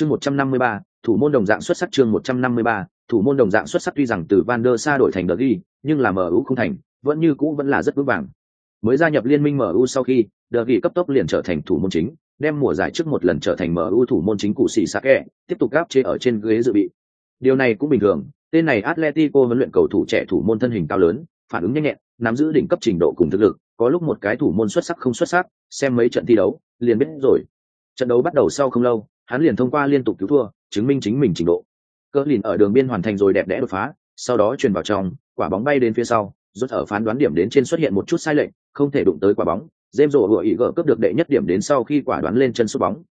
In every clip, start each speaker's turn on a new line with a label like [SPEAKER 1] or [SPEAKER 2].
[SPEAKER 1] chương một trăm năm mươi ba, thủ môn đồng dạng xuất sắc chương một trăm năm mươi ba, thủ môn đồng dạng xuất sắc tuy rằng từ van der sa đổi thành đờ ghi nhưng là mu không thành, vẫn như cũ vẫn là rất vững vàng. Mới gia nhập liên minh mu sau khi đờ ghi cấp tốc liền trở thành thủ môn chính, đem mùa giải trước một lần trở thành mu thủ môn chính cụ sĩ sake, tiếp tục gáp chế ở trên ghế dự bị. Điều này cũng bình thường, tên này atletico huấn luyện cầu thủ trẻ thủ môn thân hình cao lớn, phản ứng nhanh nhẹn, nắm giữ đỉnh cấp trình độ cùng thực lực, có lúc một cái thủ môn xuất sắc không xuất sắc, xem mấy trận thi đấu, liền biết rồi. Trận đấu bắt đầu sau không lâu hắn liền thông qua liên tục cứu thua chứng minh chính mình trình độ. Cỡ lìn ở đường biên hoàn thành rồi đẹp đẽ đột phá sau đó truyền vào trong quả bóng bay đến phía sau rút ở phán đoán điểm đến trên xuất hiện một chút sai lệch không thể đụng tới quả bóng dêm rổ hựa ý gỡ cướp được đệ nhất điểm đến sau khi quả đoán lên chân sút bóng.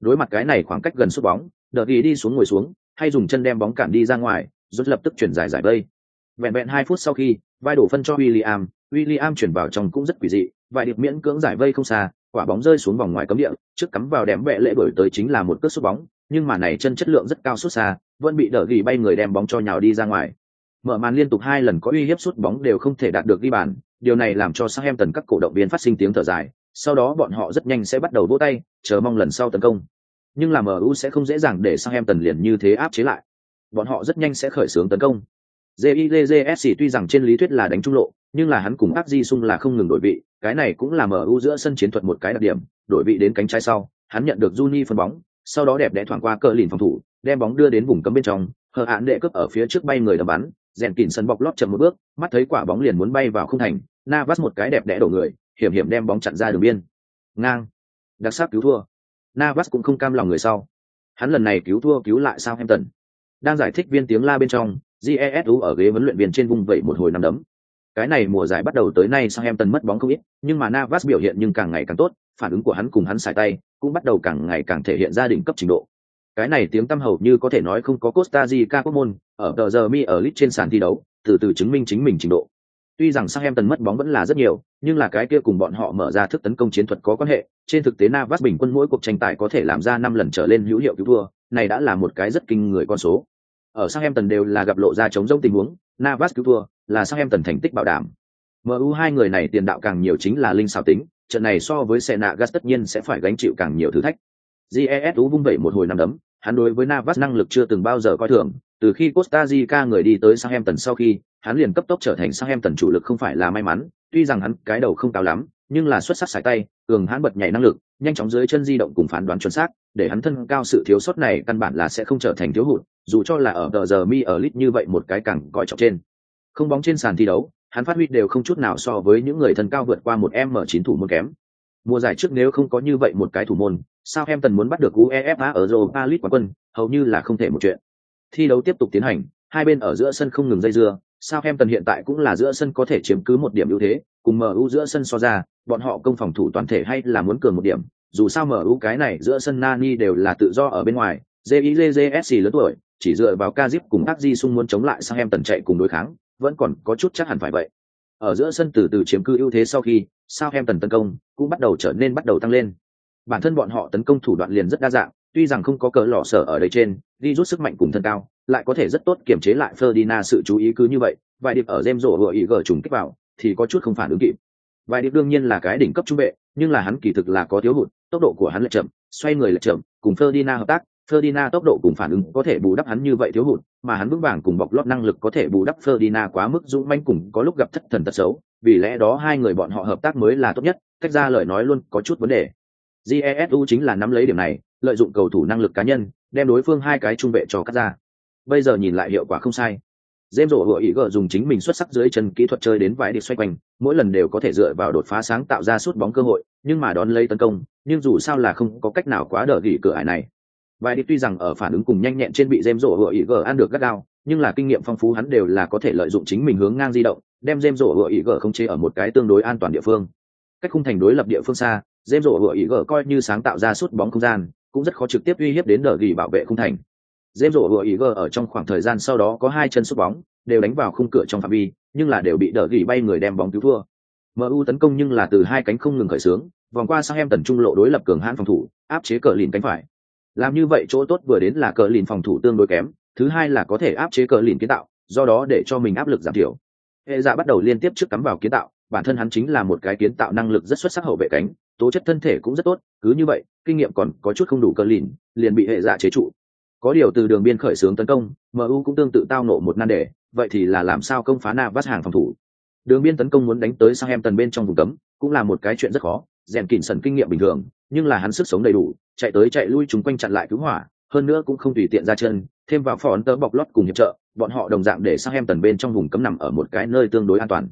[SPEAKER 1] Đối mặt cái này khoảng cách gần sút bóng đợt ý đi xuống ngồi xuống hay dùng chân đem bóng cản đi ra ngoài rút lập tức chuyển dài giải vây. Vẹn vẹn hai phút sau khi vai đổ phân cho William, William chuyển vào trong cũng rất quỷ dị, vài điệp miễn cưỡng giải vây không xa, quả bóng rơi xuống vòng ngoài cấm địa, trước cắm vào đệm vẻ lệ đổi tới chính là một cước sút bóng, nhưng mà này chân chất lượng rất cao sút xa, vẫn bị đỡ ghi bay người đem bóng cho nhào đi ra ngoài. Mở màn liên tục hai lần có uy hiếp sút bóng đều không thể đạt được ghi bàn, điều này làm cho Southampton các cổ động viên phát sinh tiếng thở dài, sau đó bọn họ rất nhanh sẽ bắt đầu vỗ tay, chờ mong lần sau tấn công. Nhưng là MU sẽ không dễ dàng để Southampton liền như thế áp chế lại. Bọn họ rất nhanh sẽ khởi xướng tấn công. JIJSC tuy rằng trên lý thuyết là đánh trung lộ, nhưng là hắn cùng Park Sung là không ngừng đổi vị, cái này cũng là MU giữa sân chiến thuật một cái đặc điểm, đổi vị đến cánh trái sau, hắn nhận được Juni phân bóng, sau đó đẹp đẽ thoảng qua cờ lìn phòng thủ, đem bóng đưa đến vùng cấm bên trong, hờ án đệ cướp ở phía trước bay người đập bắn, rèn kỉn sân bọc lót chậm một bước, mắt thấy quả bóng liền muốn bay vào không thành, Navas một cái đẹp đẽ đổ người, hiểm hiểm đem bóng chặn ra đường biên. Ngang, đặc sắc cứu thua. Navas cũng không cam lòng người sau. Hắn lần này cứu thua cứu lại Southampton. Đang giải thích viên tiếng la bên trong, jesu ở ghế huấn luyện viên trên vùng vẩy một hồi năm đấm. Cái này mùa giải bắt đầu tới nay sang em tần mất bóng không ít, nhưng mà navas biểu hiện nhưng càng ngày càng tốt, phản ứng của hắn cùng hắn xài tay cũng bắt đầu càng ngày càng thể hiện gia đình cấp trình độ. Cái này tiếng tăm hầu như có thể nói không có costa rica quốc môn, ở tờ giờ mi ở lit trên sàn thi đấu, từ từ chứng minh chính mình trình độ. Tuy rằng sang em tần mất bóng vẫn là rất nhiều, nhưng là cái kia cùng bọn họ mở ra thức tấn công chiến thuật có quan hệ, trên thực tế navas bình quân mỗi cuộc tranh tài có thể làm ra năm lần trở lên hữu hiệu cứu thua, này đã là một cái rất kinh người con số ở Southampton đều là gặp lộ ra chống rông tình huống, Navas cứu thua, là Southampton thành tích bảo đảm. MU hai người này tiền đạo càng nhiều chính là linh xảo tính, trận này so với Senegas tất nhiên sẽ phải gánh chịu càng nhiều thử thách. GESU vung vẩy một hồi năm đấm, hắn đối với Navas năng lực chưa từng bao giờ coi thường, từ khi Costa Rica người đi tới Southampton sau khi, hắn liền cấp tốc trở thành Southampton chủ lực không phải là may mắn, tuy rằng hắn cái đầu không cao lắm, nhưng là xuất sắc sải tay, cường hắn bật nhảy năng lực, nhanh chóng dưới chân di động cùng phán đoán chuẩn xác, để hắn thân cao sự thiếu sót này căn bản là sẽ không trở thành thiếu hụt, dù cho là ở tờ giờ mi ở lit như vậy một cái càng gọi trọng trên. Không bóng trên sàn thi đấu, hắn phát huy đều không chút nào so với những người thân cao vượt qua một m chín thủ môn kém. Mùa giải trước nếu không có như vậy một cái thủ môn, sao em tần muốn bắt được UEFA ở Europa League quán quân, hầu như là không thể một chuyện. Thi đấu tiếp tục tiến hành, hai bên ở giữa sân không ngừng dây dưa, sao em tần hiện tại cũng là giữa sân có thể chiếm cứ một điểm ưu thế, cùng MU giữa sân so ra, bọn họ công phòng thủ toàn thể hay là muốn cường một điểm, dù sao mở ưu cái này giữa sân Nani đều là tự do ở bên ngoài, JIJSC lớn tuổi, chỉ dựa vào Kazip cùng Akji Sung muốn chống lại Sang Em tần chạy cùng đối kháng, vẫn còn có chút chắc hẳn phải vậy. Ở giữa sân từ từ chiếm cứ ưu thế sau khi, Sang Em tần tấn công cũng bắt đầu trở nên bắt đầu tăng lên. Bản thân bọn họ tấn công thủ đoạn liền rất đa dạng, tuy rằng không có cờ lò sở ở đây trên, đi rút sức mạnh cùng thân cao, lại có thể rất tốt kiểm chế lại Ferdinand sự chú ý cứ như vậy, vài điệp ở Gem rổ vừa ý gở trùng kích vào, thì có chút không phản ứng kịp. Vài điệp đương nhiên là cái đỉnh cấp trung vệ, nhưng là hắn kỳ thực là có thiếu hụt, tốc độ của hắn lại chậm, xoay người lại chậm, cùng Ferdinand hợp tác, Ferdinand tốc độ cùng phản ứng có thể bù đắp hắn như vậy thiếu hụt, mà hắn vững vàng cùng bọc lót năng lực có thể bù đắp Ferdinand quá mức dũng mãnh cùng có lúc gặp thất thần tật xấu, vì lẽ đó hai người bọn họ hợp tác mới là tốt nhất, cách ra lời nói luôn có chút vấn đề. Jesu chính là nắm lấy điểm này, lợi dụng cầu thủ năng lực cá nhân, đem đối phương hai cái trung vệ cho cắt ra. Bây giờ nhìn lại hiệu quả không sai. James rổ hựa ý gờ dùng chính mình xuất sắc dưới chân kỹ thuật chơi đến vài đi xoay quanh, mỗi lần đều có thể dựa vào đột phá sáng tạo ra suốt bóng cơ hội, nhưng mà đón lấy tấn công, nhưng dù sao là không có cách nào quá đỡ gỉ cửa ải này. Vài đi tuy rằng ở phản ứng cùng nhanh nhẹn trên bị James rổ hựa ý gờ ăn được gắt gao, nhưng là kinh nghiệm phong phú hắn đều là có thể lợi dụng chính mình hướng ngang di động, đem James rổ hựa ý gờ không chế ở một cái tương đối an toàn địa phương. Cách khung thành đối lập địa phương xa, James rổ hựa ý gờ coi như sáng tạo ra suốt bóng không gian, cũng rất khó trực tiếp uy hiếp đến đỡ gỉ bảo vệ khung thành dêm rổ vừa ý gờ ở trong khoảng thời gian sau đó có hai chân sút bóng, đều đánh vào khung cửa trong phạm vi, nhưng là đều bị đỡ gỉ bay người đem bóng cứu thua. MU tấn công nhưng là từ hai cánh không ngừng khởi xướng, vòng qua sang em tần trung lộ đối lập cường hãn phòng thủ, áp chế cờ lìn cánh phải. Làm như vậy chỗ tốt vừa đến là cờ lìn phòng thủ tương đối kém, thứ hai là có thể áp chế cờ lìn kiến tạo, do đó để cho mình áp lực giảm thiểu. Hệ dạ bắt đầu liên tiếp trước cắm vào kiến tạo, bản thân hắn chính là một cái kiến tạo năng lực rất xuất sắc hậu vệ cánh, tố chất thân thể cũng rất tốt cứ như vậy kinh nghiệm còn có chút không đủ cờ lìn liền bị hệ dạ chế trụ có điều từ đường biên khởi xướng tấn công mu cũng tương tự tao nộ một nan đề, vậy thì là làm sao công phá navas hàng phòng thủ đường biên tấn công muốn đánh tới sang em tần bên trong vùng cấm, cũng là một cái chuyện rất khó, rèn kỉnh sần kinh nghiệm bình thường, nhưng là hắn sức sống đầy đủ, chạy tới chạy lui chúng quanh chặn lại cứu hỏa, hơn nữa cũng không tùy tiện ra chân, thêm vào phòn tớ bọc lót cùng hiệp trợ, bọn họ đồng dạng để sang em tần bên trong vùng cấm nằm ở một cái nơi tương đối an toàn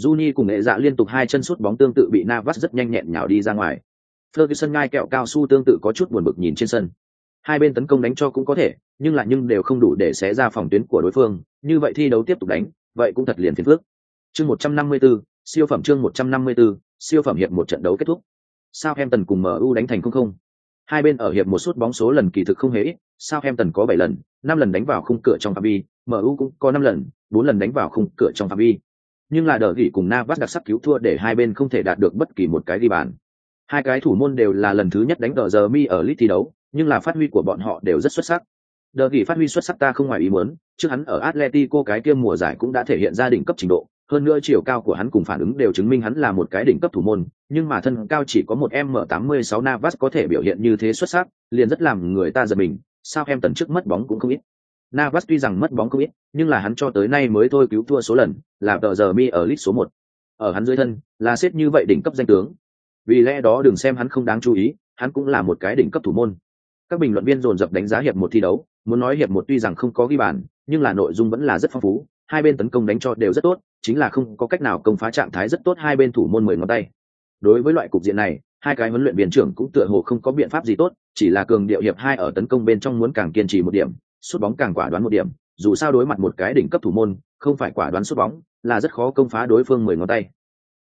[SPEAKER 1] Juni cùng nghệ dạ liên tục hai chân sút bóng tương tự bị Navas rất nhanh nhẹn nhào đi ra ngoài. Ferguson ngai kẹo cao su tương tự có chút buồn bực nhìn trên sân. Hai bên tấn công đánh cho cũng có thể, nhưng lại nhưng đều không đủ để xé ra phòng tuyến của đối phương, như vậy thi đấu tiếp tục đánh, vậy cũng thật liền phiền phức. Chương 154, siêu phẩm chương 154, siêu phẩm hiệp một trận đấu kết thúc. sao em tần cùng MU đánh thành không không. Hai bên ở hiệp một suốt bóng số lần kỳ thực không hề ít, tần có 7 lần, 5 lần đánh vào khung cửa trong phạm vi, MU cũng có 5 lần, 4 lần đánh vào khung cửa trong phạm vi. Nhưng là đỡ gỉ cùng Navas đặc sắc cứu thua để hai bên không thể đạt được bất kỳ một cái ghi bàn. Hai cái thủ môn đều là lần thứ nhất đánh đỡ giờ mi ở lit thi đấu, nhưng là phát huy của bọn họ đều rất xuất sắc. Đờ gỉ phát huy xuất sắc ta không ngoài ý muốn, trước hắn ở Atletico cái kia mùa giải cũng đã thể hiện ra đỉnh cấp trình độ, hơn nữa chiều cao của hắn cùng phản ứng đều chứng minh hắn là một cái đỉnh cấp thủ môn, nhưng mà thân cao chỉ có một M86 Navas có thể biểu hiện như thế xuất sắc, liền rất làm người ta giật mình, sao em tần trước mất bóng cũng không ít. Navas tuy rằng mất bóng không ít, nhưng là hắn cho tới nay mới thôi cứu thua số lần, là tờ giờ mi ở list số một. Ở hắn dưới thân, là xếp như vậy đỉnh cấp danh tướng. Vì lẽ đó đừng xem hắn không đáng chú ý, hắn cũng là một cái đỉnh cấp thủ môn. Các bình luận viên dồn dập đánh giá hiệp một thi đấu, muốn nói hiệp một tuy rằng không có ghi bàn, nhưng là nội dung vẫn là rất phong phú, hai bên tấn công đánh cho đều rất tốt, chính là không có cách nào công phá trạng thái rất tốt hai bên thủ môn mười ngón tay. Đối với loại cục diện này, hai cái huấn luyện viên trưởng cũng tựa hồ không có biện pháp gì tốt, chỉ là cường điệu hiệp hai ở tấn công bên trong muốn càng kiên trì một điểm, sút bóng càng quả đoán một điểm, dù sao đối mặt một cái đỉnh cấp thủ môn, không phải quả đoán sút bóng, là rất khó công phá đối phương mười ngón tay.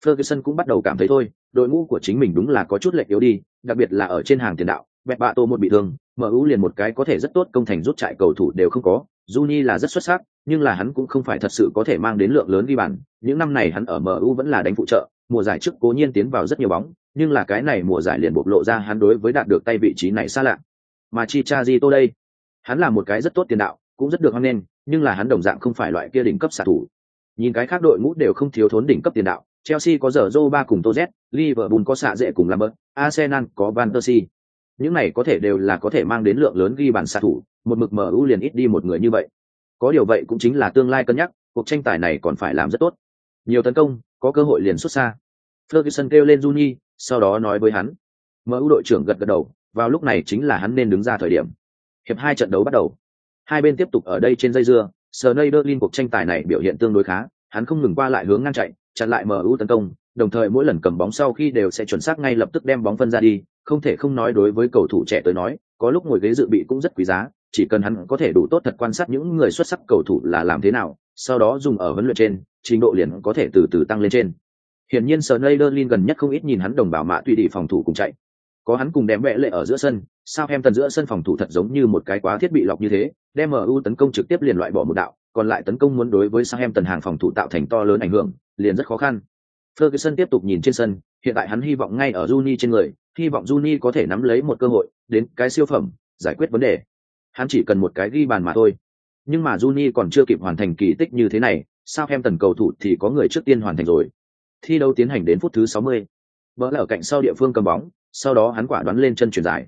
[SPEAKER 1] Ferguson cũng bắt đầu cảm thấy thôi, đội ngũ của chính mình đúng là có chút lệch yếu đi, đặc biệt là ở trên hàng tiền đạo, bẹt bạ tô một bị thương, MU liền một cái có thể rất tốt công thành rút chạy cầu thủ đều không có, Juni là rất xuất sắc, nhưng là hắn cũng không phải thật sự có thể mang đến lượng lớn ghi bàn. Những năm này hắn ở MU vẫn là đánh phụ trợ, mùa giải trước cố nhiên tiến vào rất nhiều bóng, nhưng là cái này mùa giải liền bộc lộ ra hắn đối với đạt được tay vị trí này xa lạ. Mà Chicharito đây, hắn là một cái rất tốt tiền đạo, cũng rất được hoan nghênh, nhưng là hắn đồng dạng không phải loại kia đỉnh cấp xạ thủ. Nhìn cái khác đội ngũ đều không thiếu thốn đỉnh cấp tiền đạo, Chelsea có giờ ba cùng Toz, Liverpool có xạ dễ cùng Lambert, Arsenal có Van Persie. Những này có thể đều là có thể mang đến lượng lớn ghi bàn xạ thủ, một mực MU liền ít đi một người như vậy. Có điều vậy cũng chính là tương lai cân nhắc, cuộc tranh tài này còn phải làm rất tốt. Nhiều tấn công, có cơ hội liền xuất xa. Ferguson kêu lên Juni, sau đó nói với hắn. MU đội trưởng gật gật đầu, vào lúc này chính là hắn nên đứng ra thời điểm. Hiệp hai trận đấu bắt đầu. Hai bên tiếp tục ở đây trên dây dưa, Sneijderlin cuộc tranh tài này biểu hiện tương đối khá, hắn không ngừng qua lại hướng ngăn chạy, chặn lại MU tấn công, đồng thời mỗi lần cầm bóng sau khi đều sẽ chuẩn xác ngay lập tức đem bóng phân ra đi, không thể không nói đối với cầu thủ trẻ tới nói, có lúc ngồi ghế dự bị cũng rất quý giá, chỉ cần hắn có thể đủ tốt thật quan sát những người xuất sắc cầu thủ là làm thế nào, sau đó dùng ở huấn luyện trên, trình độ liền có thể từ từ tăng lên trên. Hiển nhiên Sneijderlin gần nhất không ít nhìn hắn đồng bào mạ tùy đi phòng thủ cùng chạy. Có hắn cùng đem vẽ lệ ở giữa sân, sao em tần giữa sân phòng thủ thật giống như một cái quá thiết bị lọc như thế, đem MU tấn công trực tiếp liền loại bỏ một đạo, còn lại tấn công muốn đối với sang em tần hàng phòng thủ tạo thành to lớn ảnh hưởng, liền rất khó khăn. Ferguson tiếp tục nhìn trên sân, hiện tại hắn hy vọng ngay ở Juni trên người, hy vọng Juni có thể nắm lấy một cơ hội, đến cái siêu phẩm, giải quyết vấn đề. Hắn chỉ cần một cái ghi bàn mà thôi. Nhưng mà Juni còn chưa kịp hoàn thành kỳ tích như thế này, sao em tần cầu thủ thì có người trước tiên hoàn thành rồi. Thi đấu tiến hành đến phút thứ 60. Bỡ ở cạnh sau địa phương cầm bóng, sau đó hắn quả đoán lên chân chuyển dài.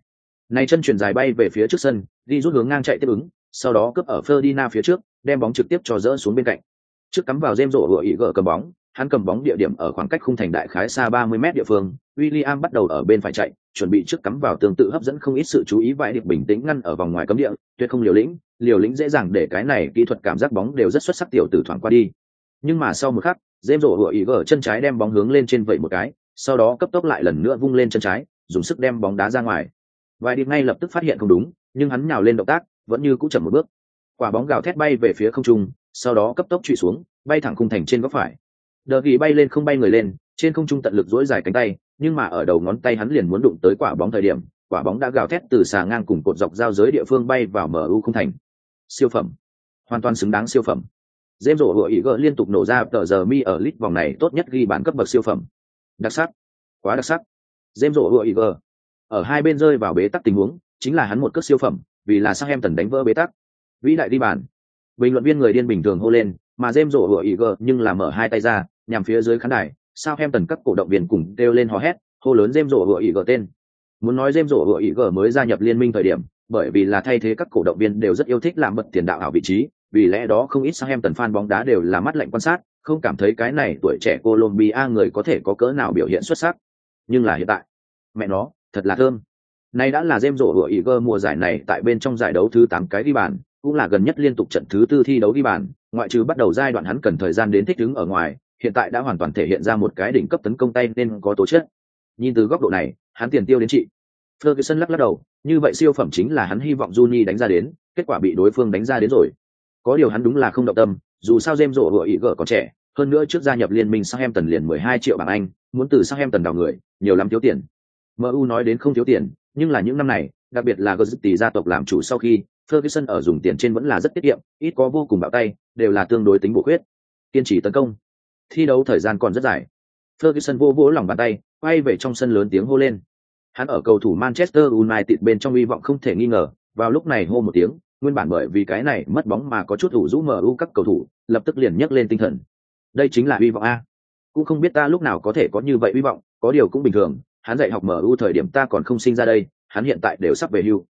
[SPEAKER 1] Này chân chuyển dài bay về phía trước sân, đi rút hướng ngang chạy tiếp ứng, sau đó cướp ở Ferdinand phía trước, đem bóng trực tiếp cho dỡ xuống bên cạnh. Trước cắm vào James rổ vừa ý gỡ cầm bóng, hắn cầm bóng địa điểm ở khoảng cách khung thành đại khái xa 30 mét địa phương, William bắt đầu ở bên phải chạy, chuẩn bị trước cắm vào tương tự hấp dẫn không ít sự chú ý vài điệp bình tĩnh ngăn ở vòng ngoài cấm địa, tuyệt không liều lĩnh, liều lĩnh dễ dàng để cái này kỹ thuật cảm giác bóng đều rất xuất sắc tiểu tử thoảng qua đi. Nhưng mà sau một khắc, James rổ hựa ý gỡ chân trái đem bóng hướng lên trên vậy một cái, sau đó cấp tốc lại lần nữa vung lên chân trái, dùng sức đem bóng đá ra ngoài. Vài điệp ngay lập tức phát hiện không đúng, nhưng hắn nhào lên động tác, vẫn như cũ chậm một bước. Quả bóng gào thét bay về phía không trung, sau đó cấp tốc trụy xuống, bay thẳng khung thành trên góc phải, đờ ghi bay lên không bay người lên, trên không trung tận lực dỗi dài cánh tay, nhưng mà ở đầu ngón tay hắn liền muốn đụng tới quả bóng thời điểm, quả bóng đã gào thét từ xà ngang cùng cột dọc giao giới địa phương bay vào mu không thành. Siêu phẩm. Hoàn toàn xứng đáng siêu phẩm. Dêm rổ hựa ý gỡ liên tục nổ ra tờ giờ mi ở lit vòng này tốt nhất ghi bản cấp bậc siêu phẩm. Đặc sắc. Quá đặc sắc. Dêm rổ hựa ý gỡ ở hai bên rơi vào bế tắc tình huống, chính là hắn một cước siêu phẩm, vì là sang em tần đánh vỡ bế tắc. Vĩ đại đi bàn. Bình luận viên người điên bình thường hô lên, mà dêm rổ hựa ý gỡ nhưng là mở hai tay ra nhằm phía dưới khán đài sao em tần các cổ động viên cùng kêu lên hò hét hô lớn dêm rổ hựa ý gờ tên. Muốn nói dêm rổ hựa ý gờ mới gia nhập liên minh thời điểm, bởi vì là thay thế các cổ động viên đều rất yêu thích làm bật tiền đạo ảo vị trí, vì lẽ đó không ít sang em tần fan bóng đá đều là mắt lạnh quan sát, không cảm thấy cái này tuổi trẻ Colombia người có thể có cỡ nào biểu hiện xuất sắc. Nhưng là hiện tại, mẹ nó, thật là thơm. Này đã là dêm rổ hựa ý gờ mùa giải này tại bên trong giải đấu thứ 8 cái đi bàn, cũng là gần nhất liên tục trận thứ tư thi đấu đi bàn, ngoại trừ bắt đầu giai đoạn hắn cần thời gian đến thích ứng ở ngoài, hiện tại đã hoàn toàn thể hiện ra một cái đỉnh cấp tấn công tay nên có tố chất. Nhìn từ góc độ này, hắn tiền tiêu đến trị. Ferguson lắc lắc đầu, như vậy siêu phẩm chính là hắn hy vọng Juni đánh ra đến, kết quả bị đối phương đánh ra đến rồi. Có điều hắn đúng là không động tâm, dù sao James rộ vừa ý gở còn trẻ, hơn nữa trước gia nhập liên minh Southampton liền 12 triệu bảng Anh, muốn từ Southampton đào người, nhiều lắm thiếu tiền. MU nói đến không thiếu tiền, nhưng là những năm này, đặc biệt là Gerrity gia tộc làm chủ sau khi, Ferguson ở dùng tiền trên vẫn là rất tiết kiệm, ít có vô cùng bạo tay, đều là tương đối tính bổ khuyết. Kiên trì tấn công. Thi đấu thời gian còn rất dài. Ferguson vô vỗ lòng bàn tay, quay về trong sân lớn tiếng hô lên. Hắn ở cầu thủ Manchester United bên trong hy vọng không thể nghi ngờ, vào lúc này hô một tiếng, nguyên bản bởi vì cái này mất bóng mà có chút ủ rũ MU các cầu thủ, lập tức liền nhấc lên tinh thần. Đây chính là hy vọng a. Cũng không biết ta lúc nào có thể có như vậy hy vọng, có điều cũng bình thường, hắn dạy học MU thời điểm ta còn không sinh ra đây, hắn hiện tại đều sắp về hưu.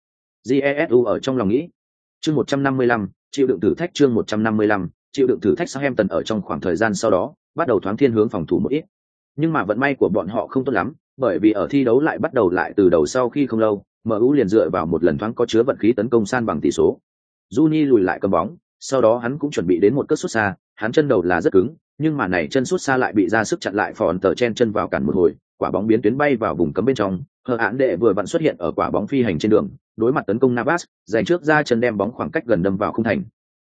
[SPEAKER 1] Jesu ở trong lòng nghĩ. Chương 155, chịu đựng thử thách chương 155, chịu đựng thử thách Southampton ở trong khoảng thời gian sau đó, bắt đầu thoáng thiên hướng phòng thủ một ít. Nhưng mà vận may của bọn họ không tốt lắm, bởi vì ở thi đấu lại bắt đầu lại từ đầu sau khi không lâu, MU liền dựa vào một lần thoáng có chứa vận khí tấn công san bằng tỷ số. Juni lùi lại cầm bóng, sau đó hắn cũng chuẩn bị đến một cất sút xa, hắn chân đầu là rất cứng, nhưng mà này chân sút xa lại bị ra sức chặn lại phòn tờ chen chân vào cản một hồi, quả bóng biến tuyến bay vào vùng cấm bên trong, hờ án đệ vừa vặn xuất hiện ở quả bóng phi hành trên đường, đối mặt tấn công Navas, giành trước ra chân đem bóng khoảng cách gần đâm vào khung thành.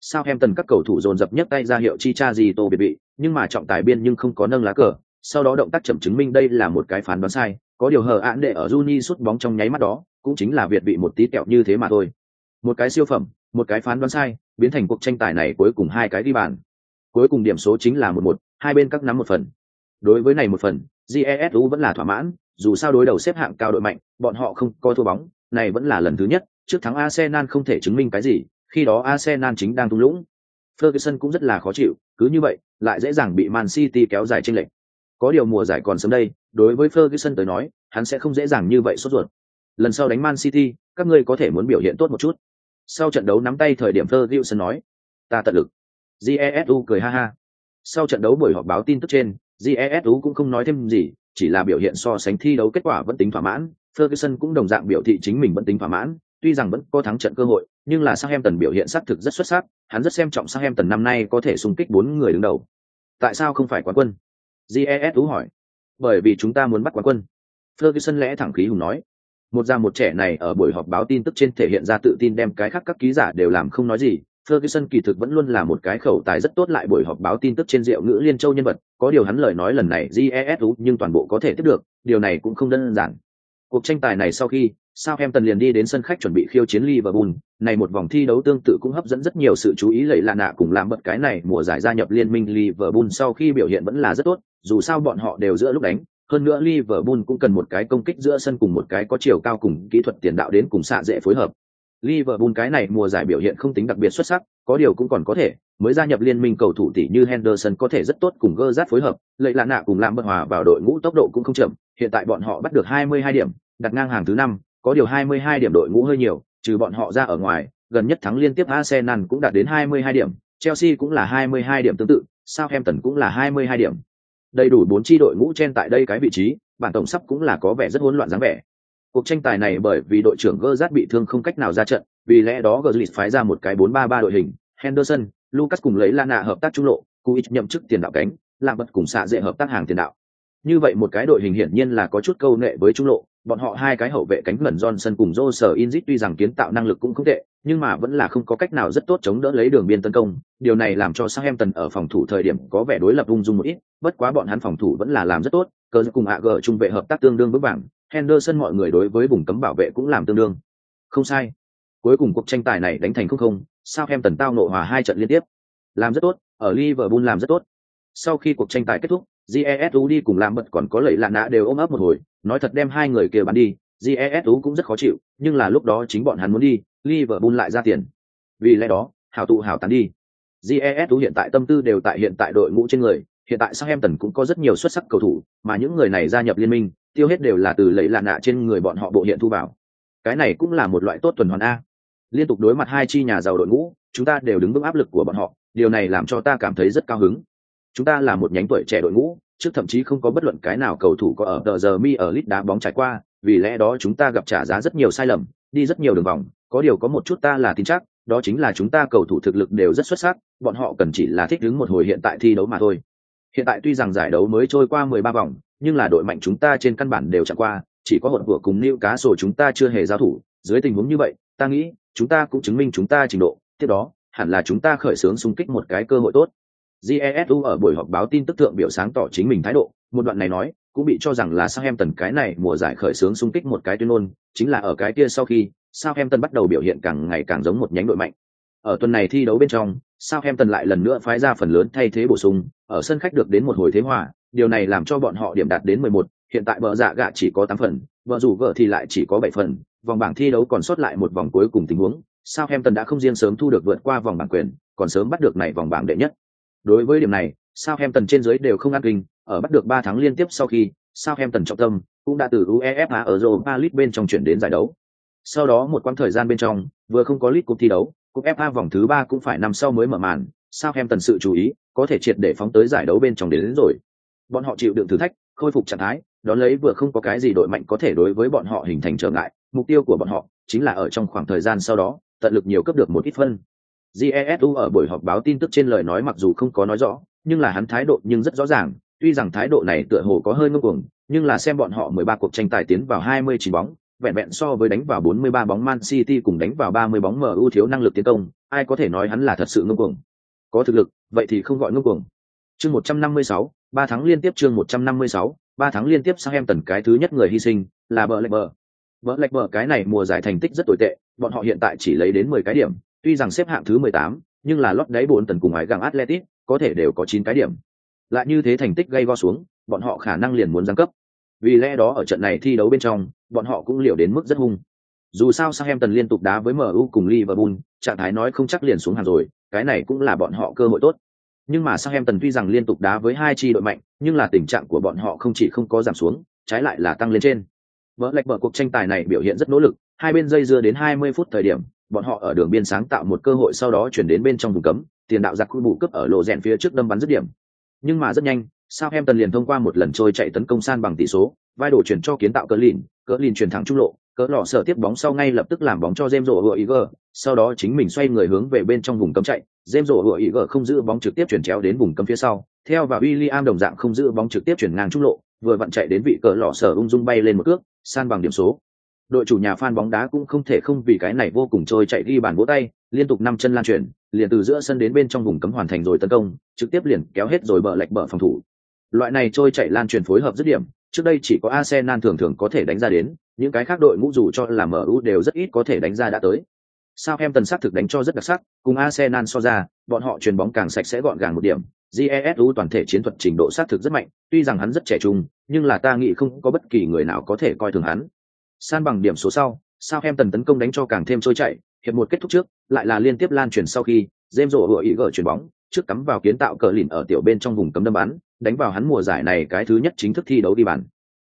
[SPEAKER 1] Sao em tần các cầu thủ dồn dập nhấc tay ra hiệu chi cha gì tô biệt bị, nhưng mà trọng tài biên nhưng không có nâng lá cờ, sau đó động tác chậm chứng minh đây là một cái phán đoán sai, có điều hờ án đệ ở Juni sút bóng trong nháy mắt đó, cũng chính là việt bị một tí kẹo như thế mà thôi. Một cái siêu phẩm, một cái phán đoán sai, biến thành cuộc tranh tài này cuối cùng hai cái đi bàn. Cuối cùng điểm số chính là một một, hai bên các nắm một phần. Đối với này một phần, jesu vẫn là thỏa mãn, dù sao đối đầu xếp hạng cao đội mạnh, bọn họ không có thua bóng, này vẫn là lần thứ nhất, trước thắng Arsenal không thể chứng minh cái gì, khi đó Arsenal chính đang thung lũng. Ferguson cũng rất là khó chịu, cứ như vậy, lại dễ dàng bị Man City kéo dài chênh lệch. Có điều mùa giải còn sớm đây, đối với Ferguson tới nói, hắn sẽ không dễ dàng như vậy sốt ruột. Lần sau đánh Man City, các ngươi có thể muốn biểu hiện tốt một chút. Sau trận đấu nắm tay thời điểm Ferguson nói, ta tận lực. Jesu cười ha ha. Sau trận đấu buổi họp báo tin tức trên, Jesu cũng không nói thêm gì, chỉ là biểu hiện so sánh thi đấu kết quả vẫn tính thỏa mãn. Ferguson cũng đồng dạng biểu thị chính mình vẫn tính thỏa mãn, tuy rằng vẫn có thắng trận cơ hội, nhưng là Southampton biểu hiện xác thực rất xuất sắc, hắn rất xem trọng Southampton năm nay có thể xung kích bốn người đứng đầu. Tại sao không phải quán quân? Jesu hỏi. Bởi vì chúng ta muốn bắt quán quân. Ferguson lẽ thẳng khí hùng nói. Một già một trẻ này ở buổi họp báo tin tức trên thể hiện ra tự tin đem cái khác các ký giả đều làm không nói gì, Ferguson kỳ thực vẫn luôn là một cái khẩu tài rất tốt lại buổi họp báo tin tức trên rượu ngữ liên châu nhân vật, có điều hắn lời nói lần này GESU nhưng toàn bộ có thể tiếp được, điều này cũng không đơn giản. Cuộc tranh tài này sau khi, Southampton liền đi đến sân khách chuẩn bị khiêu chiến Liverpool, này một vòng thi đấu tương tự cũng hấp dẫn rất nhiều sự chú ý lệ lạ nạ cùng làm bật cái này mùa giải gia nhập liên minh Liverpool sau khi biểu hiện vẫn là rất tốt, dù sao bọn họ đều giữa lúc đánh, hơn nữa Liverpool cũng cần một cái công kích giữa sân cùng một cái có chiều cao cùng kỹ thuật tiền đạo đến cùng xạ dễ phối hợp. Liverpool cái này mùa giải biểu hiện không tính đặc biệt xuất sắc, có điều cũng còn có thể, mới gia nhập liên minh cầu thủ tỷ như Henderson có thể rất tốt cùng Gerrard phối hợp, lợi lạ nạ cùng làm bật hòa vào đội ngũ tốc độ cũng không chậm, hiện tại bọn họ bắt được 22 điểm, đặt ngang hàng thứ năm, có điều 22 điểm đội ngũ hơi nhiều, trừ bọn họ ra ở ngoài, gần nhất thắng liên tiếp Arsenal cũng đạt đến 22 điểm, Chelsea cũng là 22 điểm tương tự, Southampton cũng là 22 điểm. Đầy đủ bốn chi đội ngũ trên tại đây cái vị trí, bản tổng sắp cũng là có vẻ rất hỗn loạn dáng vẻ. Cuộc tranh tài này bởi vì đội trưởng Gerrard bị thương không cách nào ra trận, vì lẽ đó Gerrard phái ra một cái 4-3-3 đội hình, Henderson, Lucas cùng lấy Lana hợp tác trung lộ, Kuich nhậm chức tiền đạo cánh, làm bật cùng xạ dễ hợp tác hàng tiền đạo. Như vậy một cái đội hình hiển nhiên là có chút câu nệ với trung lộ, bọn họ hai cái hậu vệ cánh gần Johnson cùng Joe Inzit tuy rằng kiến tạo năng lực cũng không tệ, nhưng mà vẫn là không có cách nào rất tốt chống đỡ lấy đường biên tấn công, điều này làm cho Southampton ở phòng thủ thời điểm có vẻ đối lập ung dung một ít, bất quá bọn hắn phòng thủ vẫn là làm rất tốt, cờ cùng AG trung vệ hợp tác tương đương vững vàng, Henderson mọi người đối với vùng cấm bảo vệ cũng làm tương đương. Không sai. Cuối cùng cuộc tranh tài này đánh thành không không, Southampton tao nộ hòa hai trận liên tiếp. Làm rất tốt, ở Liverpool làm rất tốt. Sau khi cuộc tranh tài kết thúc, jesu đi cùng làm bật còn có lẩy lạ nã đều ôm ấp một hồi nói thật đem hai người kia bán đi jesu cũng rất khó chịu nhưng là lúc đó chính bọn hắn muốn đi liverpool lại ra tiền. Vì lẽ đó hảo tụ hảo tán đi. Jesu hiện tại tâm tư đều tại hiện tại đội ngũ trên người hiện tại Southampton cũng có rất nhiều xuất sắc cầu thủ, mà những người này gia nhập liên minh, tiêu hết đều là từ lấy lạ nạ trên người bọn họ bộ hiện thu vào. Cái này cũng là một loại tốt tuần hoàn a. Liên tục đối mặt hai chi nhà giàu đội ngũ chúng ta đều đứng vững áp lực của bọn họ điều này làm cho ta cảm thấy rất cao hứng chúng ta là một nhánh tuổi trẻ đội ngũ, trước thậm chí không có bất luận cái nào cầu thủ có ở tờ giờ mi ở lit đá bóng trải qua, vì lẽ đó chúng ta gặp trả giá rất nhiều sai lầm, đi rất nhiều đường vòng, có điều có một chút ta là tin chắc, đó chính là chúng ta cầu thủ thực lực đều rất xuất sắc, bọn họ cần chỉ là thích ứng một hồi hiện tại thi đấu mà thôi. Hiện tại tuy rằng giải đấu mới trôi qua 13 vòng, nhưng là đội mạnh chúng ta trên căn bản đều chẳng qua, chỉ có hỗn vừa cùng lưu cá sổ chúng ta chưa hề giao thủ. Dưới tình huống như vậy, ta nghĩ, chúng ta cũng chứng minh chúng ta trình độ, tiếp đó, hẳn là chúng ta khởi xướng xung kích một cái cơ hội tốt jesu ở buổi họp báo tin tức thượng biểu sáng tỏ chính mình thái độ một đoạn này nói cũng bị cho rằng là Southampton cái này mùa giải khởi xướng xung kích một cái tuyên ngôn, chính là ở cái kia sau khi Southampton bắt đầu biểu hiện càng ngày càng giống một nhánh đội mạnh. Ở tuần này thi đấu bên trong, Southampton lại lần nữa phái ra phần lớn thay thế bổ sung, ở sân khách được đến một hồi thế hòa, điều này làm cho bọn họ điểm đạt đến 11, hiện tại bờ dạ gạ chỉ có 8 phần, vợ rủ vợ thì lại chỉ có 7 phần, vòng bảng thi đấu còn sót lại một vòng cuối cùng tình huống, Southampton đã không riêng sớm thu được vượt qua vòng bảng quyền, còn sớm bắt được này vòng bảng đệ nhất. Đối với điểm này, Southampton trên dưới đều không ăn kinh, ở bắt được 3 tháng liên tiếp sau khi, Southampton trọng tâm cũng đã từ UEFA ở Europa League bên trong chuyển đến giải đấu. Sau đó một quãng thời gian bên trong, vừa không có League Cup thi đấu, cúp FA vòng thứ 3 cũng phải năm sau mới mở màn, Southampton sự chú ý, có thể triệt để phóng tới giải đấu bên trong đến, đến rồi. Bọn họ chịu đựng thử thách, khôi phục trạng thái, đón lấy vừa không có cái gì đội mạnh có thể đối với bọn họ hình thành trở ngại, mục tiêu của bọn họ chính là ở trong khoảng thời gian sau đó, tận lực nhiều cấp được một ít phân. Jesu ở buổi họp báo tin tức trên lời nói mặc dù không có nói rõ, nhưng là hắn thái độ nhưng rất rõ ràng, tuy rằng thái độ này tựa hồ có hơi ngông cuồng, nhưng là xem bọn họ 13 cuộc tranh tài tiến vào 29 bóng, vẹn vẹn so với đánh vào 43 bóng Man City cùng đánh vào 30 bóng MU thiếu năng lực tiến công, ai có thể nói hắn là thật sự ngông cuồng. Có thực lực, vậy thì không gọi ngông cuồng. Chương 156, ba tháng liên tiếp chương 156, ba tháng liên tiếp sang em tần cái thứ nhất người hy sinh là bờ lạch bờ. Bờ lạch bờ cái này mùa giải thành tích rất tồi tệ, bọn họ hiện tại chỉ lấy đến 10 cái điểm, tuy rằng xếp hạng thứ 18, nhưng là lót đáy bốn tần cùng ngoài gang Atletic, có thể đều có 9 cái điểm. Lại như thế thành tích gây go xuống, bọn họ khả năng liền muốn giáng cấp. Vì lẽ đó ở trận này thi đấu bên trong, bọn họ cũng liều đến mức rất hung. Dù sao Southampton liên tục đá với MU cùng Liverpool, trạng thái nói không chắc liền xuống hàng rồi, cái này cũng là bọn họ cơ hội tốt. Nhưng mà Southampton tuy rằng liên tục đá với hai chi đội mạnh, nhưng là tình trạng của bọn họ không chỉ không có giảm xuống, trái lại là tăng lên trên. Vỡ lệch bờ cuộc tranh tài này biểu hiện rất nỗ lực, hai bên dây dưa đến 20 phút thời điểm, bọn họ ở đường biên sáng tạo một cơ hội sau đó chuyển đến bên trong vùng cấm, tiền đạo giặc khu bù cấp ở lộ rèn phía trước đâm bắn dứt điểm. Nhưng mà rất nhanh, Southampton liền thông qua một lần trôi chạy tấn công san bằng tỷ số, vai đồ chuyển cho kiến tạo cỡ lìn, cỡ lìn chuyển thẳng trung lộ, cỡ lò sở tiếp bóng sau ngay lập tức làm bóng cho James rổ Iger, sau đó chính mình xoay người hướng về bên trong vùng cấm chạy, James rổ Iger không giữ bóng trực tiếp chuyển chéo đến vùng cấm phía sau, theo và William đồng dạng không giữ bóng trực tiếp chuyển ngang trung lộ, vừa vặn chạy đến vị cỡ lò sở ung dung bay lên một cước, san bằng điểm số. Đội chủ nhà fan bóng đá cũng không thể không vì cái này vô cùng trôi chạy ghi bàn vỗ tay, liên tục năm chân lan truyền liền từ giữa sân đến bên trong vùng cấm hoàn thành rồi tấn công, trực tiếp liền kéo hết rồi bờ lệch bờ phòng thủ. Loại này trôi chạy lan truyền phối hợp dứt điểm, trước đây chỉ có Arsenal thường thường có thể đánh ra đến, những cái khác đội ngũ dù cho là MU đều rất ít có thể đánh ra đã tới. Sao em tần sắc thực đánh cho rất đặc sắc, cùng Arsenal so ra, bọn họ truyền bóng càng sạch sẽ gọn gàng một điểm. Jesu toàn thể chiến thuật trình độ sát thực rất mạnh, tuy rằng hắn rất trẻ trung, nhưng là ta nghĩ không có bất kỳ người nào có thể coi thường hắn. San bằng điểm số sau, sao em tần tấn công đánh cho càng thêm trôi chảy, hiệp một kết thúc trước, lại là liên tiếp lan truyền sau khi, dêm rổ vừa ý gỡ chuyển bóng, trước cắm vào kiến tạo cờ lìn ở tiểu bên trong vùng cấm đâm bắn, đánh vào hắn mùa giải này cái thứ nhất chính thức thi đấu đi bàn.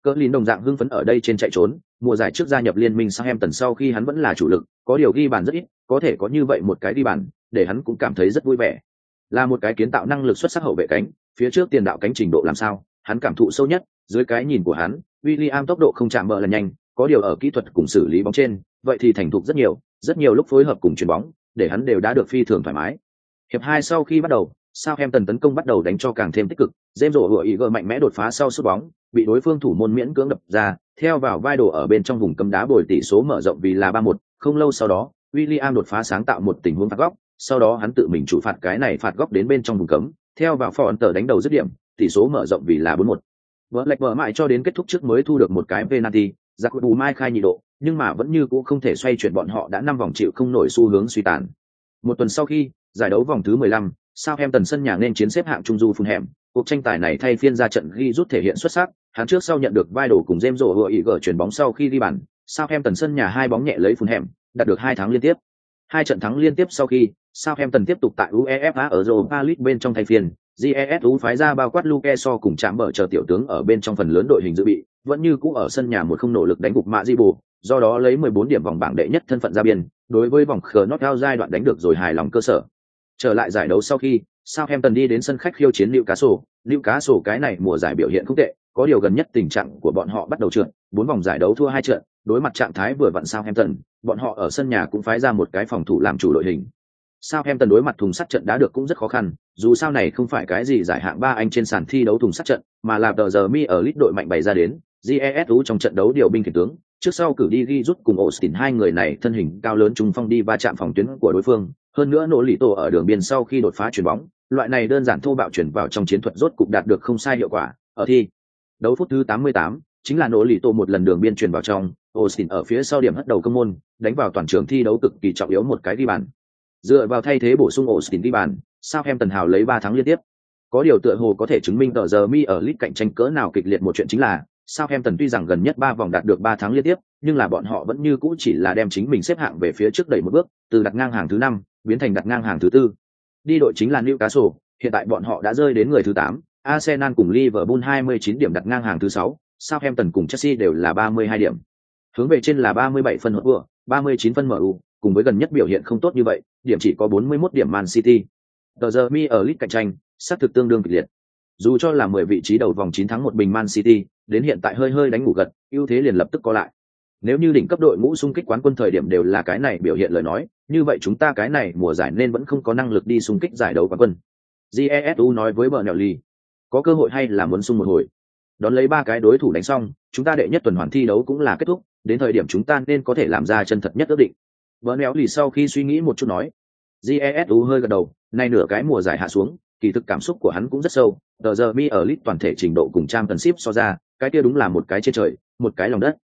[SPEAKER 1] Cờ lìn đồng dạng hưng phấn ở đây trên chạy trốn, mùa giải trước gia nhập liên minh sao em tần sau khi hắn vẫn là chủ lực, có điều ghi bàn rất ít, có thể có như vậy một cái đi bàn, để hắn cũng cảm thấy rất vui vẻ. Là một cái kiến tạo năng lực xuất sắc hậu vệ cánh, phía trước tiền đạo cánh trình độ làm sao, hắn cảm thụ sâu nhất, dưới cái nhìn của hắn, William tốc độ không chạm bờ là nhanh, có điều ở kỹ thuật cùng xử lý bóng trên, vậy thì thành thục rất nhiều, rất nhiều lúc phối hợp cùng chuyền bóng, để hắn đều đã được phi thường thoải mái. Hiệp hai sau khi bắt đầu, Southampton tấn công bắt đầu đánh cho càng thêm tích cực, James rổ hựa ý gỡ mạnh mẽ đột phá sau sút bóng, bị đối phương thủ môn miễn cưỡng đập ra, theo vào vai đồ ở bên trong vùng cấm đá bồi tỷ số mở rộng vì là 3-1, không lâu sau đó, William đột phá sáng tạo một tình huống phạt góc, sau đó hắn tự mình chủ phạt cái này phạt góc đến bên trong vùng cấm, theo vào Fonter đánh đầu dứt điểm, tỷ số mở rộng vì là 4-1. Vỡ lệch vỡ mãi cho đến kết thúc trước mới thu được một cái penalty, giặc bù mai khai nhị độ, nhưng mà vẫn như cũ không thể xoay chuyển bọn họ đã năm vòng chịu không nổi xu hướng suy tàn. Một tuần sau khi, giải đấu vòng thứ mười lăm sao em tần sân nhà nên chiến xếp hạng trung du phun hẻm, cuộc tranh tài này thay phiên ra trận ghi rút thể hiện xuất sắc, hắn trước sau nhận được vai đổ cùng rêm rổ hựa ý gỡ chuyển bóng sau khi ghi bàn, sao em tần sân nhà hai bóng nhẹ lấy phun hẻm, đạt được hai tháng liên tiếp. Hai trận thắng liên tiếp sau khi, sao em tần tiếp tục tại UEFA ở Europa League bên trong thay phiên, GESU phái ra bao quát Luke so cùng chạm mở chờ tiểu tướng ở bên trong phần lớn đội hình dự bị, vẫn như cũ ở sân nhà một không nỗ lực đánh gục mạ di bồ do đó lấy 14 điểm vòng bảng đệ nhất thân phận ra biên đối với vòng khờ nót cao giai đoạn đánh được rồi hài lòng cơ sở trở lại giải đấu sau khi Southampton đi đến sân khách khiêu chiến Newcastle, Newcastle cái này mùa giải biểu hiện không tệ, có điều gần nhất tình trạng của bọn họ bắt đầu trượt, bốn vòng giải đấu thua hai trận, đối mặt trạng thái vừa vặn Southampton, bọn họ ở sân nhà cũng phái ra một cái phòng thủ làm chủ đội hình. Southampton đối mặt thùng sắt trận đã được cũng rất khó khăn, dù sao này không phải cái gì giải hạng ba anh trên sàn thi đấu thùng sắt trận, mà là tờ giờ mi ở lít đội mạnh bày ra đến, GESU trong trận đấu điều binh khiển tướng, trước sau cử đi ghi rút cùng Austin hai người này thân hình cao lớn trung phong đi va chạm phòng tuyến của đối phương, hơn nữa nỗ lì tổ ở đường biên sau khi đột phá chuyển bóng, loại này đơn giản thô bạo chuyển vào trong chiến thuật rốt cục đạt được không sai hiệu quả, ở thi đấu phút thứ 88, chính là nỗ lì tổ một lần đường biên chuyển vào trong, Austin ở phía sau điểm hất đầu công môn, đánh vào toàn trường thi đấu cực kỳ trọng yếu một cái ghi bàn. Dựa vào thay thế bổ sung Austin ghi bàn, Southampton hào lấy ba thắng liên tiếp. Có điều tựa hồ có thể chứng minh tờ giờ mi ở lít cạnh tranh cỡ nào kịch liệt một chuyện chính là Southampton tuy rằng gần nhất ba vòng đạt được ba tháng liên tiếp, nhưng là bọn họ vẫn như cũ chỉ là đem chính mình xếp hạng về phía trước đẩy một bước, từ đặt ngang hàng thứ năm biến thành đặt ngang hàng thứ tư. Đi đội chính là Newcastle, hiện tại bọn họ đã rơi đến người thứ tám. Arsenal cùng Liverpool 29 điểm đặt ngang hàng thứ sáu, Southampton cùng Chelsea đều là 32 điểm. Hướng về trên là 37 phân hỗn vừa, 39 phân MU, cùng với gần nhất biểu hiện không tốt như vậy, điểm chỉ có 41 điểm Man City. Tờ giờ mi ở list cạnh tranh, sát thực tương đương kịch liệt. Dù cho là 10 vị trí đầu vòng 9 thắng một bình Man City, đến hiện tại hơi hơi đánh ngủ gật, ưu thế liền lập tức có lại. Nếu như đỉnh cấp đội ngũ xung kích quán quân thời điểm đều là cái này biểu hiện lời nói, như vậy chúng ta cái này mùa giải nên vẫn không có năng lực đi xung kích giải đấu quán quân. Jesu nói với bờ ly, có cơ hội hay là muốn xung một hồi. Đón lấy ba cái đối thủ đánh xong, chúng ta đệ nhất tuần hoàn thi đấu cũng là kết thúc, đến thời điểm chúng ta nên có thể làm ra chân thật nhất ước định. Bờ lì sau khi suy nghĩ một chút nói, Jesu hơi gật đầu, nay nửa cái mùa giải hạ xuống, kỳ thực cảm xúc của hắn cũng rất sâu, tờ giờ mi ở lit toàn thể trình độ cùng trang tần ship so ra, cái kia đúng là một cái trên trời, một cái lòng đất.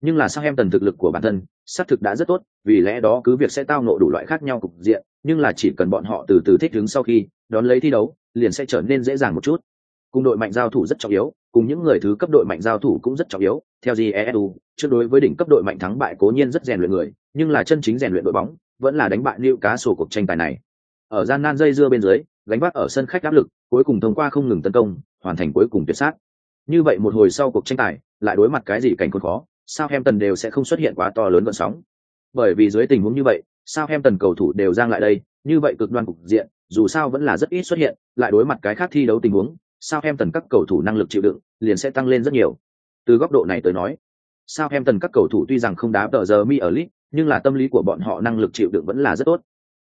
[SPEAKER 1] Nhưng là sang em tần thực lực của bản thân, xác thực đã rất tốt, vì lẽ đó cứ việc sẽ tao nộ đủ loại khác nhau cục diện, nhưng là chỉ cần bọn họ từ từ thích ứng sau khi đón lấy thi đấu, liền sẽ trở nên dễ dàng một chút. Cùng đội mạnh giao thủ rất trọng yếu, cùng những người thứ cấp đội mạnh giao thủ cũng rất trọng yếu. Theo jesu e trước đối với đỉnh cấp đội mạnh thắng bại cố nhiên rất rèn luyện người, nhưng là chân chính rèn luyện đội bóng, vẫn là đánh bại lưu cá sổ cuộc tranh tài này. Ở gian nan dây dưa bên dưới, gánh vác ở sân khách áp lực, cuối cùng thông qua không ngừng tấn công, hoàn thành cuối cùng tuyệt sát. Như vậy một hồi sau cuộc tranh tài, lại đối mặt cái gì cảnh khốn khó, Southampton đều sẽ không xuất hiện quá to lớn vận sóng. Bởi vì dưới tình huống như vậy, Southampton cầu thủ đều giang lại đây, như vậy cực đoan cục diện, dù sao vẫn là rất ít xuất hiện, lại đối mặt cái khác thi đấu tình huống, Southampton các cầu thủ năng lực chịu đựng liền sẽ tăng lên rất nhiều. Từ góc độ này tới nói, Southampton các cầu thủ tuy rằng không đá tờ giờ mi ở lit, nhưng là tâm lý của bọn họ năng lực chịu đựng vẫn là rất tốt.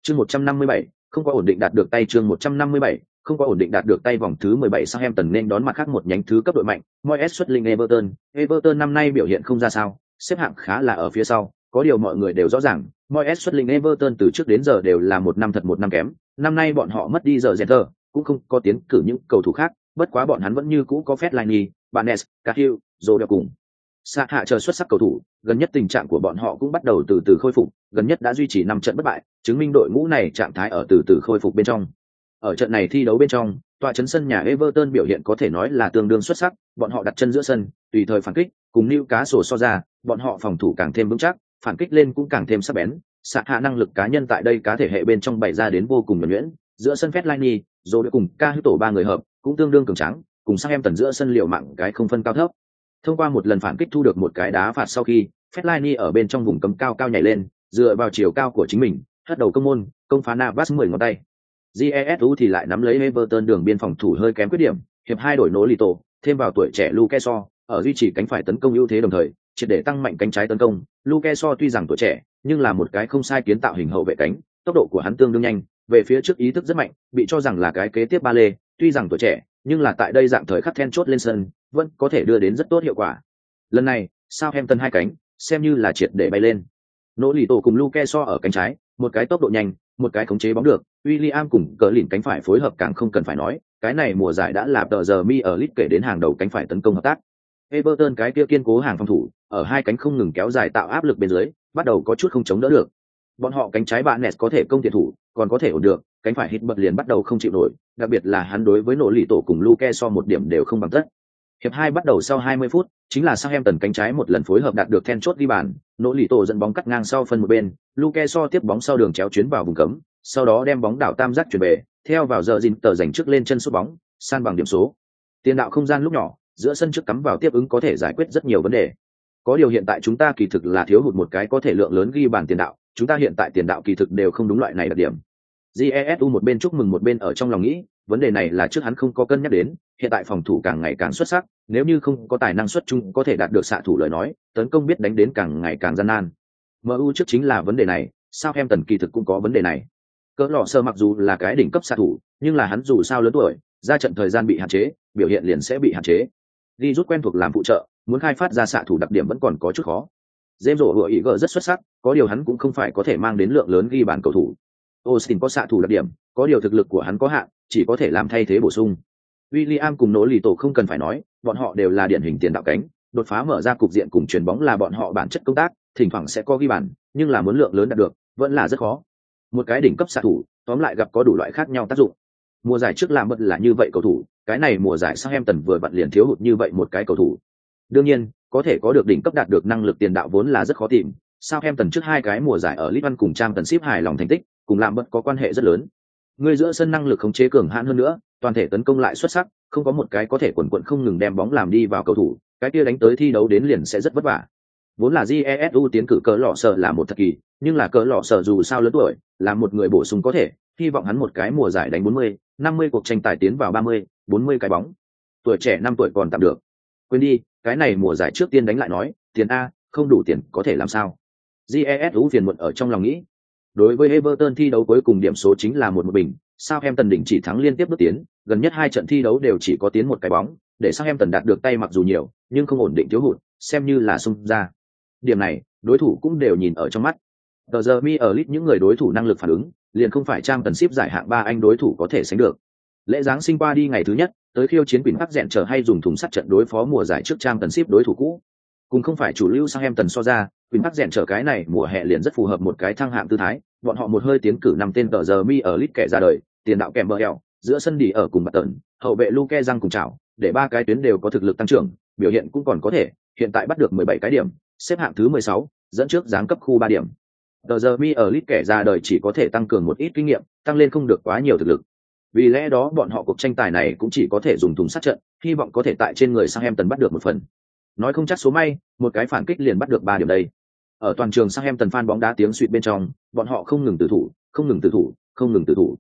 [SPEAKER 1] Chương 157, không có ổn định đạt được tay chương 157, không có ổn định đạt được tay vòng thứ 17 Southampton nên đón mặt khác một nhánh thứ cấp đội mạnh, Moyes xuất linh Everton. Everton năm nay biểu hiện không ra sao, xếp hạng khá là ở phía sau, có điều mọi người đều rõ ràng, Moyes xuất linh Everton từ trước đến giờ đều là một năm thật một năm kém, năm nay bọn họ mất đi giờ Zenter, cũng không có tiến cử những cầu thủ khác, bất quá bọn hắn vẫn như cũ có Fellaini, Barnes, Cahill, rồi đều cùng xạ hạ chờ xuất sắc cầu thủ, gần nhất tình trạng của bọn họ cũng bắt đầu từ từ khôi phục, gần nhất đã duy trì năm trận bất bại, chứng minh đội ngũ này trạng thái ở từ từ khôi phục bên trong. Ở trận này thi đấu bên trong, tòa chấn sân nhà Everton biểu hiện có thể nói là tương đương xuất sắc, bọn họ đặt chân giữa sân, tùy thời phản kích, cùng liu cá sổ so ra, bọn họ phòng thủ càng thêm vững chắc, phản kích lên cũng càng thêm sắc bén. xạ hạ năng lực cá nhân tại đây cá thể hệ bên trong bày ra đến vô cùng nhuẩn nhuyễn, giữa sân Fellaini, rồi cùng ca hữu tổ ba người hợp, cũng tương đương cường tráng, cùng sang em tần giữa sân liệu mạng cái không phân cao thấp. Thông qua một lần phản kích thu được một cái đá phạt sau khi, Fellaini ở bên trong vùng cấm cao cao nhảy lên, dựa vào chiều cao của chính mình, hất đầu công môn, công phá Navas mười ngón tay. Jesu thì lại nắm lấy Everton đường biên phòng thủ hơi kém quyết điểm, hiệp hai đổi nối Lito, thêm vào tuổi trẻ Luke So, ở duy trì cánh phải tấn công ưu thế đồng thời, triệt để tăng mạnh cánh trái tấn công. Luke So tuy rằng tuổi trẻ, nhưng là một cái không sai kiến tạo hình hậu vệ cánh, tốc độ của hắn tương đương nhanh, về phía trước ý thức rất mạnh, bị cho rằng là cái kế tiếp ba lê, tuy rằng tuổi trẻ, nhưng là tại đây dạng thời khắc then chốt lên sân, vẫn có thể đưa đến rất tốt hiệu quả. Lần này, Southampton hai cánh, xem như là triệt để bay lên. Nỗ lì tổ cùng Luke so ở cánh trái, một cái tốc độ nhanh, một cái khống chế bóng được, William cùng cỡ lìn cánh phải phối hợp càng không cần phải nói, cái này mùa giải đã là tờ giờ mi ở lít kể đến hàng đầu cánh phải tấn công hợp tác. Everton cái kia kiên cố hàng phòng thủ, ở hai cánh không ngừng kéo dài tạo áp lực bên dưới, bắt đầu có chút không chống đỡ được. Bọn họ cánh trái bạn Nets có thể công tiền thủ, còn có thể ổn được, cánh phải hít bật liền bắt đầu không chịu nổi, đặc biệt là hắn đối với nỗ lì tổ cùng Luke so một điểm đều không bằng tất. Hiệp hai bắt đầu sau 20 phút, chính là sau em tần cánh trái một lần phối hợp đạt được then chốt ghi bàn, nỗ lì tổ dẫn bóng cắt ngang sau phân một bên, Luke so tiếp bóng sau đường chéo chuyến vào vùng cấm, sau đó đem bóng đảo tam giác chuyển về, theo vào giờ dìn tờ giành trước lên chân sút bóng, san bằng điểm số. Tiền đạo không gian lúc nhỏ, giữa sân trước cắm vào tiếp ứng có thể giải quyết rất nhiều vấn đề. Có điều hiện tại chúng ta kỳ thực là thiếu hụt một cái có thể lượng lớn ghi bàn tiền đạo chúng ta hiện tại tiền đạo kỳ thực đều không đúng loại này đặc điểm. Jesu một bên chúc mừng một bên ở trong lòng nghĩ vấn đề này là trước hắn không có cân nhắc đến hiện tại phòng thủ càng ngày càng xuất sắc nếu như không có tài năng xuất chung có thể đạt được xạ thủ lời nói tấn công biết đánh đến càng ngày càng gian nan. Mu trước chính là vấn đề này sao em tần kỳ thực cũng có vấn đề này. Cỡ lọ sơ mặc dù là cái đỉnh cấp xạ thủ nhưng là hắn dù sao lớn tuổi ra trận thời gian bị hạn chế biểu hiện liền sẽ bị hạn chế. Đi rút quen thuộc làm phụ trợ muốn khai phát ra xạ thủ đặc điểm vẫn còn có chút khó. James rổ hựa ý gờ rất xuất sắc, có điều hắn cũng không phải có thể mang đến lượng lớn ghi bàn cầu thủ. Austin có xạ thủ đặc điểm, có điều thực lực của hắn có hạn, chỉ có thể làm thay thế bổ sung. William cùng nỗ lì tổ không cần phải nói, bọn họ đều là điển hình tiền đạo cánh, đột phá mở ra cục diện cùng chuyền bóng là bọn họ bản chất công tác, thỉnh thoảng sẽ có ghi bàn, nhưng là muốn lượng lớn đạt được, vẫn là rất khó. Một cái đỉnh cấp xạ thủ, tóm lại gặp có đủ loại khác nhau tác dụng. Mùa giải trước làm bật là như vậy cầu thủ, cái này mùa giải sang em tần vừa vặn liền thiếu hụt như vậy một cái cầu thủ. Đương nhiên, có thể có được đỉnh cấp đạt được năng lực tiền đạo vốn là rất khó tìm. sao em tần trước hai cái mùa giải ở League cùng Trang tần ship hài lòng thành tích, cùng làm bật có quan hệ rất lớn. Người giữa sân năng lực khống chế cường hãn hơn nữa, toàn thể tấn công lại xuất sắc, không có một cái có thể quần quận không ngừng đem bóng làm đi vào cầu thủ, cái kia đánh tới thi đấu đến liền sẽ rất vất vả. Vốn là Jesu tiến cử cỡ lọ sợ là một thật kỳ, nhưng là cỡ lọ sợ dù sao lớn tuổi, là một người bổ sung có thể, hy vọng hắn một cái mùa giải đánh 40, 50 cuộc tranh tài tiến vào 30, 40 cái bóng. Tuổi trẻ năm tuổi còn tạm được. Quên đi, cái này mùa giải trước tiên đánh lại nói, tiền a, không đủ tiền có thể làm sao? Jesu phiền muộn ở trong lòng nghĩ. Đối với Everton thi đấu cuối cùng điểm số chính là một một bình, Southampton đỉnh chỉ thắng liên tiếp bước tiến, gần nhất hai trận thi đấu đều chỉ có tiến một cái bóng, để Southampton đạt được tay mặc dù nhiều, nhưng không ổn định thiếu hụt, xem như là xung ra. Điểm này, đối thủ cũng đều nhìn ở trong mắt. The giờ mi ở lit những người đối thủ năng lực phản ứng, liền không phải trang tần ship giải hạng ba anh đối thủ có thể sánh được. Lễ giáng sinh qua đi ngày thứ nhất, tới khiêu chiến quỷ bắc dẹn trở hay dùng thùng sắt trận đối phó mùa giải trước trang tần ship đối thủ cũ. Cũng không phải chủ lưu sang em tần so ra, quỳnh bắc rèn trở cái này mùa hè liền rất phù hợp một cái thăng hạng tư thái, bọn họ một hơi tiến cử năm tên tờ giờ mi ở lit kẻ ra đời, tiền đạo kèm bờ eo, giữa sân đi ở cùng bạt tần, hậu vệ Luke răng cùng chảo, để ba cái tuyến đều có thực lực tăng trưởng, biểu hiện cũng còn có thể, hiện tại bắt được 17 cái điểm, xếp hạng thứ 16, dẫn trước giáng cấp khu 3 điểm. Tờ giờ mi ở lit kẻ ra đời chỉ có thể tăng cường một ít kinh nghiệm, tăng lên không được quá nhiều thực lực. Vì lẽ đó bọn họ cuộc tranh tài này cũng chỉ có thể dùng thùng sát trận, hy vọng có thể tại trên người sang em tần bắt được một phần. Nói không chắc số may, một cái phản kích liền bắt được ba điểm đây. Ở toàn trường sang em tần Phan bóng đá tiếng suỵt bên trong, bọn họ không ngừng từ thủ, không ngừng từ thủ, không ngừng từ thủ.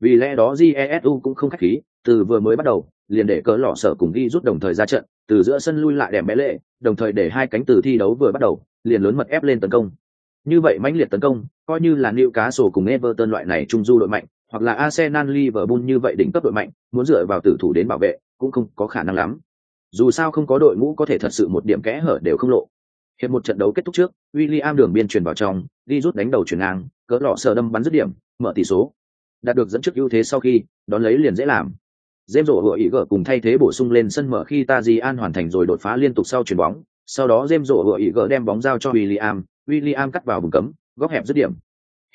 [SPEAKER 1] Vì lẽ đó Jesu cũng không khách khí, từ vừa mới bắt đầu, liền để cỡ lọ sở cùng ghi rút đồng thời ra trận, từ giữa sân lui lại đẹp bé lệ, đồng thời để hai cánh từ thi đấu vừa bắt đầu, liền lớn mật ép lên tấn công. Như vậy mãnh liệt tấn công, coi như là nữ cá sổ cùng Everton loại này trung du đội mạnh, hoặc là Arsenal Liverpool như vậy đỉnh cấp đội mạnh, muốn dựa vào tử thủ đến bảo vệ, cũng không có khả năng lắm. Dù sao không có đội ngũ có thể thật sự một điểm kẽ hở đều không lộ. Hiệp một trận đấu kết thúc trước, William đường biên truyền vào trong, đi rút đánh đầu chuyển ngang, cỡ lọ sờ đâm bắn dứt điểm, mở tỷ số. Đạt được dẫn trước ưu thế sau khi, đón lấy liền dễ làm. James rổ hựa ý gỡ cùng thay thế bổ sung lên sân mở khi Tajian hoàn thành rồi đột phá liên tục sau chuyển bóng, sau đó James rổ hựa ý gỡ đem bóng giao cho William, William cắt vào vùng cấm, góc hẹp dứt điểm.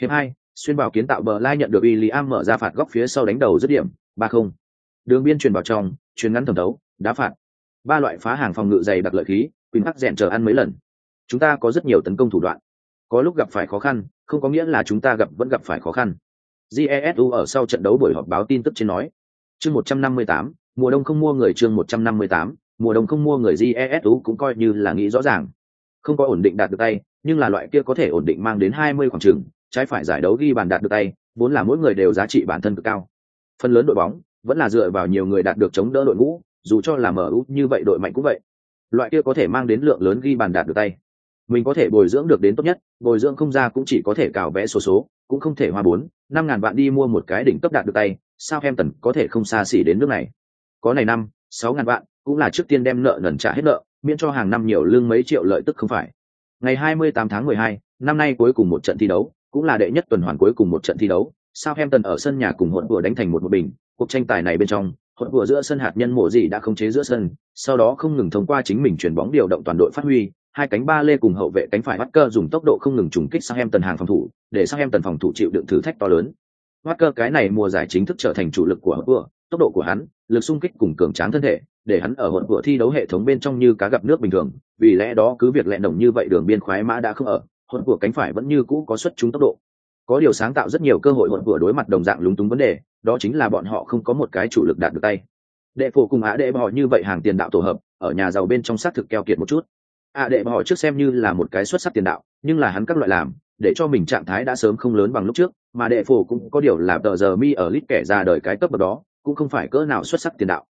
[SPEAKER 1] Hiệp hai, xuyên bảo kiến tạo bờ lai nhận được William mở ra phạt góc phía sau đánh đầu dứt điểm, ba không. Đường biên truyền vào trong, truyền ngắn thẩm đấu, đá phạt. Ba loại phá hàng phòng ngự dày đặc lợi khí, Quỳnh khắc rèn chờ ăn mấy lần. Chúng ta có rất nhiều tấn công thủ đoạn. Có lúc gặp phải khó khăn, không có nghĩa là chúng ta gặp vẫn gặp phải khó khăn. Jesu ở sau trận đấu buổi họp báo tin tức trên nói. Chương 158, mùa đông không mua người chương 158, mùa đông không mua người Jesu cũng coi như là nghĩ rõ ràng. Không có ổn định đạt được tay, nhưng là loại kia có thể ổn định mang đến 20 khoảng trừng, trái phải giải đấu ghi bàn đạt được tay, vốn là mỗi người đều giá trị bản thân cực cao. Phần lớn đội bóng vẫn là dựa vào nhiều người đạt được chống đỡ đội ngũ, dù cho là MU như vậy đội mạnh cũng vậy. Loại kia có thể mang đến lượng lớn ghi bàn đạt được tay. Mình có thể bồi dưỡng được đến tốt nhất, bồi dưỡng không ra cũng chỉ có thể cào vẽ số số, cũng không thể hoa bốn, năm ngàn bạn đi mua một cái đỉnh cấp đạt được tay, sao em tần có thể không xa xỉ đến nước này. Có này năm, sáu ngàn bạn cũng là trước tiên đem nợ nần trả hết nợ, miễn cho hàng năm nhiều lương mấy triệu lợi tức không phải. Ngày 28 tháng 12, năm nay cuối cùng một trận thi đấu, cũng là đệ nhất tuần hoàn cuối cùng một trận thi đấu. Southampton ở sân nhà cùng hỗn vừa đánh thành một một bình, cuộc tranh tài này bên trong, hỗn vừa giữa sân hạt nhân mổ gì đã khống chế giữa sân, sau đó không ngừng thông qua chính mình chuyển bóng điều động toàn đội phát huy, hai cánh ba lê cùng hậu vệ cánh phải Walker dùng tốc độ không ngừng trùng kích sang em tần hàng phòng thủ, để sang em tần phòng thủ chịu đựng thử thách to lớn. Walker cái này mùa giải chính thức trở thành chủ lực của hỗn vừa, tốc độ của hắn, lực xung kích cùng cường tráng thân thể, để hắn ở hỗn vừa thi đấu hệ thống bên trong như cá gặp nước bình thường, vì lẽ đó cứ việc lẹn đồng như vậy đường biên khoái mã đã không ở, hỗn vừa cánh phải vẫn như cũ có xuất chúng tốc độ có điều sáng tạo rất nhiều cơ hội hỗn vừa đối mặt đồng dạng lúng túng vấn đề đó chính là bọn họ không có một cái chủ lực đạt được tay. Đệ phổ cùng ạ đệ bỏ như vậy hàng tiền đạo tổ hợp, ở nhà giàu bên trong xác thực keo kiệt một chút. Ạ đệ bỏ trước xem như là một cái xuất sắc tiền đạo, nhưng là hắn các loại làm, để cho mình trạng thái đã sớm không lớn bằng lúc trước, mà đệ phổ cũng có điều là tờ giờ mi ở lít kẻ ra đời cái cấp bậc đó, cũng không phải cỡ nào xuất sắc tiền đạo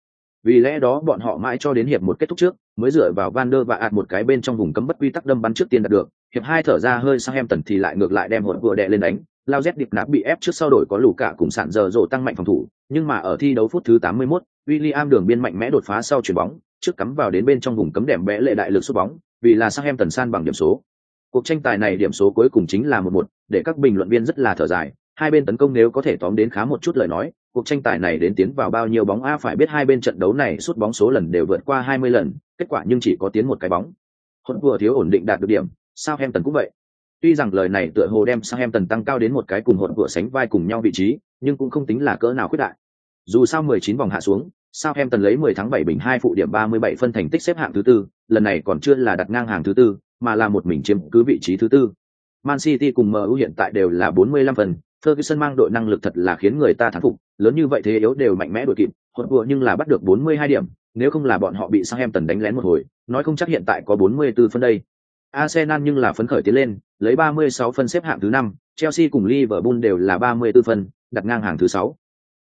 [SPEAKER 1] vì lẽ đó bọn họ mãi cho đến hiệp một kết thúc trước mới dựa vào van der và ạt một cái bên trong vùng cấm bất quy tắc đâm bắn trước tiên đạt được. Hiệp hai thở ra hơi sang em tần thì lại ngược lại đem hột vừa đệ lên đánh. Lao z điệp nạp bị ép trước sau đổi có lù cả cùng sạn giờ rộ tăng mạnh phòng thủ nhưng mà ở thi đấu phút thứ 81, William đường biên mạnh mẽ đột phá sau chuyển bóng trước cắm vào đến bên trong vùng cấm đệm bẽ lệ đại lực sút bóng vì là sang em tần san bằng điểm số. Cuộc tranh tài này điểm số cuối cùng chính là một một để các bình luận viên rất là thở dài hai bên tấn công nếu có thể tóm đến khá một chút lời nói cuộc tranh tài này đến tiến vào bao nhiêu bóng a phải biết hai bên trận đấu này suốt bóng số lần đều vượt qua 20 lần kết quả nhưng chỉ có tiến một cái bóng. Hỗn vừa thiếu ổn định đạt được điểm sao em tần cũng vậy. Tuy rằng lời này tựa hồ đem sang em tần tăng cao đến một cái cùng hỗn vừa sánh vai cùng nhau vị trí nhưng cũng không tính là cỡ nào khuyết đại. Dù sao 19 vòng hạ xuống sao em tần lấy 10 tháng 7 bình hai phụ điểm 37 phân thành tích xếp hạng thứ tư lần này còn chưa là đặt ngang hàng thứ tư mà là một mình chiếm cứ vị trí thứ tư. Man City cùng MU hiện tại đều là 45 phần, Ferguson mang đội năng lực thật là khiến người ta thán phục, lớn như vậy thế yếu đều mạnh mẽ đuổi kịp, hỗn vừa nhưng là bắt được 42 điểm, nếu không là bọn họ bị Southampton đánh lén một hồi, nói không chắc hiện tại có 44 phân đây. Arsenal nhưng là phấn khởi tiến lên, lấy 36 phân xếp hạng thứ 5, Chelsea cùng Liverpool đều là 34 phân, đặt ngang hàng thứ 6.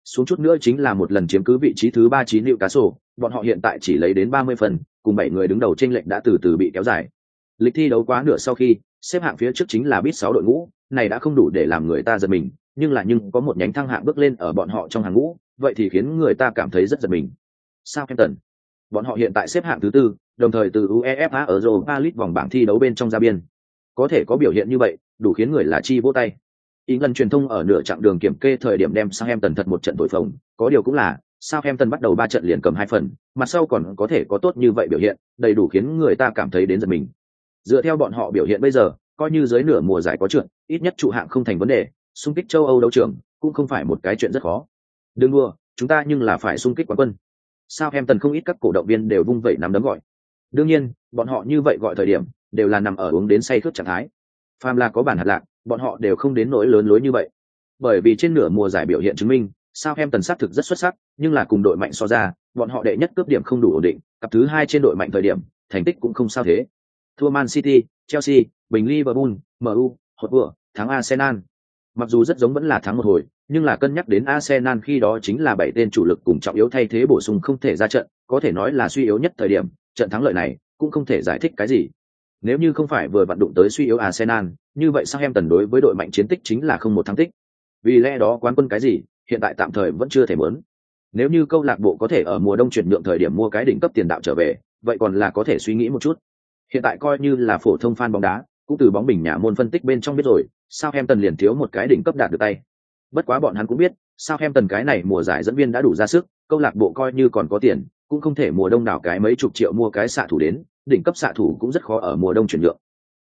[SPEAKER 1] Xuống chút nữa chính là một lần chiếm cứ vị trí thứ 39 Newcastle, bọn họ hiện tại chỉ lấy đến 30 phần, cùng 7 người đứng đầu trên lệnh đã từ từ bị kéo dài. Lịch thi đấu quá nửa sau khi, xếp hạng phía trước chính là Bít 6 đội ngũ, này đã không đủ để làm người ta giật mình, nhưng là nhưng có một nhánh thăng hạng bước lên ở bọn họ trong hàng ngũ, vậy thì khiến người ta cảm thấy rất giật mình. Southampton, bọn họ hiện tại xếp hạng thứ tư, đồng thời từ UEFA ở Europa League vòng bảng thi đấu bên trong ra biên. Có thể có biểu hiện như vậy, đủ khiến người là chi vỗ tay. England truyền thông ở nửa chặng đường kiểm kê thời điểm đem Southampton thật một trận tội phồng, có điều cũng là Southampton bắt đầu ba trận liền cầm hai phần, mặt sau còn có thể có tốt như vậy biểu hiện, đầy đủ khiến người ta cảm thấy đến giật mình. Dựa theo bọn họ biểu hiện bây giờ, coi như dưới nửa mùa giải có trượt, ít nhất trụ hạng không thành vấn đề, xung kích châu Âu đấu trường cũng không phải một cái chuyện rất khó. Đừng đua, chúng ta nhưng là phải xung kích quán quân. Sao em tần không ít các cổ động viên đều vung vẩy nắm đấm gọi. Đương nhiên, bọn họ như vậy gọi thời điểm, đều là nằm ở uống đến say khướt trạng thái. Phàm là có bản hạt lạc, bọn họ đều không đến nỗi lớn lối như vậy. Bởi vì trên nửa mùa giải biểu hiện chứng minh, sao em tần sát thực rất xuất sắc, nhưng là cùng đội mạnh so ra, bọn họ đệ nhất cướp điểm không đủ ổn định, cặp thứ hai trên đội mạnh thời điểm, thành tích cũng không sao thế. Thua Man City, Chelsea, bình Liverpool, MU, hột vừa, thắng Arsenal. Mặc dù rất giống vẫn là thắng một hồi, nhưng là cân nhắc đến Arsenal khi đó chính là bảy tên chủ lực cùng trọng yếu thay thế bổ sung không thể ra trận, có thể nói là suy yếu nhất thời điểm, trận thắng lợi này cũng không thể giải thích cái gì. Nếu như không phải vừa vận đụng tới suy yếu Arsenal, như vậy Southampton đối với đội mạnh chiến tích chính là không một thắng tích. Vì lẽ đó quán quân cái gì, hiện tại tạm thời vẫn chưa thể muốn. Nếu như câu lạc bộ có thể ở mùa đông chuyển nhượng thời điểm mua cái đỉnh cấp tiền đạo trở về, vậy còn là có thể suy nghĩ một chút. Hiện tại coi như là phổ thông fan bóng đá, cũng từ bóng bình nhà môn phân tích bên trong biết rồi, sao em tần liền thiếu một cái đỉnh cấp đạt được tay. Bất quá bọn hắn cũng biết, sao em tần cái này mùa giải dẫn viên đã đủ ra sức, câu lạc bộ coi như còn có tiền, cũng không thể mùa đông nào cái mấy chục triệu mua cái xạ thủ đến, đỉnh cấp xạ thủ cũng rất khó ở mùa đông chuyển nhượng.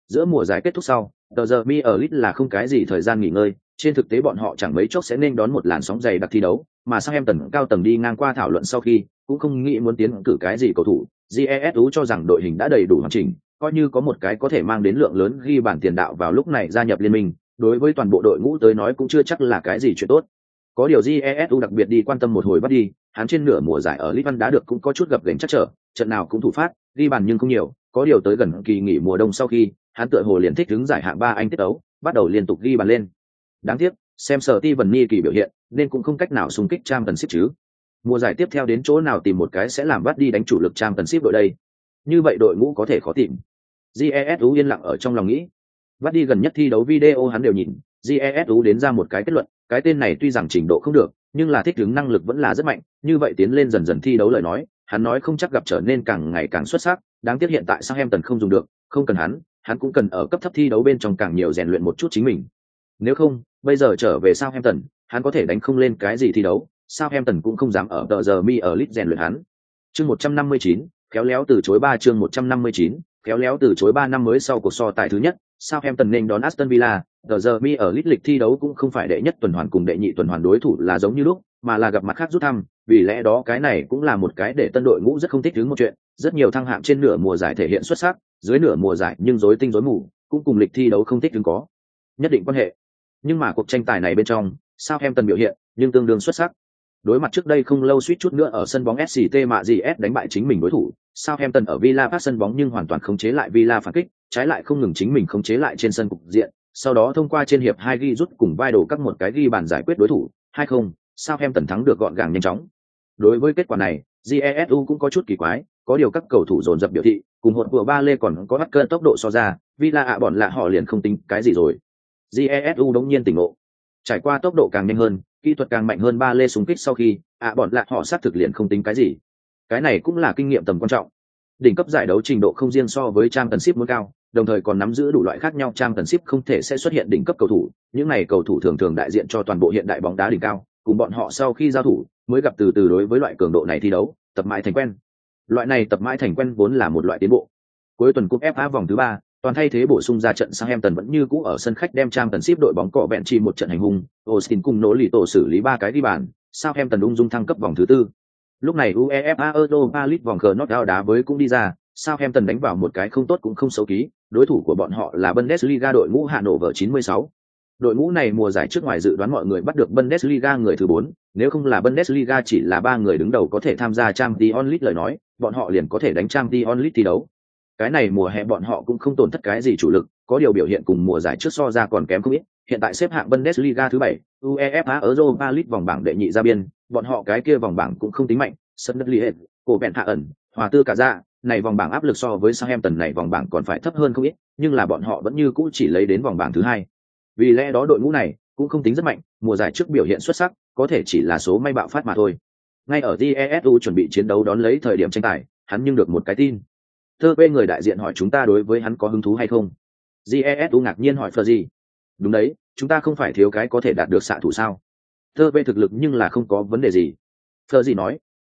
[SPEAKER 1] Giữa mùa giải kết thúc sau, tờ giờ mi ở lit là không cái gì thời gian nghỉ ngơi, trên thực tế bọn họ chẳng mấy chốc sẽ nên đón một làn sóng dày đặc thi đấu, mà sang em tần cao tầng đi ngang qua thảo luận sau khi, cũng không nghĩ muốn tiến cử cái gì cầu thủ. GESU cho rằng đội hình đã đầy đủ hoàn chỉnh, coi như có một cái có thể mang đến lượng lớn ghi bản tiền đạo vào lúc này gia nhập liên minh, đối với toàn bộ đội ngũ tới nói cũng chưa chắc là cái gì chuyện tốt. Có điều GESU đặc biệt đi quan tâm một hồi bắt đi, hắn trên nửa mùa giải ở Litvan đã được cũng có chút gặp gềnh chắc trở, trận nào cũng thủ phát, ghi bàn nhưng không nhiều, có điều tới gần kỳ nghỉ mùa đông sau khi, hắn tựa hồ liền thích đứng giải hạng ba anh tiết đấu, bắt đầu liên tục ghi bàn lên. Đáng tiếc, xem sở ti vần ni kỳ biểu hiện, nên cũng không cách nào xung kích trang cần ship chứ. Mùa giải tiếp theo đến chỗ nào tìm một cái sẽ làm bắt đi đánh chủ lực trang cần ship đội đây. Như vậy đội ngũ có thể khó tìm jesu yên lặng ở trong lòng nghĩ. Bắt đi gần nhất thi đấu video hắn đều nhìn jesu đến ra một cái kết luận, cái tên này tuy rằng trình độ không được, nhưng là thích ứng năng lực vẫn là rất mạnh, như vậy tiến lên dần dần thi đấu lời nói, hắn nói không chắc gặp trở nên càng ngày càng xuất sắc, đáng tiếc hiện tại sao em tần không dùng được, không cần hắn hắn cũng cần ở cấp thấp thi đấu bên trong càng nhiều rèn luyện một chút chính mình. Nếu không, bây giờ trở về sao em tần hắn có thể đánh không lên cái gì thi đấu sao em tần cũng không dám ở tờ giờ mi ở lit rèn luyện hắn. Chương một trăm năm mươi chín, khéo léo từ chối ba chương một trăm năm mươi chín khéo léo từ chối ba năm mới sau cuộc so tài thứ nhất, Southampton nên đón Aston Villa, The mi ở lít lịch thi đấu cũng không phải đệ nhất tuần hoàn cùng đệ nhị tuần hoàn đối thủ là giống như lúc, mà là gặp mặt khác rút thăm, vì lẽ đó cái này cũng là một cái để tân đội ngũ rất không thích ứng một chuyện, rất nhiều thăng hạng trên nửa mùa giải thể hiện xuất sắc, dưới nửa mùa giải nhưng rối tinh rối mù, cũng cùng lịch thi đấu không thích ứng có nhất định quan hệ. Nhưng mà cuộc tranh tài này bên trong, Southampton biểu hiện nhưng tương đương xuất sắc. Đối mặt trước đây không lâu suýt chút nữa ở sân bóng SCT mà gì S đánh bại chính mình đối thủ, Southampton ở Villa Park sân bóng nhưng hoàn toàn khống chế lại Villa phản kích, trái lại không ngừng chính mình khống chế lại trên sân cục diện, sau đó thông qua trên hiệp hai ghi rút cùng vai đồ các một cái ghi bàn giải quyết đối thủ, hay không, Southampton thắng được gọn gàng nhanh chóng. Đối với kết quả này, GESU cũng có chút kỳ quái, có điều các cầu thủ dồn dập biểu thị, cùng hột vừa ba lê còn có bắt cơn tốc độ so ra, Villa ạ bọn lạ họ liền không tính cái gì rồi. GESU đống nhiên tỉnh ngộ. Trải qua tốc độ càng nhanh hơn, kỹ thuật càng mạnh hơn ba lê súng kích sau khi, ạ bọn lạ họ sát thực liền không tính cái gì. Cái này cũng là kinh nghiệm tầm quan trọng. Đỉnh cấp giải đấu trình độ không riêng so với trang tần ship muốn cao, đồng thời còn nắm giữ đủ loại khác nhau trang tần ship không thể sẽ xuất hiện đỉnh cấp cầu thủ, những này cầu thủ thường thường đại diện cho toàn bộ hiện đại bóng đá đỉnh cao, cùng bọn họ sau khi giao thủ, mới gặp từ từ đối với loại cường độ này thi đấu, tập mãi thành quen. Loại này tập mãi thành quen vốn là một loại tiến bộ. Cuối tuần cúp FA vòng thứ ba, toàn thay thế bổ sung ra trận sang Southampton vẫn như cũ ở sân khách đem trang tần ship đội bóng cọ vẹn chi một trận hành hung, Austin cùng nỗ lì tổ xử lý ba cái đi bàn, Southampton ung dung thăng cấp vòng thứ tư. Lúc này UEFA Europa League vòng cờ knockout đá với cũng đi ra, Southampton đánh vào một cái không tốt cũng không xấu ký, đối thủ của bọn họ là Bundesliga đội ngũ Hà Nội vở 96. Đội ngũ này mùa giải trước ngoài dự đoán mọi người bắt được Bundesliga người thứ 4, nếu không là Bundesliga chỉ là ba người đứng đầu có thể tham gia Champions League lời nói, bọn họ liền có thể đánh Champions League thi đấu. Cái này mùa hè bọn họ cũng không tổn thất cái gì chủ lực, có điều biểu hiện cùng mùa giải trước so ra còn kém không ít. Hiện tại xếp hạng Bundesliga thứ 7, UEFA Europa League vòng bảng đệ nhị ra biên, bọn họ cái kia vòng bảng cũng không tính mạnh, sân đất liệt, cổ bèn hạ ẩn, hòa tư cả ra, này vòng bảng áp lực so với Southampton này vòng bảng còn phải thấp hơn không ít, nhưng là bọn họ vẫn như cũ chỉ lấy đến vòng bảng thứ hai. Vì lẽ đó đội ngũ này cũng không tính rất mạnh, mùa giải trước biểu hiện xuất sắc, có thể chỉ là số may bạo phát mà thôi. Ngay ở TESU chuẩn bị chiến đấu đón lấy thời điểm tranh tài, hắn nhưng được một cái tin. Thơ quê người đại diện hỏi chúng ta đối với hắn có hứng thú hay không. GESU ngạc nhiên hỏi Fleur gì? Đúng đấy, chúng ta không phải thiếu cái có thể đạt được xạ thủ sao? Thơ bê thực lực nhưng là không có vấn đề gì. thơ gì nói?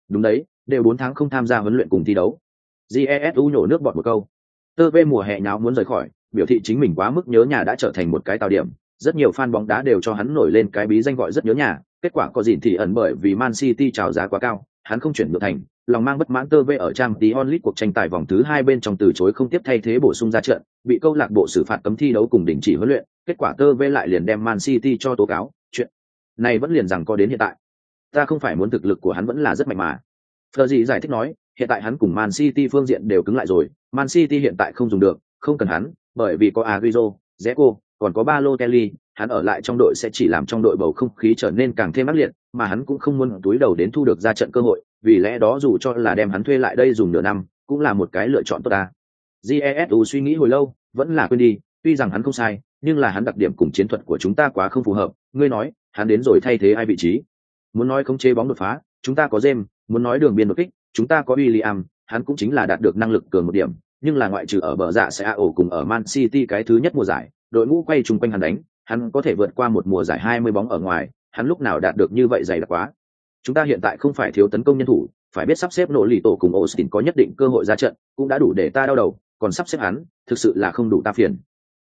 [SPEAKER 1] Đúng đấy, đều bốn tháng không tham gia huấn luyện cùng thi đấu, jesu nhổ nước bọt một câu tơ vê mùa hè nháo muốn rời khỏi biểu thị chính mình quá mức nhớ nhà đã trở thành một cái tào điểm rất nhiều fan bóng đá đều cho hắn nổi lên cái bí danh gọi rất nhớ nhà kết quả có gì thì ẩn bởi vì man city trào giá quá cao hắn không chuyển được thành lòng mang bất mãn tơ vê ở trang tí onlit cuộc tranh tài vòng thứ hai bên trong từ chối không tiếp thay thế bổ sung ra trận bị câu lạc bộ xử phạt cấm thi đấu cùng đình chỉ huấn luyện kết quả tơ vê lại liền đem man city cho tố cáo chuyện này vẫn liền rằng có đến hiện tại. Ta không phải muốn thực lực của hắn vẫn là rất mạnh mà. Phờ gì giải thích nói, hiện tại hắn cùng Man City phương diện đều cứng lại rồi, Man City hiện tại không dùng được, không cần hắn, bởi vì có Agüero, Zeko, còn có Balotelli, hắn ở lại trong đội sẽ chỉ làm trong đội bầu không khí trở nên càng thêm ác liệt, mà hắn cũng không muốn túi đầu đến thu được ra trận cơ hội, vì lẽ đó dù cho là đem hắn thuê lại đây dùng nửa năm, cũng là một cái lựa chọn tốt ta. Jesu suy nghĩ hồi lâu, vẫn là quên đi, tuy rằng hắn không sai, nhưng là hắn đặc điểm cùng chiến thuật của chúng ta quá không phù hợp, ngươi nói, hắn đến rồi thay thế ai vị trí? Muốn nói không chế bóng đột phá, chúng ta có James, muốn nói đường biên đột kích, chúng ta có William, hắn cũng chính là đạt được năng lực cường một điểm, nhưng là ngoại trừ ở bờ dạ sẽ ổ cùng ở Man City cái thứ nhất mùa giải, đội ngũ quay chung quanh hắn đánh, hắn có thể vượt qua một mùa giải 20 bóng ở ngoài, hắn lúc nào đạt được như vậy dày đặc quá. Chúng ta hiện tại không phải thiếu tấn công nhân thủ, phải biết sắp xếp nỗ lì tổ cùng Austin có nhất định cơ hội ra trận, cũng đã đủ để ta đau đầu, còn sắp xếp hắn, thực sự là không đủ ta phiền.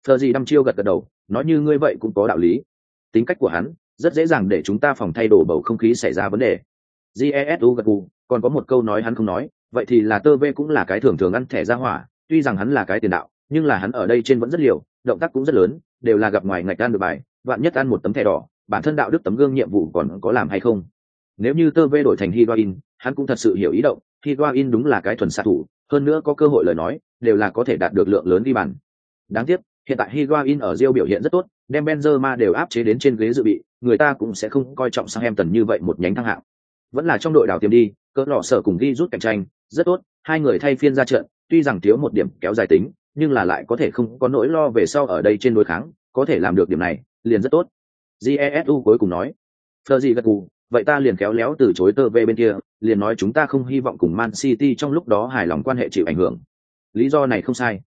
[SPEAKER 1] Thờ gì đăm chiêu gật gật đầu, nói như ngươi vậy cũng có đạo lý. Tính cách của hắn, rất dễ dàng để chúng ta phòng thay đổi bầu không khí xảy ra vấn đề jesu gật gù còn có một câu nói hắn không nói vậy thì là tơ vê cũng là cái thường thường ăn thẻ ra hỏa tuy rằng hắn là cái tiền đạo nhưng là hắn ở đây trên vẫn rất liều động tác cũng rất lớn đều là gặp ngoài ngạch ăn được bài vạn nhất ăn một tấm thẻ đỏ bản thân đạo đức tấm gương nhiệm vụ còn có làm hay không nếu như tơ vê đổi thành higuain, hắn cũng thật sự hiểu ý động. Higuain đúng là cái thuần xạ thủ, hơn nữa có cơ hội lời nói, đều là có thể đạt được lượng lớn đi bàn. Đáng tiếc, hiện tại higuain ở rio biểu hiện rất tốt, đem benzema đều áp chế đến trên ghế dự bị, người ta cũng sẽ không coi trọng sang em tần như vậy một nhánh thăng hạng. Vẫn là trong đội đào tiềm đi, cỡ lọ sở cùng ghi rút cạnh tranh, rất tốt, hai người thay phiên ra trận, tuy rằng thiếu một điểm kéo dài tính, nhưng là lại có thể không có nỗi lo về sau ở đây trên đối kháng, có thể làm được điểm này, liền rất tốt. Jesu cuối cùng nói. Thơ gì gật gù vậy ta liền kéo léo từ chối tơ về bên kia, liền nói chúng ta không hy vọng cùng man city trong lúc đó hài lòng quan hệ chịu ảnh hưởng. Lý do này không sai.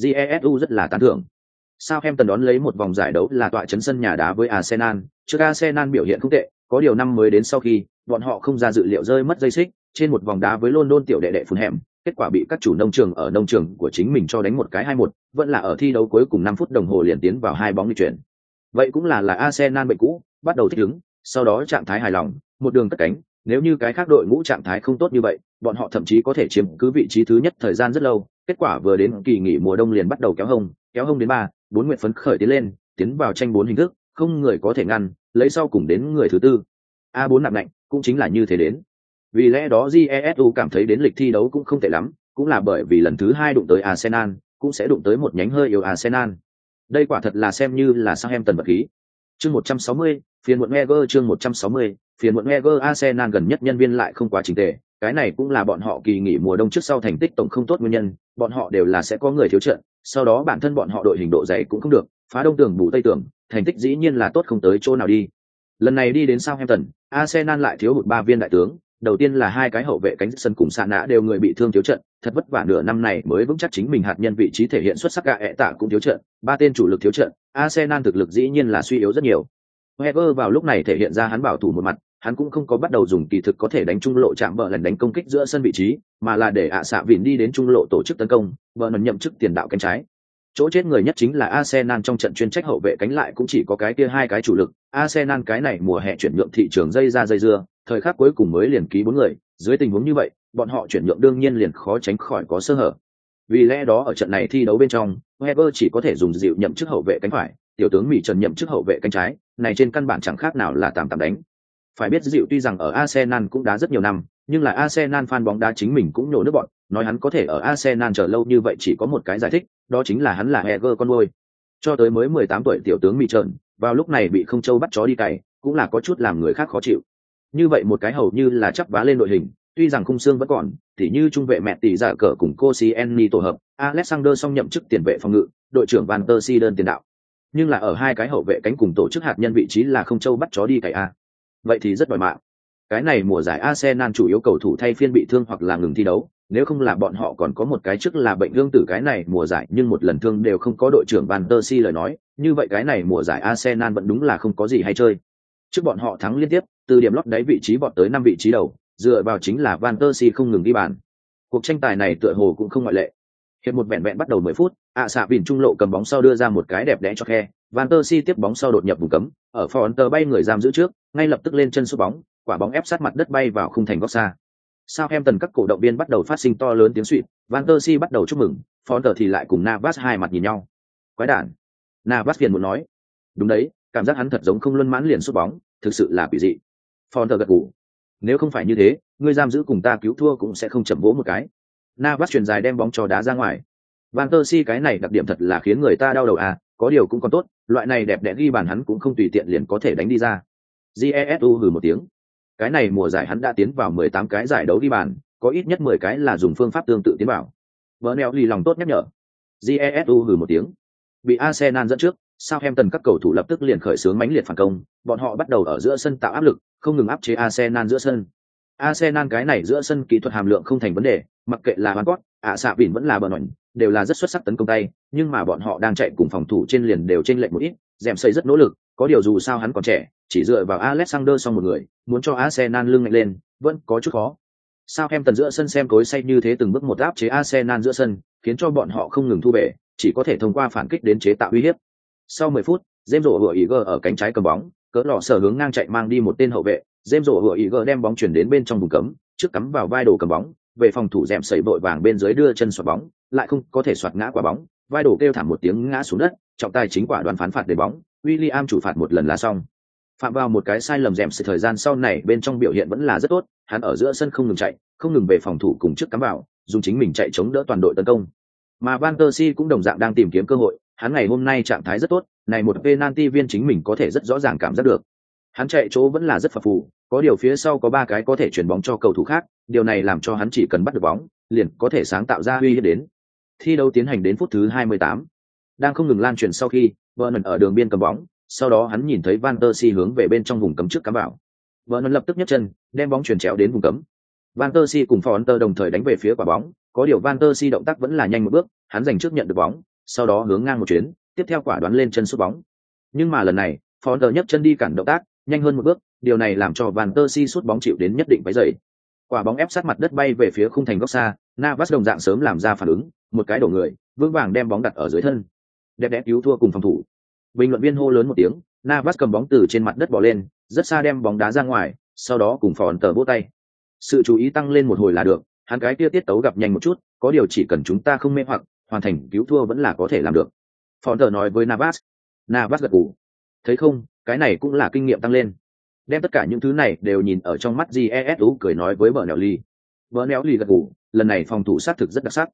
[SPEAKER 1] Jesu rất là tán thưởng. Sao em tần đón lấy một vòng giải đấu là tọa chấn sân nhà đá với arsenal? Trước arsenal biểu hiện không tệ, có điều năm mới đến sau khi, bọn họ không ra dự liệu rơi mất dây xích, trên một vòng đá với london tiểu đệ đệ phun hẻm kết quả bị các chủ nông trường ở nông trường của chính mình cho đánh một cái hai một, vẫn là ở thi đấu cuối cùng năm phút đồng hồ liền tiến vào hai bóng đi chuyển. Vậy cũng là là arsenal bệnh cũ, bắt đầu thích ứng sau đó trạng thái hài lòng một đường cất cánh nếu như cái khác đội ngũ trạng thái không tốt như vậy bọn họ thậm chí có thể chiếm cứ vị trí thứ nhất thời gian rất lâu kết quả vừa đến kỳ nghỉ mùa đông liền bắt đầu kéo hông kéo hông đến ba bốn nguyện phấn khởi tiến lên tiến vào tranh bốn hình thức không người có thể ngăn lấy sau cùng đến người thứ tư A4 nặng nạnh, cũng chính là như thế đến. Vì lẽ đó Jesu cảm thấy đến lịch thi đấu cũng không tệ lắm, cũng là bởi vì lần thứ hai đụng tới Arsenal, cũng sẽ đụng tới một nhánh hơi yếu Arsenal. Đây quả thật là xem như là sang em tần vật khí. Chương 160, phiền muộn Wenger chương 160, phiền muộn Wenger Arsenal gần nhất nhân viên lại không quá chính tề, cái này cũng là bọn họ kỳ nghỉ mùa đông trước sau thành tích tổng không tốt nguyên nhân, bọn họ đều là sẽ có người thiếu trận, sau đó bản thân bọn họ đội hình độ dày cũng không được, phá đông tường bù tây tường, thành tích dĩ nhiên là tốt không tới chỗ nào đi. Lần này đi đến Southampton, Arsenal lại thiếu hụt ba viên đại tướng, đầu tiên là hai cái hậu vệ cánh sân cùng xạ nã đều người bị thương thiếu trận, thật vất vả nửa năm này mới vững chắc chính mình hạt nhân vị trí thể hiện xuất sắc gạ ẹ tạ cũng thiếu trận, ba tên chủ lực thiếu trận, Arsenal thực lực dĩ nhiên là suy yếu rất nhiều. Wenger vào lúc này thể hiện ra hắn bảo thủ một mặt, hắn cũng không có bắt đầu dùng kỳ thực có thể đánh trung lộ chạm bờ lần đánh công kích giữa sân vị trí, mà là để ạ à xạ vịn đi đến trung lộ tổ chức tấn công, bờ lần nhậm chức tiền đạo cánh trái. Chỗ chết người nhất chính là Arsenal trong trận chuyên trách hậu vệ cánh lại cũng chỉ có cái kia hai cái chủ lực, Arsenal cái này mùa hè chuyển nhượng thị trường dây ra dây dưa, thời khắc cuối cùng mới liền ký bốn người, dưới tình huống như vậy, bọn họ chuyển nhượng đương nhiên liền khó tránh khỏi có sơ hở. Vì lẽ đó ở trận này thi đấu bên trong, Wenger chỉ có thể dùng dịu nhậm chức hậu vệ cánh phải, tiểu tướng Mỹ Trần nhậm chức hậu vệ cánh trái, này trên căn bản chẳng khác nào là tạm tạm đánh. Phải biết dịu tuy rằng ở Arsenal cũng đá rất nhiều năm, nhưng là Arsenal fan bóng đá chính mình cũng nhổ nước bọn, nói hắn có thể ở Arsenal chờ lâu như vậy chỉ có một cái giải thích, đó chính là hắn là Eger con nuôi. Cho tới mới 18 tuổi tiểu tướng Mỹ trợn, vào lúc này bị không châu bắt chó đi cày, cũng là có chút làm người khác khó chịu. Như vậy một cái hầu như là chắp vá lên đội hình, tuy rằng khung xương vẫn còn, thì như trung vệ mẹ tỷ giả cờ cùng cô Enni tổ hợp, Alexander song nhậm chức tiền vệ phòng ngự, đội trưởng Van der Siden tiền đạo. Nhưng là ở hai cái hậu vệ cánh cùng tổ chức hạt nhân vị trí là không châu bắt chó đi cày a. Vậy thì rất đòi mạng. Cái này mùa giải Arsenal chủ yếu cầu thủ thay phiên bị thương hoặc là ngừng thi đấu, nếu không là bọn họ còn có một cái trước là bệnh lương tử cái này mùa giải nhưng một lần thương đều không có đội trưởng Van der Si lời nói, như vậy cái này mùa giải Arsenal vẫn đúng là không có gì hay chơi. Trước bọn họ thắng liên tiếp, từ điểm lót đáy vị trí bọn tới năm vị trí đầu, dựa vào chính là Van der Si không ngừng đi bàn. Cuộc tranh tài này tựa hồ cũng không ngoại lệ. Hiệp một vẹn vẹn bắt đầu 10 phút, ạ xạ vịn trung lộ cầm bóng sau đưa ra một cái đẹp đẽ cho khe, Van der Si tiếp bóng sau đột nhập vùng cấm, ở Fonter bay người giam giữ trước, ngay lập tức lên chân sút bóng, quả bóng ép sát mặt đất bay vào khung thành góc xa. Sao em tần các cổ động viên bắt đầu phát sinh to lớn tiếng xuýt, Van der Si bắt đầu chúc mừng, Fonter thì lại cùng Navas hai mặt nhìn nhau. Quái đản. Navas phiền muốn nói. Đúng đấy, cảm giác hắn thật giống không luân mãn liền sút bóng, thực sự là bị dị. Fonter gật gù. Nếu không phải như thế, ngươi giam giữ cùng ta cứu thua cũng sẽ không chậm vỗ một cái. Navas truyền dài đem bóng cho đá ra ngoài. Van der Si cái này đặc điểm thật là khiến người ta đau đầu à, có điều cũng còn tốt, loại này đẹp đẽ ghi bàn hắn cũng không tùy tiện liền có thể đánh đi ra. Jesu hừ một tiếng. Cái này mùa giải hắn đã tiến vào 18 cái giải đấu ghi bàn, có ít nhất 10 cái là dùng phương pháp tương tự tiến vào. Bernel lì lòng tốt nhắc nhở. Jesu hừ một tiếng. Bị Arsenal dẫn trước, Southampton các cầu thủ lập tức liền khởi xướng mãnh liệt phản công, bọn họ bắt đầu ở giữa sân tạo áp lực, không ngừng áp chế Arsenal giữa sân. Arsenal cái này giữa sân kỹ thuật hàm lượng không thành vấn đề, mặc kệ là Van Cott, ạ xạ vịn vẫn là bờ nổi, đều là rất xuất sắc tấn công tay, nhưng mà bọn họ đang chạy cùng phòng thủ trên liền đều trên lệnh một ít, dèm xây rất nỗ lực, có điều dù sao hắn còn trẻ, chỉ dựa vào Alexander song một người, muốn cho Arsenal lưng mạnh lên, vẫn có chút khó. Sao em tần giữa sân xem cối say như thế từng bước một áp chế Arsenal giữa sân, khiến cho bọn họ không ngừng thu về, chỉ có thể thông qua phản kích đến chế tạo uy hiếp. Sau 10 phút, James rổ vừa ý ở cánh trái cầm bóng, cỡ lọ sở hướng ngang chạy mang đi một tên hậu vệ, dêm rổ hựa ý đem bóng chuyển đến bên trong vùng cấm, trước cắm vào vai đồ cầm bóng, về phòng thủ dẹm sẩy vội vàng bên dưới đưa chân xoạt bóng, lại không có thể xoạt ngã quả bóng, vai đồ kêu thảm một tiếng ngã xuống đất, trọng tài chính quả đoàn phán phạt để bóng, William chủ phạt một lần là xong. Phạm vào một cái sai lầm dẹm sự thời gian sau này bên trong biểu hiện vẫn là rất tốt, hắn ở giữa sân không ngừng chạy, không ngừng về phòng thủ cùng trước cắm vào, dùng chính mình chạy chống đỡ toàn đội tấn công. Mà Van der Si cũng đồng dạng đang tìm kiếm cơ hội, hắn ngày hôm nay trạng thái rất tốt, này một penalty viên chính mình có thể rất rõ ràng cảm giác được. Hắn chạy chỗ vẫn là rất phập phù, có điều phía sau có ba cái có thể chuyển bóng cho cầu thủ khác, điều này làm cho hắn chỉ cần bắt được bóng, liền có thể sáng tạo ra uy hiếp đến. Thi đấu tiến hành đến phút thứ 28. Đang không ngừng lan truyền sau khi, Vernon ở đường biên cầm bóng, sau đó hắn nhìn thấy Van der Si hướng về bên trong vùng cấm trước cắm vào. Vernon lập tức nhấc chân, đem bóng chuyển chéo đến vùng cấm. Van der Si cùng Fonter đồng thời đánh về phía quả bóng, có điều Van der Si động tác vẫn là nhanh một bước, hắn giành trước nhận được bóng, sau đó hướng ngang một chuyến, tiếp theo quả đoán lên chân sút bóng. Nhưng mà lần này, Fonter nhấc chân đi cản động tác, nhanh hơn một bước, điều này làm cho Van der Si sút bóng chịu đến nhất định phải dậy. Quả bóng ép sát mặt đất bay về phía khung thành góc xa, Navas đồng dạng sớm làm ra phản ứng, một cái đổ người, vững vàng đem bóng đặt ở dưới thân. Đẹp đẽ cứu thua cùng phòng thủ. Bình luận viên hô lớn một tiếng, Navas cầm bóng từ trên mặt đất bỏ lên, rất xa đem bóng đá ra ngoài, sau đó cùng phòn tờ vỗ tay. Sự chú ý tăng lên một hồi là được, hắn cái kia tiết tấu gặp nhanh một chút, có điều chỉ cần chúng ta không mê hoặc, hoàn thành cứu thua vẫn là có thể làm được. Phòn tờ nói với Navas. Navas gật gù. Thấy không, cái này cũng là kinh nghiệm tăng lên. đem tất cả những thứ này đều nhìn ở trong mắt jesu cười nói với vợ nẹo ly vợ nẹo ly gật gù lần này phòng thủ sát thực rất đặc sắc.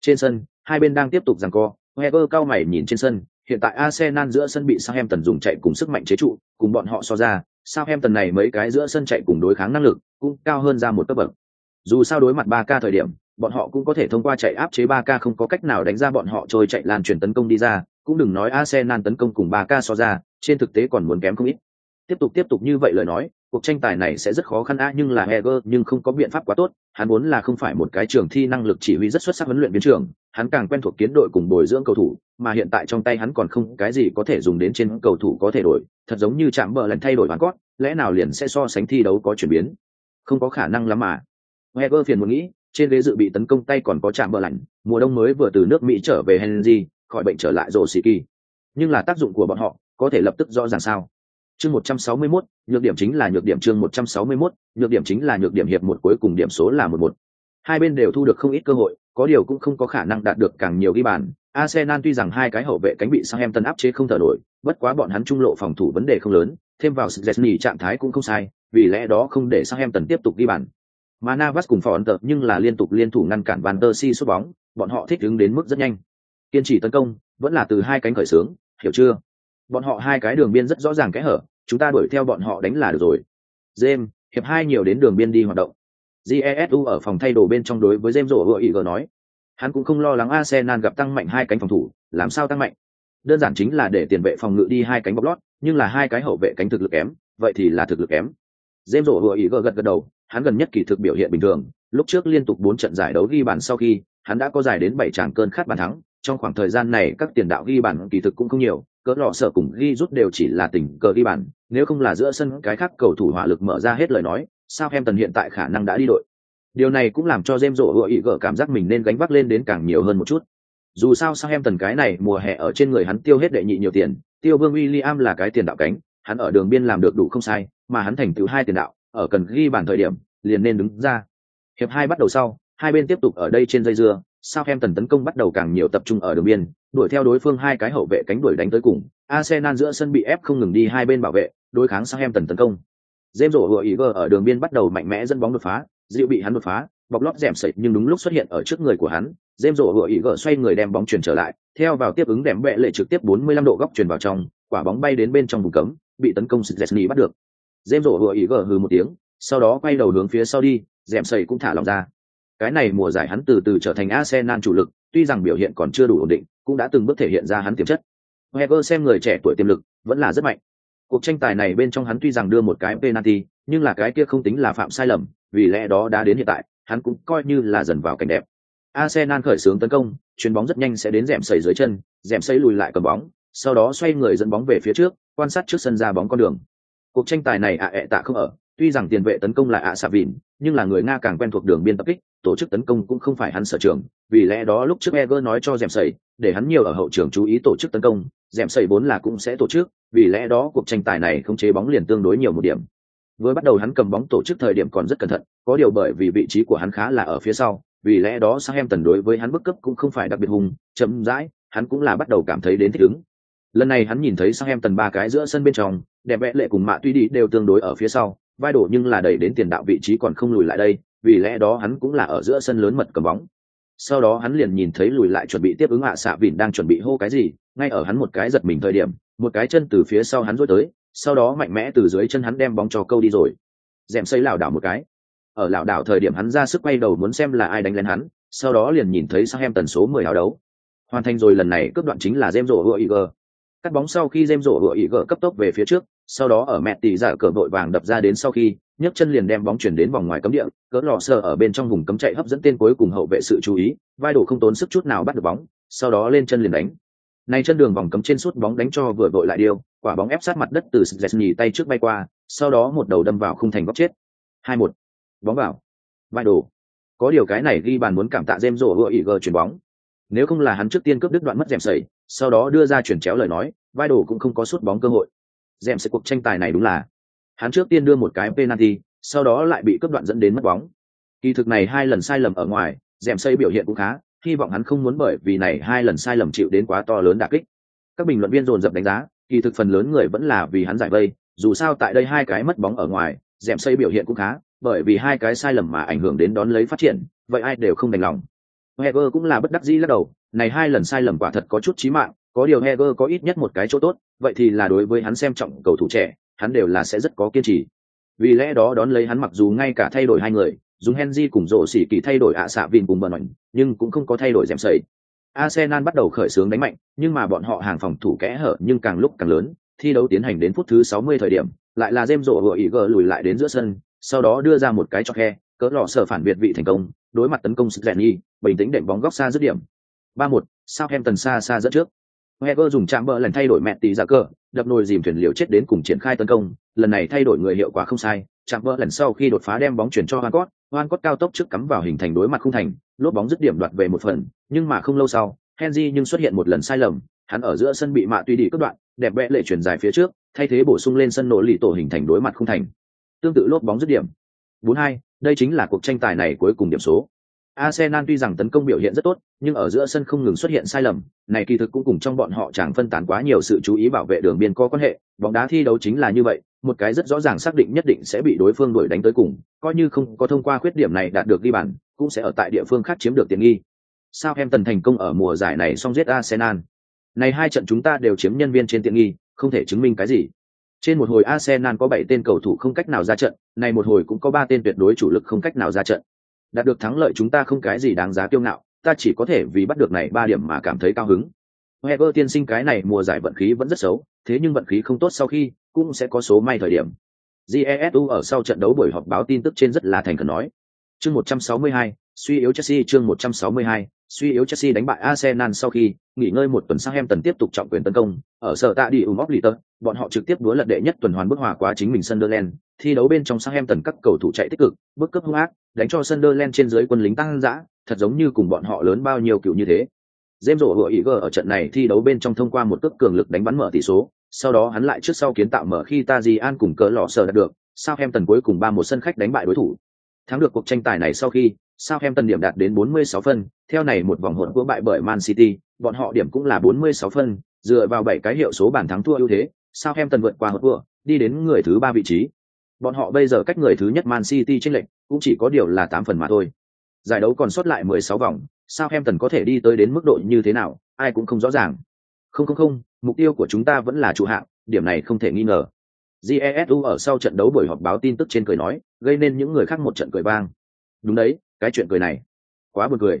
[SPEAKER 1] Trên sân hai bên đang tiếp tục giằng co. Heger cao mày nhìn trên sân hiện tại Arsenal giữa sân bị Southampton dùng chạy cùng sức mạnh chế trụ cùng bọn họ so ra Southampton này mấy cái giữa sân chạy cùng đối kháng năng lực cũng cao hơn ra một cấp bậc. Dù sao đối mặt ba k thời điểm bọn họ cũng có thể thông qua chạy áp chế ba k không có cách nào đánh ra bọn họ trôi chạy lan truyền tấn công đi ra cũng đừng nói Arsenal tấn công cùng 3K so ra trên thực tế còn muốn kém không ít. Tiếp tục tiếp tục như vậy lời nói cuộc tranh tài này sẽ rất khó khăn a nhưng là Heger nhưng không có biện pháp quá tốt. Hắn muốn là không phải một cái trường thi năng lực chỉ huy rất xuất sắc huấn luyện viên trưởng hắn càng quen thuộc kiến đội cùng bồi dưỡng cầu thủ mà hiện tại trong tay hắn còn không cái gì có thể dùng đến trên cầu thủ có thể đổi thật giống như chạm bờ lần thay đổi bản cốt, lẽ nào liền sẽ so sánh thi đấu có chuyển biến? Không có khả năng lắm mà. Heger phiền muốn nghĩ trên ghế dự bị tấn công tay còn có chạm bờ lạnh mùa đông mới vừa từ nước mỹ trở về henry khỏi bệnh trở lại rổ xì kỳ nhưng là tác dụng của bọn họ có thể lập tức rõ ràng sao chương 161, nhược điểm chính là nhược điểm chương 161, nhược điểm chính là nhược điểm hiệp một cuối cùng điểm số là một một hai bên đều thu được không ít cơ hội có điều cũng không có khả năng đạt được càng nhiều ghi bàn Arsenal tuy rằng hai cái hậu vệ cánh bị Southampton áp chế không thở nổi, bất quá bọn hắn trung lộ phòng thủ vấn đề không lớn, thêm vào Szczesny trạng thái cũng không sai, vì lẽ đó không để Southampton tiếp tục ghi bàn. Mà Navas cùng phò ấn nhưng là liên tục liên thủ ngăn cản Van der Si sút bóng, bọn họ thích ứng đến mức rất nhanh. Kiên trì tấn công, vẫn là từ hai cánh khởi xướng, hiểu chưa? bọn họ hai cái đường biên rất rõ ràng kẽ hở chúng ta đuổi theo bọn họ đánh là được rồi. James hiệp hai nhiều đến đường biên đi hoạt động. Jesu ở phòng thay đồ bên trong đối với james rổ hựa ý gờ nói. Hắn cũng không lo lắng arsenal gặp tăng mạnh hai cánh phòng thủ làm sao tăng mạnh? Đơn giản chính là để tiền vệ phòng ngự đi hai cánh bọc lót nhưng là hai cái hậu vệ cánh thực lực kém vậy thì là thực lực kém. James rổ hựa ý gờ gật gật đầu hắn gần nhất kỳ thực biểu hiện bình thường lúc trước liên tục bốn trận giải đấu ghi bàn sau khi hắn đã có giải đến bảy tràng cơn khát bàn thắng trong khoảng thời gian này các tiền đạo ghi bản kỳ thực cũng không nhiều, cỡ lọ sở cùng ghi rút đều chỉ là tình cờ ghi bản nếu không là giữa sân cái khác cầu thủ hỏa lực mở ra hết lời nói, sao em tần hiện tại khả năng đã đi đội? Điều này cũng làm cho james rộ hựa ý gỡ cảm giác mình nên gánh vác lên đến càng nhiều hơn một chút. Dù sao sao em tần cái này mùa hè ở trên người hắn tiêu hết đệ nhị nhiều tiền, tiêu vương William là cái tiền đạo cánh, hắn ở đường biên làm được đủ không sai, mà hắn thành tựu hai tiền đạo, ở cần ghi bàn thời điểm, liền nên đứng ra. Hiệp hai bắt đầu sau hai bên tiếp tục ở đây trên dây dưa, Southampton tấn công bắt đầu càng nhiều tập trung ở đường biên, đuổi theo đối phương hai cái hậu vệ cánh đuổi đánh tới cùng. Arsenal giữa sân bị ép không ngừng đi hai bên bảo vệ, đối kháng Southampton tấn công. James rổ hựa ý ở đường biên bắt đầu mạnh mẽ dẫn bóng đột phá, dịu bị hắn đột phá, bọc lót dẻm sẩy nhưng đúng lúc xuất hiện ở trước người của hắn. James rổ hựa ý xoay người đem bóng chuyển trở lại, theo vào tiếp ứng đệm bẹ lệ trực tiếp 45 độ góc chuyển vào trong, quả bóng bay đến bên trong vùng cấm, bị tấn công Szczesny bắt được. James rổ hựa ý hừ một tiếng, sau đó quay đầu hướng phía sau đi, dẻm sẩy cũng thả lòng ra cái này mùa giải hắn từ từ trở thành Arsenal chủ lực, tuy rằng biểu hiện còn chưa đủ ổn định, cũng đã từng bước thể hiện ra hắn tiềm chất. Wenger xem người trẻ tuổi tiềm lực, vẫn là rất mạnh. Cuộc tranh tài này bên trong hắn tuy rằng đưa một cái penalty, nhưng là cái kia không tính là phạm sai lầm, vì lẽ đó đã đến hiện tại, hắn cũng coi như là dần vào cảnh đẹp. Arsenal khởi xướng tấn công, chuyền bóng rất nhanh sẽ đến rèm sẩy dưới chân, rèm sẩy lùi lại cầm bóng, sau đó xoay người dẫn bóng về phía trước, quan sát trước sân ra bóng con đường. Cuộc tranh tài này ạ ẹ tạ không ở, tuy rằng tiền vệ tấn công là ạ xạ vịn, nhưng là người nga càng quen thuộc đường biên tập kích tổ chức tấn công cũng không phải hắn sở trường, vì lẽ đó lúc trước Eger nói cho dèm sẩy để hắn nhiều ở hậu trường chú ý tổ chức tấn công dèm sẩy vốn là cũng sẽ tổ chức, vì lẽ đó cuộc tranh tài này không chế bóng liền tương đối nhiều một điểm. Với bắt đầu hắn cầm bóng tổ chức thời điểm còn rất cẩn thận, có điều bởi vì vị trí của hắn khá là ở phía sau, vì lẽ đó sang em tần đối với hắn bức cấp cũng không phải đặc biệt hùng chậm rãi, hắn cũng là bắt đầu cảm thấy đến thích ứng. Lần này hắn nhìn thấy sang em tần ba cái giữa sân bên trong, đẹp vẽ lệ cùng mạ tuy đi đều tương đối ở phía sau, vai đổ nhưng là đẩy đến tiền đạo vị trí còn không lùi lại đây vì lẽ đó hắn cũng là ở giữa sân lớn mật cầm bóng. Sau đó hắn liền nhìn thấy lùi lại chuẩn bị tiếp ứng hạ xạ vịn đang chuẩn bị hô cái gì, ngay ở hắn một cái giật mình thời điểm, một cái chân từ phía sau hắn rối tới, sau đó mạnh mẽ từ dưới chân hắn đem bóng cho câu đi rồi. Dèm xây lảo đảo một cái. Ở lảo đảo thời điểm hắn ra sức quay đầu muốn xem là ai đánh lên hắn, sau đó liền nhìn thấy sang em tần số mười áo đấu. Hoàn thành rồi lần này, cướp đoạn chính là dêm rổ hựa ý gờ cắt bóng sau khi dêm rổ hựa ý gờ cấp tốc về phía trước, sau đó ở mẹ tỷ giả cờ đội vàng đập ra đến sau khi nhấc chân liền đem bóng chuyển đến vòng ngoài cấm địa, cỡ lò sờ ở bên trong vùng cấm chạy hấp dẫn tên cuối cùng hậu vệ sự chú ý, vai đổ không tốn sức chút nào bắt được bóng, sau đó lên chân liền đánh. Này chân đường vòng cấm trên suốt bóng đánh cho vừa vội lại điêu, quả bóng ép sát mặt đất từ nhì tay trước bay qua, sau đó một đầu đâm vào khung thành góc chết. Hai một. Bóng vào. Vai đổ có điều cái này ghi bàn muốn cảm tạ jem rổ hựa ý gờ chuyển bóng. Nếu không là hắn trước tiên cướp đứt đoạn mất dẻm sẩy, sau đó đưa ra chuyển chéo lời nói, vai đổ cũng không có suốt bóng cơ hội. Dèm sẽ cuộc tranh tài này đúng là hắn trước tiên đưa một cái penalty sau đó lại bị cướp đoạn dẫn đến mất bóng kỳ thực này hai lần sai lầm ở ngoài dèm xây biểu hiện cũng khá hy vọng hắn không muốn bởi vì này hai lần sai lầm chịu đến quá to lớn đả kích các bình luận viên dồn dập đánh giá kỳ thực phần lớn người vẫn là vì hắn giải vây dù sao tại đây hai cái mất bóng ở ngoài, dẻm xây biểu hiện cũng khá, bởi vì hai cái sai lầm mà ảnh hưởng đến đón lấy phát triển, vậy ai đều không đành lòng. Heger cũng là bất đắc dĩ lắc đầu, này hai lần sai lầm quả thật có chút chí mạng, có điều Heger có ít nhất một cái chỗ tốt, vậy thì là đối với hắn xem trọng cầu thủ trẻ, hắn đều là sẽ rất có kiên trì. Vì lẽ đó đón lấy hắn mặc dù ngay cả thay đổi hai người, dùng Henry cùng rổ xỉ kỳ thay đổi ạ xạ vin cùng bờ nổi, nhưng cũng không có thay đổi dẻm sẩy. Arsenal bắt đầu khởi xướng đánh mạnh, nhưng mà bọn họ hàng phòng thủ kẽ hở nhưng càng lúc càng lớn, thi đấu tiến hành đến phút thứ 60 thời điểm, lại là jem rổ vừa ý gờ lùi lại đến giữa sân, sau đó đưa ra một cái cho khe, cỡ lọ sở phản biệt vị thành công, đối mặt tấn công Svenny, bình tĩnh đệm bóng góc xa dứt điểm. 3-1, Southampton xa xa dẫn trước. Heger dùng chạm bờ lần thay đổi mẹ tỷ ra cờ, đập nồi dìm thuyền liều chết đến cùng triển khai tấn công, lần này thay đổi người hiệu quả không sai, chạm bờ lần sau khi đột phá đem bóng chuyển cho Van Cott, Van Cott cao tốc trước cắm vào hình thành đối mặt không thành, lốp bóng dứt điểm đoạt về một phần, nhưng mà không lâu sau, Henry nhưng xuất hiện một lần sai lầm, hắn ở giữa sân bị mạ tùy đi cướp đoạn, đẹp vẽ lệ chuyển dài phía trước, thay thế bổ sung lên sân nổ lì tổ hình thành đối mặt không thành. Tương tự lốp bóng dứt điểm. 4-2, đây chính là cuộc tranh tài này cuối cùng điểm số. Arsenal tuy rằng tấn công biểu hiện rất tốt, nhưng ở giữa sân không ngừng xuất hiện sai lầm, này kỳ thực cũng cùng trong bọn họ chẳng phân tán quá nhiều sự chú ý bảo vệ đường biên có quan hệ, bóng đá thi đấu chính là như vậy, một cái rất rõ ràng xác định nhất định sẽ bị đối phương đuổi đánh tới cùng, coi như không có thông qua khuyết điểm này đạt được ghi bàn, cũng sẽ ở tại địa phương khác chiếm được tiền nghi. Sao em tần thành công ở mùa giải này xong giết Arsenal. Này hai trận chúng ta đều chiếm nhân viên trên tiện nghi, không thể chứng minh cái gì. Trên một hồi Arsenal có 7 tên cầu thủ không cách nào ra trận, này một hồi cũng có 3 tên tuyệt đối chủ lực không cách nào ra trận đạt được thắng lợi chúng ta không cái gì đáng giá kiêu ngạo ta chỉ có thể vì bắt được này ba điểm mà cảm thấy cao hứng. Heger tiên sinh cái này mùa giải vận khí vẫn rất xấu thế nhưng vận khí không tốt sau khi cũng sẽ có số may thời điểm. Jesu ở sau trận đấu buổi họp báo tin tức trên rất là thành khẩn nói. Chương 162, suy yếu chelsea chương 162, suy yếu Chelsea đánh bại Arsenal sau khi nghỉ ngơi một tuần Southampton tiếp tục trọng quyền tấn công, ở sở tạ đi ủng Litter, bọn họ trực tiếp đúa lật đệ nhất tuần hoàn bức hòa quá chính mình Sunderland, thi đấu bên trong Southampton các cầu thủ chạy tích cực, bước cấp hung ác, đánh cho Sunderland trên dưới quân lính tăng dã, thật giống như cùng bọn họ lớn bao nhiêu cựu như thế. James rổ hựa ý ở trận này thi đấu bên trong thông qua một cước cường lực đánh bắn mở tỷ số, sau đó hắn lại trước sau kiến tạo mở khi Tajian cùng cỡ lọ sở đạt được, Southampton cuối cùng ba một sân khách đánh bại đối thủ. Thắng được cuộc tranh tài này sau khi, Southampton điểm đạt đến 46 phân, theo này một vòng hỗn của bại bởi Man City, bọn họ điểm cũng là 46 phân, dựa vào bảy cái hiệu số bàn thắng thua ưu thế, Southampton vượt qua hỗn của, đi đến người thứ ba vị trí. Bọn họ bây giờ cách người thứ nhất Man City chênh lệch, cũng chỉ có điều là 8 phần mà thôi. Giải đấu còn sót lại 16 vòng, Southampton có thể đi tới đến mức độ như thế nào, ai cũng không rõ ràng. Không không không, mục tiêu của chúng ta vẫn là trụ hạng, điểm này không thể nghi ngờ. Jesu ở sau trận đấu buổi họp báo tin tức trên cười nói, gây nên những người khác một trận cười vang. Đúng đấy, cái chuyện cười này. Quá buồn cười.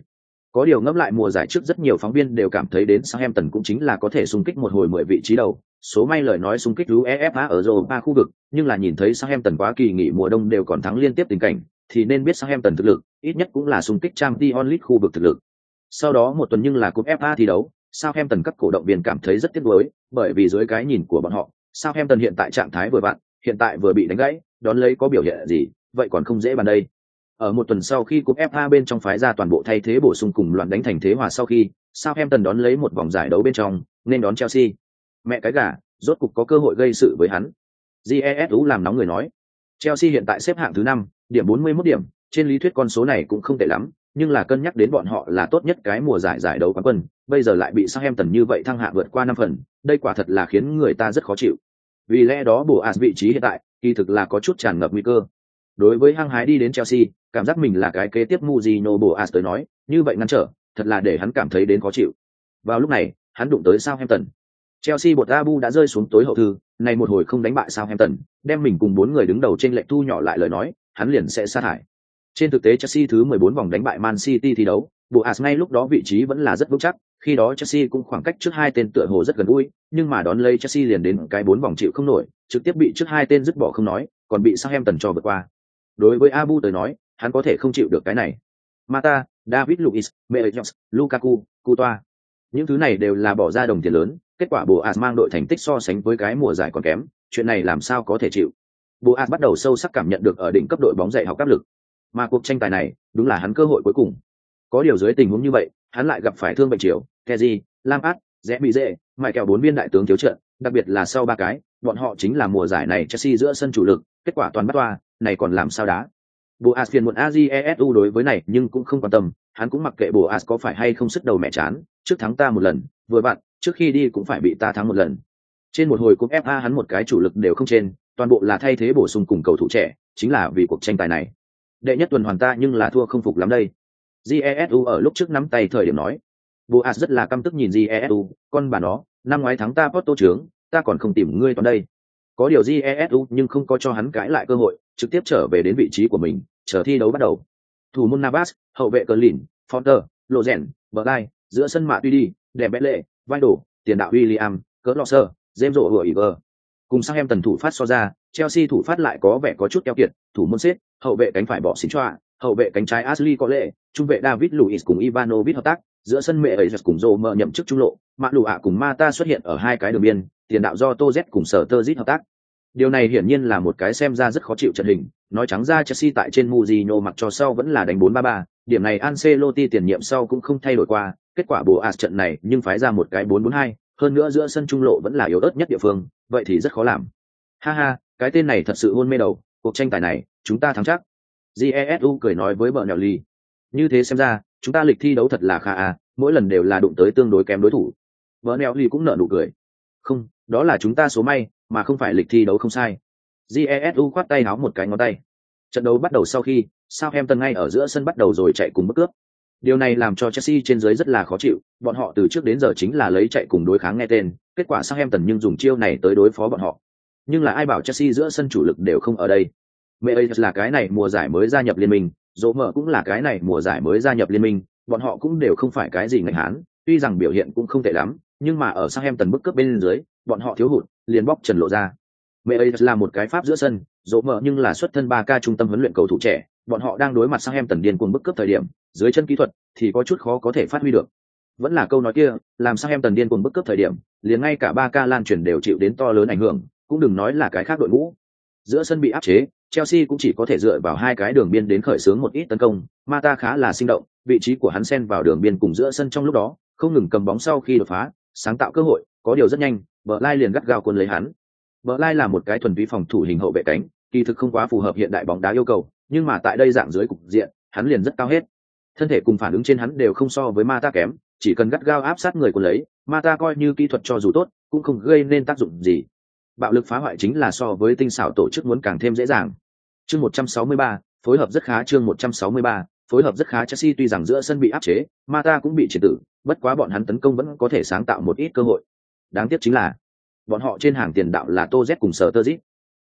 [SPEAKER 1] Có điều ngẫm lại mùa giải trước rất nhiều phóng viên đều cảm thấy đến Southampton cũng chính là có thể xung kích một hồi mười vị trí đầu. Số may lời nói xung kích UEFA ở Europa khu vực, nhưng là nhìn thấy Southampton quá kỳ nghỉ mùa đông đều còn thắng liên tiếp tình cảnh, thì nên biết Southampton thực lực, ít nhất cũng là xung kích Champions League khu vực thực lực. Sau đó một tuần nhưng là cúp FA thi đấu, Southampton các cổ động viên cảm thấy rất tiếc nuối, bởi vì dưới cái nhìn của bọn họ, Southampton hiện tại trạng thái vừa vặn, hiện tại vừa bị đánh gãy, đón lấy có biểu hiện gì, vậy còn không dễ bàn đây ở một tuần sau khi cúp FA bên trong phái ra toàn bộ thay thế bổ sung cùng loạn đánh thành thế hòa sau khi, Southampton đón lấy một vòng giải đấu bên trong, nên đón Chelsea. Mẹ cái gà, rốt cục có cơ hội gây sự với hắn. GESU làm nóng người nói. Chelsea hiện tại xếp hạng thứ năm, điểm 41 điểm, trên lý thuyết con số này cũng không tệ lắm, nhưng là cân nhắc đến bọn họ là tốt nhất cái mùa giải giải đấu quán quân, bây giờ lại bị Southampton như vậy thăng hạ vượt qua năm phần, đây quả thật là khiến người ta rất khó chịu. Vì lẽ đó bổ ạt vị trí hiện tại, kỳ thực là có chút tràn ngập nguy cơ. Đối với hăng hái đi đến Chelsea, cảm giác mình là cái kế tiếp Mujino Boas tới nói, như vậy ngăn trở, thật là để hắn cảm thấy đến khó chịu. Vào lúc này, hắn đụng tới Southampton. Chelsea bột Abu đã rơi xuống tối hậu thư, này một hồi không đánh bại Southampton, đem mình cùng bốn người đứng đầu trên lệnh thu nhỏ lại lời nói, hắn liền sẽ sa thải. Trên thực tế Chelsea thứ 14 vòng đánh bại Man City thi đấu, Boas ngay lúc đó vị trí vẫn là rất vững chắc, khi đó Chelsea cũng khoảng cách trước hai tên tựa hồ rất gần vui, nhưng mà đón lấy Chelsea liền đến cái bốn vòng chịu không nổi, trực tiếp bị trước hai tên dứt bỏ không nói, còn bị Southampton cho vượt qua. Đối với Abu tới nói, hắn có thể không chịu được cái này. Mata, David Luiz, Meyers, Lukaku, kutoa Những thứ này đều là bỏ ra đồng tiền lớn, kết quả bộ Boas mang đội thành tích so sánh với cái mùa giải còn kém, chuyện này làm sao có thể chịu. bộ Boas bắt đầu sâu sắc cảm nhận được ở đỉnh cấp đội bóng dạy học áp lực. Mà cuộc tranh tài này, đúng là hắn cơ hội cuối cùng. Có điều dưới tình huống như vậy, hắn lại gặp phải thương bệnh chiều, Kezi, Lampard, rẽ bị dễ, mại kẹo bốn viên đại tướng thiếu trận, đặc biệt là sau ba cái, bọn họ chính là mùa giải này Chelsea giữa sân chủ lực, kết quả toàn bắt toa, này còn làm sao đá? Bộ as phiền muộn ajesu đối với này nhưng cũng không quan tâm, hắn cũng mặc kệ bộ as có phải hay không sức đầu mẹ chán, trước thắng ta một lần, vừa bạn, trước khi đi cũng phải bị ta thắng một lần. Trên một hồi cúp fa hắn một cái chủ lực đều không trên, toàn bộ là thay thế bổ sung cùng cầu thủ trẻ, chính là vì cuộc tranh tài này. Đệ nhất tuần hoàn ta nhưng là thua không phục lắm đây. Jesu ở lúc trước nắm tay thời điểm nói. Bộ As rất là căm tức nhìn jesu con bà nó, năm ngoái thắng ta porto trướng ta còn không tìm ngươi toàn đây. Có điều jesu nhưng không có cho hắn cãi lại cơ hội trực tiếp trở về đến vị trí của mình, chờ thi đấu bắt đầu. Thủ môn navas, hậu vệ cờ lìn fonter lộ rèn giữa sân mạ tuy đi đẹp bẽ lệ vai đổ tiền đạo william cỡ lọ sơ dêm rộ hựa iver cùng sang em tần thủ phát so ra, chelsea thủ phát lại có vẻ có chút keo kiệt, thủ môn xếp, hậu vệ cánh phải bỏ xính choa hậu vệ cánh trái ashley có lệ trung vệ david Luiz cùng ivanovic hợp tác, giữa sân mẹ ấy cùng rộ mở nhậm chức trung lộ, mạ lù ạ cùng mata xuất hiện ở hai cái đường biên, tiền đạo do tô z cùng sở tơ hợp tác điều này hiển nhiên là một cái xem ra rất khó chịu trận hình nói trắng ra chelsea tại trên Mourinho mặc cho sau vẫn là đánh 4-3-3, điểm này Ancelotti tiền nhiệm sau cũng không thay đổi qua kết quả bùa trận này nhưng phái ra một cái 4-4-2, hơn nữa giữa sân trung lộ vẫn là yếu ớt nhất địa phương vậy thì rất khó làm. Ha ha cái tên này thật sự hôn mê đầu cuộc tranh tài này chúng ta thắng chắc. Jesu cười nói với vợ nhỏ ly như thế xem ra chúng ta lịch thi đấu thật là khá à mỗi lần đều là đụng tới tương đối kém đối thủ. Vợ nhỏ ly cũng nở nụ cười. Không đó là chúng ta số may mà không phải lịch thi đấu không sai. Jesu khoát tay háo một cái ngón tay. Trận đấu bắt đầu sau khi, Southampton ngay ở giữa sân bắt đầu rồi chạy cùng bất cướp. Điều này làm cho chelsea trên dưới rất là khó chịu, bọn họ từ trước đến giờ chính là lấy chạy cùng đối kháng nghe tên, kết quả Southampton nhưng dùng chiêu này tới đối phó bọn họ. Nhưng là ai bảo chelsea giữa sân chủ lực đều không ở đây? Mẹ ấy là cái này mùa giải mới gia nhập liên minh dỗ mở cũng là cái này mùa giải mới gia nhập liên minh, bọn họ cũng đều không phải cái gì ngành hán, tuy rằng biểu hiện cũng không tệ lắm, nhưng mà ở Southampton bức cướp bên dưới, bọn họ thiếu hụt liền bóc trần lộ ra. Mẹ ấy là một cái pháp giữa sân, dỗ mở nhưng là xuất thân ba ca trung tâm huấn luyện cầu thủ trẻ, bọn họ đang đối mặt sang em tần điên cuồng bức cướp thời điểm, dưới chân kỹ thuật thì có chút khó có thể phát huy được. Vẫn là câu nói kia, làm sang em tần điên cuồng bức cướp thời điểm, liền ngay cả ba ca lan truyền đều chịu đến to lớn ảnh hưởng, cũng đừng nói là cái khác đội ngũ. Giữa sân bị áp chế, chelsea cũng chỉ có thể dựa vào hai cái đường biên đến khởi xướng một ít tấn công mata khá là sinh động, vị trí của hắn xen vào đường biên cùng giữa sân trong lúc đó, không ngừng cầm bóng sau khi đột phá, sáng tạo cơ hội, có điều rất nhanh bờ lai liền gắt gao quân lấy hắn. Bờ lai là một cái thuần vi phòng thủ hình hậu vệ cánh kỳ thực không quá phù hợp hiện đại bóng đá yêu cầu nhưng mà tại đây dạng dưới cục diện hắn liền rất cao hết. Thân thể cùng phản ứng trên hắn đều không so với ma ta kém chỉ cần gắt gao áp sát người của lấy ma ta coi như kỹ thuật cho dù tốt cũng không gây nên tác dụng gì. Bạo lực phá hoại chính là so với tinh xảo tổ chức muốn càng thêm dễ dàng. Chương 163, phối hợp rất khá chương 163, phối hợp rất khá Chelsea tuy rằng giữa sân bị áp chế, Mata cũng bị triệt tử, bất quá bọn hắn tấn công vẫn có thể sáng tạo một ít cơ hội. Đáng tiếc chính là, bọn họ trên hàng tiền đạo là Toz cùng Sturridge,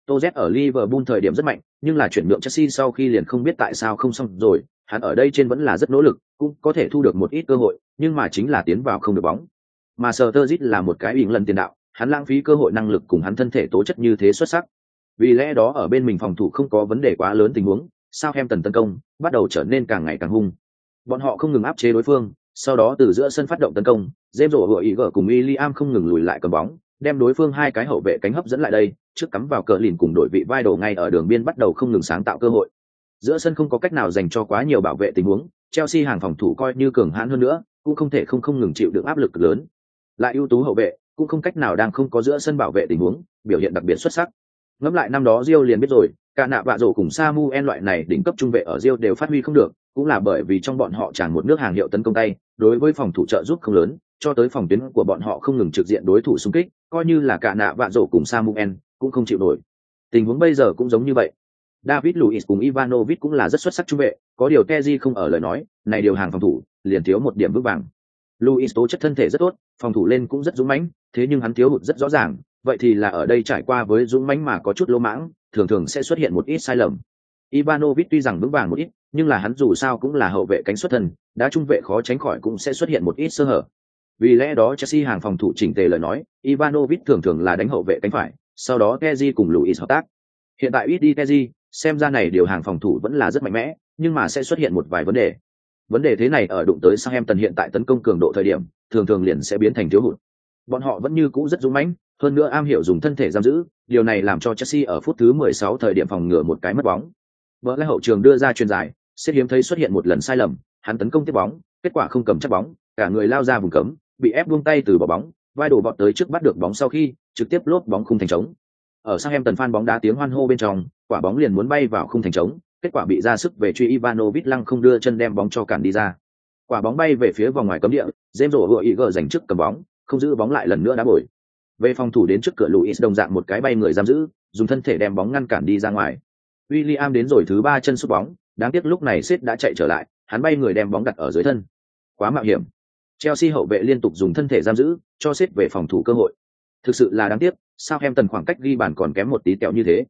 [SPEAKER 1] Tô Z ở Liverpool thời điểm rất mạnh, nhưng là chuyển nhượng Chelsea sau khi liền không biết tại sao không xong rồi, hắn ở đây trên vẫn là rất nỗ lực, cũng có thể thu được một ít cơ hội, nhưng mà chính là tiến vào không được bóng. Mà Sturridge là một cái bình lần tiền đạo, hắn lãng phí cơ hội năng lực cùng hắn thân thể tố chất như thế xuất sắc. Vì lẽ đó ở bên mình phòng thủ không có vấn đề quá lớn tình huống, sao em tần tấn công, bắt đầu trở nên càng ngày càng hung. Bọn họ không ngừng áp chế đối phương, sau đó từ giữa sân phát động tấn công, James rổ hựa ý gở cùng William không ngừng lùi lại cầm bóng, đem đối phương hai cái hậu vệ cánh hấp dẫn lại đây, trước cắm vào cờ lìn cùng đội vị vai đồ ngay ở đường biên bắt đầu không ngừng sáng tạo cơ hội. Giữa sân không có cách nào dành cho quá nhiều bảo vệ tình huống, Chelsea hàng phòng thủ coi như cường hãn hơn nữa, cũng không thể không không ngừng chịu được áp lực lớn. Lại ưu tú hậu vệ, cũng không cách nào đang không có giữa sân bảo vệ tình huống, biểu hiện đặc biệt xuất sắc. Ngẫm lại năm đó Rio liền biết rồi, cả nạ vạ rổ cùng Samuel loại này đỉnh cấp trung vệ ở Rio đều phát huy không được, cũng là bởi vì trong bọn họ tràn một nước hàng hiệu tấn công tay, đối với phòng thủ trợ giúp không lớn, cho tới phòng tuyến của bọn họ không ngừng trực diện đối thủ xung kích, coi như là cả nạ vạ rổ cùng Samuel, cũng không chịu nổi. Tình huống bây giờ cũng giống như vậy. David Luiz cùng Ivanovic cũng là rất xuất sắc trung vệ, có điều Teji không ở lời nói, này điều hàng phòng thủ, liền thiếu một điểm vững vàng. Luis tố chất thân thể rất tốt, phòng thủ lên cũng rất dũng mãnh, thế nhưng hắn thiếu hụt rất rõ ràng, vậy thì là ở đây trải qua với dũng mãnh mà có chút lỗ mãng, thường thường sẽ xuất hiện một ít sai lầm. Ivanovic tuy rằng vững vàng một ít, nhưng là hắn dù sao cũng là hậu vệ cánh xuất thần, đá trung vệ khó tránh khỏi cũng sẽ xuất hiện một ít sơ hở. Vì lẽ đó Chelsea hàng phòng thủ chỉnh tề lời nói, Ivanovic thường thường là đánh hậu vệ cánh phải, sau đó Teji cùng Luis hợp tác. Hiện tại ít đi Teji, xem ra này điều hàng phòng thủ vẫn là rất mạnh mẽ, nhưng mà sẽ xuất hiện một vài vấn đề. Vấn đề thế này ở đụng tới Southampton hiện tại tấn công cường độ thời điểm, thường thường liền sẽ biến thành thiếu hụt. Bọn họ vẫn như cũ rất dũng mãnh, hơn nữa am hiểu dùng thân thể giam giữ, điều này làm cho Chelsea ở phút thứ 16 thời điểm phòng ngừa một cái mất bóng. Vỡ lẽ hậu trường đưa ra truyền dài, sẽ hiếm thấy xuất hiện một lần sai lầm, hắn tấn công tiếp bóng, kết quả không cầm chắc bóng, cả người lao ra vùng cấm, bị ép buông tay từ bỏ bóng, vai đổ bọt tới trước bắt được bóng sau khi trực tiếp lốp bóng khung thành trống. Ở sang em tần phan bóng đá tiếng hoan hô bên trong, quả bóng liền muốn bay vào khung thành trống, kết quả bị ra sức về truy Ivanovic lăng không đưa chân đem bóng cho cản đi ra. Quả bóng bay về phía vòng ngoài cấm địa, James rổ vừa ý gờ giành trước cầm bóng, không giữ bóng lại lần nữa đá bồi về phòng thủ đến trước cửa Luis đồng dạng một cái bay người giam giữ, dùng thân thể đem bóng ngăn cản đi ra ngoài. William đến rồi thứ ba chân sút bóng, đáng tiếc lúc này Sét đã chạy trở lại, hắn bay người đem bóng đặt ở dưới thân. Quá mạo hiểm. Chelsea hậu vệ liên tục dùng thân thể giam giữ, cho Sét về phòng thủ cơ hội. Thực sự là đáng tiếc, sao em tần khoảng cách ghi bàn còn kém một tí tẹo như thế.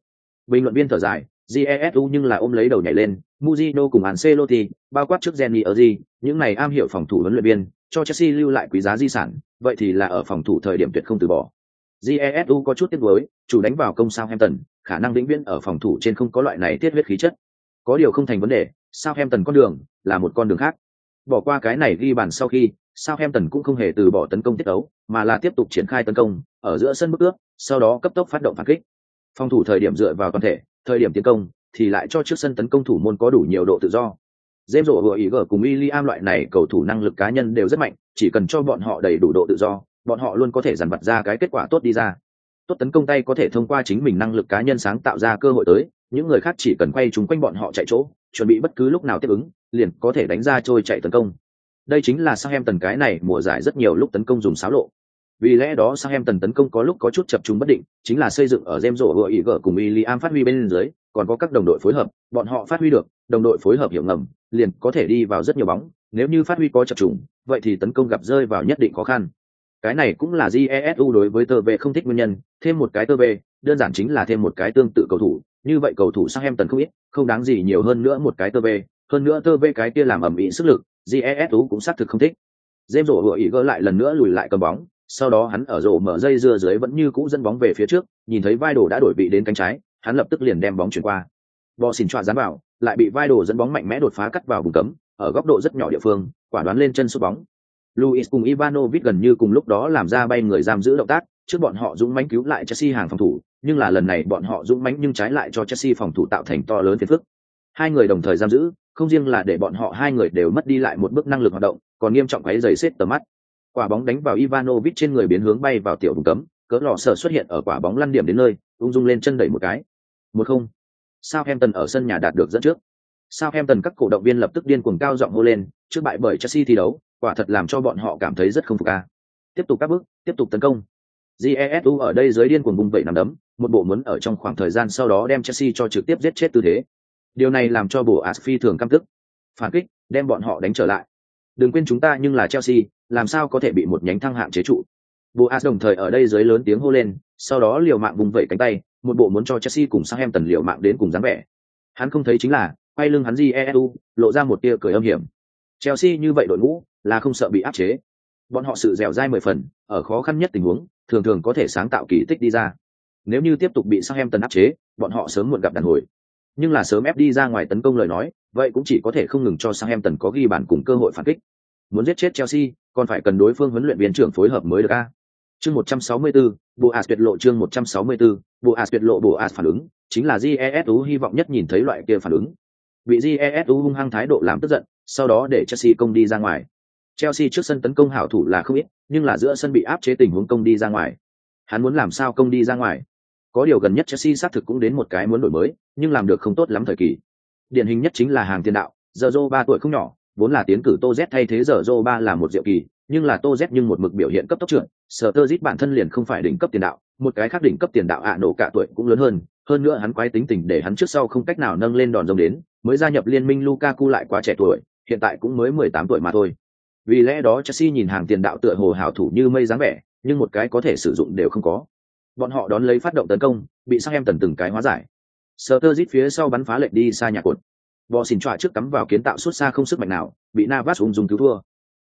[SPEAKER 1] Bình luận viên thở dài, Jesu nhưng là ôm lấy đầu nhảy lên, Mujino cùng Ancelotti, bao quát trước Jenny ở gì, những này am hiểu phòng thủ huấn luyện viên, cho Chelsea lưu lại quý giá di sản, vậy thì là ở phòng thủ thời điểm tuyệt không từ bỏ. Jesu có chút tiếc nuối, chủ đánh vào công Southampton, khả năng vĩnh viễn ở phòng thủ trên không có loại này tiết huyết khí chất. Có điều không thành vấn đề, Southampton con đường là một con đường khác. Bỏ qua cái này ghi bàn sau khi, Southampton cũng không hề từ bỏ tấn công tiết đấu, mà là tiếp tục triển khai tấn công, ở giữa sân bước ước, sau đó cấp tốc phát động phản kích. Phòng thủ thời điểm dựa vào toàn thể, thời điểm tiến công thì lại cho trước sân tấn công thủ môn có đủ nhiều độ tự do. James rổ vừa ý gở cùng William loại này cầu thủ năng lực cá nhân đều rất mạnh, chỉ cần cho bọn họ đầy đủ độ tự do, bọn họ luôn có thể dàn vặt ra cái kết quả tốt đi ra. Tốt tấn công tay có thể thông qua chính mình năng lực cá nhân sáng tạo ra cơ hội tới, những người khác chỉ cần quay chúng quanh bọn họ chạy chỗ, chuẩn bị bất cứ lúc nào tiếp ứng, liền có thể đánh ra trôi chạy tấn công. Đây chính là Southampton cái này mùa giải rất nhiều lúc tấn công dùng xáo lộ. Vì lẽ đó Southampton tấn công có lúc có chút chập trùng bất định, chính là xây dựng ở James rổ gợi ý gở cùng William phát huy bên dưới, còn có các đồng đội phối hợp, bọn họ phát huy được, đồng đội phối hợp hiểu ngầm, liền có thể đi vào rất nhiều bóng, nếu như phát huy có chập trùng, vậy thì tấn công gặp rơi vào nhất định khó khăn. Cái này cũng là Jesu đối với tơ vệ không thích nguyên nhân, thêm một cái tơ vệ, đơn giản chính là thêm một cái tương tự cầu thủ, như vậy cầu thủ sang em tần không ít, không đáng gì nhiều hơn nữa một cái tơ vệ, hơn nữa tơ vệ cái kia làm ẩm ĩ sức lực, Jesu cũng xác thực không thích. James rổ vừa ý gỡ lại lần nữa lùi lại cầm bóng, sau đó hắn ở rổ mở dây dưa dưới vẫn như cũ dẫn bóng về phía trước, nhìn thấy vai đồ đã đổi vị đến cánh trái, hắn lập tức liền đem bóng chuyển qua. Bò xỉn choa dán vào, lại bị vai đồ dẫn bóng mạnh mẽ đột phá cắt vào vùng cấm, ở góc độ rất nhỏ địa phương, quả đoán lên chân sút bóng. Luis cùng Ivanovic gần như cùng lúc đó làm ra bay người giam giữ động tác, trước bọn họ dũng mãnh cứu lại Chelsea hàng phòng thủ, nhưng là lần này bọn họ dũng mãnh nhưng trái lại cho Chelsea phòng thủ tạo thành to lớn phiền phức. Hai người đồng thời giam giữ, không riêng là để bọn họ hai người đều mất đi lại một bước năng lực hoạt động, còn nghiêm trọng quấy rầy xếp tầm mắt. Quả bóng đánh vào Ivanovic trên người biến hướng bay vào tiểu vùng cấm, cỡ lọ sở xuất hiện ở quả bóng lăn điểm đến nơi, ung dung lên chân đẩy một cái. Một không. Southampton ở sân nhà đạt được dẫn trước. Southampton các cổ động viên lập tức điên cuồng cao giọng hô lên, trước bại bởi Chelsea thi đấu, quả thật làm cho bọn họ cảm thấy rất không phục a. Tiếp tục các bước, tiếp tục tấn công. Jesu ở đây dưới điên cuồng bung vẩy nằm đấm, một bộ muốn ở trong khoảng thời gian sau đó đem Chelsea cho trực tiếp giết chết tư thế. Điều này làm cho bộ Asfi thường căm tức. Phản kích, đem bọn họ đánh trở lại. Đừng quên chúng ta nhưng là Chelsea, làm sao có thể bị một nhánh thăng hạng chế trụ. bộ as đồng thời ở đây dưới lớn tiếng hô lên, sau đó liều mạng vùng vẩy cánh tay, một bộ muốn cho Chelsea cùng sang em tần liều mạng đến cùng dáng vẻ. Hắn không thấy chính là, quay lưng hắn Jesu, lộ ra một tia cười âm hiểm. Chelsea như vậy đội ngũ, là không sợ bị áp chế. Bọn họ sự dẻo dai mười phần, ở khó khăn nhất tình huống, thường thường có thể sáng tạo kỳ tích đi ra. Nếu như tiếp tục bị Sang Em Tần áp chế, bọn họ sớm muộn gặp đàn hồi. Nhưng là sớm ép đi ra ngoài tấn công lời nói, vậy cũng chỉ có thể không ngừng cho Sang Em Tần có ghi bàn cùng cơ hội phản kích. Muốn giết chết Chelsea, còn phải cần đối phương huấn luyện viên trưởng phối hợp mới được a. Chương 164, As tuyệt lộ chương 164, As tuyệt lộ Boas phản ứng, chính là Jesu hy vọng nhất nhìn thấy loại kia phản ứng. Bị Jesu hung hăng thái độ làm tức giận, sau đó để Chelsea công đi ra ngoài. Chelsea trước sân tấn công hảo thủ là không ít, nhưng là giữa sân bị áp chế tình huống công đi ra ngoài. Hắn muốn làm sao công đi ra ngoài? Có điều gần nhất Chelsea xác thực cũng đến một cái muốn đổi mới, nhưng làm được không tốt lắm thời kỳ. Điển hình nhất chính là hàng tiền đạo, Zorro ba tuổi không nhỏ, vốn là tiến cử Tô Z thay thế Zorro ba là một diệu kỳ, nhưng là Tô Z nhưng một mực biểu hiện cấp tốc trưởng, sở tơ bản thân liền không phải đỉnh cấp tiền đạo, một cái khác đỉnh cấp tiền đạo ạ nổ cả tuổi cũng lớn hơn, hơn nữa hắn quái tính tình để hắn trước sau không cách nào nâng lên đòn rông đến, mới gia nhập liên minh Lukaku lại quá trẻ tuổi, hiện tại cũng mới 18 tuổi mà thôi. Vì lẽ đó Chelsea nhìn hàng tiền đạo tựa hồ hảo thủ như mây dáng vẻ, nhưng một cái có thể sử dụng đều không có. Bọn họ đón lấy phát động tấn công, bị sang em tần từng cái hóa giải. Sturridge phía sau bắn phá lệch đi xa nhà cột. Bò xỉn trọa trước cắm vào kiến tạo suốt xa không sức mạnh nào, bị Navas ung dung cứu thua.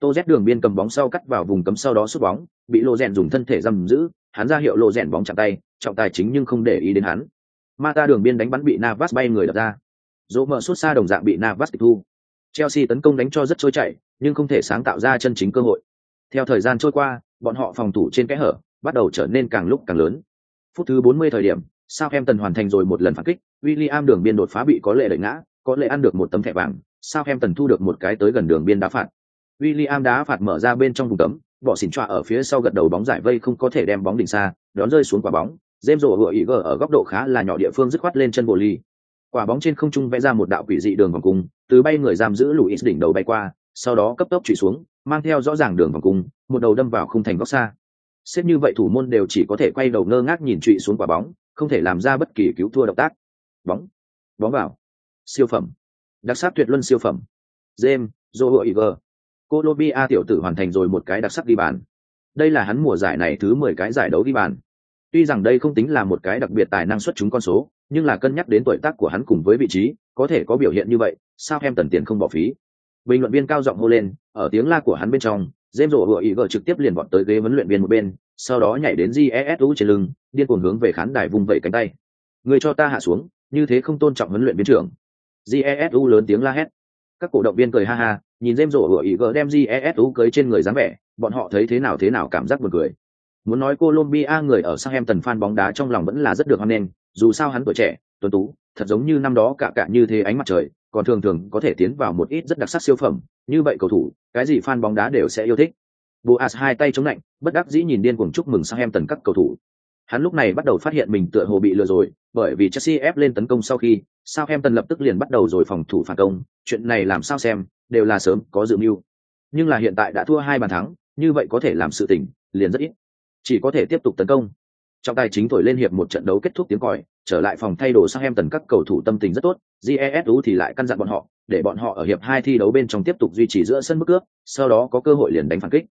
[SPEAKER 1] Tô Z đường biên cầm bóng sau cắt vào vùng cấm sau đó sút bóng, bị Lô Rèn dùng thân thể giam giữ, hắn ra hiệu Lô Rèn bóng chạm tay, trọng tài chính nhưng không để ý đến hắn. Mata đường biên đánh bắn bị Navas bay người đập ra. Dỗ mở suốt xa đồng dạng bị Navas tịch thu. Chelsea tấn công đánh cho rất trôi chảy, nhưng không thể sáng tạo ra chân chính cơ hội. Theo thời gian trôi qua, bọn họ phòng thủ trên kẽ hở bắt đầu trở nên càng lúc càng lớn. Phút thứ 40 thời điểm, Southampton hoàn thành rồi một lần phản kích, William đường biên đột phá bị có lệ đẩy ngã, có lệ ăn được một tấm thẻ vàng, Southampton thu được một cái tới gần đường biên đá phạt. William đá phạt mở ra bên trong vùng cấm, bỏ xỉn trọa ở phía sau gật đầu bóng giải vây không có thể đem bóng đỉnh xa, đón rơi xuống quả bóng. James rổ vừa ý gờ ở góc độ khá là nhỏ địa phương dứt khoát lên chân bộ ly. Quả bóng trên không trung vẽ ra một đạo quỷ dị đường vòng cung, từ bay người giam giữ Luis đỉnh đầu bay qua, sau đó cấp tốc chủy xuống, mang theo rõ ràng đường vòng cung, một đầu đâm vào khung thành góc xa. xếp như vậy thủ môn đều chỉ có thể quay đầu ngơ ngác nhìn trụy xuống quả bóng không thể làm ra bất kỳ cứu thua động tác. Bóng bóng vào. Siêu phẩm. Đặc sắc tuyệt luân siêu phẩm. James joe iger. Colombia tiểu tử hoàn thành rồi một cái đặc sắc đi bàn. Đây là hắn mùa giải này thứ mười cái giải đấu đi bàn. Tuy rằng đây không tính là một cái đặc biệt tài năng xuất chúng con số nhưng là cân nhắc đến tuổi tác của hắn cùng với vị trí có thể có biểu hiện như vậy sao em tần tiền không bỏ phí. Bình luận viên cao giọng hô lên, ở tiếng la của hắn bên trong dêm rổ vừa ý gờ trực tiếp liền bọn tới ghế huấn luyện viên một bên, sau đó nhảy đến jesu trên lưng, điên cuồng hướng về khán đài vùng vẫy cánh tay. Người cho ta hạ xuống, như thế không tôn trọng huấn luyện viên trưởng. Jesu lớn tiếng la hét. Các cổ động viên cười ha ha, nhìn dêm rổ vừa ý gờ đem jesu cưới trên người dáng vẻ, bọn họ thấy thế nào thế nào cảm giác buồn cười. Muốn nói Colombia người ở Southampton fan bóng đá trong lòng vẫn là rất được hoan nghênh, dù sao hắn tuổi trẻ, tuấn tú, thật giống như năm đó cả cả như thế ánh mặt trời còn thường thường có thể tiến vào một ít rất đặc sắc siêu phẩm, như vậy cầu thủ, cái gì fan bóng đá đều sẽ yêu thích. Boas hai tay chống lạnh, bất đắc dĩ nhìn điên cuồng chúc mừng Southampton các cầu thủ. Hắn lúc này bắt đầu phát hiện mình tựa hồ bị lừa rồi, bởi vì Chelsea ép lên tấn công sau khi, Southampton lập tức liền bắt đầu rồi phòng thủ phản công. Chuyện này làm sao xem, đều là sớm, có dự mưu. Nhưng là hiện tại đã thua hai bàn thắng, như vậy có thể làm sự tỉnh liền rất ít. Chỉ có thể tiếp tục tấn công. Trọng tài chính thổi lên hiệp một trận đấu kết thúc tiếng còi trở lại phòng thay đồ sang em tần các cầu thủ tâm tình rất tốt jesu thì lại căn dặn bọn họ, để bọn họ ở hiệp hai thi đấu bên trong tiếp tục duy trì giữa sân bức cướp sau đó có cơ hội liền đánh phản kích.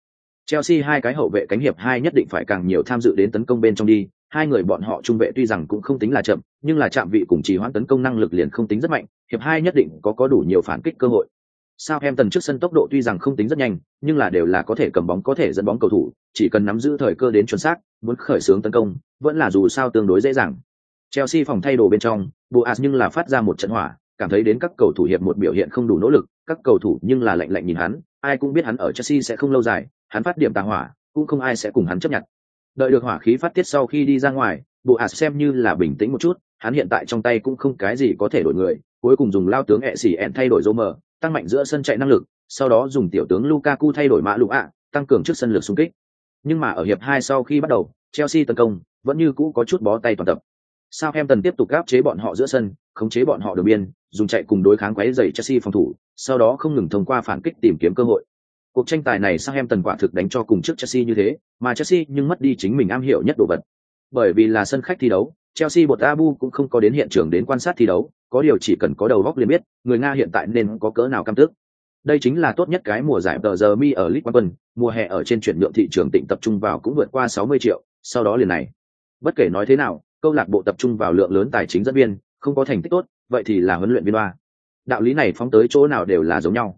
[SPEAKER 1] Chelsea hai cái hậu vệ cánh hiệp hai nhất định phải càng nhiều tham dự đến tấn công bên trong đi, hai người bọn họ trung vệ tuy rằng cũng không tính là chậm, nhưng là chạm vị cùng trì hoãn tấn công năng lực liền không tính rất mạnh, hiệp hai nhất định có có đủ nhiều phản kích cơ hội. Sao em tần trước sân tốc độ tuy rằng không tính rất nhanh, nhưng là đều là có thể cầm bóng có thể dẫn bóng cầu thủ, chỉ cần nắm giữ thời cơ đến chuẩn xác, muốn khởi xướng tấn công, vẫn là dù sao tương đối dễ dàng chelsea phòng thay đồ bên trong boas nhưng là phát ra một trận hỏa cảm thấy đến các cầu thủ hiệp một biểu hiện không đủ nỗ lực các cầu thủ nhưng là lạnh lạnh nhìn hắn ai cũng biết hắn ở chelsea sẽ không lâu dài hắn phát điểm tà hỏa cũng không ai sẽ cùng hắn chấp nhận đợi được hỏa khí phát tiết sau khi đi ra ngoài boas xem như là bình tĩnh một chút hắn hiện tại trong tay cũng không cái gì có thể đổi người cuối cùng dùng lao tướng ẹ xỉ ẹn thay đổi Romer, tăng mạnh giữa sân chạy năng lực, sau đó dùng tiểu tướng Lukaku thay đổi mã lũ ạ, tăng cường trước sân lực xung kích. Nhưng mà ở hiệp hai sau khi bắt đầu, Chelsea tấn công vẫn như cũ có chút bó tay toàn tập. Southampton tiếp tục gáp chế bọn họ giữa sân, khống chế bọn họ đường biên, dùng chạy cùng đối kháng quấy rầy Chelsea phòng thủ, sau đó không ngừng thông qua phản kích tìm kiếm cơ hội. Cuộc tranh tài này Southampton quả thực đánh cho cùng trước Chelsea như thế, mà Chelsea nhưng mất đi chính mình am hiểu nhất đồ vật. Bởi vì là sân khách thi đấu, Chelsea bột Abu cũng không có đến hiện trường đến quan sát thi đấu, có điều chỉ cần có đầu góc liền biết, người Nga hiện tại nên có cỡ nào cam tức. Đây chính là tốt nhất cái mùa giải tờ giờ mi ở League One, mùa hè ở trên chuyển nhượng thị trường tỉnh tập trung vào cũng vượt qua 60 triệu, sau đó liền này. Bất kể nói thế nào, câu lạc bộ tập trung vào lượng lớn tài chính dẫn viên, không có thành tích tốt, vậy thì là huấn luyện viên hoa. Đạo lý này phóng tới chỗ nào đều là giống nhau.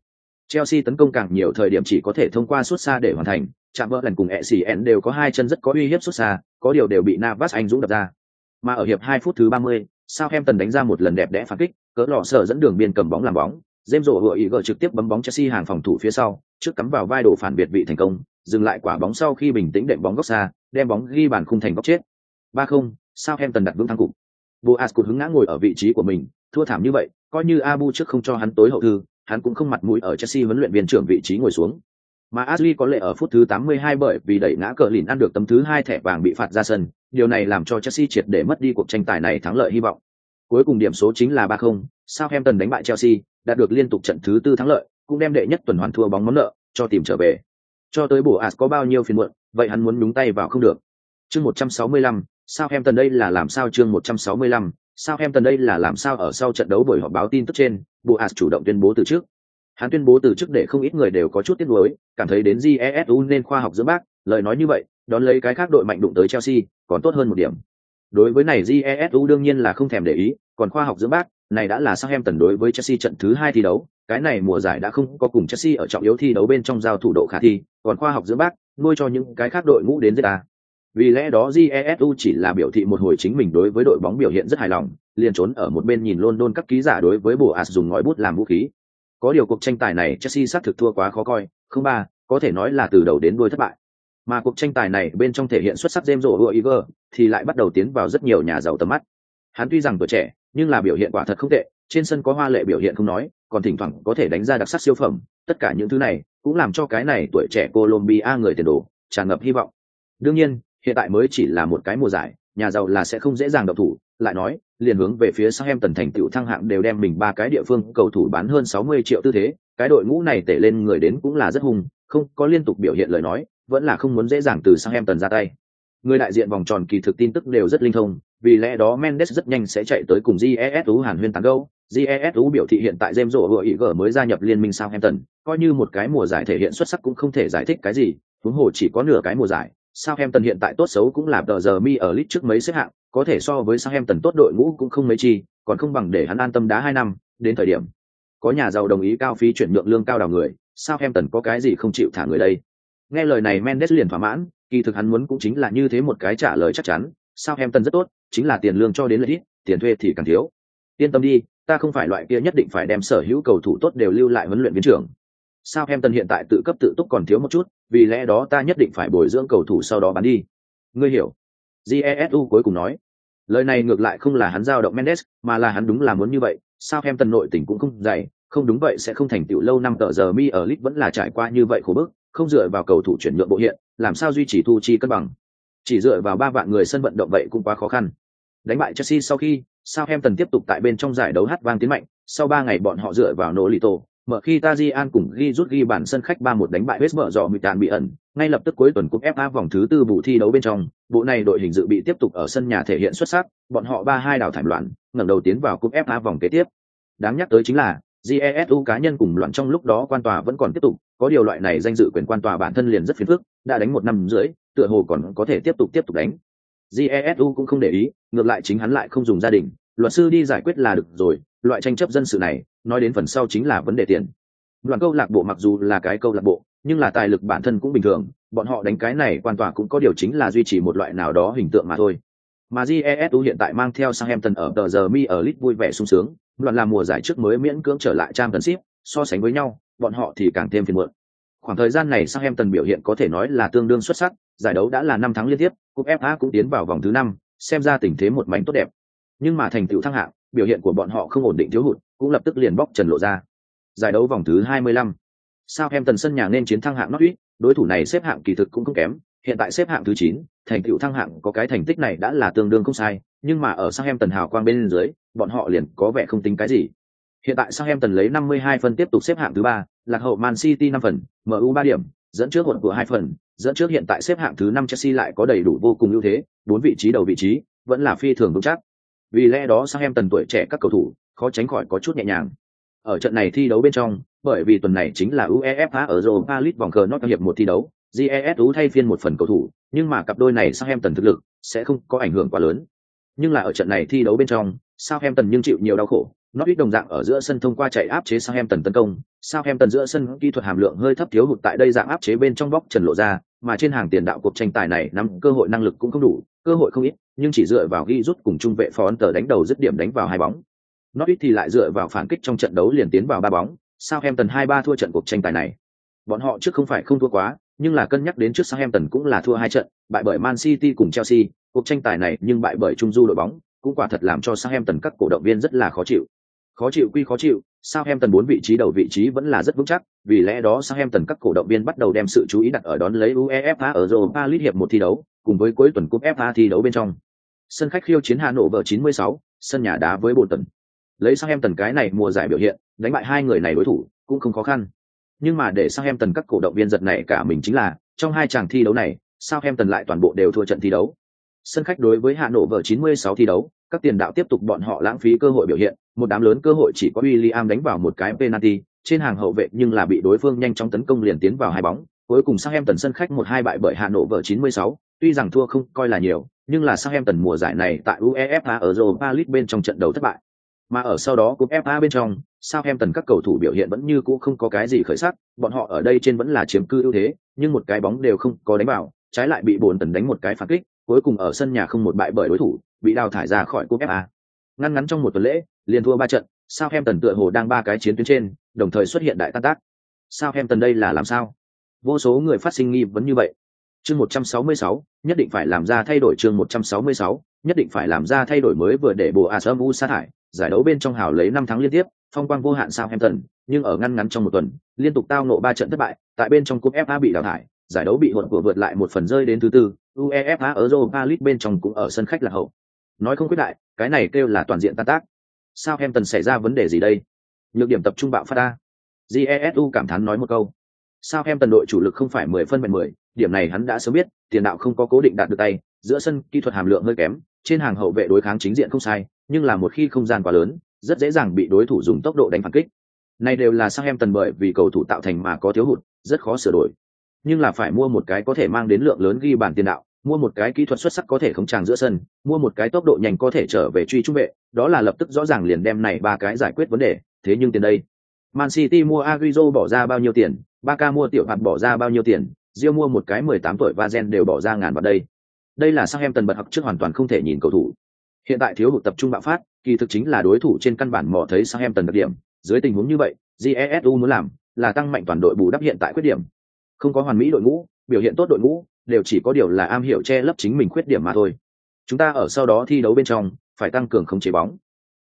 [SPEAKER 1] Chelsea tấn công càng nhiều thời điểm chỉ có thể thông qua xuất xa để hoàn thành, chạm vỡ lần cùng ECN đều có hai chân rất có uy hiếp xuất xa, có điều đều bị Navas anh dũng đập ra. Mà ở hiệp 2 phút thứ 30, Southampton đánh ra một lần đẹp đẽ phản kích, cỡ lò sở dẫn đường biên cầm bóng làm bóng, James rổ hựa ý gỡ trực tiếp bấm bóng Chelsea hàng phòng thủ phía sau, trước cắm vào vai đổ phản biệt vị thành công, dừng lại quả bóng sau khi bình tĩnh đệm bóng góc xa, đem bóng ghi bàn khung thành góc chết. 3-0, Sao em tần đặt vững thắng cục. Boas cụt hứng ngã ngồi ở vị trí của mình, thua thảm như vậy, coi như Abu trước không cho hắn tối hậu thư, hắn cũng không mặt mũi ở Chelsea huấn luyện viên trưởng vị trí ngồi xuống. Mà Ashley có lệ ở phút thứ 82 bởi vì đẩy ngã cờ lìn ăn được tấm thứ hai thẻ vàng bị phạt ra sân, điều này làm cho Chelsea triệt để mất đi cuộc tranh tài này thắng lợi hy vọng. Cuối cùng điểm số chính là 3-0, Southampton đánh bại Chelsea, đạt được liên tục trận thứ tư thắng lợi, cũng đem đệ nhất tuần hoàn thua bóng món nợ cho tìm trở về. Cho tới bổ As có bao nhiêu phiền muộn, vậy hắn muốn nhúng tay vào không được. Chương 165, Southampton đây là làm sao chương 165, Southampton đây là làm sao ở sau trận đấu buổi họp báo tin tức trên, Boas chủ động tuyên bố từ trước. Hắn tuyên bố từ trước để không ít người đều có chút tiếc nuối, cảm thấy đến GESU nên khoa học giữa bác, lời nói như vậy, đón lấy cái khác đội mạnh đụng tới Chelsea, còn tốt hơn một điểm. Đối với này GESU đương nhiên là không thèm để ý, còn khoa học giữa bác, này đã là Southampton đối với Chelsea trận thứ hai thi đấu, cái này mùa giải đã không có cùng Chelsea ở trọng yếu thi đấu bên trong giao thủ độ khả thi, còn khoa học giữa bác, nuôi cho những cái khác đội ngũ đến giết ta. À. Vì lẽ đó Jesu chỉ là biểu thị một hồi chính mình đối với đội bóng biểu hiện rất hài lòng, liền trốn ở một bên nhìn London các ký giả đối với Boas dùng ngòi bút làm vũ khí. Có điều cuộc tranh tài này Chelsea xác thực thua quá khó coi, không ba, có thể nói là từ đầu đến đuôi thất bại. Mà cuộc tranh tài này bên trong thể hiện xuất sắc James Rodriguez thì lại bắt đầu tiến vào rất nhiều nhà giàu tầm mắt. Hắn tuy rằng tuổi trẻ, nhưng là biểu hiện quả thật không tệ, trên sân có hoa lệ biểu hiện không nói, còn thỉnh thoảng có thể đánh ra đặc sắc siêu phẩm, tất cả những thứ này cũng làm cho cái này tuổi trẻ Colombia người tiền đồ tràn ngập hy vọng. Đương nhiên, hiện tại mới chỉ là một cái mùa giải, nhà giàu là sẽ không dễ dàng động thủ, lại nói, liền hướng về phía Southampton thành tựu thăng hạng đều đem mình ba cái địa phương cầu thủ bán hơn 60 triệu tư thế, cái đội ngũ này tể lên người đến cũng là rất hùng, không có liên tục biểu hiện lời nói, vẫn là không muốn dễ dàng từ Southampton ra tay. Người đại diện vòng tròn kỳ thực tin tức đều rất linh thông, vì lẽ đó Mendes rất nhanh sẽ chạy tới cùng GESU Hàn Huyên tán gẫu. GESU biểu thị hiện tại James gở mới gia nhập liên minh Southampton, coi như một cái mùa giải thể hiện xuất sắc cũng không thể giải thích cái gì, huống hồ chỉ có nửa cái mùa giải. Southampton hiện tại tốt xấu cũng là tờ giờ mi ở list trước mấy xếp hạng, có thể so với Southampton tốt đội ngũ cũng không mấy chi, còn không bằng để hắn an tâm đá hai năm, đến thời điểm có nhà giàu đồng ý cao phí chuyển nhượng lương cao đào người, Southampton có cái gì không chịu thả người đây. Nghe lời này Mendes liền thỏa mãn, kỳ thực hắn muốn cũng chính là như thế một cái trả lời chắc chắn, Southampton rất tốt, chính là tiền lương cho đến lợi ít, tiền thuê thì càng thiếu. Yên tâm đi, ta không phải loại kia nhất định phải đem sở hữu cầu thủ tốt đều lưu lại huấn luyện viên trưởng. Sao em tân hiện tại tự cấp tự túc còn thiếu một chút, vì lẽ đó ta nhất định phải bồi dưỡng cầu thủ sau đó bán đi. Ngươi hiểu? Jesu cuối cùng nói. Lời này ngược lại không là hắn giao động Mendes, mà là hắn đúng là muốn như vậy, Sao em tân nội tình cũng không dày, không đúng vậy sẽ không thành tựu lâu năm tờ giờ mi ở Lit vẫn là trải qua như vậy khổ bức, không dựa vào cầu thủ chuyển nhượng bộ hiện, làm sao duy trì thu chi cân bằng. Chỉ dựa vào ba vạn người sân vận động vậy cũng quá khó khăn. Đánh bại Chelsea sau khi, sao em tần tiếp tục tại bên trong giải đấu hát vang tiến mạnh, sau ba ngày bọn họ dựa vào nỗ lì tổ, mở khi Tajian cùng ghi rút ghi bản sân khách 3-1 đánh bại West mở dọ mịt tàn bị ẩn, ngay lập tức cuối tuần cúp FA vòng thứ tư bù thi đấu bên trong, bộ này đội hình dự bị tiếp tục ở sân nhà thể hiện xuất sắc, bọn họ 3-2 đảo thảm loạn, ngẩng đầu tiến vào cúp FA vòng kế tiếp. Đáng nhắc tới chính là, GESU cá nhân cùng loạn trong lúc đó quan tòa vẫn còn tiếp tục, có điều loại này danh dự quyền quan tòa bản thân liền rất phiền phức, đã đánh một năm rưỡi, tựa hồ còn có thể tiếp tục tiếp tục đánh. GESU cũng không để ý, ngược lại chính hắn lại không dùng gia đình, luật sư đi giải quyết là được rồi, loại tranh chấp dân sự này, nói đến phần sau chính là vấn đề tiền. Đoàn câu lạc bộ mặc dù là cái câu lạc bộ, nhưng là tài lực bản thân cũng bình thường, bọn họ đánh cái này quan tòa cũng có điều chính là duy trì một loại nào đó hình tượng mà thôi. Mà jesu hiện tại mang theo Sang Em Tần ở tờ giờ mi ở lit vui vẻ sung sướng, loạn làm mùa giải trước mới miễn cưỡng trở lại trang tần ship, so sánh với nhau, bọn họ thì càng thêm phiền muộn. Khoảng thời gian này Sang Em Tần biểu hiện có thể nói là tương đương xuất sắc, giải đấu đã là năm tháng liên tiếp, cúp FA cũng tiến vào vòng thứ năm, xem ra tình thế một mảnh tốt đẹp. Nhưng mà thành tựu thăng hạng, biểu hiện của bọn họ không ổn định thiếu hụt, cũng lập tức liền bóc trần lộ ra. Giải đấu vòng thứ 25. tần sân nhà nên chiến thăng hạng Norwich, đối thủ này xếp hạng kỳ thực cũng không kém, hiện tại xếp hạng thứ 9, thành tựu thăng hạng có cái thành tích này đã là tương đương không sai, nhưng mà ở sao em tần hào quang bên dưới, bọn họ liền có vẻ không tính cái gì. Hiện tại sao em tần lấy 52 phân tiếp tục xếp hạng thứ ba lạc hậu Man City 5 phần, MU 3 điểm, dẫn trước hụt của hai phần, dẫn trước hiện tại xếp hạng thứ 5 Chelsea lại có đầy đủ vô cùng ưu thế, bốn vị trí đầu vị trí, vẫn là phi thường vững chắc. Vì lẽ đó Southampton tuổi trẻ các cầu thủ, khó tránh khỏi có chút nhẹ nhàng. Ở trận này thi đấu bên trong, bởi vì tuần này chính là UEFA ở Europa League vòng cờ nốt hiệp một thi đấu, GESU thay phiên một phần cầu thủ, nhưng mà cặp đôi này Southampton thực lực sẽ không có ảnh hưởng quá lớn. Nhưng là ở trận này thi đấu bên trong, Southampton nhưng chịu nhiều đau khổ, Norwich đồng dạng ở giữa sân thông qua chạy áp chế Southampton tấn công, Southampton giữa sân kỹ thuật hàm lượng hơi thấp thiếu hụt tại đây dạng áp chế bên trong bóc trần lộ ra, mà trên hàng tiền đạo cuộc tranh tài này nắm cơ hội năng lực cũng không đủ, cơ hội không ít, nhưng chỉ dựa vào ghi rút cùng trung vệ Fonter đánh đầu dứt điểm đánh vào hai bóng. Norwich thì lại dựa vào phản kích trong trận đấu liền tiến vào ba bóng, Sangham Tần hai ba thua trận cuộc tranh tài này. Bọn họ trước không phải không thua quá, nhưng là cân nhắc đến trước Southampton cũng là thua hai trận, bại bởi Man City cùng Chelsea, cuộc tranh tài này nhưng bại bởi Trung Du đội bóng, cũng quả thật làm cho Southampton các cổ động viên rất là khó chịu. Khó chịu quy khó chịu, Sao Hem Tần bốn vị trí đầu vị trí vẫn là rất vững chắc, vì lẽ đó Sao Hem Tần các cổ động viên bắt đầu đem sự chú ý đặt ở đón lấy UEFA ở Europa League hiệp một thi đấu, cùng với cuối tuần cúp FA thi đấu bên trong. Sân khách khiêu chiến Hà Nội vợ 96, sân nhà đá với Bolton. Lấy Sao Hem Tần cái này mùa giải biểu hiện, đánh bại hai người này đối thủ cũng không khó khăn. Nhưng mà để Sao Hem Tần các cổ động viên giật này cả mình chính là, trong hai chàng thi đấu này, Sao Hem Tần lại toàn bộ đều thua trận thi đấu. Sân khách đối với Hà Nội vợ 96 thi đấu, các tiền đạo tiếp tục bọn họ lãng phí cơ hội biểu hiện, một đám lớn cơ hội chỉ có William đánh vào một cái penalty, trên hàng hậu vệ nhưng là bị đối phương nhanh chóng tấn công liền tiến vào hai bóng, cuối cùng Southampton sân khách một hai bại bởi Hà Nội vợ 96, tuy rằng thua không coi là nhiều, nhưng là Southampton mùa giải này tại UEFA ở Europa League bên trong trận đấu thất bại. Mà ở sau đó cúp FA bên trong, Southampton các cầu thủ biểu hiện vẫn như cũ không có cái gì khởi sắc, bọn họ ở đây trên vẫn là chiếm cư ưu thế, nhưng một cái bóng đều không có đánh vào, trái lại bị bốn tần đánh một cái phản kích, cuối cùng ở sân nhà không một bại bởi đối thủ, bị đào thải ra khỏi cúp FA. Ngắn ngắn trong một tuần lễ, liền thua ba trận, Southampton tựa hồ đang ba cái chiến tuyến trên, đồng thời xuất hiện đại tan tác. Southampton đây là làm sao? Vô số người phát sinh nghi vấn như vậy. Chương 166, nhất định phải làm ra thay đổi chương 166, nhất định phải làm ra thay đổi mới vừa để bù Asamu sa thải, giải đấu bên trong hào lấy năm tháng liên tiếp, phong quang vô hạn Southampton, nhưng ở ngăn ngắn trong một tuần, liên tục tao nộ ba trận thất bại, tại bên trong cúp FA bị đào thải, giải đấu bị hụt của vượt lại một phần rơi đến thứ tư, UEFA Europa League bên trong cũng ở sân khách là hậu. Nói không quyết đại, cái này kêu là toàn diện tan tác. Sao em tần xảy ra vấn đề gì đây? Nhược điểm tập trung bạo phát ta. Jesu cảm thán nói một câu. Sao em tần đội chủ lực không phải mười phân mười mười, điểm này hắn đã sớm biết, tiền đạo không có cố định đạt được tay, giữa sân kỹ thuật hàm lượng hơi kém, trên hàng hậu vệ đối kháng chính diện không sai, nhưng là một khi không gian quá lớn, rất dễ dàng bị đối thủ dùng tốc độ đánh phản kích. Này đều là sang em tần bởi vì cầu thủ tạo thành mà có thiếu hụt, rất khó sửa đổi. Nhưng là phải mua một cái có thể mang đến lượng lớn ghi bàn tiền đạo, mua một cái kỹ thuật xuất sắc có thể khống tràng giữa sân, mua một cái tốc độ nhanh có thể trở về truy trung vệ, đó là lập tức rõ ràng liền đem này ba cái giải quyết vấn đề, thế nhưng tiền đây. Man City mua Agüero bỏ ra bao nhiêu tiền, Barca mua tiểu hạt bỏ ra bao nhiêu tiền, Rio mua một cái 18 tuổi Vazen đều bỏ ra ngàn vào đây. Đây là sang em tần bật học trước hoàn toàn không thể nhìn cầu thủ. Hiện tại thiếu hụt tập trung bạo phát, kỳ thực chính là đối thủ trên căn bản mò thấy sang em tần đặc điểm, dưới tình huống như vậy, GESU muốn làm là tăng mạnh toàn đội bù đắp hiện tại khuyết điểm. Không có hoàn mỹ đội ngũ, biểu hiện tốt đội ngũ, đều chỉ có điều là am hiểu che lấp chính mình khuyết điểm mà thôi. Chúng ta ở sau đó thi đấu bên trong, phải tăng cường khống chế bóng.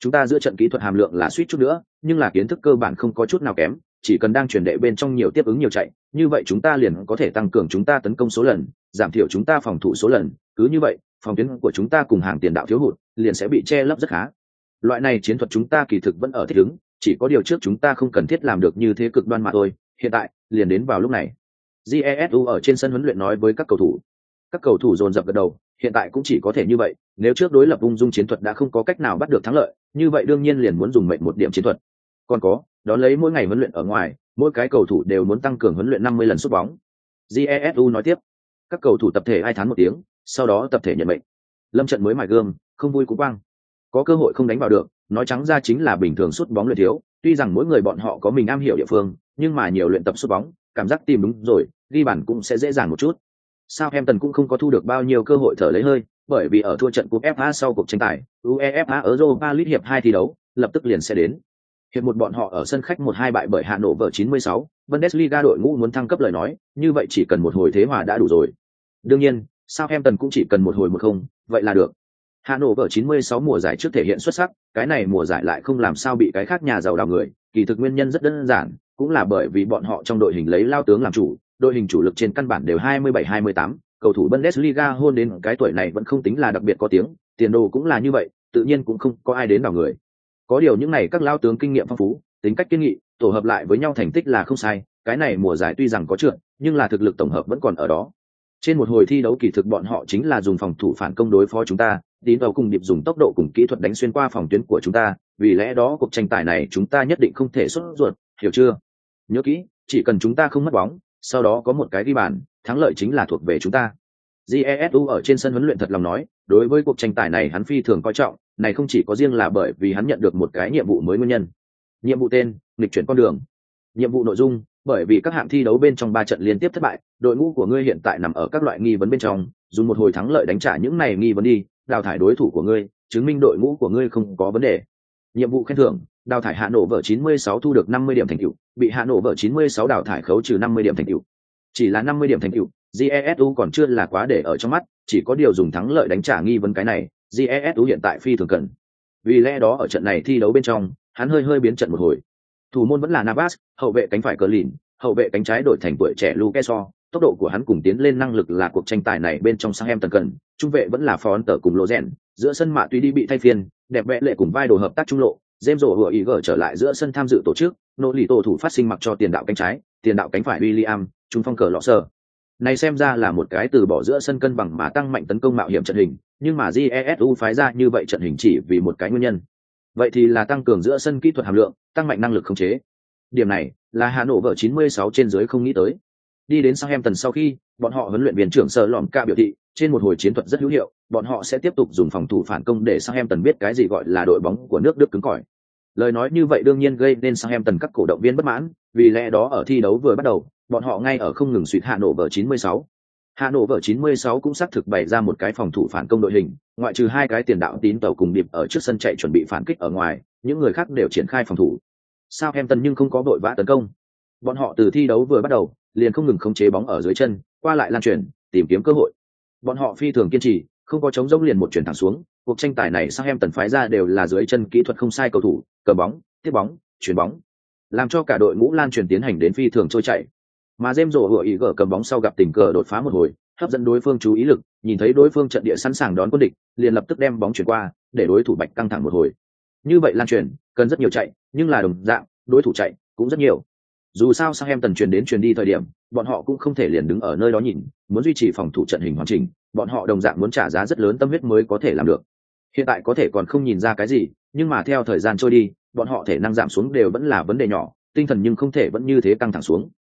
[SPEAKER 1] Chúng ta giữa trận kỹ thuật hàm lượng là suýt chút nữa, nhưng là kiến thức cơ bản không có chút nào kém, chỉ cần đang chuyển đệ bên trong nhiều tiếp ứng nhiều chạy, như vậy chúng ta liền có thể tăng cường chúng ta tấn công số lần, giảm thiểu chúng ta phòng thủ số lần, cứ như vậy, phòng tuyến của chúng ta cùng hàng tiền đạo thiếu hụt, liền sẽ bị che lấp rất khá. Loại này chiến thuật chúng ta kỳ thực vẫn ở thích ứng, chỉ có điều trước chúng ta không cần thiết làm được như thế cực đoan mà thôi, hiện tại, liền đến vào lúc này. Jesu ở trên sân huấn luyện nói với các cầu thủ. Các cầu thủ dồn dập gật đầu, hiện tại cũng chỉ có thể như vậy, nếu trước đối lập ung dung chiến thuật đã không có cách nào bắt được thắng lợi, như vậy đương nhiên liền muốn dùng mệnh một điểm chiến thuật. Còn có, đó lấy mỗi ngày huấn luyện ở ngoài, mỗi cái cầu thủ đều muốn tăng cường huấn luyện 50 lần sút bóng. Jesu nói tiếp. Các cầu thủ tập thể ai thán một tiếng, sau đó tập thể nhận mệnh. Lâm trận mới mài gương, không vui cũng băng, Có cơ hội không đánh vào được, nói trắng ra chính là bình thường sút bóng luyện thiếu, tuy rằng mỗi người bọn họ có mình am hiểu địa phương, nhưng mà nhiều luyện tập sút bóng, cảm giác tìm đúng rồi, ghi bàn cũng sẽ dễ dàng một chút. Southampton cũng không có thu được bao nhiêu cơ hội thở lấy hơi, bởi vì ở thua trận cúp FA sau cuộc tranh tài, UEFA Europa League hiệp 2 thi đấu, lập tức liền sẽ đến. Hiệp một bọn họ ở sân khách 1-2 bại bởi Hà Nội vở 96, Bundesliga đội ngũ muốn thăng cấp lời nói, như vậy chỉ cần một hồi thế hòa đã đủ rồi. Đương nhiên, Southampton cũng chỉ cần một hồi một không, vậy là được. Hà Nội vở 96 mùa giải trước thể hiện xuất sắc, cái này mùa giải lại không làm sao bị cái khác nhà giàu đào người, kỳ thực nguyên nhân rất đơn giản, cũng là bởi vì bọn họ trong đội hình lấy lao tướng làm chủ, đội hình chủ lực trên căn bản đều 27-28, cầu thủ Bundesliga hôn đến cái tuổi này vẫn không tính là đặc biệt có tiếng, tiền đồ cũng là như vậy, tự nhiên cũng không có ai đến vào người. Có điều những này các lao tướng kinh nghiệm phong phú, tính cách kiên nghị, tổ hợp lại với nhau thành tích là không sai, cái này mùa giải tuy rằng có trượt, nhưng là thực lực tổng hợp vẫn còn ở đó. Trên một hồi thi đấu kỳ thực bọn họ chính là dùng phòng thủ phản công đối phó chúng ta, tín đầu cùng điệp dùng tốc độ cùng kỹ thuật đánh xuyên qua phòng tuyến của chúng ta, vì lẽ đó cuộc tranh tài này chúng ta nhất định không thể xuất ruột, hiểu chưa? Nhớ kỹ, chỉ cần chúng ta không mất bóng, sau đó có một cái ghi bàn, thắng lợi chính là thuộc về chúng ta. Jesu ở trên sân huấn luyện thật lòng nói, đối với cuộc tranh tài này hắn phi thường coi trọng, này không chỉ có riêng là bởi vì hắn nhận được một cái nhiệm vụ mới nguyên nhân. Nhiệm vụ tên, nghịch chuyển con đường. Nhiệm vụ nội dung, bởi vì các hạng thi đấu bên trong ba trận liên tiếp thất bại, đội ngũ của ngươi hiện tại nằm ở các loại nghi vấn bên trong, dùng một hồi thắng lợi đánh trả những này nghi vấn đi, đào thải đối thủ của ngươi, chứng minh đội ngũ của ngươi không có vấn đề. Nhiệm vụ khen thưởng, đào thải Hạ Nổ vở 96 thu được 50 điểm thành tựu, bị Hạ Nổ vở 96 đào thải khấu trừ 50 điểm thành tựu. Chỉ là 50 điểm thành tựu, jesu còn chưa là quá để ở trong mắt chỉ có điều dùng thắng lợi đánh trả nghi vấn cái này jesu hiện tại phi thường cần vì lẽ đó ở trận này thi đấu bên trong hắn hơi hơi biến trận một hồi thủ môn vẫn là navas hậu vệ cánh phải cờ lìn hậu vệ cánh trái đổi thành tuổi trẻ Lukeso, tốc độ của hắn cùng tiến lên năng lực là cuộc tranh tài này bên trong sang em tần cần trung vệ vẫn là Fonter cùng Lozen, giữa sân mạ tuy đi bị thay phiên đẹp vẽ lệ cùng vai đồ hợp tác trung lộ James rổ hựa ý gở trở lại giữa sân tham dự tổ chức nỗ lì tổ thủ phát sinh mặc cho tiền đạo cánh trái tiền đạo cánh phải William, trung phong cờ lọ sờ. này xem ra là một cái từ bỏ giữa sân cân bằng mà tăng mạnh tấn công mạo hiểm trận hình, nhưng mà Jesu phái ra như vậy trận hình chỉ vì một cái nguyên nhân. Vậy thì là tăng cường giữa sân kỹ thuật hàm lượng, tăng mạnh năng lực khống chế. Điểm này là Hà Nội vợ 96 trên dưới không nghĩ tới. Đi đến Southampton sau khi, bọn họ huấn luyện viên trưởng sở lỏm ca biểu thị, trên một hồi chiến thuật rất hữu hiệu, bọn họ sẽ tiếp tục dùng phòng thủ phản công để sang em tần biết cái gì gọi là đội bóng của nước Đức cứng cỏi. Lời nói như vậy đương nhiên gây nên sang em tần các cổ động viên bất mãn, vì lẽ đó ở thi đấu vừa bắt đầu, bọn họ ngay ở không ngừng suýt hạ nổ vở 96. Hạ Nội vở 96 cũng xác thực bày ra một cái phòng thủ phản công đội hình, ngoại trừ hai cái tiền đạo tín tàu cùng điệp ở trước sân chạy chuẩn bị phản kích ở ngoài, những người khác đều triển khai phòng thủ. sang em tần nhưng không có đội vã tấn công. Bọn họ từ thi đấu vừa bắt đầu, liền không ngừng khống chế bóng ở dưới chân, qua lại lan truyền, tìm kiếm cơ hội. Bọn họ phi thường kiên trì, không có chống rông liền một chuyển thẳng xuống, cuộc tranh tài này sang em tần phái ra đều là dưới chân kỹ thuật không sai cầu thủ, cờ bóng, tiếp bóng, chuyển bóng, làm cho cả đội ngũ lan truyền tiến hành đến phi thường trôi chạy. mà dêm rổ hựa ý gỡ cầm bóng sau gặp tình cờ đột phá một hồi, hấp dẫn đối phương chú ý lực, nhìn thấy đối phương trận địa sẵn sàng đón quân địch, liền lập tức đem bóng chuyển qua, để đối thủ bạch căng thẳng một hồi. Như vậy lan truyền, cần rất nhiều chạy, nhưng là đồng dạng, đối thủ chạy cũng rất nhiều. Dù sao sang em tần truyền đến truyền đi thời điểm, bọn họ cũng không thể liền đứng ở nơi đó nhìn, muốn duy trì phòng thủ trận hình hoàn chỉnh, bọn họ đồng dạng muốn trả giá rất lớn tâm huyết mới có thể làm được. Hiện tại có thể còn không nhìn ra cái gì, nhưng mà theo thời gian trôi đi, bọn họ thể năng giảm xuống đều vẫn là vấn đề nhỏ, tinh thần nhưng không thể vẫn như thế căng thẳng xuống.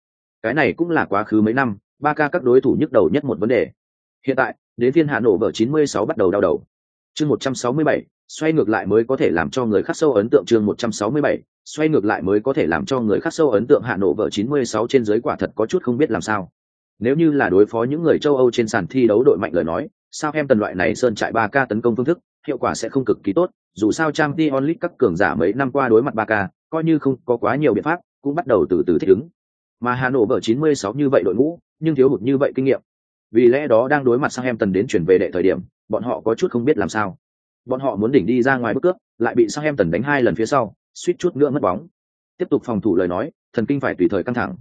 [SPEAKER 1] Cái này cũng là quá khứ mấy năm, ba ca các đối thủ nhức đầu nhất một vấn đề. Hiện tại, đến phiên Hà Nội vở 96 bắt đầu đau đầu. Chương 167, xoay ngược lại mới có thể làm cho người khác sâu ấn tượng chương 167, xoay ngược lại mới có thể làm cho người khác sâu ấn tượng Hà Nội vở 96 trên dưới quả thật có chút không biết làm sao. Nếu như là đối phó những người châu Âu trên sàn thi đấu đội mạnh lời nói, sao em tần loại này sơn trại 3K tấn công phương thức, hiệu quả sẽ không cực kỳ tốt, dù sao Champions League các cường giả mấy năm qua đối mặt 3K, coi như không có quá nhiều biện pháp, cũng bắt đầu từ từ thích ứng. Mà Hà Nội vở 96 như vậy đội ngũ, nhưng thiếu hụt như vậy kinh nghiệm. Vì lẽ đó đang đối mặt sang em tần đến chuyển về đệ thời điểm, bọn họ có chút không biết làm sao bọn họ muốn đỉnh đi ra ngoài bước cướp lại bị sang em tần đánh hai lần phía sau suýt chút nữa mất bóng tiếp tục phòng thủ lời nói thần kinh phải tùy thời căng thẳng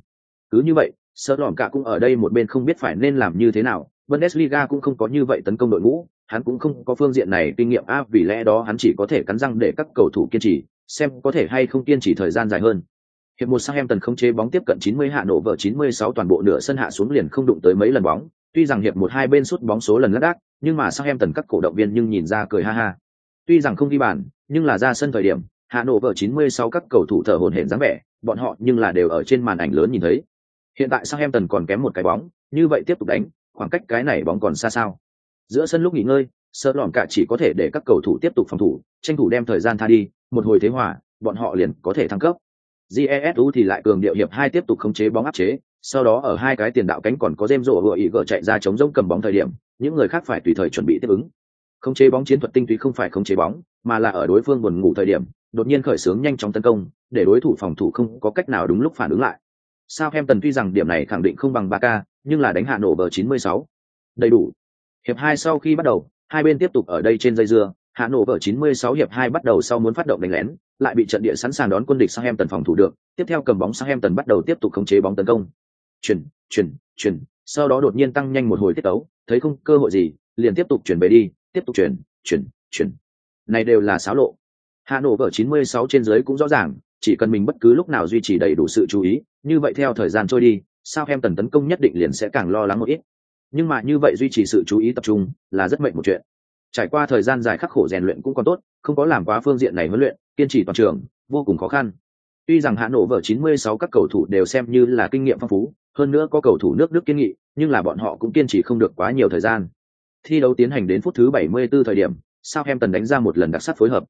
[SPEAKER 1] cứ như vậy sợ lỏm cả cũng ở đây một bên không biết phải nên làm như thế nào. Bundesliga cũng không có như vậy tấn công đội ngũ. Hắn cũng không có phương diện này kinh nghiệm áp vì lẽ đó hắn chỉ có thể cắn răng để các cầu thủ kiên trì, xem có thể hay không kiên trì thời gian dài hơn. Hiệp một sang em tần không chế bóng tiếp cận 90 hạ nổ vở 96 toàn bộ nửa sân hạ xuống liền không đụng tới mấy lần bóng. Tuy rằng hiệp một hai bên sút bóng số lần lác đác nhưng mà sang em tần các cổ động viên nhưng nhìn ra cười ha ha. Tuy rằng không ghi bàn, nhưng là ra sân thời điểm hà nội vợ 96 các cầu thủ thở hổn hển dáng vẻ, bọn họ nhưng là đều ở trên màn ảnh lớn nhìn thấy hiện tại Southampton em tần còn kém một cái bóng như vậy tiếp tục đánh khoảng cách cái này bóng còn xa sao giữa sân lúc nghỉ ngơi sơ lỏm cả chỉ có thể để các cầu thủ tiếp tục phòng thủ tranh thủ đem thời gian tha đi một hồi thế hòa bọn họ liền có thể thăng cấp GESU thì lại cường điệu hiệp hai tiếp tục khống chế bóng áp chế sau đó ở hai cái tiền đạo cánh còn có James rổ vừa ý gỡ chạy ra chống rông cầm bóng thời điểm, những người khác phải tùy thời chuẩn bị tiếp ứng. Khống chế bóng chiến thuật tinh túy không phải khống chế bóng, mà là ở đối phương buồn ngủ thời điểm, đột nhiên khởi xướng nhanh chóng tấn công, để đối thủ phòng thủ không có cách nào đúng lúc phản ứng lại. Southampton tuy rằng điểm này khẳng định không bằng Barca, nhưng là đánh hạ nổ bờ 96. Đầy đủ. Hiệp hai sau khi bắt đầu, hai bên tiếp tục ở đây trên dây dưa, hạ nổ bờ 96 hiệp hai bắt đầu sau muốn phát động đánh lén, lại bị trận địa sẵn sàng đón quân địch sang phòng thủ được, tiếp theo cầm bóng sang bắt đầu tiếp tục khống chế bóng tấn công. Chuyển chuyển chuyển. Sau đó đột nhiên tăng nhanh một hồi tiết tấu. Thấy không cơ hội gì liền tiếp tục chuyển về đi. Tiếp tục chuyển chuyển chuyển. Này đều là xáo lộ. Hà nội vở 96 trên dưới cũng rõ ràng chỉ cần mình bất cứ lúc nào duy trì đầy đủ sự chú ý như vậy theo thời gian trôi đi sao em tần tấn công nhất định liền sẽ càng lo lắng một ít nhưng mà như vậy duy trì sự chú ý tập trung là rất mệnh một chuyện trải qua thời gian dài khắc khổ rèn luyện cũng còn tốt không có làm quá phương diện này huấn luyện kiên trì toàn trường vô cùng khó khăn tuy rằng hạ nổ vở 96 các cầu thủ đều xem như là kinh nghiệm phong phú hơn nữa có cầu thủ nước Đức kiên nghị, nhưng là bọn họ cũng kiên trì không được quá nhiều thời gian. Thi đấu tiến hành đến phút thứ 74 thời điểm, Southampton đánh ra một lần đặc sắc phối hợp.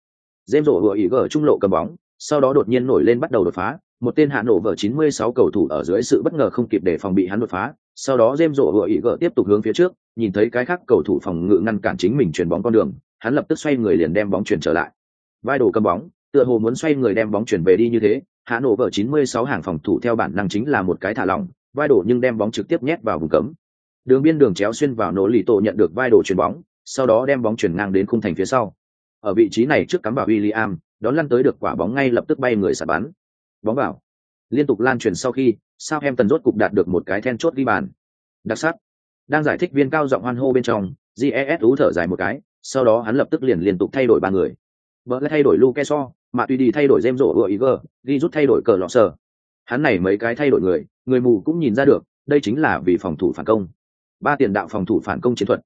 [SPEAKER 1] James rổ vừa ý gỡ trung lộ cầm bóng, sau đó đột nhiên nổi lên bắt đầu đột phá, một tên hạ nổ vở 96 cầu thủ ở dưới sự bất ngờ không kịp để phòng bị hắn đột phá, sau đó James rổ vừa ý gỡ tiếp tục hướng phía trước, nhìn thấy cái khác cầu thủ phòng ngự ngăn cản chính mình chuyển bóng con đường, hắn lập tức xoay người liền đem bóng chuyển trở lại. Vai đồ cầm bóng, tựa hồ muốn xoay người đem bóng chuyển về đi như thế, hạ nổ vở 96 hàng phòng thủ theo bản năng chính là một cái thả lỏng, vai đồ nhưng đem bóng trực tiếp nhét vào vùng cấm. Đường biên đường chéo xuyên vào nổ lì tổ nhận được vai đồ chuyền bóng sau đó đem bóng chuyển ngang đến khung thành phía sau. Ở vị trí này trước cắm vào William, đón lăn tới được quả bóng ngay lập tức bay người sạt bắn bóng vào. Liên tục lan truyền sau khi, Southampton rốt cục đạt được một cái then chốt ghi bàn. Đặc sắc. Đang giải thích viên cao giọng hoan hô bên trong jes thở dài một cái, sau đó hắn lập tức liền liên tục thay đổi ba người. Vợ lại thay đổi luke so mà tùy đi thay đổi jem rổ vừa ý gờ đi rút thay đổi cờ lọ sờ. Hắn này mấy cái thay đổi người người mù cũng nhìn ra được, đây chính là vì phòng thủ phản công. Ba tiền đạo phòng thủ phản công chiến thuật.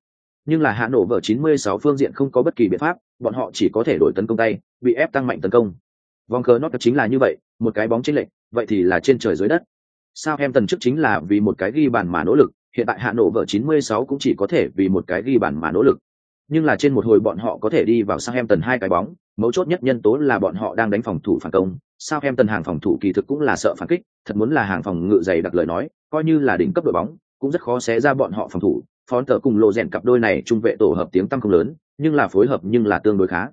[SPEAKER 1] Nhưng là hạ nổ vở 96 phương diện không có bất kỳ biện pháp, bọn họ chỉ có thể đổi tấn công tay, bị ép tăng mạnh tấn công vòng cờ nó chính là như vậy, một cái bóng chênh lệch, vậy thì là trên trời dưới đất. Sao em tần trước chính là vì một cái ghi bàn mà nỗ lực, hiện tại hạ nổ vở 96 cũng chỉ có thể vì một cái ghi bàn mà nỗ lực. Nhưng là trên một hồi bọn họ có thể đi vào sao em tần hai cái bóng, mấu chốt nhất nhân tố là bọn họ đang đánh phòng thủ phản công. Sao em tần hàng phòng thủ kỳ thực cũng là sợ phản kích, thật muốn là hàng phòng ngự dày đặc lời nói, coi như là đỉnh cấp đội bóng, cũng rất khó xé ra bọn họ phòng thủ. Phón tờ cùng lộ rèn cặp đôi này trung vệ tổ hợp tiếng tăng không lớn, nhưng là phối hợp nhưng là tương đối khá.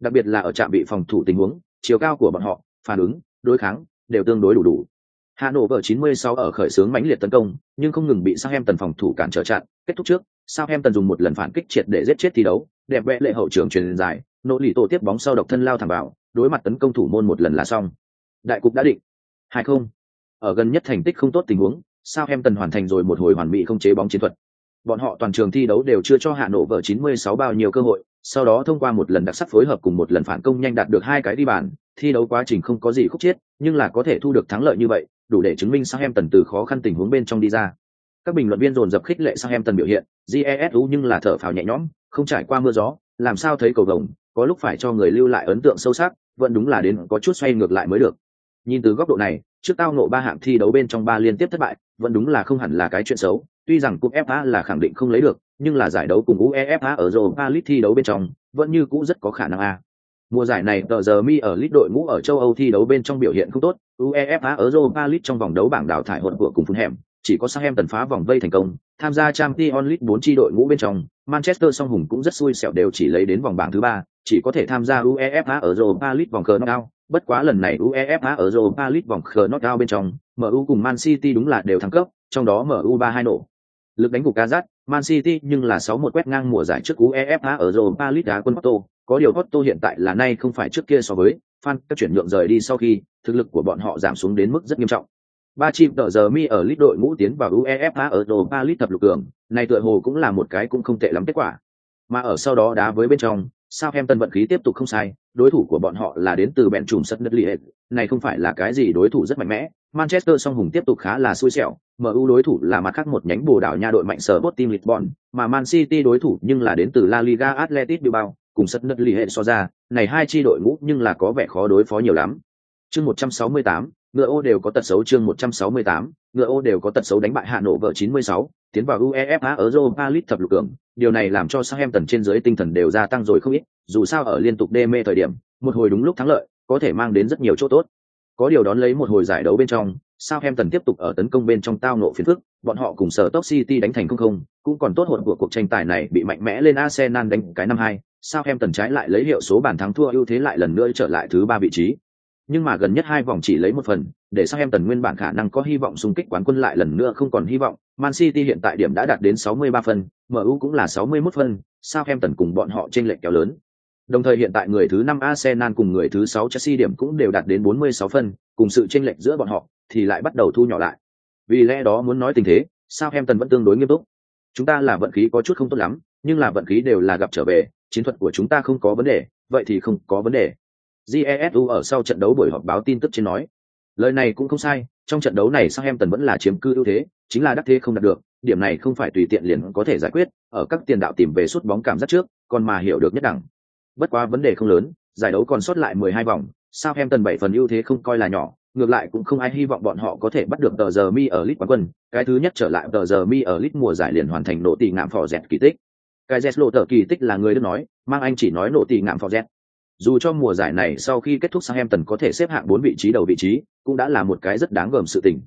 [SPEAKER 1] Đặc biệt là ở trạm bị phòng thủ tình huống chiều cao của bọn họ phản ứng đối kháng đều tương đối đủ đủ Hà Nội vở 96 ở khởi xướng mãnh liệt tấn công, nhưng không ngừng bị Southampton phòng thủ cản trở chặn, kết thúc trước, Southampton dùng một lần phản kích triệt để giết chết thi đấu, đẹp vẽ lệ hậu trường truyền dài, nỗ lì tổ tiếp bóng sau độc thân lao thẳng vào, đối mặt tấn công thủ môn một lần là xong. Đại cục đã định. Hay không? Ở gần nhất thành tích không tốt tình huống, Southampton hoàn thành rồi một hồi hoàn mỹ không chế bóng chiến thuật. Bọn họ toàn trường thi đấu đều chưa cho Hà Nội vở 96 bao nhiêu cơ hội, sau đó thông qua một lần đặc sắc phối hợp cùng một lần phản công nhanh đạt được hai cái đi bàn, thi đấu quá trình không có gì khúc chết, nhưng là có thể thu được thắng lợi như vậy, đủ để chứng minh Southampton từ khó khăn tình huống bên trong đi ra. Các bình luận viên dồn dập khích lệ Southampton biểu hiện, GESU nhưng là thở phào nhẹ nhõm, không trải qua mưa gió, làm sao thấy cầu vồng, có lúc phải cho người lưu lại ấn tượng sâu sắc, vẫn đúng là đến có chút xoay ngược lại mới được. Nhìn từ góc độ này, trước tao nộ ba hạng thi đấu bên trong ba liên tiếp thất bại, vẫn đúng là không hẳn là cái chuyện xấu, tuy rằng cúp FA là khẳng định không lấy được, nhưng là giải đấu cùng UEFA ở Europa League thi đấu bên trong, vẫn như cũ rất có khả năng a. Mùa giải này tờ giờ mi ở lít đội ngũ ở châu Âu thi đấu bên trong biểu hiện không tốt, UEFA ở Europa League trong vòng đấu bảng đào thải hỗn của cùng phun hẻm, chỉ có sang em tần phá vòng vây thành công, tham gia Champions League 4 chi đội ngũ bên trong, Manchester song hùng cũng rất xui xẻo đều chỉ lấy đến vòng bảng thứ ba, chỉ có thể tham gia UEFA ở Europa League vòng knockout, bất quá lần này UEFA ở Europa League vòng knockout bên trong, MU cùng Man City đúng là đều thắng cấp, trong đó MU 3-2 nổ. Lực đánh của Kazat, Man City nhưng là 6-1 quét ngang mùa giải trước UEFA ở Europa League đá quân Porto, có điều Porto hiện tại là nay không phải trước kia so với, fan các chuyển nhượng rời đi sau khi, thực lực của bọn họ giảm xuống đến mức rất nghiêm trọng. Ba chim tờ giờ mi ở lít đội ngũ tiến vào UEFA ở Europa League thập lục cường, này tựa hồ cũng là một cái cũng không tệ lắm kết quả. Mà ở sau đó đá với bên trong, Southampton vận khí tiếp tục không sai, đối thủ của bọn họ là đến từ bẹn trùm sân đất liệt, này không phải là cái gì đối thủ rất mạnh mẽ. Manchester song hùng tiếp tục khá là xui xẻo, MU đối thủ là mặt khác một nhánh bồ đảo nha đội mạnh sở Sporting Lisbon, mà Man City đối thủ nhưng là đến từ La Liga Athletic Bilbao, cùng sân đất liệt so ra, này hai chi đội ngũ nhưng là có vẻ khó đối phó nhiều lắm. Chương 168, ngựa ô đều có tật xấu chương 168, ngựa ô đều có tật xấu đánh bại Hà Nội vợ 96, tiến vào UEFA ở Europa League thập lục cường, điều này làm cho Southampton trên dưới tinh thần đều gia tăng rồi không ít, dù sao ở liên tục đê mê thời điểm, một hồi đúng lúc thắng lợi, có thể mang đến rất nhiều chỗ tốt. Có điều đón lấy một hồi giải đấu bên trong, Southampton tiếp tục ở tấn công bên trong tao nộ phiền phức, bọn họ cùng sở Top City đánh thành không không, cũng còn tốt hồn của cuộc tranh tài này bị mạnh mẽ lên Arsenal đánh cái năm hai, Southampton trái lại lấy hiệu số bàn thắng thua ưu thế lại lần nữa trở lại thứ ba vị trí. Nhưng mà gần nhất hai vòng chỉ lấy một phần, để sau em tần nguyên bản khả năng có hy vọng xung kích quán quân lại lần nữa không còn hy vọng. Man City hiện tại điểm đã đạt đến 63 phần, MU cũng là 61 em tần cùng bọn họ trên lệch kéo lớn. Đồng thời hiện tại người thứ năm Arsenal cùng người thứ sáu Chelsea điểm cũng đều đạt đến 46 phần cùng sự chênh lệch giữa bọn họ thì lại bắt đầu thu nhỏ lại. Vì lẽ đó muốn nói tình thế, Southampton vẫn tương đối nghiêm túc. Chúng ta là vận khí có chút không tốt lắm, nhưng là vận khí đều là gặp trở về, chiến thuật của chúng ta không có vấn đề, vậy thì không có vấn đề. Jesu ở sau trận đấu buổi họp báo tin tức trên nói, lời này cũng không sai, trong trận đấu này Southampton vẫn là chiếm cư ưu thế, chính là đắc thế không đạt được, điểm này không phải tùy tiện liền có thể giải quyết, ở các tiền đạo tìm về suốt bóng cảm giác trước, còn mà hiểu được nhất đẳng. Bất quá vấn đề không lớn, giải đấu còn sót lại 12 vòng, Southampton 7 phần ưu thế không coi là nhỏ, ngược lại cũng không ai hy vọng bọn họ có thể bắt được tờ giờ mi ở League quán quân, cái thứ nhất trở lại tờ giờ mi ở League mùa giải liền hoàn thành nổ tỷ ngạm phò dẹt kỳ tích. Cái Zetlo tờ kỳ tích là người Đức nói, mang anh chỉ nói nổ tỷ ngạm phò dẹt. Dù cho mùa giải này sau khi kết thúc Southampton có thể xếp hạng 4 vị trí đầu vị trí, cũng đã là một cái rất đáng gờm sự tình.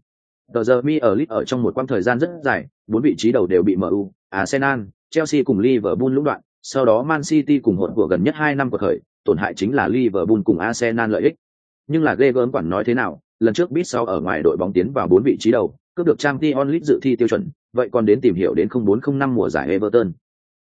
[SPEAKER 1] Tờ giờ mi ở Leeds ở trong một quãng thời gian rất dài, bốn vị trí đầu đều bị MU, Arsenal, Chelsea cùng Liverpool lũng đoạn, sau đó Man City cùng hỗn của gần nhất 2 năm của thời, tổn hại chính là Liverpool cùng Arsenal lợi ích. Nhưng là ghê gớm quản nói thế nào, lần trước biết sau ở ngoài đội bóng tiến vào bốn vị trí đầu, cướp được Champions League dự thi tiêu chuẩn, vậy còn đến tìm hiểu đến 0405 mùa giải Everton.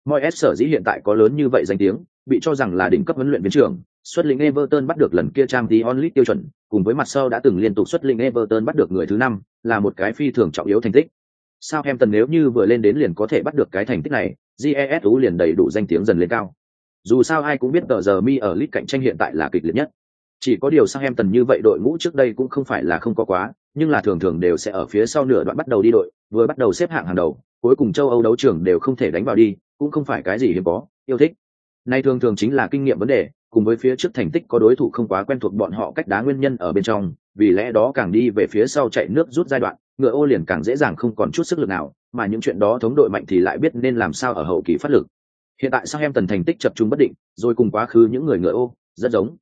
[SPEAKER 1] Moyes sở dĩ hiện tại có lớn như vậy danh tiếng, bị cho rằng là đỉnh cấp huấn luyện viên trưởng, xuất lĩnh Everton bắt được lần kia trang tí League tiêu chuẩn, cùng với mặt sau đã từng liên tục xuất lĩnh Everton bắt được người thứ năm, là một cái phi thường trọng yếu thành tích. Southampton nếu như vừa lên đến liền có thể bắt được cái thành tích này, GESU liền đầy đủ danh tiếng dần lên cao. Dù sao ai cũng biết tờ giờ mi ở lít cạnh tranh hiện tại là kịch liệt nhất. Chỉ có điều Southampton như vậy đội ngũ trước đây cũng không phải là không có quá, nhưng là thường thường đều sẽ ở phía sau nửa đoạn bắt đầu đi đội, vừa bắt đầu xếp hạng hàng đầu, cuối cùng châu Âu đấu trường đều không thể đánh vào đi, cũng không phải cái gì hiếm có, yêu thích. Nay thường thường chính là kinh nghiệm vấn đề, cùng với phía trước thành tích có đối thủ không quá quen thuộc bọn họ cách đá nguyên nhân ở bên trong, vì lẽ đó càng đi về phía sau chạy nước rút giai đoạn, ngựa ô liền càng dễ dàng không còn chút sức lực nào, mà những chuyện đó thống đội mạnh thì lại biết nên làm sao ở hậu kỳ phát lực. Hiện tại sang em tần thành tích chập trung bất định, rồi cùng quá khứ những người ngựa ô, rất giống.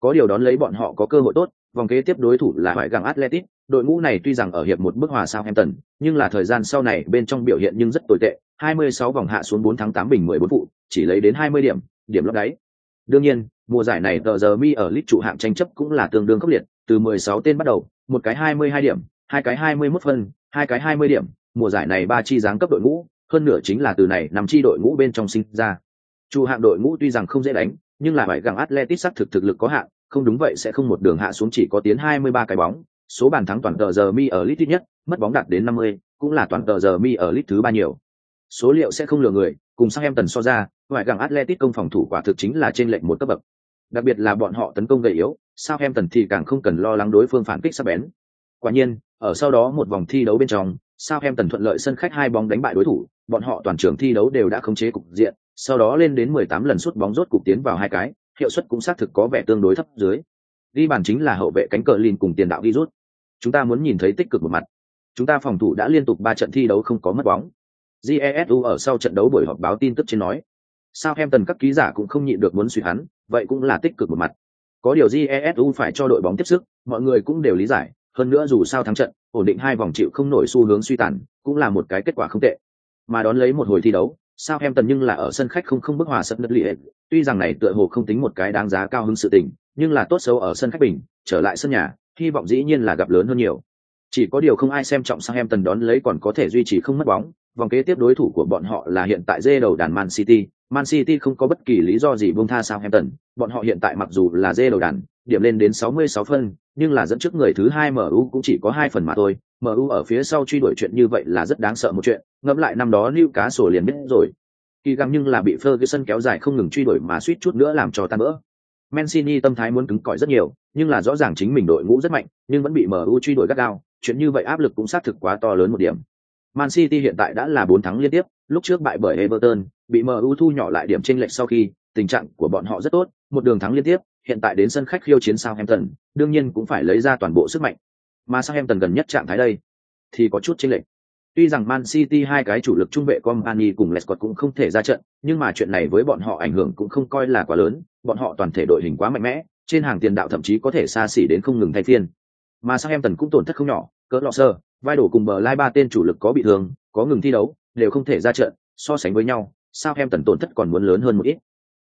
[SPEAKER 1] Có điều đón lấy bọn họ có cơ hội tốt, vòng kế tiếp đối thủ là phải gặng Atletic, đội ngũ này tuy rằng ở hiệp một bước hòa sao Southampton, nhưng là thời gian sau này bên trong biểu hiện nhưng rất tồi tệ, 26 vòng hạ xuống 4 tháng 8 bình 14 vụ, chỉ lấy đến 20 điểm, điểm lót đáy. Đương nhiên, mùa giải này tờ giờ mi ở lít trụ hạng tranh chấp cũng là tương đương khốc liệt, từ 16 tên bắt đầu, một cái 22 điểm, hai cái 21 phân, hai cái 20 điểm, mùa giải này ba chi dáng cấp đội ngũ, hơn nửa chính là từ này nằm chi đội ngũ bên trong sinh ra. Trụ hạng đội ngũ tuy rằng không dễ đánh, nhưng là phải gặng Atletic sắc thực thực lực có hạn, không đúng vậy sẽ không một đường hạ xuống chỉ có tiến 23 cái bóng, số bàn thắng toàn tờ giờ mi ở lit ít nhất, mất bóng đạt đến 50, cũng là toàn tờ giờ mi ở lit thứ ba nhiều. Số liệu sẽ không lừa người, cùng sang em tần so ra, ngoại gặng Atletic công phòng thủ quả thực chính là trên lệnh một cấp bậc. Đặc biệt là bọn họ tấn công gầy yếu, sao em tần thì càng không cần lo lắng đối phương phản kích sắc bén. Quả nhiên, ở sau đó một vòng thi đấu bên trong, sao em tần thuận lợi sân khách hai bóng đánh bại đối thủ, bọn họ toàn trường thi đấu đều đã khống chế cục diện, sau đó lên đến 18 lần sút bóng rốt cục tiến vào hai cái, hiệu suất cũng xác thực có vẻ tương đối thấp dưới. đi bàn chính là hậu vệ cánh cờ Lin cùng tiền đạo đi rút. Chúng ta muốn nhìn thấy tích cực một mặt. Chúng ta phòng thủ đã liên tục ba trận thi đấu không có mất bóng. Jesu ở sau trận đấu buổi họp báo tin tức trên nói, Southampton các ký giả cũng không nhịn được muốn suy hắn, vậy cũng là tích cực một mặt. Có điều Jesu phải cho đội bóng tiếp sức, mọi người cũng đều lý giải, hơn nữa dù sao thắng trận, ổn định hai vòng chịu không nổi xu hướng suy tàn, cũng là một cái kết quả không tệ. Mà đón lấy một hồi thi đấu, Southampton nhưng là ở sân khách không không bức hòa sân đất lìa, tuy rằng này tựa hồ không tính một cái đáng giá cao hứng sự tình, nhưng là tốt xấu ở sân khách bình, trở lại sân nhà, hy vọng dĩ nhiên là gặp lớn hơn nhiều. Chỉ có điều không ai xem trọng Southampton đón lấy còn có thể duy trì không mất bóng, vòng kế tiếp đối thủ của bọn họ là hiện tại dê đầu đàn Man City, Man City không có bất kỳ lý do gì buông tha Southampton, bọn họ hiện tại mặc dù là dê đầu đàn, điểm lên đến 66 phân, nhưng là dẫn trước người thứ hai MU cũng chỉ có hai phần mà thôi. MU ở phía sau truy đuổi chuyện như vậy là rất đáng sợ một chuyện, ngẫm lại năm đó lưu cá sổ liền biết rồi. Kỳ găng nhưng là bị Ferguson kéo dài không ngừng truy đuổi mà suýt chút nữa làm cho tan bỡ Mancini tâm thái muốn cứng cỏi rất nhiều, nhưng là rõ ràng chính mình đội ngũ rất mạnh, nhưng vẫn bị MU truy đuổi gắt gao, chuyện như vậy áp lực cũng xác thực quá to lớn một điểm. Man City hiện tại đã là 4 thắng liên tiếp, lúc trước bại bởi Everton, bị MU thu nhỏ lại điểm chênh lệch sau khi, tình trạng của bọn họ rất tốt, một đường thắng liên tiếp, hiện tại đến sân khách khiêu chiến Southampton, đương nhiên cũng phải lấy ra toàn bộ sức mạnh. Mà Southampton gần nhất trạng thái đây thì có chút chênh lệch. Tuy rằng Man City hai cái chủ lực trung vệ Company cùng Lescott cũng không thể ra trận, nhưng mà chuyện này với bọn họ ảnh hưởng cũng không coi là quá lớn, bọn họ toàn thể đội hình quá mạnh mẽ, trên hàng tiền đạo thậm chí có thể xa xỉ đến không ngừng thay phiên. Mà sau em tần cũng tổn thất không nhỏ, cỡ lọ sơ, vai đổ cùng bờ lai ba tên chủ lực có bị thương, có ngừng thi đấu, đều không thể ra trận, so sánh với nhau, sao em tần tổn thất còn muốn lớn hơn một ít.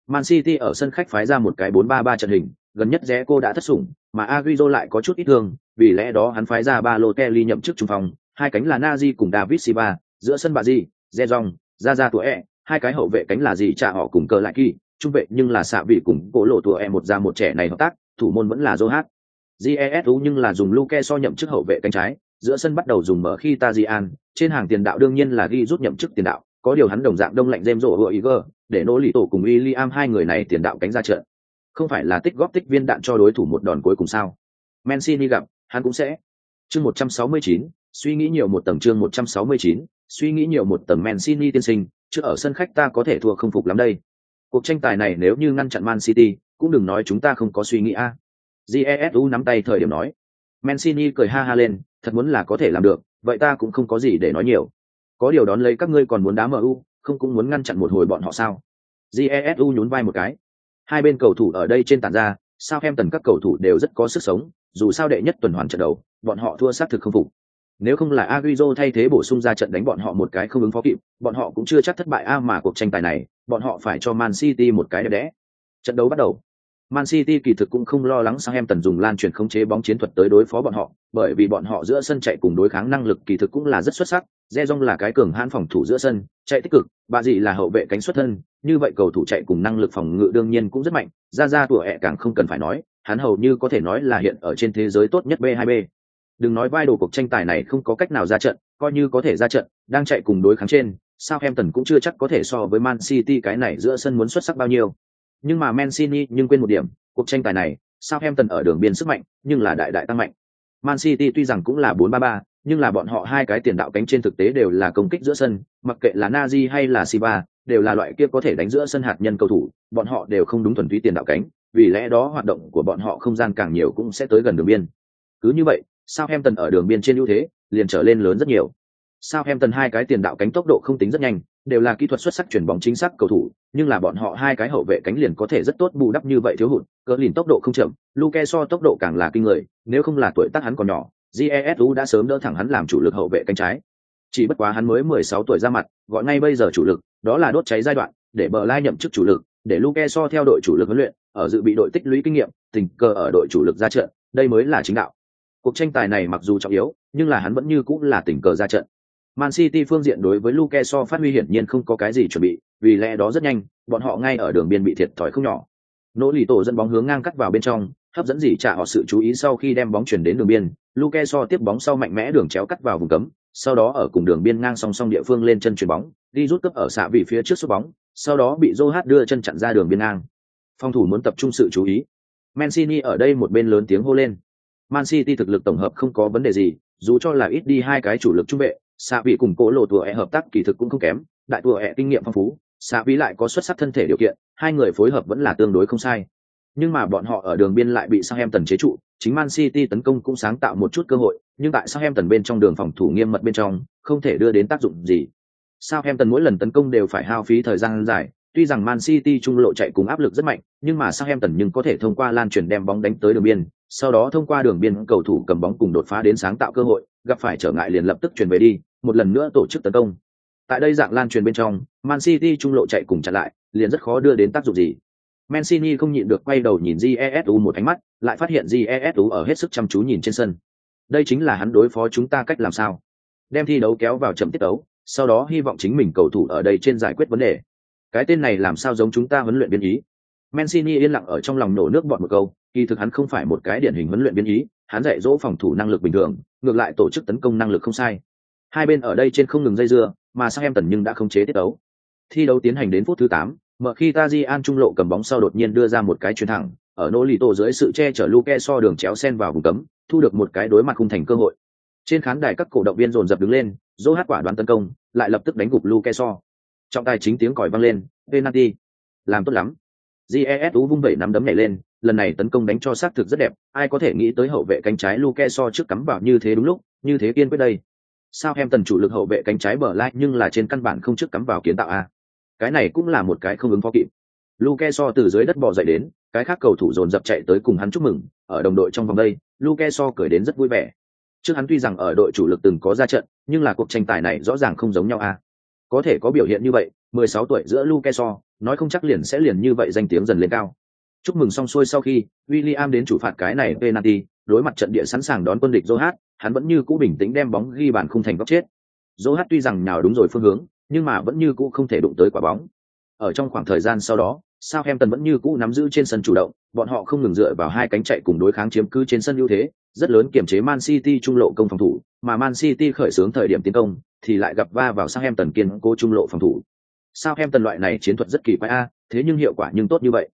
[SPEAKER 1] Man City ở sân khách phái ra một cái 4-3-3 trận hình, gần nhất rẽ cô đã thất sủng, mà Agüero lại có chút ít thương, vì lẽ đó hắn phái ra ba lô kelly nhậm chức trung phòng, hai cánh là Nazi cùng David Silva, giữa sân bà gì, Zezong, ra ra tuổi e, hai cái hậu vệ cánh là gì trả họ cùng cờ lại kỳ, trung vệ nhưng là xạ vị cùng cố lộ tuổi e một ra một trẻ này hợp tác, thủ môn vẫn là Johat. GESU nhưng là dùng Luke so nhậm chức hậu vệ cánh trái, giữa sân bắt đầu dùng mở khi Tajian, trên hàng tiền đạo đương nhiên là ghi rút nhậm chức tiền đạo, có điều hắn đồng dạng đông lạnh James Rowe Iger, để nỗ lì tổ cùng William hai người này tiền đạo cánh ra trận. Không phải là tích góp tích viên đạn cho đối thủ một đòn cuối cùng sao? Mancini gặp, hắn cũng sẽ. Chương 169, suy nghĩ nhiều một tầng chương 169, suy nghĩ nhiều một tầng Mancini tiên sinh, trước ở sân khách ta có thể thua không phục lắm đây. Cuộc tranh tài này nếu như ngăn chặn Man City, cũng đừng nói chúng ta không có suy nghĩ a. À. Jesu nắm tay thời điểm nói. Mancini cười ha ha lên, thật muốn là có thể làm được, vậy ta cũng không có gì để nói nhiều. Có điều đón lấy các ngươi còn muốn đá MU, không cũng muốn ngăn chặn một hồi bọn họ sao? Jesu nhún vai một cái. Hai bên cầu thủ ở đây trên tàn ra, sao em tần các cầu thủ đều rất có sức sống, dù sao đệ nhất tuần hoàn trận đấu, bọn họ thua xác thực không phục. Nếu không là Agüero thay thế bổ sung ra trận đánh bọn họ một cái không ứng phó kịp, bọn họ cũng chưa chắc thất bại a mà cuộc tranh tài này, bọn họ phải cho Man City một cái đẹp đẽ. Trận đấu bắt đầu. Man City kỳ thực cũng không lo lắng sang em tần dùng lan truyền khống chế bóng chiến thuật tới đối phó bọn họ, bởi vì bọn họ giữa sân chạy cùng đối kháng năng lực kỳ thực cũng là rất xuất sắc. Rejong là cái cường hãn phòng thủ giữa sân, chạy tích cực, bà dị là hậu vệ cánh xuất thân, như vậy cầu thủ chạy cùng năng lực phòng ngự đương nhiên cũng rất mạnh. Ra ra tuổi ẹ càng không cần phải nói, hắn hầu như có thể nói là hiện ở trên thế giới tốt nhất B2B. Đừng nói vai đồ cuộc tranh tài này không có cách nào ra trận, coi như có thể ra trận, đang chạy cùng đối kháng trên, Southampton cũng chưa chắc có thể so với Man City cái này giữa sân muốn xuất sắc bao nhiêu nhưng mà Mancini nhưng quên một điểm, cuộc tranh tài này, Southampton ở đường biên sức mạnh, nhưng là đại đại tăng mạnh. Man City tuy rằng cũng là 4-3-3, nhưng là bọn họ hai cái tiền đạo cánh trên thực tế đều là công kích giữa sân, mặc kệ là Nazi hay là Silva, đều là loại kia có thể đánh giữa sân hạt nhân cầu thủ, bọn họ đều không đúng thuần túy tiền đạo cánh, vì lẽ đó hoạt động của bọn họ không gian càng nhiều cũng sẽ tới gần đường biên. Cứ như vậy, Southampton ở đường biên trên ưu thế, liền trở lên lớn rất nhiều. Southampton hai cái tiền đạo cánh tốc độ không tính rất nhanh, đều là kỹ thuật xuất sắc chuyển bóng chính xác cầu thủ, nhưng là bọn họ hai cái hậu vệ cánh liền có thể rất tốt bù đắp như vậy thiếu hụt, cỡ lìn tốc độ không chậm, Luke so tốc độ càng là kinh người, nếu không là tuổi tác hắn còn nhỏ, Jesu đã sớm đỡ thẳng hắn làm chủ lực hậu vệ cánh trái. Chỉ bất quá hắn mới 16 tuổi ra mặt, gọi ngay bây giờ chủ lực, đó là đốt cháy giai đoạn, để bờ lai nhậm chức chủ lực, để Luke so theo đội chủ lực huấn luyện, ở dự bị đội tích lũy kinh nghiệm, tình cờ ở đội chủ lực ra trận, đây mới là chính đạo. Cuộc tranh tài này mặc dù trọng yếu, nhưng là hắn vẫn như cũng là tình cờ ra trận. Man City phương diện đối với Luke so phát huy hiển nhiên không có cái gì chuẩn bị, vì lẽ đó rất nhanh, bọn họ ngay ở đường biên bị thiệt thòi không nhỏ. Nỗ lì tổ dẫn bóng hướng ngang cắt vào bên trong, hấp dẫn gì trả họ sự chú ý sau khi đem bóng chuyển đến đường biên, Luke so tiếp bóng sau mạnh mẽ đường chéo cắt vào vùng cấm, sau đó ở cùng đường biên ngang song song địa phương lên chân chuyền bóng, đi rút cấp ở xạ vị phía trước số bóng, sau đó bị Joe đưa chân chặn ra đường biên ngang. Phòng thủ muốn tập trung sự chú ý. Mancini ở đây một bên lớn tiếng hô lên. Man City thực lực tổng hợp không có vấn đề gì, dù cho là ít đi hai cái chủ lực trung vệ, xạ vị cùng cố lộ tùa e hợp tác kỳ thực cũng không kém, đại tùa e kinh nghiệm phong phú, xạ vị lại có xuất sắc thân thể điều kiện, hai người phối hợp vẫn là tương đối không sai. Nhưng mà bọn họ ở đường biên lại bị Southampton chế trụ, chính Man City tấn công cũng sáng tạo một chút cơ hội, nhưng tại Southampton bên trong đường phòng thủ nghiêm mật bên trong, không thể đưa đến tác dụng gì. Southampton mỗi lần tấn công đều phải hao phí thời gian dài, tuy rằng Man City trung lộ chạy cùng áp lực rất mạnh, nhưng mà Southampton nhưng có thể thông qua lan truyền đem bóng đánh tới đường biên, sau đó thông qua đường biên cầu thủ cầm bóng cùng đột phá đến sáng tạo cơ hội, gặp phải trở ngại liền lập tức chuyển về đi, một lần nữa tổ chức tấn công. Tại đây dạng lan truyền bên trong, Man City trung lộ chạy cùng chặn lại, liền rất khó đưa đến tác dụng gì. Mancini không nhịn được quay đầu nhìn Jesu một ánh mắt, lại phát hiện Jesu ở hết sức chăm chú nhìn trên sân. Đây chính là hắn đối phó chúng ta cách làm sao? Đem thi đấu kéo vào chậm tiết đấu, sau đó hy vọng chính mình cầu thủ ở đây trên giải quyết vấn đề. Cái tên này làm sao giống chúng ta huấn luyện viên ý? Mancini yên lặng ở trong lòng nổ nước bọt một câu, kỳ thực hắn không phải một cái điển hình huấn luyện viên ý, hắn dạy dỗ phòng thủ năng lực bình thường, ngược lại tổ chức tấn công năng lực không sai. Hai bên ở đây trên không ngừng dây dưa, mà sang em tần nhưng đã không chế tiết đấu. Thi đấu tiến hành đến phút thứ 8, mở khi Tajian trung lộ cầm bóng sau đột nhiên đưa ra một cái chuyền thẳng, ở nỗ lì tổ dưới sự che chở Luke so đường chéo sen vào vùng cấm, thu được một cái đối mặt khung thành cơ hội. Trên khán đài các cổ động viên dồn dập đứng lên, dỗ hát quả đoán tấn công, lại lập tức đánh gục Luke so. Trọng tài chính tiếng còi vang lên, penalty. Làm tốt lắm. Jesu vung vẩy nắm đấm nhảy lên, lần này tấn công đánh cho xác thực rất đẹp, ai có thể nghĩ tới hậu vệ cánh trái Luke so trước cắm vào như thế đúng lúc, như thế kiên quyết đây. Sao em tần chủ lực hậu vệ cánh trái bờ lại nhưng là trên căn bản không trước cắm vào kiến tạo a? Cái này cũng là một cái không ứng phó kịp. Luke so từ dưới đất bò dậy đến cái khác cầu thủ dồn dập chạy tới cùng hắn chúc mừng ở đồng đội trong vòng đây luke so cười đến rất vui vẻ. Trước hắn tuy rằng ở đội chủ lực từng có ra trận nhưng là cuộc tranh tài này rõ ràng không giống nhau a. Có thể có biểu hiện như vậy 16 tuổi giữa luke so nói không chắc liền sẽ liền như vậy danh tiếng dần lên cao chúc mừng xong xuôi sau khi William đến chủ phạt cái này penalty đối mặt trận địa sẵn sàng đón quân địch Zohat, hắn vẫn như cũ bình tĩnh đem bóng ghi bàn khung thành góc chết Zohat tuy rằng nào đúng rồi phương hướng nhưng mà vẫn như cũ không thể đụng tới quả bóng. Ở trong khoảng thời gian sau đó, Southampton vẫn như cũ nắm giữ trên sân chủ động, bọn họ không ngừng dựa vào hai cánh chạy cùng đối kháng chiếm cứ trên sân ưu thế, rất lớn kiểm chế Man City trung lộ công phòng thủ, mà Man City khởi xướng thời điểm tiến công thì lại gặp va vào Southampton kiên cố trung lộ phòng thủ. Southampton loại này chiến thuật rất kỳ quái a, thế nhưng hiệu quả nhưng tốt như vậy.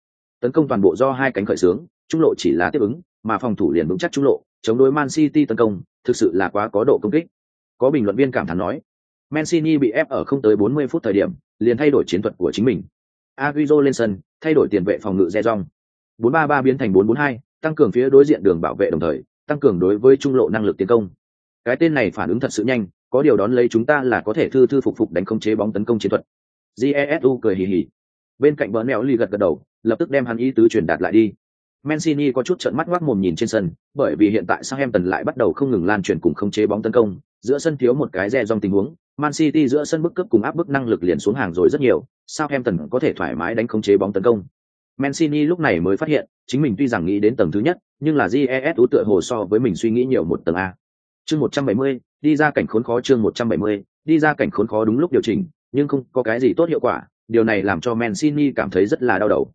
[SPEAKER 1] Tấn công toàn bộ do hai cánh khởi xướng, trung lộ chỉ là tiếp ứng, mà phòng thủ liền vững chắc trung lộ, chống đối Man City tấn công, thực sự là quá có độ công kích. Có bình luận viên cảm thán nói, Mancini bị ép ở không tới 40 phút thời điểm, liền thay đổi chiến thuật của chính mình. Agüero lên sân, thay đổi tiền vệ phòng ngự Rejong. 4-3-3 biến thành 4-4-2, tăng cường phía đối diện đường bảo vệ đồng thời, tăng cường đối với trung lộ năng lực tiến công. Cái tên này phản ứng thật sự nhanh, có điều đón lấy chúng ta là có thể thư thư phục phục đánh không chế bóng tấn công chiến thuật. Jesu cười hì hì. Bên cạnh bờ nẹo lì gật gật đầu, lập tức đem hắn ý tứ truyền đạt lại đi. Mancini có chút trợn mắt ngoác mồm nhìn trên sân, bởi vì hiện tại Southampton lại bắt đầu không ngừng lan truyền cùng khống chế bóng tấn công, giữa sân thiếu một cái rè trong tình huống, Man City giữa sân bức cướp cùng áp bức năng lực liền xuống hàng rồi rất nhiều, Southampton có thể thoải mái đánh khống chế bóng tấn công. Mancini lúc này mới phát hiện, chính mình tuy rằng nghĩ đến tầng thứ nhất, nhưng là GES tựa hồ so với mình suy nghĩ nhiều một tầng a. Chương 170, đi ra cảnh khốn khó chương 170, đi ra cảnh khốn khó đúng lúc điều chỉnh, nhưng không có cái gì tốt hiệu quả, điều này làm cho Mancini cảm thấy rất là đau đầu.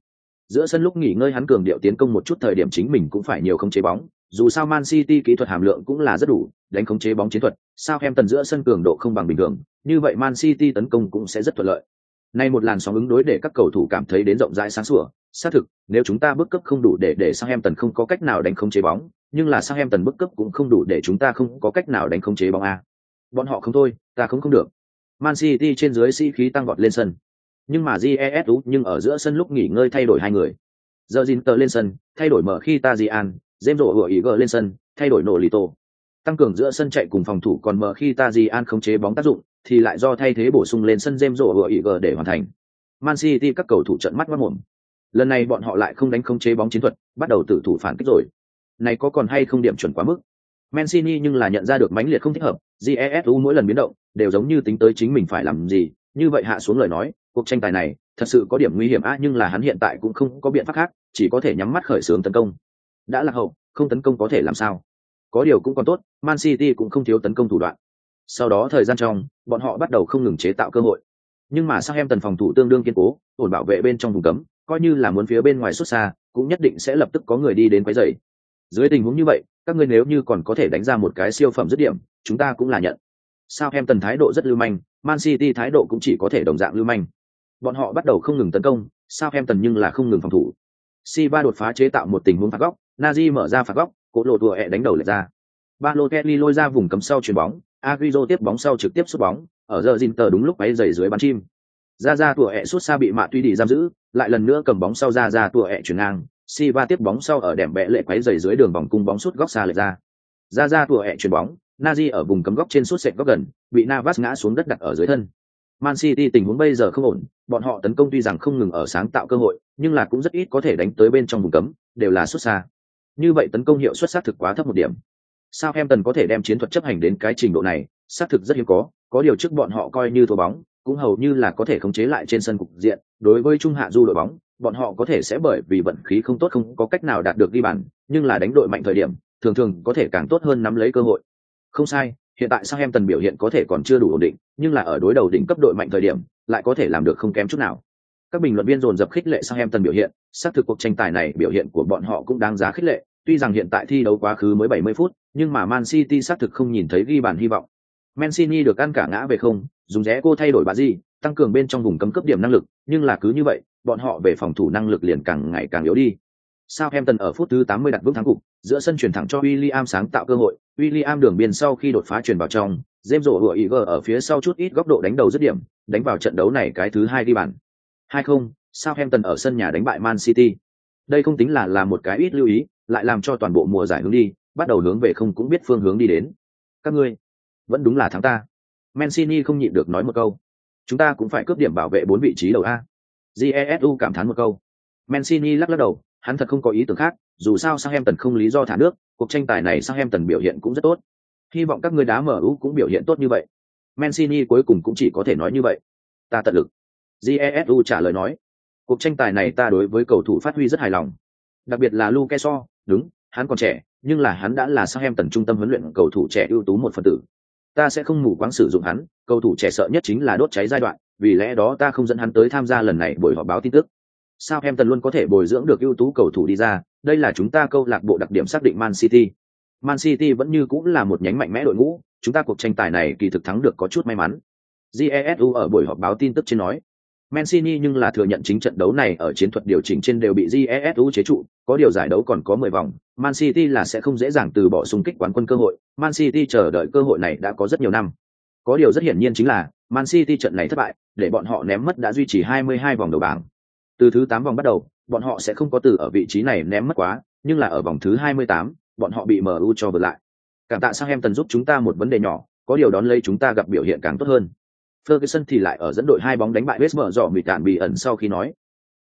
[SPEAKER 1] Giữa sân lúc nghỉ ngơi hắn cường điệu tiến công một chút thời điểm chính mình cũng phải nhiều khống chế bóng, dù sao Man City kỹ thuật hàm lượng cũng là rất đủ, đánh khống chế bóng chiến thuật, sao em tần giữa sân cường độ không bằng bình thường, như vậy Man City tấn công cũng sẽ rất thuận lợi. Nay một làn sóng ứng đối để các cầu thủ cảm thấy đến rộng rãi sáng sủa, xác thực, nếu chúng ta bước cấp không đủ để để Southampton không có cách nào đánh khống chế bóng, nhưng là Southampton bước cấp cũng không đủ để chúng ta không có cách nào đánh khống chế bóng a. Bọn họ không thôi, ta không không được. Man City trên dưới sĩ khí tăng vọt lên sân. Nhưng mà GESU nhưng ở giữa sân lúc nghỉ ngơi thay đổi hai người. Giờ Zinter lên sân, thay đổi mở khi Tajian, dêm rộ hựa ý gờ lên sân, thay đổi nổ lì tổ. Tăng cường giữa sân chạy cùng phòng thủ còn mở khi Tajian khống chế bóng tác dụng, thì lại do thay thế bổ sung lên sân dêm rộ hựa ý gờ để hoàn thành. Man City các cầu thủ trận mắt mất mồm. Lần này bọn họ lại không đánh khống chế bóng chiến thuật, bắt đầu tự thủ phản kích rồi. Này có còn hay không điểm chuẩn quá mức? Mancini nhưng là nhận ra được mãnh liệt không thích hợp, GESU mỗi lần biến động đều giống như tính tới chính mình phải làm gì, như vậy hạ xuống lời nói, cuộc tranh tài này thật sự có điểm nguy hiểm á nhưng là hắn hiện tại cũng không có biện pháp khác, chỉ có thể nhắm mắt khởi xướng tấn công. Đã là hậu không tấn công có thể làm sao? Có điều cũng còn tốt man city cũng không thiếu tấn công thủ đoạn. Sau đó thời gian trong bọn họ bắt đầu không ngừng chế tạo cơ hội. Nhưng mà sang em tần phòng thủ tương đương kiên cố ổn bảo vệ bên trong vùng cấm coi như là muốn phía bên ngoài xuất xa cũng nhất định sẽ lập tức có người đi đến quấy rầy. Dưới tình huống như vậy các ngươi nếu như còn có thể đánh ra một cái siêu phẩm dứt điểm chúng ta cũng là nhận. Sao em tần thái độ rất lưu manh man city thái độ cũng chỉ có thể đồng dạng lưu manh bọn họ bắt đầu không ngừng tấn công sao em tần nhưng là không ngừng phòng thủ. Si ba đột phá chế tạo một tình huống phạt góc Nazi mở ra phạt góc, cỗ lộ đùa ẹ đánh đầu lệch ra. Balotelli lôi ra vùng cấm sau chuyền bóng Agüero tiếp bóng sau trực tiếp sút bóng ở giờ Zinter đúng lúc ấy giày dưới bắn chim. Ra ra tùa ẹ sút xa bị mạ tuy đi giam giữ lại lần nữa cầm bóng sau ra ra tùa ẹ chuyển ngang. Siva tiếp bóng sau ở đệm bẽ lệ quấy giày dưới đường vòng cung bóng sút góc xa lệch ra. Ra ra tùa ẹ chuyển bóng Nazi ở vùng cấm góc trên sút sệt góc gần bị Navas ngã xuống đất đặt ở dưới thân. Man City tình huống bây giờ không ổn, bọn họ tấn công tuy rằng không ngừng ở sáng tạo cơ hội, nhưng là cũng rất ít có thể đánh tới bên trong vùng cấm, đều là xuất xa. Như vậy tấn công hiệu suất xác thực quá thấp một điểm. Southampton có thể đem chiến thuật chấp hành đến cái trình độ này, xác thực rất hiếm có, có điều trước bọn họ coi như thua bóng, cũng hầu như là có thể khống chế lại trên sân cục diện. Đối với trung hạ du đội bóng, bọn họ có thể sẽ bởi vì vận khí không tốt không có cách nào đạt được ghi bàn, nhưng là đánh đội mạnh thời điểm, thường thường có thể càng tốt hơn nắm lấy cơ hội. Không sai, hiện tại Southampton biểu hiện có thể còn chưa đủ ổn định, nhưng là ở đối đầu đỉnh cấp đội mạnh thời điểm, lại có thể làm được không kém chút nào. Các bình luận viên dồn dập khích lệ Southampton biểu hiện, xác thực cuộc tranh tài này biểu hiện của bọn họ cũng đáng giá khích lệ, tuy rằng hiện tại thi đấu quá khứ mới 70 phút, nhưng mà Man City xác thực không nhìn thấy ghi bàn hy vọng. Mancini được ăn cả ngã về không, dùng rẽ cô thay đổi bà gì, tăng cường bên trong vùng cấm cấp điểm năng lực, nhưng là cứ như vậy, bọn họ về phòng thủ năng lực liền càng ngày càng yếu đi. Southampton ở phút thứ 80 đặt vững thắng cục, giữa sân chuyển thẳng cho William sáng tạo cơ hội, William đường biên sau khi đột phá chuyển vào trong, James rổ hựa ý ở phía sau chút ít góc độ đánh đầu dứt điểm, đánh vào trận đấu này cái thứ hai đi bàn. 2-0, Southampton ở sân nhà đánh bại Man City. Đây không tính là là một cái ít lưu ý, lại làm cho toàn bộ mùa giải hướng đi, bắt đầu hướng về không cũng biết phương hướng đi đến. Các ngươi, vẫn đúng là thắng ta. Mancini không nhịn được nói một câu. Chúng ta cũng phải cướp điểm bảo vệ bốn vị trí đầu a. Jesu cảm thán một câu. Mancini lắc lắc đầu, hắn thật không có ý tưởng khác, dù sao Southampton không lý do thả nước, cuộc tranh tài này Southampton biểu hiện cũng rất tốt. Hy vọng các người đá MU cũng biểu hiện tốt như vậy. Mancini cuối cùng cũng chỉ có thể nói như vậy. Ta tận lực. Jesu trả lời nói. Cuộc tranh tài này ta đối với cầu thủ phát huy rất hài lòng. Đặc biệt là Luke Shaw, đúng, hắn còn trẻ, nhưng là hắn đã là Southampton trung tâm huấn luyện cầu thủ trẻ ưu tú một phần tử. Ta sẽ không mù quáng sử dụng hắn, cầu thủ trẻ sợ nhất chính là đốt cháy giai đoạn, vì lẽ đó ta không dẫn hắn tới tham gia lần này buổi họp báo tin tức. Southampton luôn có thể bồi dưỡng được ưu tú cầu thủ đi ra, đây là chúng ta câu lạc bộ đặc điểm xác định Man City. Man City vẫn như cũng là một nhánh mạnh mẽ đội ngũ, chúng ta cuộc tranh tài này kỳ thực thắng được có chút may mắn. Jesu ở buổi họp báo tin tức trên nói, Mancini nhưng là thừa nhận chính trận đấu này ở chiến thuật điều chỉnh trên đều bị GESU chế trụ, có điều giải đấu còn có 10 vòng, Man City là sẽ không dễ dàng từ bỏ xung kích quán quân cơ hội, Man City chờ đợi cơ hội này đã có rất nhiều năm. Có điều rất hiển nhiên chính là, Man City trận này thất bại, để bọn họ ném mất đã duy trì 22 vòng đầu bảng. Từ thứ 8 vòng bắt đầu, bọn họ sẽ không có từ ở vị trí này ném mất quá, nhưng là ở vòng thứ 28, bọn họ bị MU cho vượt lại. Cảm tạ sang em tần giúp chúng ta một vấn đề nhỏ, có điều đón lấy chúng ta gặp biểu hiện càng tốt hơn. Ferguson thì lại ở dẫn đội hai bóng đánh bại West Brom dọ mịt đạn bị ẩn sau khi nói.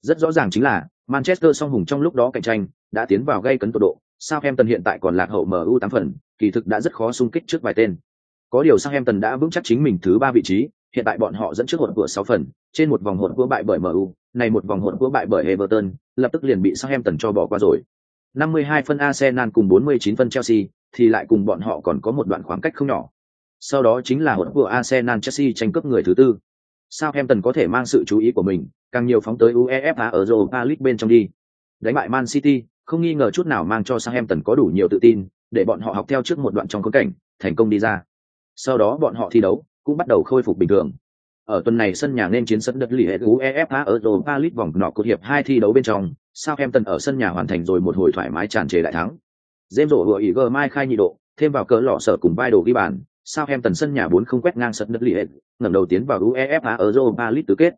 [SPEAKER 1] Rất rõ ràng chính là Manchester song hùng trong lúc đó cạnh tranh đã tiến vào gây cấn tột độ. Southampton hiện tại còn lạc hậu MU 8 phần, kỳ thực đã rất khó xung kích trước vài tên. Có điều Southampton đã vững chắc chính mình thứ ba vị trí, hiện tại bọn họ dẫn trước hỗn của 6 phần, trên một vòng hỗn của bại bởi MU, này một vòng hỗn của bại bởi Everton, lập tức liền bị Southampton cho bỏ qua rồi. 52 phân Arsenal cùng 49 phân Chelsea, thì lại cùng bọn họ còn có một đoạn khoảng cách không nhỏ. Sau đó chính là hỗn của Arsenal Chelsea tranh cướp người thứ tư. Southampton có thể mang sự chú ý của mình, càng nhiều phóng tới UEFA ở Europa League bên trong đi. Đánh bại Man City, không nghi ngờ chút nào mang cho Southampton có đủ nhiều tự tin, để bọn họ học theo trước một đoạn trong khốn cảnh, thành công đi ra. Sau đó bọn họ thi đấu, cũng bắt đầu khôi phục bình thường. Ở tuần này sân nhà nên chiến sân đất lì hệ UEFA ở Europa League vòng nọ cột hiệp hai thi đấu bên trong, Southampton ở sân nhà hoàn thành rồi một hồi thoải mái tràn trề đại thắng. James rổ vừa ý gờ mai khai nhị độ, thêm vào cỡ lọ sở cùng vai đồ ghi bàn, Southampton sân nhà 4 không quét ngang sân đất lì hệ, ngẩng đầu tiến vào UEFA Europa League tứ kết.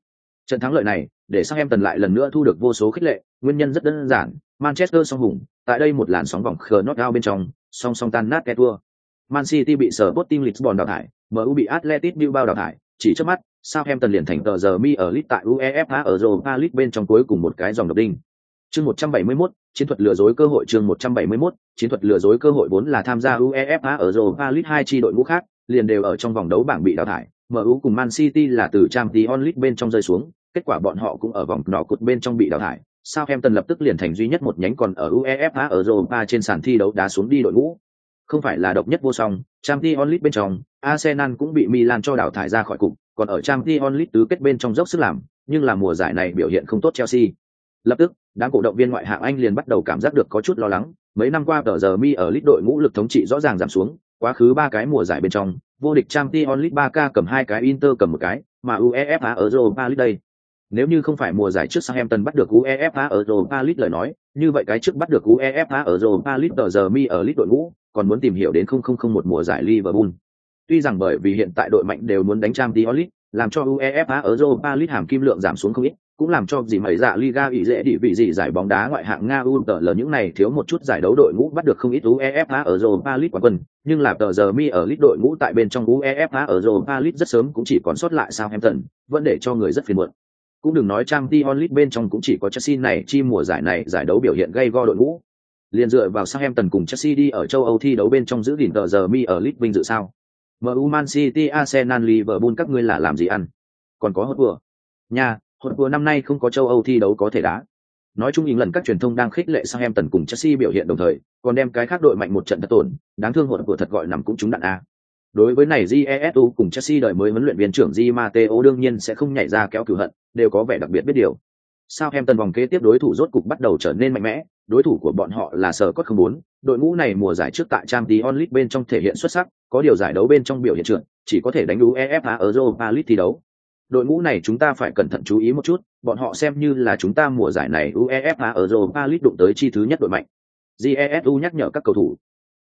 [SPEAKER 1] Trận thắng lợi này, để Southampton lại lần nữa thu được vô số khích lệ, nguyên nhân rất đơn giản, Manchester song hùng, tại đây một làn sóng vòng khờ knockout bên trong, song song tan nát kẻ thua. Man City bị sở Sporting Lisbon đào thải, MU bị Atletico Bilbao đào thải, chỉ trước mắt, Southampton liền thành tờ giờ mi ở Lit tại UEFA ở Europa League bên trong cuối cùng một cái dòng độc đinh. Chương 171, chiến thuật lừa dối cơ hội chương 171, chiến thuật lừa dối cơ hội vốn là tham gia UEFA ở Europa League hai chi đội ngũ khác, liền đều ở trong vòng đấu bảng bị đào thải. MU cùng Man City là từ Champions League bên trong rơi xuống, kết quả bọn họ cũng ở vòng nọ cột bên trong bị đào thải. Southampton lập tức liền thành duy nhất một nhánh còn ở UEFA ở Europa trên sàn thi đấu đá xuống đi đội ngũ. Không phải là độc nhất vô song, Champions League bên trong, Arsenal cũng bị Milan cho đào thải ra khỏi cục, còn ở Champions League tứ kết bên trong dốc sức làm, nhưng là mùa giải này biểu hiện không tốt Chelsea. Lập tức, đám cổ động viên ngoại hạng Anh liền bắt đầu cảm giác được có chút lo lắng, mấy năm qua tờ giờ mi ở lít đội ngũ lực thống trị rõ ràng giảm xuống, quá khứ ba cái mùa giải bên trong, vô địch trang t onlit ba k cầm hai cái Inter cầm một cái, mà UEFA ở Europa League đây. Nếu như không phải mùa giải trước Southampton bắt được UEFA ở Europa League lời nói, như vậy cái trước bắt được UEFA ở Europa League tờ giờ mi ở League đội ngũ, còn muốn tìm hiểu đến 0001 mùa giải Liverpool. Tuy rằng bởi vì hiện tại đội mạnh đều muốn đánh Champions League, làm cho UEFA ở Europa League hàm kim lượng giảm xuống không ít, cũng làm cho gì mấy dạ Liga Ý dễ đi vị gì giải bóng đá ngoại hạng Nga UTL những này thiếu một chút giải đấu đội ngũ bắt được không ít UEFA ở Europa League quán quân, nhưng là tờ giờ mi ở lít đội ngũ tại bên trong UEFA ở Europa League rất sớm cũng chỉ còn sót lại Southampton, vẫn để cho người rất phiền muộn. Cũng đừng nói trang Champions League bên trong cũng chỉ có Chelsea này chi mùa giải này giải đấu biểu hiện gây go đội ngũ. Liên dựa vào Southampton cùng Chelsea đi ở châu Âu thi đấu bên trong giữ gìn tờ giờ mi ở lít vinh dự sao? MU Man City Arsenal Liverpool các ngươi là làm gì ăn? Còn có hốt vừa. Nha, hốt vừa năm nay không có châu Âu thi đấu có thể đá. Nói chung lần các truyền thông đang khích lệ Southampton cùng Chelsea biểu hiện đồng thời, còn đem cái khác đội mạnh một trận thật tổn, đáng thương hột vừa thật gọi nằm cũng trúng đạn a. Đối với này Jesu cùng Chelsea đợi mới huấn luyện viên trưởng Di Matteo đương nhiên sẽ không nhảy ra kéo cửu hận, đều có vẻ đặc biệt biết điều. Southampton vòng kế tiếp đối thủ rốt cục bắt đầu trở nên mạnh mẽ, đối thủ của bọn họ là sở cốt không muốn. đội ngũ này mùa giải trước tại Champions League bên trong thể hiện xuất sắc, có điều giải đấu bên trong biểu hiện trưởng, chỉ có thể đánh đú EFA ở Europa League thi đấu. Đội ngũ này chúng ta phải cẩn thận chú ý một chút, bọn họ xem như là chúng ta mùa giải này UEFA ở Europa League đụng tới chi thứ nhất đội mạnh. GESU nhắc nhở các cầu thủ.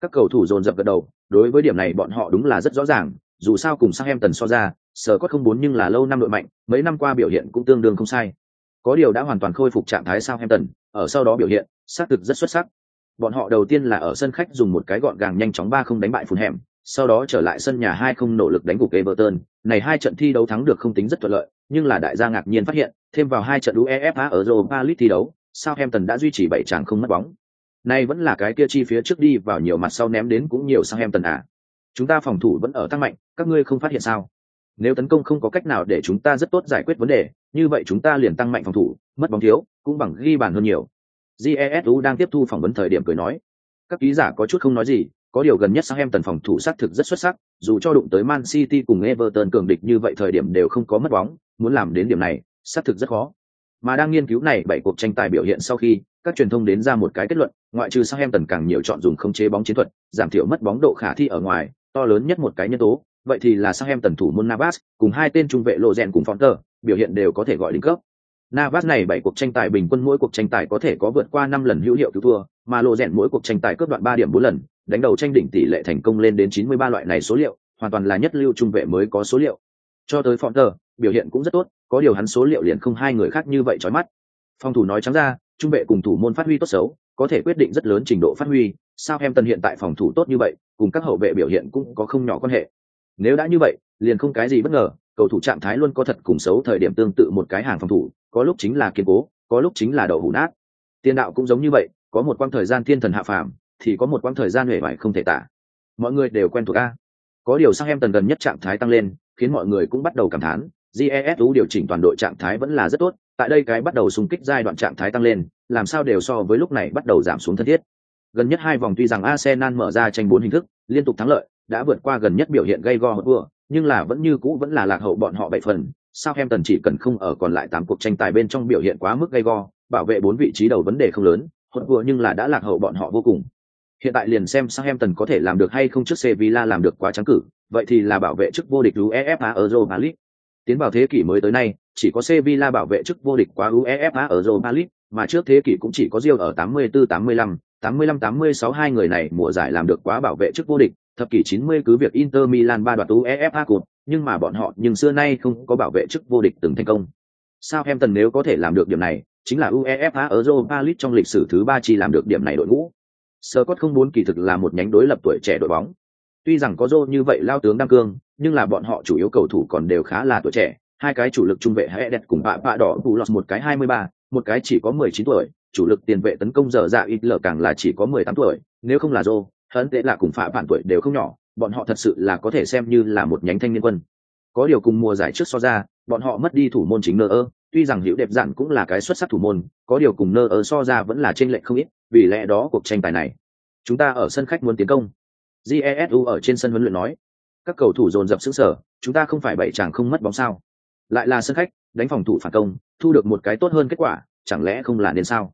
[SPEAKER 1] Các cầu thủ dồn dập gật đầu, đối với điểm này bọn họ đúng là rất rõ ràng, dù sao cùng Southampton so ra, sở có không bốn nhưng là lâu năm đội mạnh, mấy năm qua biểu hiện cũng tương đương không sai. Có điều đã hoàn toàn khôi phục trạng thái Southampton, ở sau đó biểu hiện, xác thực rất xuất sắc. Bọn họ đầu tiên là ở sân khách dùng một cái gọn gàng nhanh chóng ba không đánh bại Fulham, hẻm, sau đó trở lại sân nhà hai không nỗ lực đánh gục Everton. Này hai trận thi đấu thắng được không tính rất thuận lợi, nhưng là đại gia ngạc nhiên phát hiện, thêm vào hai trận UEFA ở Europa League thi đấu, Southampton đã duy trì bảy trận không mất bóng. Này vẫn là cái kia chi phía trước đi vào nhiều mặt sau ném đến cũng nhiều Southampton à. Chúng ta phòng thủ vẫn ở tăng mạnh, các ngươi không phát hiện sao? Nếu tấn công không có cách nào để chúng ta rất tốt giải quyết vấn đề, như vậy chúng ta liền tăng mạnh phòng thủ, mất bóng thiếu, cũng bằng ghi bàn hơn nhiều jesu đang tiếp thu phỏng vấn thời điểm cười nói các ký giả có chút không nói gì có điều gần nhất sang em tần phòng thủ sát thực rất xuất sắc dù cho đụng tới man city cùng everton cường địch như vậy thời điểm đều không có mất bóng muốn làm đến điểm này sát thực rất khó. Mà đang nghiên cứu này bảy cuộc tranh tài biểu hiện sau khi các truyền thông đến ra một cái kết luận ngoại trừ sang em tần càng nhiều chọn dùng khống chế bóng chiến thuật giảm thiểu mất bóng độ khả thi ở ngoài to lớn nhất một cái nhân tố. Vậy thì là sang em tần thủ môn navas cùng hai tên trung vệ lộ rèn cùng fonter biểu hiện đều có thể gọi đỉnh cấp. Navas này bảy cuộc tranh tài bình quân mỗi cuộc tranh tài có thể có vượt qua năm lần hữu hiệu cứu thua, mà lộ rèn mỗi cuộc tranh tài cướp đoạn ba điểm bốn lần, đánh đầu tranh đỉnh tỷ lệ thành công lên đến 93 loại này số liệu, hoàn toàn là nhất lưu trung vệ mới có số liệu. Cho tới Fonter, biểu hiện cũng rất tốt, có điều hắn số liệu liền không hai người khác như vậy chói mắt. Phong thủ nói trắng ra, trung vệ cùng thủ môn phát huy tốt xấu, có thể quyết định rất lớn trình độ phát huy, sao em tần hiện tại phòng thủ tốt như vậy, cùng các hậu vệ biểu hiện cũng có không nhỏ quan hệ. Nếu đã như vậy, liền không cái gì bất ngờ, cầu thủ trạng thái luôn có thật cùng xấu thời điểm tương tự một cái hàng phòng thủ, có lúc chính là kiên cố có lúc chính là đậu hủ nát tiền đạo cũng giống như vậy có một quãng thời gian thiên thần hạ phàm thì có một quãng thời gian huệ vải không thể tả. Mọi người đều quen thuộc a. Có điều sang em tần gần nhất trạng thái tăng lên khiến mọi người cũng bắt đầu cảm thán jesu điều chỉnh toàn đội trạng thái vẫn là rất tốt tại đây cái bắt đầu xung kích giai đoạn trạng thái tăng lên làm sao đều so với lúc này bắt đầu giảm xuống thân thiết. Gần nhất hai vòng tuy rằng arsenal mở ra tranh bốn hình thức liên tục thắng lợi đã vượt qua gần nhất biểu hiện gây go vừa nhưng là vẫn như cũ vẫn là lạc hậu bọn họ bảy phần Southampton chỉ cần không ở còn lại tám cuộc tranh tài bên trong biểu hiện quá mức gây go, bảo vệ bốn vị trí đầu vấn đề không lớn, hốt vừa nhưng là đã lạc hậu bọn họ vô cùng. Hiện tại liền xem Southampton có thể làm được hay không trước Sevilla làm được quá trắng cử, vậy thì là bảo vệ chức vô địch UEFA Europa League. Tiến vào thế kỷ mới tới nay, chỉ có Sevilla bảo vệ chức vô địch quá UEFA Europa League, mà trước thế kỷ cũng chỉ có Real ở 84-85, 85-86 hai người này mùa giải làm được quá bảo vệ chức vô địch, thập kỷ 90 cứ việc Inter Milan ba đoạt UEFA Cup, nhưng mà bọn họ nhưng xưa nay không có bảo vệ chức vô địch từng thành công. Sao nếu có thể làm được điểm này, chính là UEFA Europa League trong lịch sử thứ ba chỉ làm được điểm này đội ngũ. Scott không bốn kỳ thực là một nhánh đối lập tuổi trẻ đội bóng. Tuy rằng có Joe như vậy lao tướng đăng cương, nhưng là bọn họ chủ yếu cầu thủ còn đều khá là tuổi trẻ, hai cái chủ lực trung vệ Hedet cùng bạ bạ đỏ bù lọt một cái 23, một cái chỉ có 19 tuổi, chủ lực tiền vệ tấn công giờ dạ ít lờ càng là chỉ có 18 tuổi, nếu không là Joe, hấn tệ là cùng phạ bản tuổi đều không nhỏ, bọn họ thật sự là có thể xem như là một nhánh thanh niên quân. Có điều cùng mùa giải trước so ra bọn họ mất đi thủ môn chính nơ ơ tuy rằng hữu đẹp dạn cũng là cái xuất sắc thủ môn, có điều cùng nơ ở so ra vẫn là trên lệch không ít, vì lẽ đó cuộc tranh tài này, chúng ta ở sân khách muốn tiến công. Jesu ở trên sân huấn luyện nói, các cầu thủ dồn dập xứng sở chúng ta không phải bảy chàng không mất bóng sao? Lại là sân khách, đánh phòng thủ phản công, thu được một cái tốt hơn kết quả, chẳng lẽ không là nên sao?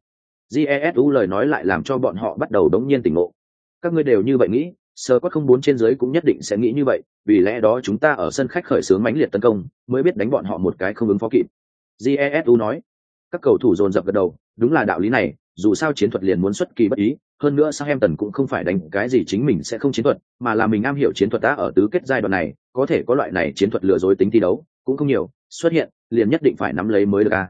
[SPEAKER 1] Jesu lời nói lại làm cho bọn họ bắt đầu đống nhiên tỉnh ngộ. Các ngươi đều như vậy nghĩ, sơ quát không bốn trên dưới cũng nhất định sẽ nghĩ như vậy, vì lẽ đó chúng ta ở sân khách khởi xướng mãnh liệt tấn công, mới biết đánh bọn họ một cái không ứng phó kịp jesu nói các cầu thủ dồn dập gật đầu đúng là đạo lý này dù sao chiến thuật liền muốn xuất kỳ bất ý, hơn nữa Southampton cũng không phải đánh cái gì chính mình sẽ không chiến thuật, mà là mình am hiểu chiến thuật đã ở tứ kết giai đoạn này, có thể có loại này chiến thuật lừa dối tính thi đấu, cũng không nhiều, xuất hiện, liền nhất định phải nắm lấy mới được a.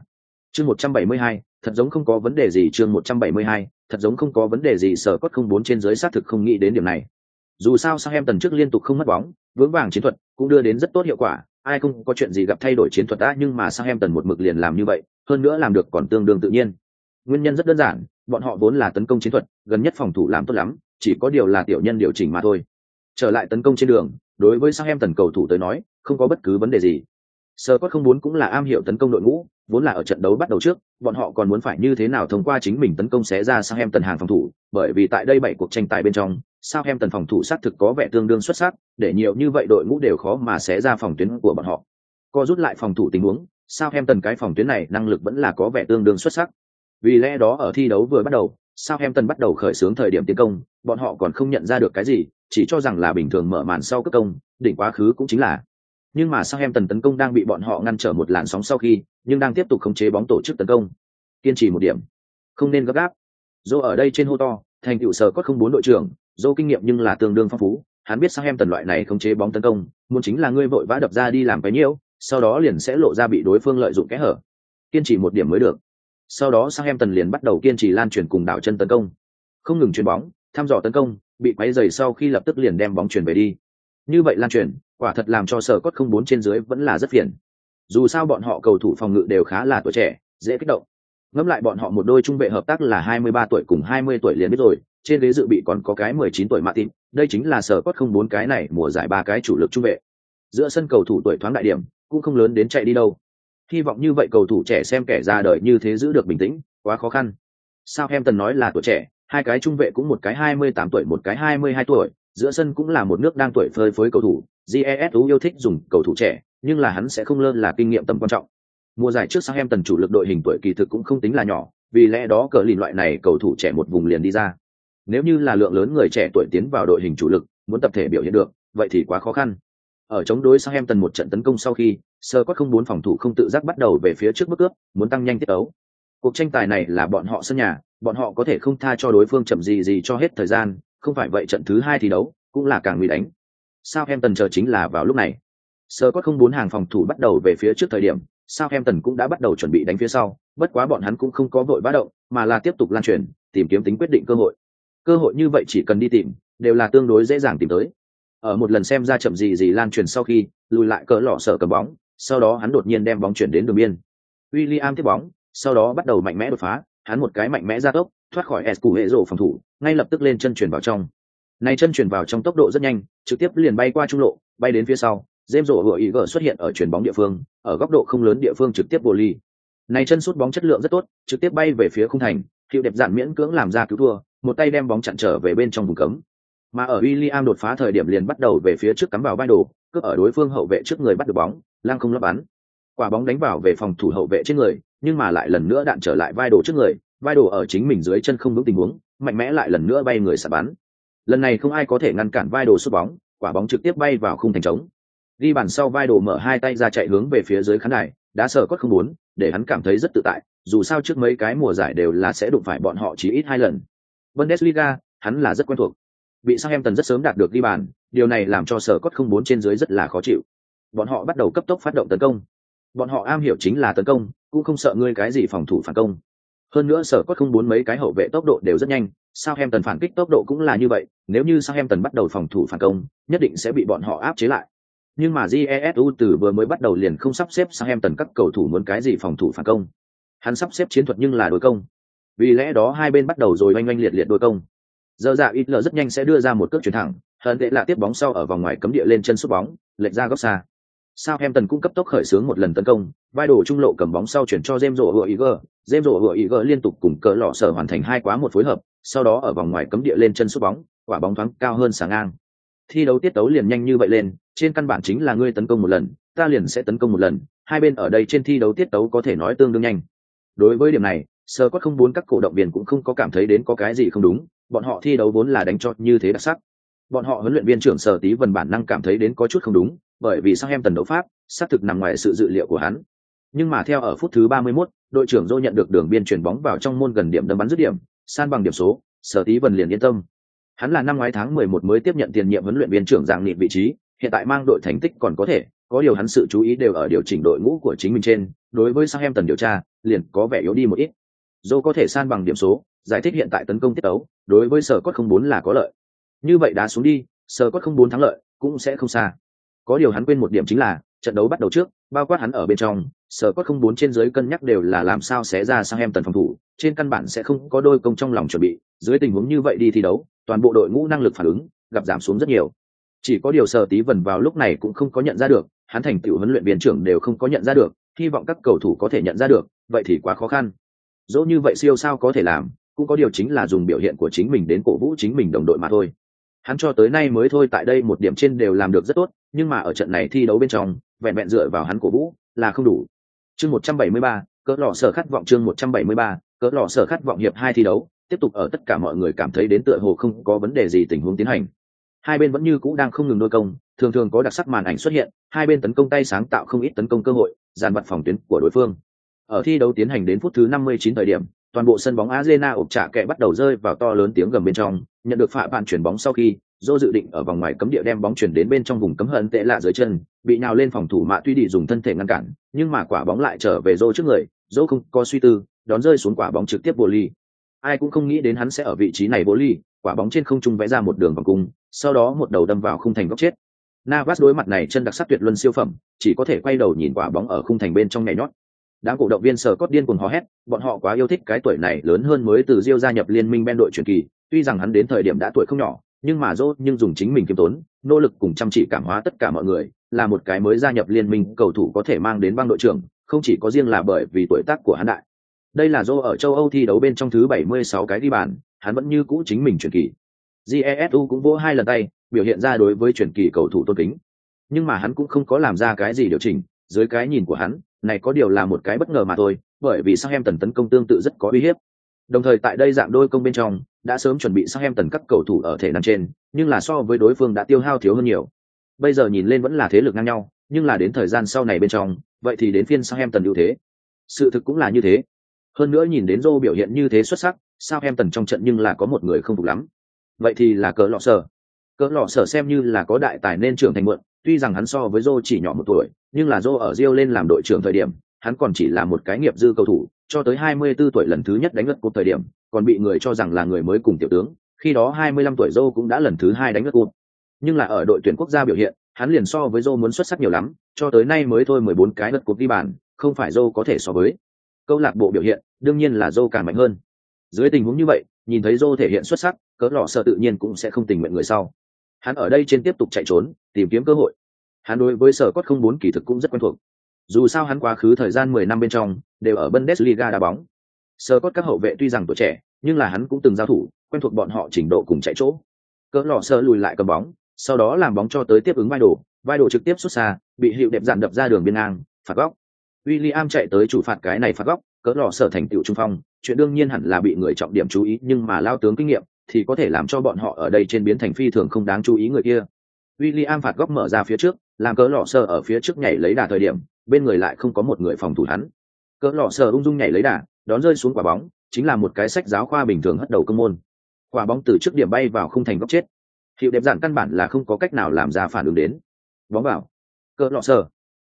[SPEAKER 1] Chương 172, thật giống không có vấn đề gì chương 172, thật giống không có vấn đề gì sở cốt không bốn trên dưới xác thực không nghĩ đến điểm này. Dù sao Southampton trước liên tục không mất bóng, vững vàng chiến thuật cũng đưa đến rất tốt hiệu quả, ai không có chuyện gì gặp thay đổi chiến thuật đã nhưng mà Southampton một mực liền làm như vậy, hơn nữa làm được còn tương đương tự nhiên. Nguyên nhân rất đơn giản, bọn họ vốn là tấn công chiến thuật, gần nhất phòng thủ làm tốt lắm, chỉ có điều là tiểu nhân điều chỉnh mà thôi. Trở lại tấn công trên đường, đối với Southampton cầu thủ tới nói, không có bất cứ vấn đề gì. Scott không muốn cũng là am hiểu tấn công đội ngũ, vốn là ở trận đấu bắt đầu trước, bọn họ còn muốn phải như thế nào thông qua chính mình tấn công xé ra Southampton hàng phòng thủ, bởi vì tại đây bảy cuộc tranh tài bên trong, Sao Hem Tần phòng thủ sát thực có vẻ tương đương xuất sắc, để nhiều như vậy đội ngũ đều khó mà xé ra phòng tuyến của bọn họ. Co rút lại phòng thủ tình huống, Tần cái phòng tuyến này năng lực vẫn là có vẻ tương đương xuất sắc. Vì lẽ đó ở thi đấu vừa bắt đầu, Sao Hem Tần bắt đầu khởi xướng thời điểm tiến công, bọn họ còn không nhận ra được cái gì, chỉ cho rằng là bình thường mở màn sau cấp công, đỉnh quá khứ cũng chính là. Nhưng mà Sao Hem Tần tấn công đang bị bọn họ ngăn trở một làn sóng sau khi, nhưng đang tiếp tục khống chế bóng tổ chức tấn công. Kiên trì một điểm, không nên gấp gáp. Dù ở đây trên hô to, thành tựu sở có không bốn đội trưởng, Dô kinh nghiệm nhưng là tương đương phong phú, hắn biết sang em tần loại này không chế bóng tấn công, muốn chính là ngươi vội vã đập ra đi làm cái nhiễu, sau đó liền sẽ lộ ra bị đối phương lợi dụng kẽ hở. Kiên trì một điểm mới được. Sau đó sang em tần liền bắt đầu kiên trì lan truyền cùng đảo chân tấn công. Không ngừng chuyền bóng thăm dò tấn công bị quấy dày sau khi lập tức liền đem bóng chuyển về đi. Như vậy lan truyền quả thật làm cho sở cốt không bốn trên dưới vẫn là rất phiền. Dù sao bọn họ cầu thủ phòng ngự đều khá là tuổi trẻ dễ kích động. Ngẫm lại bọn họ một đôi trung vệ hợp tác là 23 tuổi cùng 20 tuổi liền biết rồi trên ghế dự bị còn có cái 19 tuổi Martin, đây chính là sở cốt không bốn cái này mùa giải ba cái chủ lực trung vệ. Giữa sân cầu thủ tuổi thoáng đại điểm cũng không lớn đến chạy đi đâu. Hy vọng như vậy cầu thủ trẻ xem kẻ ra đời như thế giữ được bình tĩnh quá khó khăn. Sao em tần nói là tuổi trẻ hai cái trung vệ cũng một cái hai mươi tám tuổi một cái hai mươi hai tuổi giữa sân cũng là một nước đang tuổi phơi phới cầu thủ. GESU yêu thích dùng cầu thủ trẻ nhưng là hắn sẽ không lơ là kinh nghiệm tầm quan trọng. Mùa giải trước sang em tần chủ lực đội hình tuổi kỳ thực cũng không tính là nhỏ vì lẽ đó cờ lìn loại này cầu thủ trẻ một vùng liền đi ra nếu như là lượng lớn người trẻ tuổi tiến vào đội hình chủ lực, muốn tập thể biểu hiện được, vậy thì quá khó khăn. Ở chống đối sang em tần một trận tấn công sau khi sơ quát không muốn phòng thủ không tự giác bắt đầu về phía trước bước cướp muốn tăng nhanh tiết ấu cuộc tranh tài này là bọn họ sân nhà, bọn họ có thể không tha cho đối phương chậm gì gì cho hết thời gian, không phải vậy trận thứ hai thi đấu cũng là càng nguy đánh. Sao em tần chờ chính là vào lúc này. Sơ quát không bốn hàng phòng thủ bắt đầu về phía trước thời điểm sao em tần cũng đã bắt đầu chuẩn bị đánh phía sau, bất quá bọn hắn cũng không có vội bá động, mà là tiếp tục lan truyền, tìm kiếm tính quyết định cơ hội cơ hội như vậy chỉ cần đi tìm, đều là tương đối dễ dàng tìm tới. Ở một lần xem ra chậm gì gì lan truyền sau khi, lùi lại cỡ lọ sở cầm bóng, sau đó hắn đột nhiên đem bóng chuyển đến đường biên. William tiếp bóng, sau đó bắt đầu mạnh mẽ đột phá, hắn một cái mạnh mẽ ra tốc, thoát khỏi s hệ rổ phòng thủ, ngay lập tức lên chân chuyển vào trong. Này chân chuyển vào trong tốc độ rất nhanh, trực tiếp liền bay qua trung lộ, bay đến phía sau, James rổ vừa ý gỡ xuất hiện ở chuyển bóng địa phương, ở góc độ không lớn địa phương trực tiếp bồ ly. Này chân sút bóng chất lượng rất tốt, trực tiếp bay về phía khung thành hiệu đẹp giản miễn cưỡng làm ra cứu thua một tay đem bóng chặn trở về bên trong vùng cấm mà ở William đột phá thời điểm liền bắt đầu về phía trước cắm vào vai đồ, cướp ở đối phương hậu vệ trước người bắt được bóng, lăng không lấp bắn. Quả bóng đánh vào về phòng thủ hậu vệ trên người, nhưng mà lại lần nữa đạn trở lại vai đồ trước người, vai đồ ở chính mình dưới chân không đúng tình huống, mạnh mẽ lại lần nữa bay người xả bắn. Lần này không ai có thể ngăn cản vai đồ sút bóng, quả bóng trực tiếp bay vào khung thành trống. Đi bàn sau vai đồ mở hai tay ra chạy hướng về phía dưới khán đài, đá sở cốt không muốn, để hắn cảm thấy rất tự tại, dù sao trước mấy cái mùa giải đều là sẽ đụng phải bọn họ chỉ ít hai lần. Bundesliga, hắn là rất quen thuộc. Bị Southampton tần rất sớm đạt được ghi bàn điều này làm cho sở cốt không bốn trên dưới rất là khó chịu. Bọn họ bắt đầu cấp tốc phát động tấn công. Bọn họ am hiểu chính là tấn công cũng không sợ ngươi cái gì phòng thủ phản công. Hơn nữa sở cốt không bốn mấy cái hậu vệ tốc độ đều rất nhanh Southampton tần phản kích tốc độ cũng là như vậy nếu như Southampton tần bắt đầu phòng thủ phản công nhất định sẽ bị bọn họ áp chế lại. Nhưng mà jesu từ vừa mới bắt đầu liền không sắp xếp Southampton tần các cầu thủ muốn cái gì phòng thủ phản công. Hắn sắp xếp chiến thuật nhưng là đối công vì lẽ đó hai bên bắt đầu rồi oanh oanh liệt liệt đôi công. Giờ dạ ít lờ rất nhanh sẽ đưa ra một cước chuyển thẳng, hận tệ là tiếp bóng sau ở vòng ngoài cấm địa lên chân sút bóng, lệch ra góc xa. Sao em tần cũng cấp tốc khởi xướng một lần tấn công, vai đổ trung lộ cầm bóng sau chuyển cho jem rổ hựa ý gờ jem rổ hựa ý gờ liên tục cùng cỡ lọ sở hoàn thành hai quá một phối hợp, sau đó ở vòng ngoài cấm địa lên chân sút bóng, quả bóng thoáng cao hơn sáng ngang. Thi đấu tiết tấu liền nhanh như vậy lên, trên căn bản chính là ngươi tấn công một lần, ta liền sẽ tấn công một lần, hai bên ở đây trên thi đấu tiết tấu có thể nói tương đương nhanh. Đối với điểm này sơ quất không muốn các cổ động viên cũng không có cảm thấy đến có cái gì không đúng bọn họ thi đấu vốn là đánh cho như thế đặc sắc bọn họ huấn luyện viên trưởng sở tí vần bản năng cảm thấy đến có chút không đúng bởi vì sang em tần đấu pháp xác thực nằm ngoài sự dự liệu của hắn Nhưng mà theo ở phút thứ 31, đội trưởng dô nhận được đường biên chuyển bóng vào trong môn gần điểm đâm bắn dứt điểm, san bằng điểm số, Sở Tí vần liền yên tâm. Hắn là năm ngoái tháng 11 mới tiếp nhận tiền nhiệm huấn luyện viên trưởng dạng nịt vị trí, hiện tại mang đội thành tích còn có thể, có điều hắn sự chú ý đều ở điều chỉnh đội ngũ của chính mình trên, đối với sang em tần điều tra, liền có vẻ yếu đi một ít. Zô có thể san bằng điểm số, giải thích hiện tại tấn công tiết tấu, đối với Sở Cốt 04 là có lợi. Như vậy đá xuống đi, Sở Cốt 04 thắng lợi, cũng sẽ không xa. Có điều hắn quên một điểm chính là, trận đấu bắt đầu trước, bao quát hắn ở bên trong, Sở Cốt 04 trên dưới cân nhắc đều là làm sao sẽ ra sang em tần phòng thủ, trên căn bản sẽ không có đôi công trong lòng chuẩn bị, dưới tình huống như vậy đi thi đấu, toàn bộ đội ngũ năng lực phản ứng gặp giảm xuống rất nhiều. Chỉ có điều Sở Tí vần vào lúc này cũng không có nhận ra được, hắn thành tựu huấn luyện viên trưởng đều không có nhận ra được, hy vọng các cầu thủ có thể nhận ra được, vậy thì quá khó khăn. Dẫu như vậy siêu sao có thể làm, cũng có điều chính là dùng biểu hiện của chính mình đến cổ vũ chính mình đồng đội mà thôi. Hắn cho tới nay mới thôi tại đây một điểm trên đều làm được rất tốt, nhưng mà ở trận này thi đấu bên trong, vẹn vẹn dựa vào hắn cổ vũ là không đủ. Chương 173, cỡ lọ sở khát vọng chương 173, cỡ lọ sở khát vọng hiệp hai thi đấu, tiếp tục ở tất cả mọi người cảm thấy đến tựa hồ không có vấn đề gì tình huống tiến hành. Hai bên vẫn như cũ đang không ngừng đôi công, thường thường có đặc sắc màn ảnh xuất hiện, hai bên tấn công tay sáng tạo không ít tấn công cơ hội, dàn vặt phòng tuyến của đối phương. Ở thi đấu tiến hành đến phút thứ 59 thời điểm, toàn bộ sân bóng Arena ộp trả kẹ bắt đầu rơi vào to lớn tiếng gầm bên trong, nhận được phạ bạn chuyển bóng sau khi, Dô dự định ở vòng ngoài cấm địa đem bóng chuyển đến bên trong vùng cấm hận tệ lạ dưới chân, bị nào lên phòng thủ mạ tuy đi dùng thân thể ngăn cản, nhưng mà quả bóng lại trở về Dô trước người, Dô không có suy tư, đón rơi xuống quả bóng trực tiếp bồ ly. Ai cũng không nghĩ đến hắn sẽ ở vị trí này bồ ly, quả bóng trên không trung vẽ ra một đường vòng cung, sau đó một đầu đâm vào khung thành góc chết. Navas đối mặt này chân đặc sắc tuyệt luân siêu phẩm, chỉ có thể quay đầu nhìn quả bóng ở khung thành bên trong nhảy nhót. Đám cổ động viên sở cốt điên cuồng hò hét, bọn họ quá yêu thích cái tuổi này lớn hơn mới từ Rio gia nhập liên minh ben đội truyền kỳ, tuy rằng hắn đến thời điểm đã tuổi không nhỏ, nhưng mà Zô nhưng dùng chính mình kiêm tốn, nỗ lực cùng chăm chỉ cảm hóa tất cả mọi người, là một cái mới gia nhập liên minh cầu thủ có thể mang đến băng đội trưởng, không chỉ có riêng là bởi vì tuổi tác của hắn đại. Đây là Zô ở châu Âu thi đấu bên trong thứ 76 cái đi bàn, hắn vẫn như cũ chính mình truyền kỳ. Jesu cũng vỗ hai lần tay, biểu hiện ra đối với truyền kỳ cầu thủ tôn kính. Nhưng mà hắn cũng không có làm ra cái gì điều chỉnh, dưới cái nhìn của hắn, này có điều là một cái bất ngờ mà thôi, bởi vì sao em tần tấn công tương tự rất có uy hiếp. Đồng thời tại đây dạng đôi công bên trong, đã sớm chuẩn bị sao em tần các cầu thủ ở thể năng trên, nhưng là so với đối phương đã tiêu hao thiếu hơn nhiều. Bây giờ nhìn lên vẫn là thế lực ngang nhau, nhưng là đến thời gian sau này bên trong, vậy thì đến phiên sao em tần ưu thế. Sự thực cũng là như thế. Hơn nữa nhìn đến Joe biểu hiện như thế xuất sắc, sao em tần trong trận nhưng là có một người không phục lắm. Vậy thì là cỡ lọ sở. Cỡ lọ sở xem như là có đại tài nên trưởng thành mượn, tuy rằng hắn so với Joe chỉ nhỏ một tuổi, nhưng là Joe ở Rio lên làm đội trưởng thời điểm, hắn còn chỉ là một cái nghiệp dư cầu thủ, cho tới 24 tuổi lần thứ nhất đánh ngất cúp thời điểm, còn bị người cho rằng là người mới cùng tiểu tướng, khi đó 25 tuổi Joe cũng đã lần thứ hai đánh ngất cúp. Nhưng là ở đội tuyển quốc gia biểu hiện, hắn liền so với Joe muốn xuất sắc nhiều lắm, cho tới nay mới thôi 14 cái ngất cúp đi bàn, không phải Joe có thể so với. Câu lạc bộ biểu hiện, đương nhiên là Joe càng mạnh hơn. Dưới tình huống như vậy, nhìn thấy Joe thể hiện xuất sắc, cỡ lọ sợ tự nhiên cũng sẽ không tình nguyện người sau. Hắn ở đây trên tiếp tục chạy trốn, tìm kiếm cơ hội. Hắn đối với sở cốt không bốn kỳ thực cũng rất quen thuộc. Dù sao hắn quá khứ thời gian 10 năm bên trong, đều ở Bundesliga đá bóng. Sở cốt các hậu vệ tuy rằng tuổi trẻ, nhưng là hắn cũng từng giao thủ, quen thuộc bọn họ trình độ cùng chạy chỗ. Cỡ lò sơ lùi lại cầm bóng, sau đó làm bóng cho tới tiếp ứng vai đồ, vai đồ trực tiếp xuất xa, bị hiệu đẹp dạn đập ra đường biên ngang, phạt góc. William chạy tới chủ phạt cái này phạt góc, cỡ lò sở thành tựu trung phong, chuyện đương nhiên hẳn là bị người trọng điểm chú ý, nhưng mà lao tướng kinh nghiệm thì có thể làm cho bọn họ ở đây trên biến thành phi thường không đáng chú ý người kia. William phạt góc mở ra phía trước, làm cỡ lọ sờ ở phía trước nhảy lấy đà thời điểm, bên người lại không có một người phòng thủ hắn. Cỡ lọ sờ ung dung nhảy lấy đà, đón rơi xuống quả bóng, chính là một cái sách giáo khoa bình thường hất đầu công môn. Quả bóng từ trước điểm bay vào khung thành góc chết. Hiệu đẹp giản căn bản là không có cách nào làm ra phản ứng đến. Bóng vào. Cỡ lọ sờ,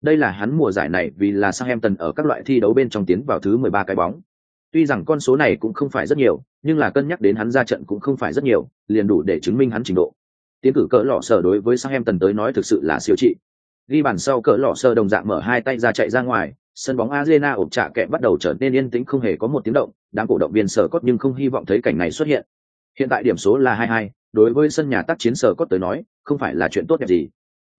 [SPEAKER 1] Đây là hắn mùa giải này vì là Southampton ở các loại thi đấu bên trong tiến vào thứ 13 cái bóng. Tuy rằng con số này cũng không phải rất nhiều, nhưng là cân nhắc đến hắn ra trận cũng không phải rất nhiều, liền đủ để chứng minh hắn trình độ tiến cử cỡ lọ sở đối với sang em tần tới nói thực sự là siêu trị. Ghi bàn sau cỡ lọ sơ đồng dạng mở hai tay ra chạy ra ngoài, sân bóng arena ộp trạ kẹ bắt đầu trở nên yên tĩnh không hề có một tiếng động, đám cổ động viên sở cốt nhưng không hy vọng thấy cảnh này xuất hiện. Hiện tại điểm số là hai hai, đối với sân nhà tác chiến sở cốt tới nói, không phải là chuyện tốt đẹp gì.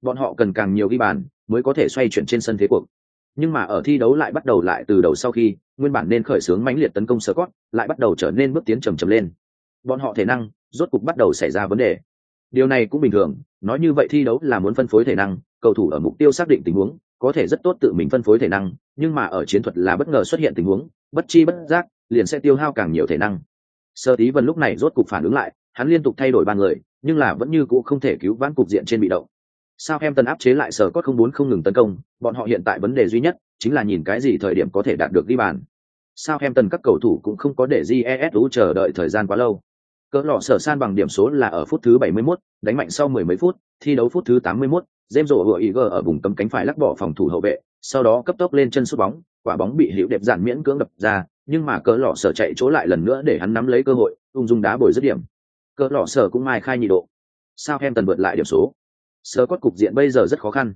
[SPEAKER 1] Bọn họ cần càng nhiều ghi bàn mới có thể xoay chuyển trên sân thế cuộc. Nhưng mà ở thi đấu lại bắt đầu lại từ đầu sau khi, nguyên bản nên khởi xướng mãnh liệt tấn công sở cốt, lại bắt đầu trở nên bước tiến trầm trầm lên. Bọn họ thể năng rốt cục bắt đầu xảy ra vấn đề điều này cũng bình thường nói như vậy thi đấu là muốn phân phối thể năng cầu thủ ở mục tiêu xác định tình huống có thể rất tốt tự mình phân phối thể năng nhưng mà ở chiến thuật là bất ngờ xuất hiện tình huống bất chi bất giác liền sẽ tiêu hao càng nhiều thể năng sơ tí vân lúc này rốt cục phản ứng lại hắn liên tục thay đổi ba người nhưng là vẫn như cũ không thể cứu vãn cục diện trên bị động Sao em tần áp chế lại sở cốt không muốn không ngừng tấn công, bọn họ hiện tại vấn đề duy nhất chính là nhìn cái gì thời điểm có thể đạt được ghi bàn. Sao em tần các cầu thủ cũng không có để JESU chờ đợi thời gian quá lâu. Cỡ lọ sở san bằng điểm số là ở phút thứ 71, đánh mạnh sau mười mấy phút, thi đấu phút thứ 81, James rổ vừa ý ở vùng cấm cánh phải lắc bỏ phòng thủ hậu vệ, sau đó cấp tốc lên chân sút bóng, quả bóng bị hữu đẹp giản miễn cưỡng đập ra, nhưng mà cỡ lọ sở chạy chỗ lại lần nữa để hắn nắm lấy cơ hội, ung dung đá bồi dứt điểm. Cỡ lọ sở cũng mai khai nhị độ. Sao em tần vượt lại điểm số. Sở cốt cục diện bây giờ rất khó khăn.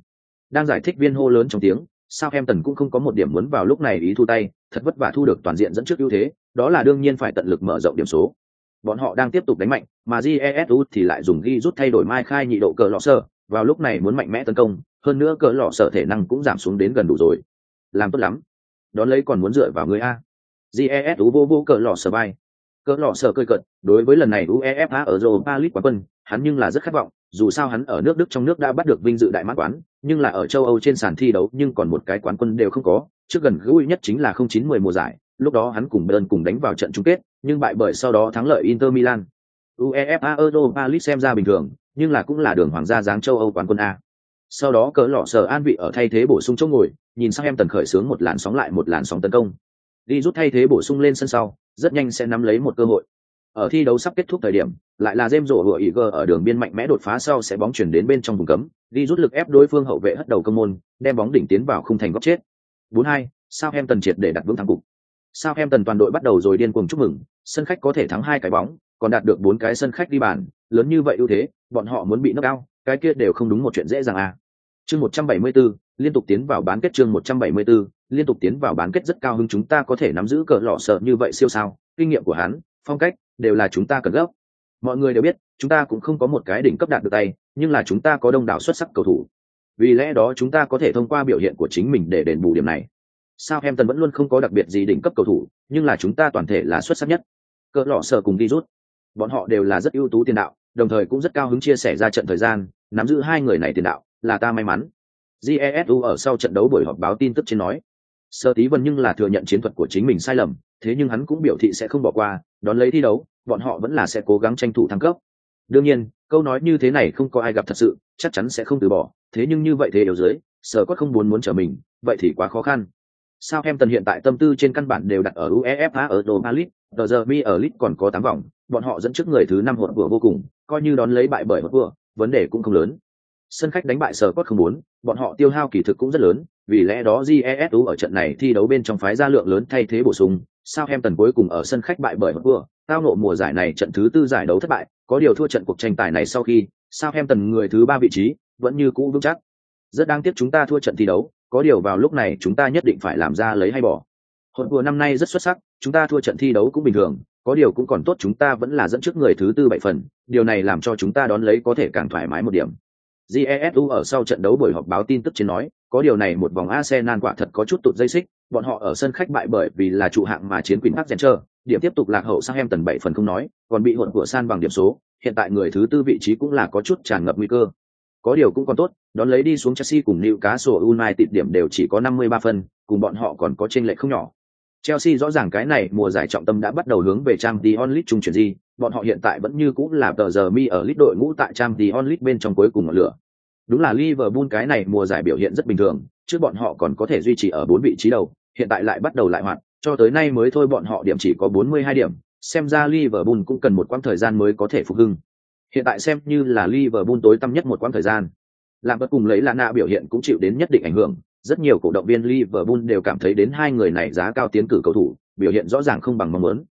[SPEAKER 1] Đang giải thích viên hô lớn trong tiếng, sao em tần cũng không có một điểm muốn vào lúc này ý thu tay, thật vất vả thu được toàn diện dẫn trước ưu thế, đó là đương nhiên phải tận lực mở rộng điểm số. Bọn họ đang tiếp tục đánh mạnh, mà Jesu thì lại dùng ghi rút thay đổi mai khai nhị độ cờ lọ sở, vào lúc này muốn mạnh mẽ tấn công, hơn nữa cờ lọ sở thể năng cũng giảm xuống đến gần đủ rồi. Làm tốt lắm. Đón lấy còn muốn dựa vào người a. Jesu vô vô cờ lọ sở bay. Cờ lọ sở cười cợt, đối với lần này UEFA ở Europa League quán quân, hắn nhưng là rất khát vọng, dù sao hắn ở nước Đức trong nước đã bắt được vinh dự đại mãn quán, nhưng là ở châu Âu trên sàn thi đấu nhưng còn một cái quán quân đều không có, trước gần gũi nhất chính là 0910 mùa giải, lúc đó hắn cùng Bayern cùng đánh vào trận chung kết, nhưng bại bởi sau đó thắng lợi Inter Milan. UEFA Europa League xem ra bình thường, nhưng là cũng là đường hoàng gia dáng châu Âu quán quân a. Sau đó cỡ lọ sở an vị ở thay thế bổ sung chỗ ngồi, nhìn sang em tần khởi sướng một làn sóng lại một làn sóng tấn công. Đi rút thay thế bổ sung lên sân sau, rất nhanh sẽ nắm lấy một cơ hội. Ở thi đấu sắp kết thúc thời điểm, lại là James rổ hựa ý gờ ở đường biên mạnh mẽ đột phá sau sẽ bóng chuyển đến bên trong vùng cấm, đi rút lực ép đối phương hậu vệ hất đầu công môn, đem bóng đỉnh tiến vào khung thành góc chết. 4-2, Southampton triệt để đặt vững thắng cục sao em tần toàn đội bắt đầu rồi điên cuồng chúc mừng, sân khách có thể thắng hai cái bóng, còn đạt được bốn cái sân khách đi bàn, lớn như vậy ưu thế, bọn họ muốn bị knock out, cái kia đều không đúng một chuyện dễ dàng à. Chương 174, liên tục tiến vào bán kết chương 174, liên tục tiến vào bán kết rất cao hứng chúng ta có thể nắm giữ cờ lọ sợ như vậy siêu sao, kinh nghiệm của hắn, phong cách đều là chúng ta cần gấp. Mọi người đều biết, chúng ta cũng không có một cái đỉnh cấp đạt được tay, nhưng là chúng ta có đông đảo xuất sắc cầu thủ. Vì lẽ đó chúng ta có thể thông qua biểu hiện của chính mình để đền bù điểm này sao em tần vẫn luôn không có đặc biệt gì đỉnh cấp cầu thủ, nhưng là chúng ta toàn thể là xuất sắc nhất. Cỡ lọ sở cùng đi rút. Bọn họ đều là rất ưu tú tiền đạo, đồng thời cũng rất cao hứng chia sẻ ra trận thời gian, nắm giữ hai người này tiền đạo, là ta may mắn. Jesu ở sau trận đấu buổi họp báo tin tức trên nói. Sơ tí vân nhưng là thừa nhận chiến thuật của chính mình sai lầm, thế nhưng hắn cũng biểu thị sẽ không bỏ qua, đón lấy thi đấu, bọn họ vẫn là sẽ cố gắng tranh thủ thăng cấp. Đương nhiên, câu nói như thế này không có ai gặp thật sự, chắc chắn sẽ không từ bỏ, thế nhưng như vậy thế yếu dưới, sở có không muốn muốn trở mình, vậy thì quá khó khăn. Sao em tần hiện tại tâm tư trên căn bản đều đặt ở UEFA ở Europa League, tờ giờ mi ở League còn có 8 vòng, bọn họ dẫn trước người thứ năm hụt vừa vô cùng, coi như đón lấy bại bởi một vừa, vấn đề cũng không lớn. Sân khách đánh bại sở cốt không muốn, bọn họ tiêu hao kỳ thực cũng rất lớn, vì lẽ đó GESU ở trận này thi đấu bên trong phái ra lượng lớn thay thế bổ sung, sao em tần cuối cùng ở sân khách bại bởi một vừa, tao nộ mùa giải này trận thứ tư giải đấu thất bại, có điều thua trận cuộc tranh tài này sau khi, sao em tần người thứ ba vị trí, vẫn như cũ vững chắc. Rất đáng tiếc chúng ta thua trận thi đấu, có điều vào lúc này chúng ta nhất định phải làm ra lấy hay bỏ. Hồn vừa năm nay rất xuất sắc chúng ta thua trận thi đấu cũng bình thường có điều cũng còn tốt chúng ta vẫn là dẫn trước người thứ tư bảy phần điều này làm cho chúng ta đón lấy có thể càng thoải mái một điểm. Jesu ở sau trận đấu buổi họp báo tin tức trên nói có điều này một vòng arsenal quả thật có chút tụt dây xích bọn họ ở sân khách bại bởi vì là trụ hạng mà chiến quyền hắc Center, điểm tiếp tục lạc hậu sang em tần bảy phần không nói còn bị hụt của san bằng điểm số hiện tại người thứ tư vị trí cũng là có chút tràn ngập nguy cơ có điều cũng còn tốt, đón lấy đi xuống Chelsea cùng Newcastle United điểm đều chỉ có 53 phân, cùng bọn họ còn có chênh lệch không nhỏ. Chelsea rõ ràng cái này mùa giải trọng tâm đã bắt đầu hướng về Champions League trung chuyển gì, bọn họ hiện tại vẫn như cũng là tờ giờ mi ở list đội ngũ tại Champions League bên trong cuối cùng ngọn lửa. Đúng là Liverpool cái này mùa giải biểu hiện rất bình thường, trước bọn họ còn có thể duy trì ở bốn vị trí đầu, hiện tại lại bắt đầu lại hoạt, cho tới nay mới thôi bọn họ điểm chỉ có 42 điểm, xem ra Liverpool cũng cần một quãng thời gian mới có thể phục hưng. Hiện tại xem như là Liverpool tối tăm nhất một quãng thời gian. Làm bất cùng lấy Lana biểu hiện cũng chịu đến nhất định ảnh hưởng, rất nhiều cổ động viên Liverpool đều cảm thấy đến hai người này giá cao tiến cử cầu thủ, biểu hiện rõ ràng không bằng mong muốn.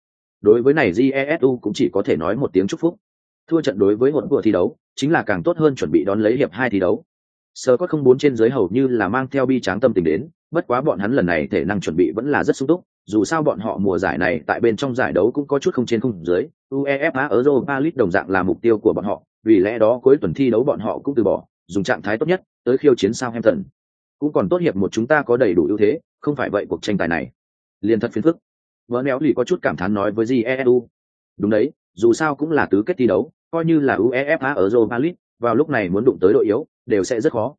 [SPEAKER 1] Đối với này Jesu cũng chỉ có thể nói một tiếng chúc phúc. Thua trận đối với hỗn vừa thi đấu, chính là càng tốt hơn chuẩn bị đón lấy hiệp hai thi đấu. Sơ có không bốn trên dưới hầu như là mang theo bi tráng tâm tình đến, bất quá bọn hắn lần này thể năng chuẩn bị vẫn là rất sung túc, dù sao bọn họ mùa giải này tại bên trong giải đấu cũng có chút không trên không dưới, UEFA Europa League đồng dạng là mục tiêu của bọn họ, vì lẽ đó cuối tuần thi đấu bọn họ cũng từ bỏ, dùng trạng thái tốt nhất tới khiêu chiến Southampton. Cũng còn tốt hiệp một chúng ta có đầy đủ ưu thế, không phải vậy cuộc tranh tài này. Liên thật phiền phức. Vỡ méo lì có chút cảm thán nói với Jesu. Đúng đấy, dù sao cũng là tứ kết thi đấu, coi như là UEFA Europa League, vào lúc này muốn đụng tới đội yếu, đều sẽ rất khó.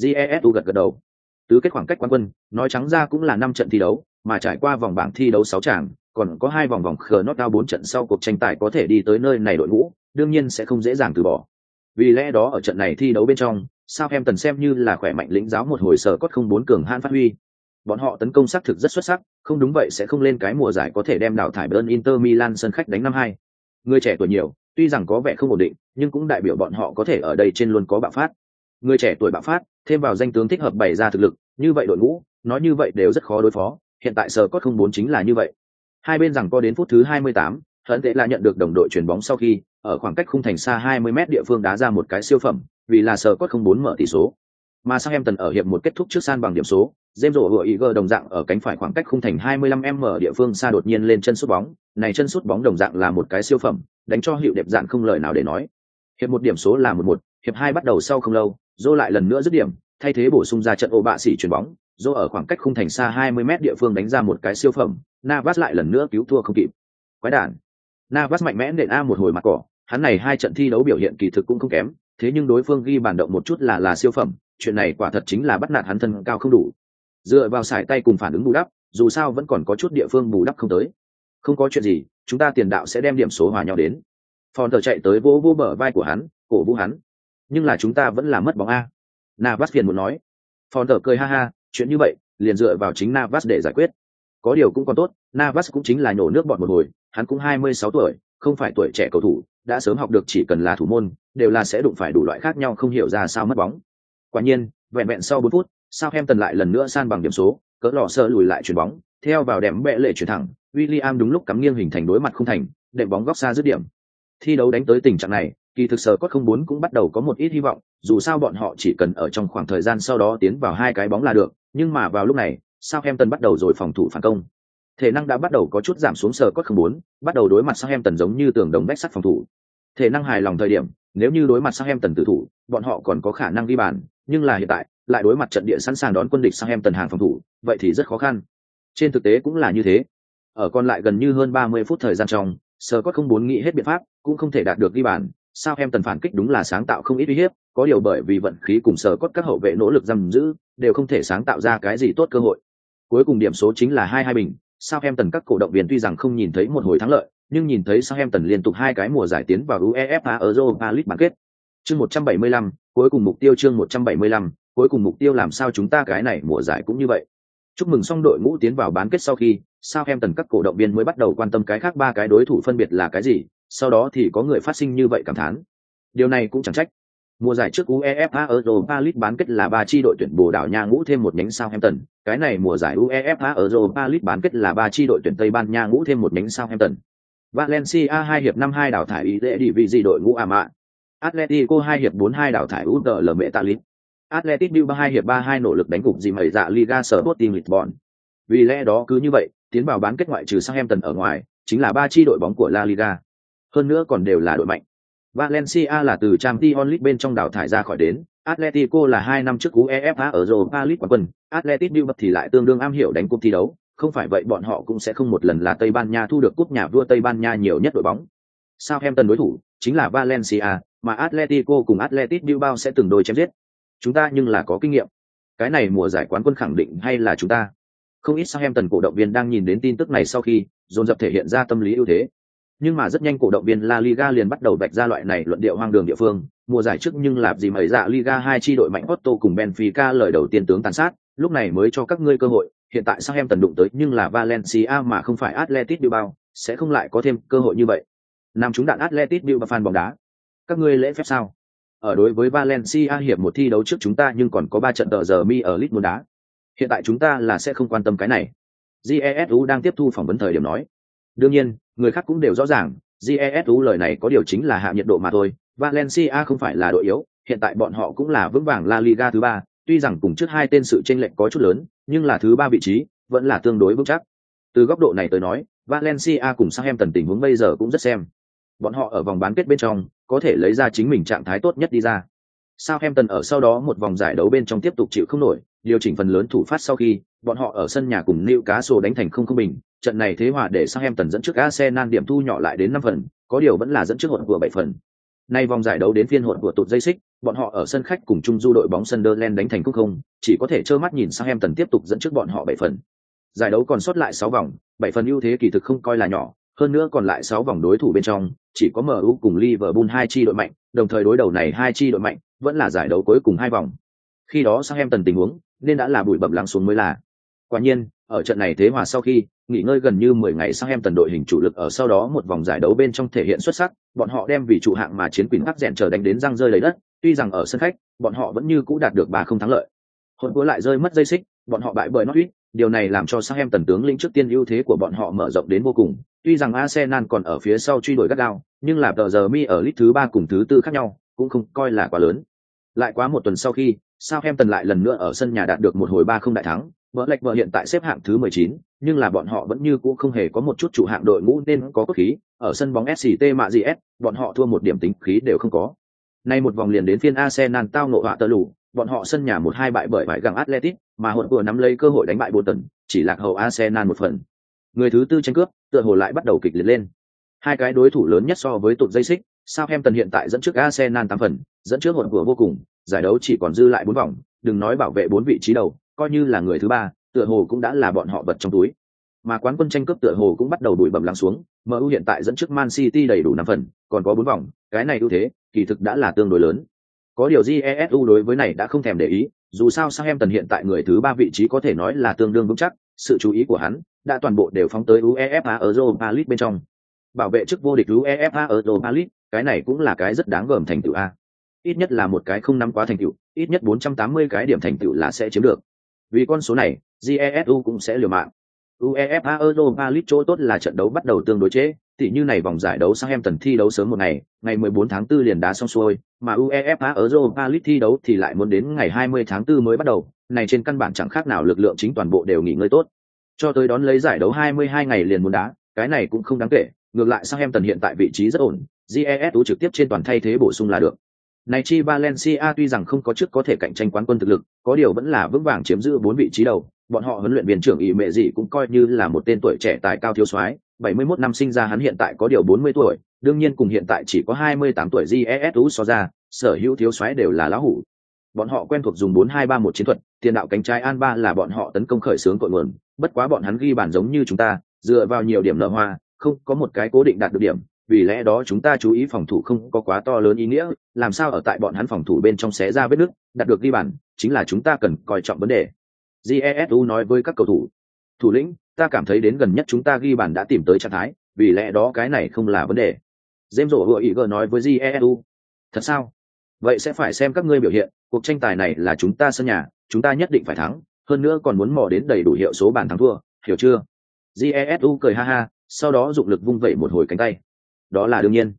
[SPEAKER 1] Jesu gật gật đầu. Tứ kết khoảng cách quán quân, nói trắng ra cũng là năm trận thi đấu, mà trải qua vòng bảng thi đấu sáu tràng, còn có hai vòng vòng khờ nót cao bốn trận sau cuộc tranh tài có thể đi tới nơi này đội ngũ, đương nhiên sẽ không dễ dàng từ bỏ. Vì lẽ đó ở trận này thi đấu bên trong, sao em tần xem như là khỏe mạnh lĩnh giáo một hồi sở cốt không bốn cường han phát huy. Bọn họ tấn công xác thực rất xuất sắc không đúng vậy sẽ không lên cái mùa giải có thể đem đào thải bern inter milan sân khách đánh năm hai. Người trẻ tuổi nhiều tuy rằng có vẻ không ổn định nhưng cũng đại biểu bọn họ có thể ở đây trên luôn có bạo phát. Người trẻ tuổi bạo phát thêm vào danh tướng thích hợp bày ra thực lực như vậy đội ngũ nói như vậy đều rất khó đối phó hiện tại sở cốt không bốn chính là như vậy hai bên rằng có đến phút thứ 28, hận tệ là nhận được đồng đội chuyển bóng sau khi ở khoảng cách khung thành xa 20 mét địa phương đá ra một cái siêu phẩm vì là sở cốt không bốn mở tỷ số. Mà sang em tần ở hiệp một kết thúc trước san bằng điểm số James rổ hựa Iger đồng dạng ở cánh phải khoảng cách khung thành 25m địa phương xa đột nhiên lên chân sút bóng, này chân sút bóng đồng dạng là một cái siêu phẩm, đánh cho hiệu đẹp dạng không lời nào để nói. Hiệp một điểm số là 1-1, hiệp hai bắt đầu sau không lâu, Zô lại lần nữa dứt điểm, thay thế bổ sung ra trận ô bạ sỉ chuyển bóng, Zô ở khoảng cách khung thành xa 20m địa phương đánh ra một cái siêu phẩm, Navas lại lần nữa cứu thua không kịp. Quái đản. Navas mạnh mẽ nện A một hồi mặt cỏ, hắn này hai trận thi đấu biểu hiện kỳ thực cũng không kém, thế nhưng đối phương ghi bàn động một chút là là siêu phẩm, chuyện này quả thật chính là bắt nạt hắn thân cao không đủ. Dựa vào sải tay cùng phản ứng bù đắp dù sao vẫn còn có chút địa phương bù đắp không tới. Không có chuyện gì chúng ta tiền đạo sẽ đem điểm số hòa nhau đến. Phòn thờ chạy tới vỗ vỗ bờ vai của hắn cổ vũ hắn. Nhưng là chúng ta vẫn là mất bóng a. Navas phiền muốn nói. Phòn thờ cười ha ha chuyện như vậy, liền dựa vào chính navas để giải quyết. Có điều cũng còn tốt, navas cũng chính là nhổ nước bọt một hồi, hắn cũng hai mươi sáu tuổi, không phải tuổi trẻ cầu thủ, đã sớm học được chỉ cần là thủ môn, đều là sẽ đụng phải đủ loại khác nhau không hiểu ra sao mất bóng. Quả nhiên, vẹn vẹn sau bốn phút sao em tần lại lần nữa san bằng điểm số, cỡ lò sơ lùi lại chuyền bóng, theo vào đệm bệ lệ chuyển thẳng, William đúng lúc cắm nghiêng hình thành đối mặt không thành, đệm bóng góc xa dứt điểm. Thi đấu đánh tới tình trạng này, kỳ thực sở có không bốn cũng bắt đầu có một ít hy vọng, dù sao bọn họ chỉ cần ở trong khoảng thời gian sau đó tiến vào hai cái bóng là được nhưng mà vào lúc này sao em tần bắt đầu rồi phòng thủ phản công. Thể năng đã bắt đầu có chút giảm xuống sờ cốt không bốn, bắt đầu đối mặt sang em tần giống như tường đồng bách sắt phòng thủ. Thể năng hài lòng thời điểm, nếu như đối mặt sang em tần tử thủ, bọn họ còn có khả năng ghi bàn, nhưng là hiện tại, lại đối mặt trận địa sẵn sàng đón quân địch sang em tần hàng phòng thủ, vậy thì rất khó khăn. Trên thực tế cũng là như thế. Ở còn lại gần như hơn ba mươi phút thời gian trong, sờ có không muốn nghĩ hết biện pháp, cũng không thể đạt được ghi bàn. Sao em tần phản kích đúng là sáng tạo không ít uy hiếp có điều bởi vì vận khí cùng sở cốt các hậu vệ nỗ lực giam giữ đều không thể sáng tạo ra cái gì tốt cơ hội cuối cùng điểm số chính là hai hai bình sao em tần các cổ động viên tuy rằng không nhìn thấy một hồi thắng lợi nhưng nhìn thấy sao em tần liên tục hai cái mùa giải tiến vào uefa europa league bán kết chương một trăm bảy mươi lăm cuối cùng mục tiêu chương một trăm bảy mươi lăm cuối cùng mục tiêu làm sao chúng ta cái này mùa giải cũng như vậy. Chúc mừng xong đội ngũ tiến vào bán kết sau khi, sao em tần các cổ động viên mới bắt đầu quan tâm cái khác ba cái đối thủ phân biệt là cái gì, sau đó thì có người phát sinh như vậy cảm thán. Điều này cũng chẳng trách. Mùa giải trước UEFA Europa League bán kết là ba chi đội tuyển Bồ Đào Nha ngũ thêm một nhánh Southampton, cái này mùa giải UEFA Europa League bán kết là ba chi đội tuyển Tây Ban Nha ngũ thêm một nhánh Southampton. Valencia hai hiệp năm hai đảo thải ý dễ đi vị gì đội ngũ Ama. Atletico hai hiệp bốn hai đảo thải UDL Lít. Atletico Bilbao hai hiệp ba hai nỗ lực đánh gục gì mày dạ Liga Sporting Lisbon. Vì lẽ đó cứ như vậy, tiến vào bán kết ngoại trừ Southampton ở ngoài, chính là ba chi đội bóng của La Liga. Hơn nữa còn đều là đội mạnh. Valencia là từ Champions League bên trong đảo thải ra khỏi đến, Atletico là hai năm trước UEFA ở Europa League quán quân, Atletico Bilbao thì lại tương đương am hiểu đánh cúp thi đấu, không phải vậy bọn họ cũng sẽ không một lần là Tây Ban Nha thu được cúp nhà vua Tây Ban Nha nhiều nhất đội bóng. Southampton đối thủ chính là Valencia, mà Atletico cùng Atletico Bilbao sẽ từng đôi chém giết, chúng ta nhưng là có kinh nghiệm. Cái này mùa giải quán quân khẳng định hay là chúng ta? Không ít sao em tần cổ động viên đang nhìn đến tin tức này sau khi dồn dập thể hiện ra tâm lý ưu thế nhưng mà rất nhanh cổ động viên La Liga liền bắt đầu bạch ra loại này luận điệu hoang đường địa phương mùa giải trước nhưng làm gì mấy dạ Liga hai chi đội mạnh Otto cùng Benfica lời đầu tiên tướng tàn sát lúc này mới cho các ngươi cơ hội hiện tại sao em tần đụng tới nhưng là Valencia mà không phải Atletico Bilbao sẽ không lại có thêm cơ hội như vậy Nam chúng đạn Atletico Bilbao fan bóng đá các ngươi lễ phép sao ở đối với Valencia hiệp một thi đấu trước chúng ta nhưng còn có ba trận tờ giờ mi ở League muốn đá. Hiện tại chúng ta là sẽ không quan tâm cái này. Jesu đang tiếp thu phỏng vấn thời điểm nói. Đương nhiên, người khác cũng đều rõ ràng, Jesu lời này có điều chính là hạ nhiệt độ mà thôi. Valencia không phải là đội yếu, hiện tại bọn họ cũng là vững vàng La Liga thứ ba, tuy rằng cùng trước hai tên sự chênh lệch có chút lớn, nhưng là thứ ba vị trí vẫn là tương đối vững chắc. Từ góc độ này tới nói, Valencia cùng Southampton tình huống bây giờ cũng rất xem bọn họ ở vòng bán kết bên trong có thể lấy ra chính mình trạng thái tốt nhất đi ra sao em tần ở sau đó một vòng giải đấu bên trong tiếp tục chịu không nổi điều chỉnh phần lớn thủ phát sau khi bọn họ ở sân nhà cùng New Cá Sổ đánh thành không không bình. Trận này thế hòa để sang em tần dẫn trước Arsenal điểm thu nhỏ lại đến năm phần có điều vẫn là dẫn trước hụt vừa bảy phần. Nay vòng giải đấu đến phiên hụt vừa tụt dây xích bọn họ ở sân khách cùng chung du đội bóng Sunderland đánh thành không không chỉ có thể trơ mắt nhìn sang em tần tiếp tục dẫn trước bọn họ bảy phần. Giải đấu còn sót lại sáu vòng bảy phần ưu thế kỳ thực không coi là nhỏ hơn nữa còn lại sáu vòng đối thủ bên trong chỉ có MU cùng Liverpool hai chi đội mạnh, đồng thời đối đầu này hai chi đội mạnh, vẫn là giải đấu cuối cùng hai vòng. Khi đó Southampton tình huống nên đã là bụi bẩm lắng xuống mới là. Quả nhiên, ở trận này thế hòa sau khi nghỉ ngơi gần như 10 ngày sang em tần đội hình chủ lực ở sau đó một vòng giải đấu bên trong thể hiện xuất sắc, bọn họ đem vì trụ hạng mà chiến quỳnh áp rèn trở đánh đến răng rơi lấy đất, tuy rằng ở sân khách, bọn họ vẫn như cũ đạt được ba không thắng lợi. hôn cuối lại rơi mất dây xích, bọn họ bại bởi Norwich, điều này làm cho sang em tần tướng lĩnh trước tiên ưu thế của bọn họ mở rộng đến vô cùng. Tuy rằng Arsenal còn ở phía sau truy đuổi gắt gao, nhưng là tờ giờ mi ở lít thứ ba cùng thứ tư khác nhau, cũng không coi là quá lớn. Lại quá một tuần sau khi, Southampton lại lần nữa ở sân nhà đạt được một hồi ba không đại thắng, Vợ lệch vợ hiện tại xếp hạng thứ 19, nhưng là bọn họ vẫn như cũ không hề có một chút chủ hạng đội ngũ nên có cốt khí, ở sân bóng SCT mạ gì S, bọn họ thua một điểm tính khí đều không có. Nay một vòng liền đến phiên Arsenal tao ngộ họa tơ lù, bọn họ sân nhà một hai bại bởi bại gặng Atletic, mà hồn vừa nắm lấy cơ hội đánh bại Bolton, chỉ lạc hậu Arsenal một phần. Người thứ tư tranh cướp, tựa hồ lại bắt đầu kịch liệt lên. Hai cái đối thủ lớn nhất so với tụt dây xích, Southampton hiện tại dẫn trước Arsenal 8 phần, dẫn trước hỗn vừa vô cùng, giải đấu chỉ còn dư lại bốn vòng, đừng nói bảo vệ bốn vị trí đầu, coi như là người thứ ba, tựa hồ cũng đã là bọn họ vật trong túi. Mà quán quân tranh cướp tựa hồ cũng bắt đầu đuổi bầm lắng xuống, MU hiện tại dẫn trước Man City đầy đủ năm phần, còn có bốn vòng, cái này ưu thế, kỳ thực đã là tương đối lớn. Có điều Jesu đối với này đã không thèm để ý, dù sao Southampton hiện tại người thứ ba vị trí có thể nói là tương đương vững chắc, sự chú ý của hắn đã toàn bộ đều phóng tới UEFA Europa League bên trong. Bảo vệ chức vô địch UEFA Europa League, cái này cũng là cái rất đáng gờm thành tựu a. Ít nhất là một cái không nắm quá thành tựu, ít nhất 480 cái điểm thành tựu là sẽ chiếm được. Vì con số này, Jesu cũng sẽ liều mạng. UEFA Europa League chỗ tốt là trận đấu bắt đầu tương đối chế, tỉ như này vòng giải đấu sang em tần thi đấu sớm một ngày, ngày 14 tháng 4 liền đá xong xuôi, mà UEFA Europa League thi đấu thì lại muốn đến ngày 20 tháng 4 mới bắt đầu, này trên căn bản chẳng khác nào lực lượng chính toàn bộ đều nghỉ ngơi tốt. Cho tới đón lấy giải đấu 22 ngày liền muốn đá, cái này cũng không đáng kể, ngược lại sang em tần hiện tại vị trí rất ổn, GESU trực tiếp trên toàn thay thế bổ sung là được. Này chi Valencia tuy rằng không có chức có thể cạnh tranh quán quân thực lực, có điều vẫn là vững vàng chiếm giữ bốn vị trí đầu, bọn họ huấn luyện viên trưởng ý mẹ gì cũng coi như là một tên tuổi trẻ tài cao thiếu soái 71 năm sinh ra hắn hiện tại có điều 40 tuổi đương nhiên cùng hiện tại chỉ có 28 tuổi jesu so ra sở hữu thiếu soái đều là lão hủ. Bọn họ quen thuộc dùng 4231 chiến thuật tiền đạo cánh trái an ba là bọn họ tấn công khởi sướng cội nguồn bất quá bọn hắn ghi bàn giống như chúng ta dựa vào nhiều điểm nợ hoa không có một cái cố định đạt được điểm vì lẽ đó chúng ta chú ý phòng thủ không có quá to lớn ý nghĩa, làm sao ở tại bọn hắn phòng thủ bên trong xé ra vết nứt, đạt được ghi bàn, chính là chúng ta cần coi trọng vấn đề. Jesu nói với các cầu thủ. Thủ lĩnh, ta cảm thấy đến gần nhất chúng ta ghi bàn đã tìm tới trạng thái, vì lẽ đó cái này không là vấn đề. James rổ hựa ý gờ nói với jesu thật sao? Vậy sẽ phải xem các ngươi biểu hiện, cuộc tranh tài này là chúng ta sân nhà, chúng ta nhất định phải thắng, hơn nữa còn muốn mò đến đầy đủ hiệu số bàn thắng thua, hiểu chưa? Jesu cười ha ha, sau đó dụng lực vung vẩy một hồi cánh tay đó là đương nhiên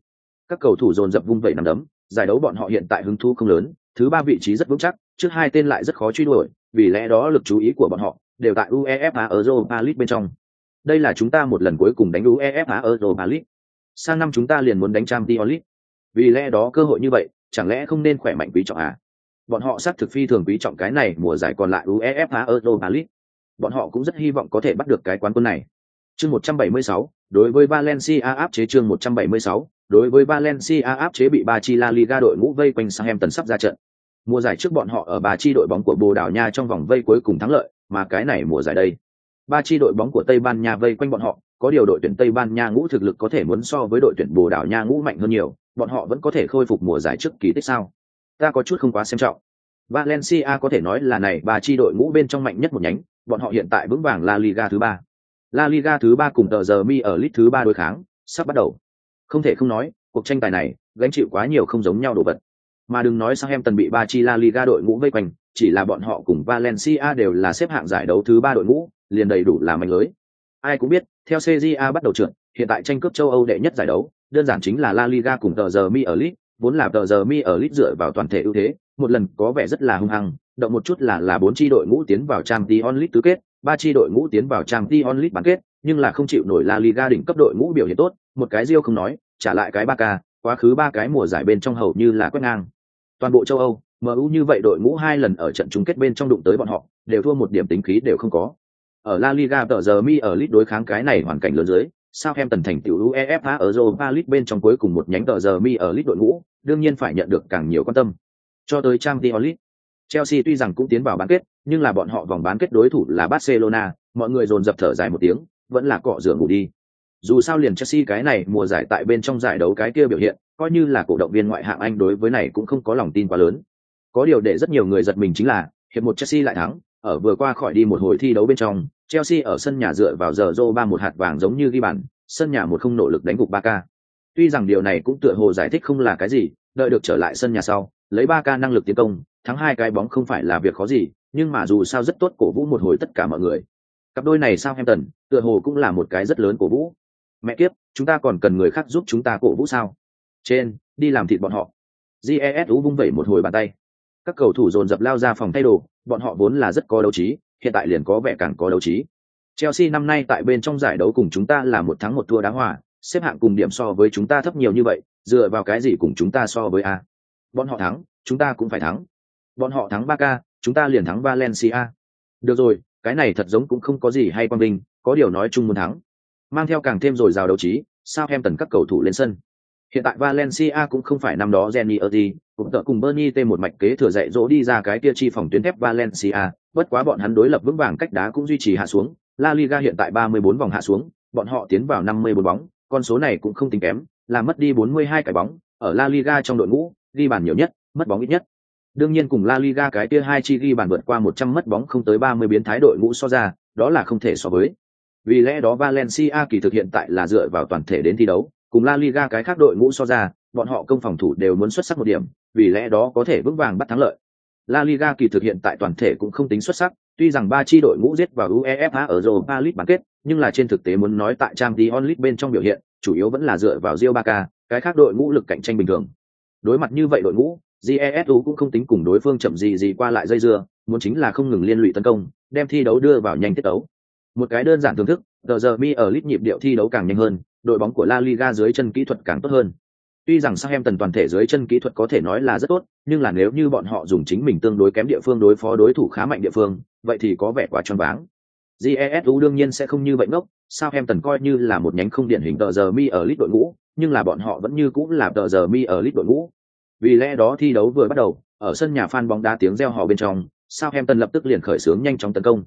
[SPEAKER 1] các cầu thủ dồn dập vung vẩy nằm đấm giải đấu bọn họ hiện tại hứng thú không lớn thứ ba vị trí rất vững chắc trước hai tên lại rất khó truy đuổi vì lẽ đó lực chú ý của bọn họ đều tại UEFA Europa League bên trong. Đây là chúng ta một lần cuối cùng đánh UEFA Europa League. Sang năm chúng ta liền muốn đánh Champions League. Vì lẽ đó cơ hội như vậy, chẳng lẽ không nên khỏe mạnh quý trọng à? Bọn họ xác thực phi thường quý trọng cái này mùa giải còn lại UEFA Europa League. Bọn họ cũng rất hy vọng có thể bắt được cái quán quân này. Chương 176, đối với Valencia áp chế chương 176, đối với Valencia áp chế bị ba chi La Liga đội ngũ vây quanh Southampton sắp ra trận. Mùa giải trước bọn họ ở ba chi đội bóng của Bồ Đào Nha trong vòng vây cuối cùng thắng lợi, mà cái này mùa giải đây, ba chi đội bóng của Tây Ban Nha vây quanh bọn họ, có điều đội tuyển Tây Ban Nha ngũ thực lực có thể muốn so với đội tuyển Bồ Đào Nha ngũ mạnh hơn nhiều, bọn họ vẫn có thể khôi phục mùa giải trước kỳ tích sao? Ta có chút không quá xem trọng. Valencia có thể nói là này ba chi đội ngũ bên trong mạnh nhất một nhánh, bọn họ hiện tại vững vàng La Liga thứ ba. La Liga thứ ba cùng tờ giờ mi ở lit thứ ba đối kháng, sắp bắt đầu. Không thể không nói, cuộc tranh tài này gánh chịu quá nhiều không giống nhau đồ vật. Mà đừng nói sang em tần bị ba chi La Liga đội ngũ vây quanh, chỉ là bọn họ cùng Valencia đều là xếp hạng giải đấu thứ ba đội ngũ, liền đầy đủ là mạnh lưới. Ai cũng biết, theo CJA bắt đầu trượt, hiện tại tranh cướp châu Âu đệ nhất giải đấu, đơn giản chính là La Liga cùng tờ giờ Mi ở Lít, vốn là tờ giờ Mi ở Lít dựa vào toàn thể ưu thế, một lần có vẻ rất là hung hăng, động một chút là là bốn chi đội ngũ tiến vào Champions League tứ kết, ba chi đội ngũ tiến vào Champions League bán kết, nhưng là không chịu nổi La Liga đỉnh cấp đội ngũ biểu hiện tốt, một cái Rio không nói, trả lại cái Barca. quá khứ ba cái mùa giải bên trong hầu như là quét ngang. Toàn bộ châu Âu, MU như vậy đội ngũ hai lần ở trận chung kết bên trong đụng tới bọn họ, đều thua một điểm tính khí đều không có. Ở La Liga tờ giờ mi ở League đối kháng cái này hoàn cảnh lớn dưới, sao em tần thành tiểu UEFA ở Europa League bên trong cuối cùng một nhánh tờ giờ mi ở League đội ngũ, đương nhiên phải nhận được càng nhiều quan tâm. Cho tới Champions League, Chelsea tuy rằng cũng tiến vào bán kết, nhưng là bọn họ vòng bán kết đối thủ là Barcelona, mọi người dồn dập thở dài một tiếng, vẫn là cọ rửa ngủ đi. Dù sao liền Chelsea cái này mùa giải tại bên trong giải đấu cái kia biểu hiện, coi như là cổ động viên ngoại hạng Anh đối với này cũng không có lòng tin quá lớn. Có điều để rất nhiều người giật mình chính là, hiệp một Chelsea lại thắng, ở vừa qua khỏi đi một hồi thi đấu bên trong, Chelsea ở sân nhà dựa vào giờ Zoro ba một hạt vàng giống như ghi bàn, sân nhà một không nỗ lực đánh gục Barca. Tuy rằng điều này cũng tựa hồ giải thích không là cái gì, đợi được trở lại sân nhà sau, lấy Barca năng lực tiến công, thắng hai cái bóng không phải là việc khó gì, nhưng mà dù sao rất tốt cổ vũ một hồi tất cả mọi người. Cặp đôi này sao Hampton, tựa hồ cũng là một cái rất lớn cổ vũ. Mẹ kiếp, chúng ta còn cần người khác giúp chúng ta cổ vũ sao? Trên, đi làm thịt bọn họ. Jesu vung vẩy một hồi bàn tay. Các cầu thủ dồn dập lao ra phòng thay đồ, bọn họ vốn là rất có đấu trí, hiện tại liền có vẻ càng có đấu trí. Chelsea năm nay tại bên trong giải đấu cùng chúng ta là một thắng một thua đá hòa, xếp hạng cùng điểm so với chúng ta thấp nhiều như vậy, dựa vào cái gì cùng chúng ta so với a? Bọn họ thắng, chúng ta cũng phải thắng. Bọn họ thắng ba k chúng ta liền thắng Valencia. Được rồi, cái này thật giống cũng không có gì hay quan vinh, có điều nói chung muốn thắng. Mang theo càng thêm rồi rào đấu trí, sao em tần các cầu thủ lên sân. Hiện tại Valencia cũng không phải năm đó Jenny Erdi, cũng tợ cùng Bernie T một mạch kế thừa dạy dỗ đi ra cái tia chi phòng tuyến thép Valencia, bất quá bọn hắn đối lập vững vàng cách đá cũng duy trì hạ xuống. La Liga hiện tại 34 vòng hạ xuống, bọn họ tiến vào 54 bóng, con số này cũng không tính kém, làm mất đi 42 cái bóng, ở La Liga trong đội ngũ, ghi bàn nhiều nhất, mất bóng ít nhất. Đương nhiên cùng La Liga cái kia hai chi ghi bàn vượt qua 100 mất bóng không tới 30 biến thái đội ngũ so ra, đó là không thể so với. Vì lẽ đó Valencia kỳ thực hiện tại là dựa vào toàn thể đến thi đấu, cùng La Liga cái khác đội ngũ so ra, bọn họ công phòng thủ đều muốn xuất sắc một điểm, vì lẽ đó có thể vững vàng bắt thắng lợi. La Liga kỳ thực hiện tại toàn thể cũng không tính xuất sắc, tuy rằng ba chi đội ngũ giết vào UEFA ở Europa League bán kết, nhưng là trên thực tế muốn nói tại Champions League bên trong biểu hiện, chủ yếu vẫn là dựa vào Real Barca, cái khác đội ngũ lực cạnh tranh bình thường. Đối mặt như vậy đội ngũ, GESU cũng không tính cùng đối phương chậm gì gì qua lại dây dưa, muốn chính là không ngừng liên lụy tấn công, đem thi đấu đưa vào nhanh tiết tấu. Một cái đơn giản thưởng thức, giờ giờ mi ở lít nhịp điệu thi đấu càng nhanh hơn, đội bóng của La Liga dưới chân kỹ thuật càng tốt hơn. Tuy rằng Southampton toàn thể dưới chân kỹ thuật có thể nói là rất tốt, nhưng là nếu như bọn họ dùng chính mình tương đối kém địa phương đối phó đối thủ khá mạnh địa phương, vậy thì có vẻ quá choáng váng. GESU đương nhiên sẽ không như vậy ngốc, Sao Hemton coi như là một nhánh không điển hình tờ giờ mi ở lít đội ngũ, nhưng là bọn họ vẫn như cũng là tờ giờ mi ở lít đội ngũ. Vì lẽ đó thi đấu vừa bắt đầu, ở sân nhà fan bóng đá tiếng reo hò bên trong, Sao Hemton lập tức liền khởi xướng nhanh chóng tấn công.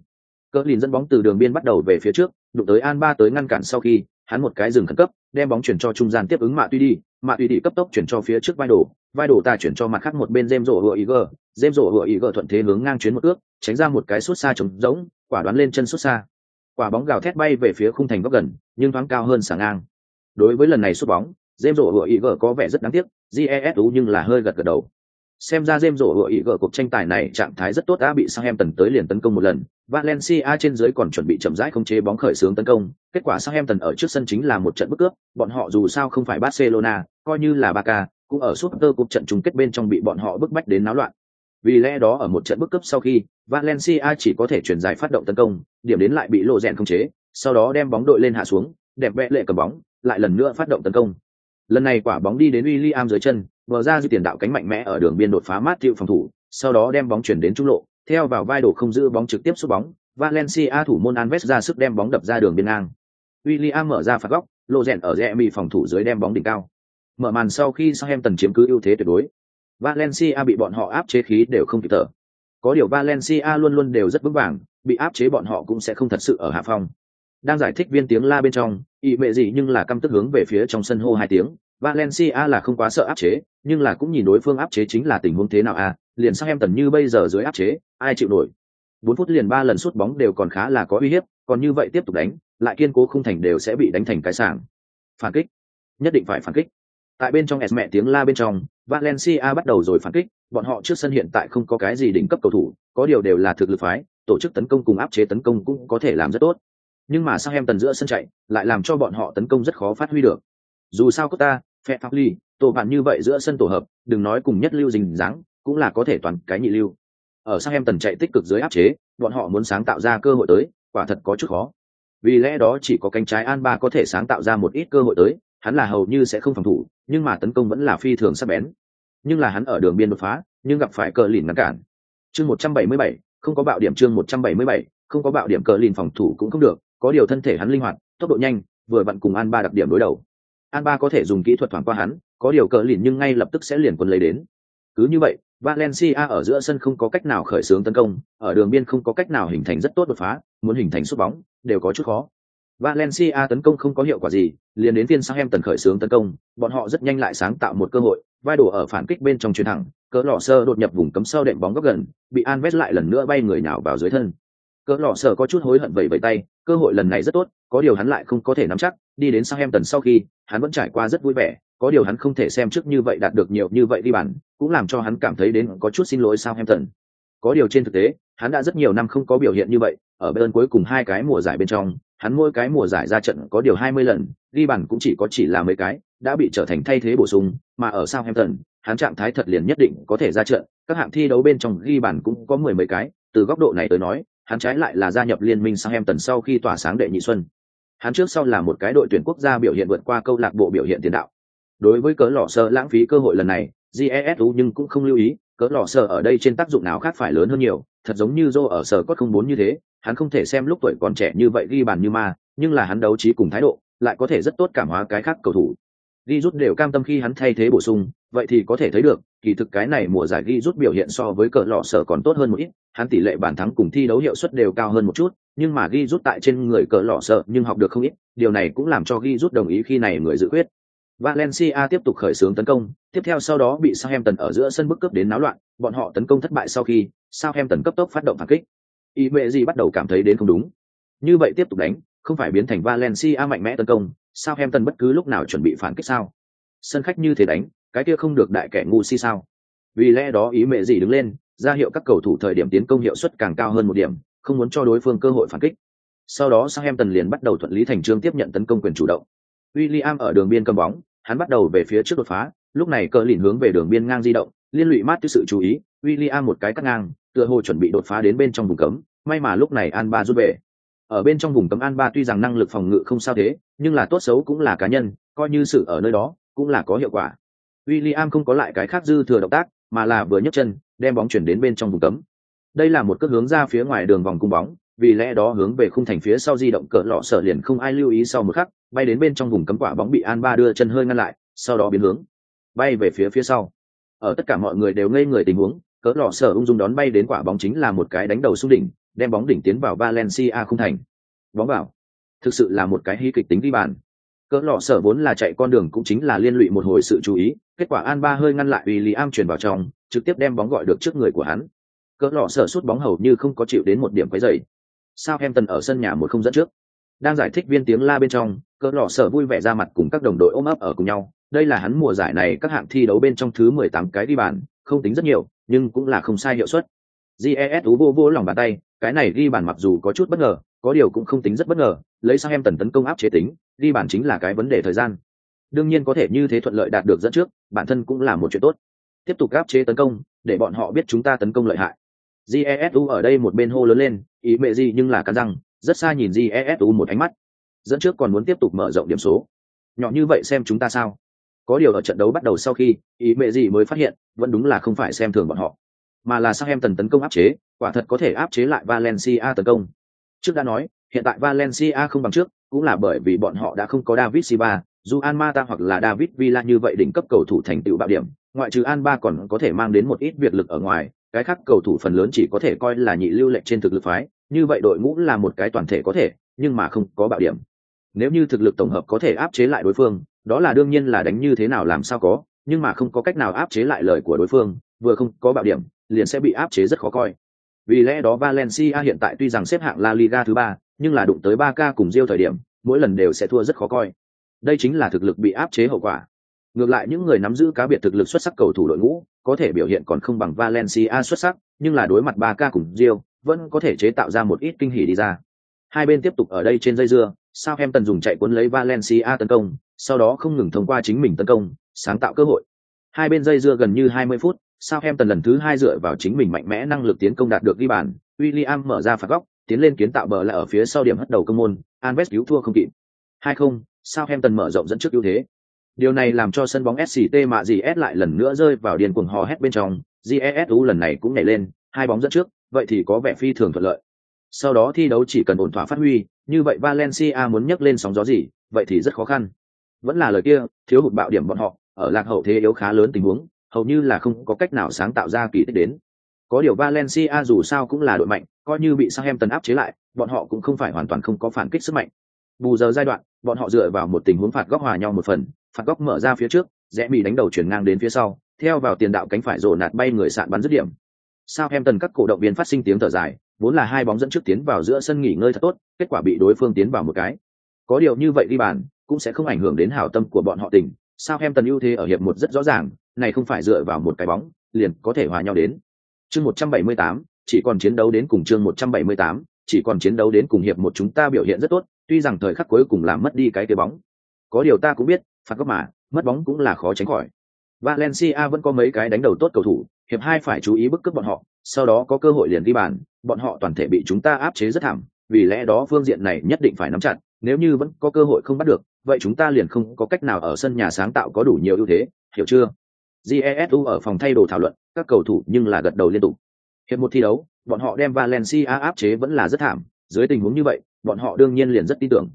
[SPEAKER 1] Cỡ lìn dẫn bóng từ đường biên bắt đầu về phía trước, đụng tới An Ba tới ngăn cản sau khi, hắn một cái dừng khẩn cấp, đem bóng chuyển cho trung gian tiếp ứng Mạ Tuy đi, Mạ Tuy đi cấp tốc chuyển cho phía trước vai đổ, vai đổ ta chuyển cho mặt khác một bên James rổ hựa Iger, James rổ hựa Iger thuận thế hướng ngang chuyến một ước, tránh ra một cái sút xa trống rỗng, quả đoán lên chân sút xa. Quả bóng gào thét bay về phía khung thành góc gần, nhưng thoáng cao hơn sảng ngang. Đối với lần này sút bóng, dêm rổ hựa Iger có vẻ rất đáng tiếc, GESU nhưng là hơi gật gật đầu. Xem ra dêm rổ hựa Iger cuộc tranh tài này trạng thái rất tốt đã bị Southampton tới liền tấn công một lần, Valencia trên dưới còn chuẩn bị chậm rãi khống chế bóng khởi xướng tấn công, kết quả Southampton ở trước sân chính là một trận bức cướp, bọn họ dù sao không phải Barcelona, coi như là Barca, cũng ở suốt cơ cuộc trận chung kết bên trong bị bọn họ bức bách đến náo loạn. Vì lẽ đó ở một trận bức cướp sau khi, Valencia chỉ có thể chuyển dài phát động tấn công, điểm đến lại bị lộ rèn không chế, sau đó đem bóng đội lên hạ xuống, đẹp vẽ lệ cầm bóng, lại lần nữa phát động tấn công. Lần này quả bóng đi đến William dưới chân, mở ra dư tiền đạo cánh mạnh mẽ ở đường biên đột phá mát phòng thủ, sau đó đem bóng chuyển đến trung lộ, theo vào vai đổ không giữ bóng trực tiếp sút bóng, Valencia thủ môn anves ra sức đem bóng đập ra đường biên ngang. William mở ra phạt góc, lộ rèn ở rẽ mì phòng thủ dưới đem bóng đỉnh cao. Mở màn sau khi Southampton chiếm cứ ưu thế tuyệt đối. Valencia bị bọn họ áp chế khí đều không kịp thở. Có điều Valencia luôn luôn đều rất vững vàng, bị áp chế bọn họ cũng sẽ không thật sự ở hạ phong. Đang giải thích viên tiếng la bên trong, ý mẹ gì nhưng là căm tức hướng về phía trong sân hô hai tiếng. Valencia là không quá sợ áp chế, nhưng là cũng nhìn đối phương áp chế chính là tình huống thế nào à, liền sang em tần như bây giờ dưới áp chế, ai chịu nổi. Bốn phút liền ba lần sút bóng đều còn khá là có uy hiếp, còn như vậy tiếp tục đánh, lại kiên cố không thành đều sẽ bị đánh thành cái sảng. Phản kích, nhất định phải phản kích. Tại bên trong mẹ tiếng la bên trong, Valencia bắt đầu rồi phản kích, bọn họ trước sân hiện tại không có cái gì đỉnh cấp cầu thủ, có điều đều là thực lực phái, tổ chức tấn công cùng áp chế tấn công cũng có thể làm rất tốt. Nhưng mà sang em tần giữa sân chạy, lại làm cho bọn họ tấn công rất khó phát huy được. Dù sao Costa, Phe Pháp Ly, tổ bạn như vậy giữa sân tổ hợp, đừng nói cùng nhất lưu dình dáng, cũng là có thể toàn cái nhị lưu. Ở sang em tần chạy tích cực dưới áp chế, bọn họ muốn sáng tạo ra cơ hội tới, quả thật có chút khó. Vì lẽ đó chỉ có cánh trái An Ba có thể sáng tạo ra một ít cơ hội tới, hắn là hầu như sẽ không phòng thủ, nhưng mà tấn công vẫn là phi thường sắc bén. Nhưng là hắn ở đường biên đột phá, nhưng gặp phải cờ lìn ngăn cản. Chương 177, không có bạo điểm chương 177, không có bạo điểm cờ lìn phòng thủ cũng không được, có điều thân thể hắn linh hoạt, tốc độ nhanh, vừa vặn cùng An Ba đặc điểm đối đầu. An Ba có thể dùng kỹ thuật thoảng qua hắn, có điều cờ lìn nhưng ngay lập tức sẽ liền quân lấy đến. Cứ như vậy, Valencia ở giữa sân không có cách nào khởi xướng tấn công, ở đường biên không có cách nào hình thành rất tốt đột phá, muốn hình thành sút bóng, đều có chút khó. Valencia tấn công không có hiệu quả gì, liền đến phiên Southampton khởi xướng tấn công, bọn họ rất nhanh lại sáng tạo một cơ hội, vai đổ ở phản kích bên trong chuyền thẳng, cỡ lọ sơ đột nhập vùng cấm sau đệm bóng góc gần, bị Anves lại lần nữa bay người nhào vào dưới thân. Cỡ lọ sơ có chút hối hận vẩy vẩy tay, cơ hội lần này rất tốt, có điều hắn lại không có thể nắm chắc, đi đến Southampton sau khi, hắn vẫn trải qua rất vui vẻ, có điều hắn không thể xem trước như vậy đạt được nhiều như vậy đi bàn, cũng làm cho hắn cảm thấy đến có chút xin lỗi Southampton. Có điều trên thực tế, hắn đã rất nhiều năm không có biểu hiện như vậy, ở bên cuối cùng hai cái mùa giải bên trong, hắn mỗi cái mùa giải ra trận có điều 20 lần, ghi bàn cũng chỉ có chỉ là mấy cái, đã bị trở thành thay thế bổ sung, mà ở Southampton, hắn trạng thái thật liền nhất định có thể ra trận, các hạng thi đấu bên trong ghi bàn cũng có mười mấy cái, từ góc độ này tới nói, hắn trái lại là gia nhập liên minh Southampton sau khi tỏa sáng đệ nhị xuân. Hắn trước sau là một cái đội tuyển quốc gia biểu hiện vượt qua câu lạc bộ biểu hiện tiền đạo. Đối với cớ lọ sơ lãng phí cơ hội lần này, GESU nhưng cũng không lưu ý, cớ lọ sơ ở đây trên tác dụng nào khác phải lớn hơn nhiều, thật giống như Joe ở sở có không muốn như thế, hắn không thể xem lúc tuổi còn trẻ như vậy ghi bàn như ma, nhưng là hắn đấu trí cùng thái độ, lại có thể rất tốt cảm hóa cái khác cầu thủ. Ghi rút đều cam tâm khi hắn thay thế bổ sung, vậy thì có thể thấy được, kỳ thực cái này mùa giải ghi rút biểu hiện so với cờ lọ sở còn tốt hơn một ít, hắn tỷ lệ bàn thắng cùng thi đấu hiệu suất đều cao hơn một chút, nhưng mà ghi rút tại trên người cờ lọ sở nhưng học được không ít, điều này cũng làm cho ghi rút đồng ý khi này người dự quyết. Valencia tiếp tục khởi xướng tấn công, tiếp theo sau đó bị Southampton ở giữa sân bức cướp đến náo loạn, bọn họ tấn công thất bại sau khi, Southampton cấp tốc phát động phản kích. Ý mẹ gì bắt đầu cảm thấy đến không đúng. Như vậy tiếp tục đánh, không phải biến thành Valencia mạnh mẽ tấn công, sao Southampton bất cứ lúc nào chuẩn bị phản kích sao? Sân khách như thế đánh, cái kia không được đại kẻ ngu si sao? Vì lẽ đó ý mẹ gì đứng lên, ra hiệu các cầu thủ thời điểm tiến công hiệu suất càng cao hơn một điểm, không muốn cho đối phương cơ hội phản kích. Sau đó Southampton liền bắt đầu thuận lý thành trương tiếp nhận tấn công quyền chủ động. William ở đường biên cầm bóng, hắn bắt đầu về phía trước đột phá, lúc này cờ lìn hướng về đường biên ngang di động, liên lụy mát sự chú ý, William một cái cắt ngang, tựa hồ chuẩn bị đột phá đến bên trong vùng cấm, may mà lúc này Alba rút về. Ở bên trong vùng cấm An Ba tuy rằng năng lực phòng ngự không sao thế, nhưng là tốt xấu cũng là cá nhân, coi như sự ở nơi đó, cũng là có hiệu quả. William không có lại cái khác dư thừa động tác, mà là vừa nhấc chân, đem bóng chuyển đến bên trong vùng cấm. Đây là một cước hướng ra phía ngoài đường vòng cung bóng, vì lẽ đó hướng về khung thành phía sau di động cỡ lọ sở liền không ai lưu ý sau một khắc, bay đến bên trong vùng cấm quả bóng bị An Ba đưa chân hơi ngăn lại, sau đó biến hướng, bay về phía phía sau. Ở tất cả mọi người đều ngây người tình huống, cỡ lọ sở ung dung đón bay đến quả bóng chính là một cái đánh đầu xung đỉnh, đem bóng đỉnh tiến vào Valencia không thành. Bóng vào. Thực sự là một cái hí kịch tính đi bàn. Cỡ lọ sở vốn là chạy con đường cũng chính là liên lụy một hồi sự chú ý, kết quả Alba hơi ngăn lại William chuyển vào trong, trực tiếp đem bóng gọi được trước người của hắn. Cỡ lọ sở sút bóng hầu như không có chịu đến một điểm quấy rầy. Southampton ở sân nhà một không dẫn trước. Đang giải thích viên tiếng la bên trong, cỡ lọ sở vui vẻ ra mặt cùng các đồng đội ôm ấp ở cùng nhau. Đây là hắn mùa giải này các hạng thi đấu bên trong thứ 18 cái đi bàn, không tính rất nhiều, nhưng cũng là không sai hiệu suất jesu vô vô lòng bàn tay, cái này ghi bàn mặc dù có chút bất ngờ, có điều cũng không tính rất bất ngờ, lấy sang em tần tấn công áp chế tính, ghi bàn chính là cái vấn đề thời gian. Đương nhiên có thể như thế thuận lợi đạt được dẫn trước, bản thân cũng là một chuyện tốt. Tiếp tục áp chế tấn công, để bọn họ biết chúng ta tấn công lợi hại. Jesu ở đây một bên hô lớn lên, ý mẹ gì nhưng là cắn răng, rất xa nhìn Jesu một ánh mắt. Dẫn trước còn muốn tiếp tục mở rộng điểm số. Nhỏ như vậy xem chúng ta sao? Có điều ở trận đấu bắt đầu sau khi, ý mẹ gì mới phát hiện, vẫn đúng là không phải xem thường bọn họ, mà là sang em tần tấn công áp chế, quả thật có thể áp chế lại Valencia tấn công. Trước đã nói, hiện tại Valencia không bằng trước, cũng là bởi vì bọn họ đã không có David Silva, Juan Mata hoặc là David Villa như vậy đỉnh cấp cầu thủ thành tựu bạo điểm, ngoại trừ Alba còn có thể mang đến một ít việc lực ở ngoài, cái khác cầu thủ phần lớn chỉ có thể coi là nhị lưu lệnh trên thực lực phái, như vậy đội ngũ là một cái toàn thể có thể, nhưng mà không có bạo điểm. Nếu như thực lực tổng hợp có thể áp chế lại đối phương, đó là đương nhiên là đánh như thế nào làm sao có, nhưng mà không có cách nào áp chế lại lời của đối phương, vừa không có bạo điểm, liền sẽ bị áp chế rất khó coi. Vì lẽ đó Valencia hiện tại tuy rằng xếp hạng La Liga thứ ba, nhưng là đụng tới Barca cùng Real thời điểm, mỗi lần đều sẽ thua rất khó coi. Đây chính là thực lực bị áp chế hậu quả. Ngược lại những người nắm giữ cá biệt thực lực xuất sắc cầu thủ đội ngũ, có thể biểu hiện còn không bằng Valencia xuất sắc, nhưng là đối mặt Barca cùng Real, vẫn có thể chế tạo ra một ít kinh hỉ đi ra. Hai bên tiếp tục ở đây trên dây dưa, Southampton dùng chạy cuốn lấy Valencia tấn công, sau đó không ngừng thông qua chính mình tấn công, sáng tạo cơ hội. Hai bên dây dưa gần như 20 phút, Southampton lần thứ hai dựa vào chính mình mạnh mẽ năng lực tiến công đạt được ghi bàn, William mở ra phạt góc, tiến lên kiến tạo bờ lại ở phía sau điểm hất đầu công môn, Alves cứu thua không kịp. 2-0, Southampton mở rộng dẫn trước ưu thế. Điều này làm cho sân bóng SCT mà S lại lần nữa rơi vào điên cuồng hò hét bên trong, GESU lần này cũng nhảy lên, hai bóng dẫn trước, vậy thì có vẻ phi thường thuận lợi. Sau đó thi đấu chỉ cần ổn thỏa phát huy, như vậy Valencia muốn nhấc lên sóng gió gì, vậy thì rất khó khăn. Vẫn là lời kia, thiếu hụt bạo điểm bọn họ, ở lạc hậu thế yếu khá lớn tình huống, hầu như là không có cách nào sáng tạo ra kỳ tích đến. Có điều Valencia dù sao cũng là đội mạnh, coi như bị Southampton áp chế lại, bọn họ cũng không phải hoàn toàn không có phản kích sức mạnh. bù giờ giai đoạn bọn họ dựa vào một tình huống phạt góc hòa nhau một phần phạt góc mở ra phía trước rẽ bị đánh đầu chuyển ngang đến phía sau theo vào tiền đạo cánh phải rồ nạt bay người sạn bắn dứt điểm Southampton các cổ động viên phát sinh tiếng thở dài vốn là hai bóng dẫn trước tiến vào giữa sân nghỉ ngơi thật tốt kết quả bị đối phương tiến vào một cái có điều như vậy đi bàn cũng sẽ không ảnh hưởng đến hảo tâm của bọn họ tình sao em tần ưu thế ở hiệp một rất rõ ràng, này không phải dựa vào một cái bóng, liền có thể hòa nhau đến. Chương một trăm bảy mươi tám, chỉ còn chiến đấu đến cùng chương một trăm bảy mươi tám, chỉ còn chiến đấu đến cùng hiệp một chúng ta biểu hiện rất tốt, tuy rằng thời khắc cuối cùng làm mất đi cái cái bóng. Có điều ta cũng biết, phạt góc mà, mất bóng cũng là khó tránh khỏi. Valencia vẫn có mấy cái đánh đầu tốt cầu thủ, hiệp hai phải chú ý bức cướp bọn họ, sau đó có cơ hội liền ghi bàn, bọn họ toàn thể bị chúng ta áp chế rất thảm, vì lẽ đó phương diện này nhất định phải nắm chặt, nếu như vẫn có cơ hội không bắt được vậy chúng ta liền không có cách nào ở sân nhà sáng tạo có đủ nhiều ưu thế, hiểu chưa? Jesu ở phòng thay đồ thảo luận, các cầu thủ nhưng là gật đầu liên tục. Hiệp một thi đấu, bọn họ đem valencia áp chế vẫn là rất thảm, dưới tình huống như vậy, bọn họ đương nhiên liền rất tin tưởng.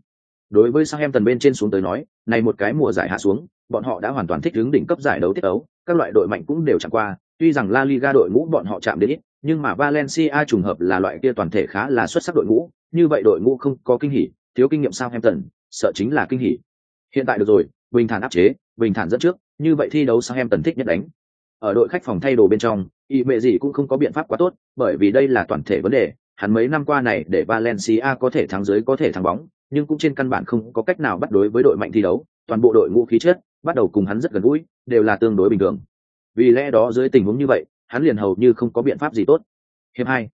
[SPEAKER 1] Đối với Southampton bên trên xuống tới nói, này một cái mùa giải hạ xuống, bọn họ đã hoàn toàn thích ứng đỉnh cấp giải đấu tiết đấu các loại đội mạnh cũng đều chẳng qua, tuy rằng La Liga đội ngũ bọn họ chạm đến ít, nhưng mà Valencia trùng hợp là loại kia toàn thể khá là xuất sắc đội ngũ, như vậy đội ngũ không có kinh hỉ, thiếu kinh nghiệm Southampton sợ chính là kinh hỉ. Hiện tại được rồi, bình thản áp chế, bình thản dẫn trước, như vậy thi đấu sang em tần thích nhất đánh. Ở đội khách phòng thay đồ bên trong, y mệ gì cũng không có biện pháp quá tốt, bởi vì đây là toàn thể vấn đề. Hắn mấy năm qua này để Valencia có thể thắng dưới có thể thắng bóng, nhưng cũng trên căn bản không có cách nào bắt đối với đội mạnh thi đấu. Toàn bộ đội ngũ khí chất, bắt đầu cùng hắn rất gần gũi, đều là tương đối bình thường. Vì lẽ đó dưới tình huống như vậy, hắn liền hầu như không có biện pháp gì tốt. Hiệp hai.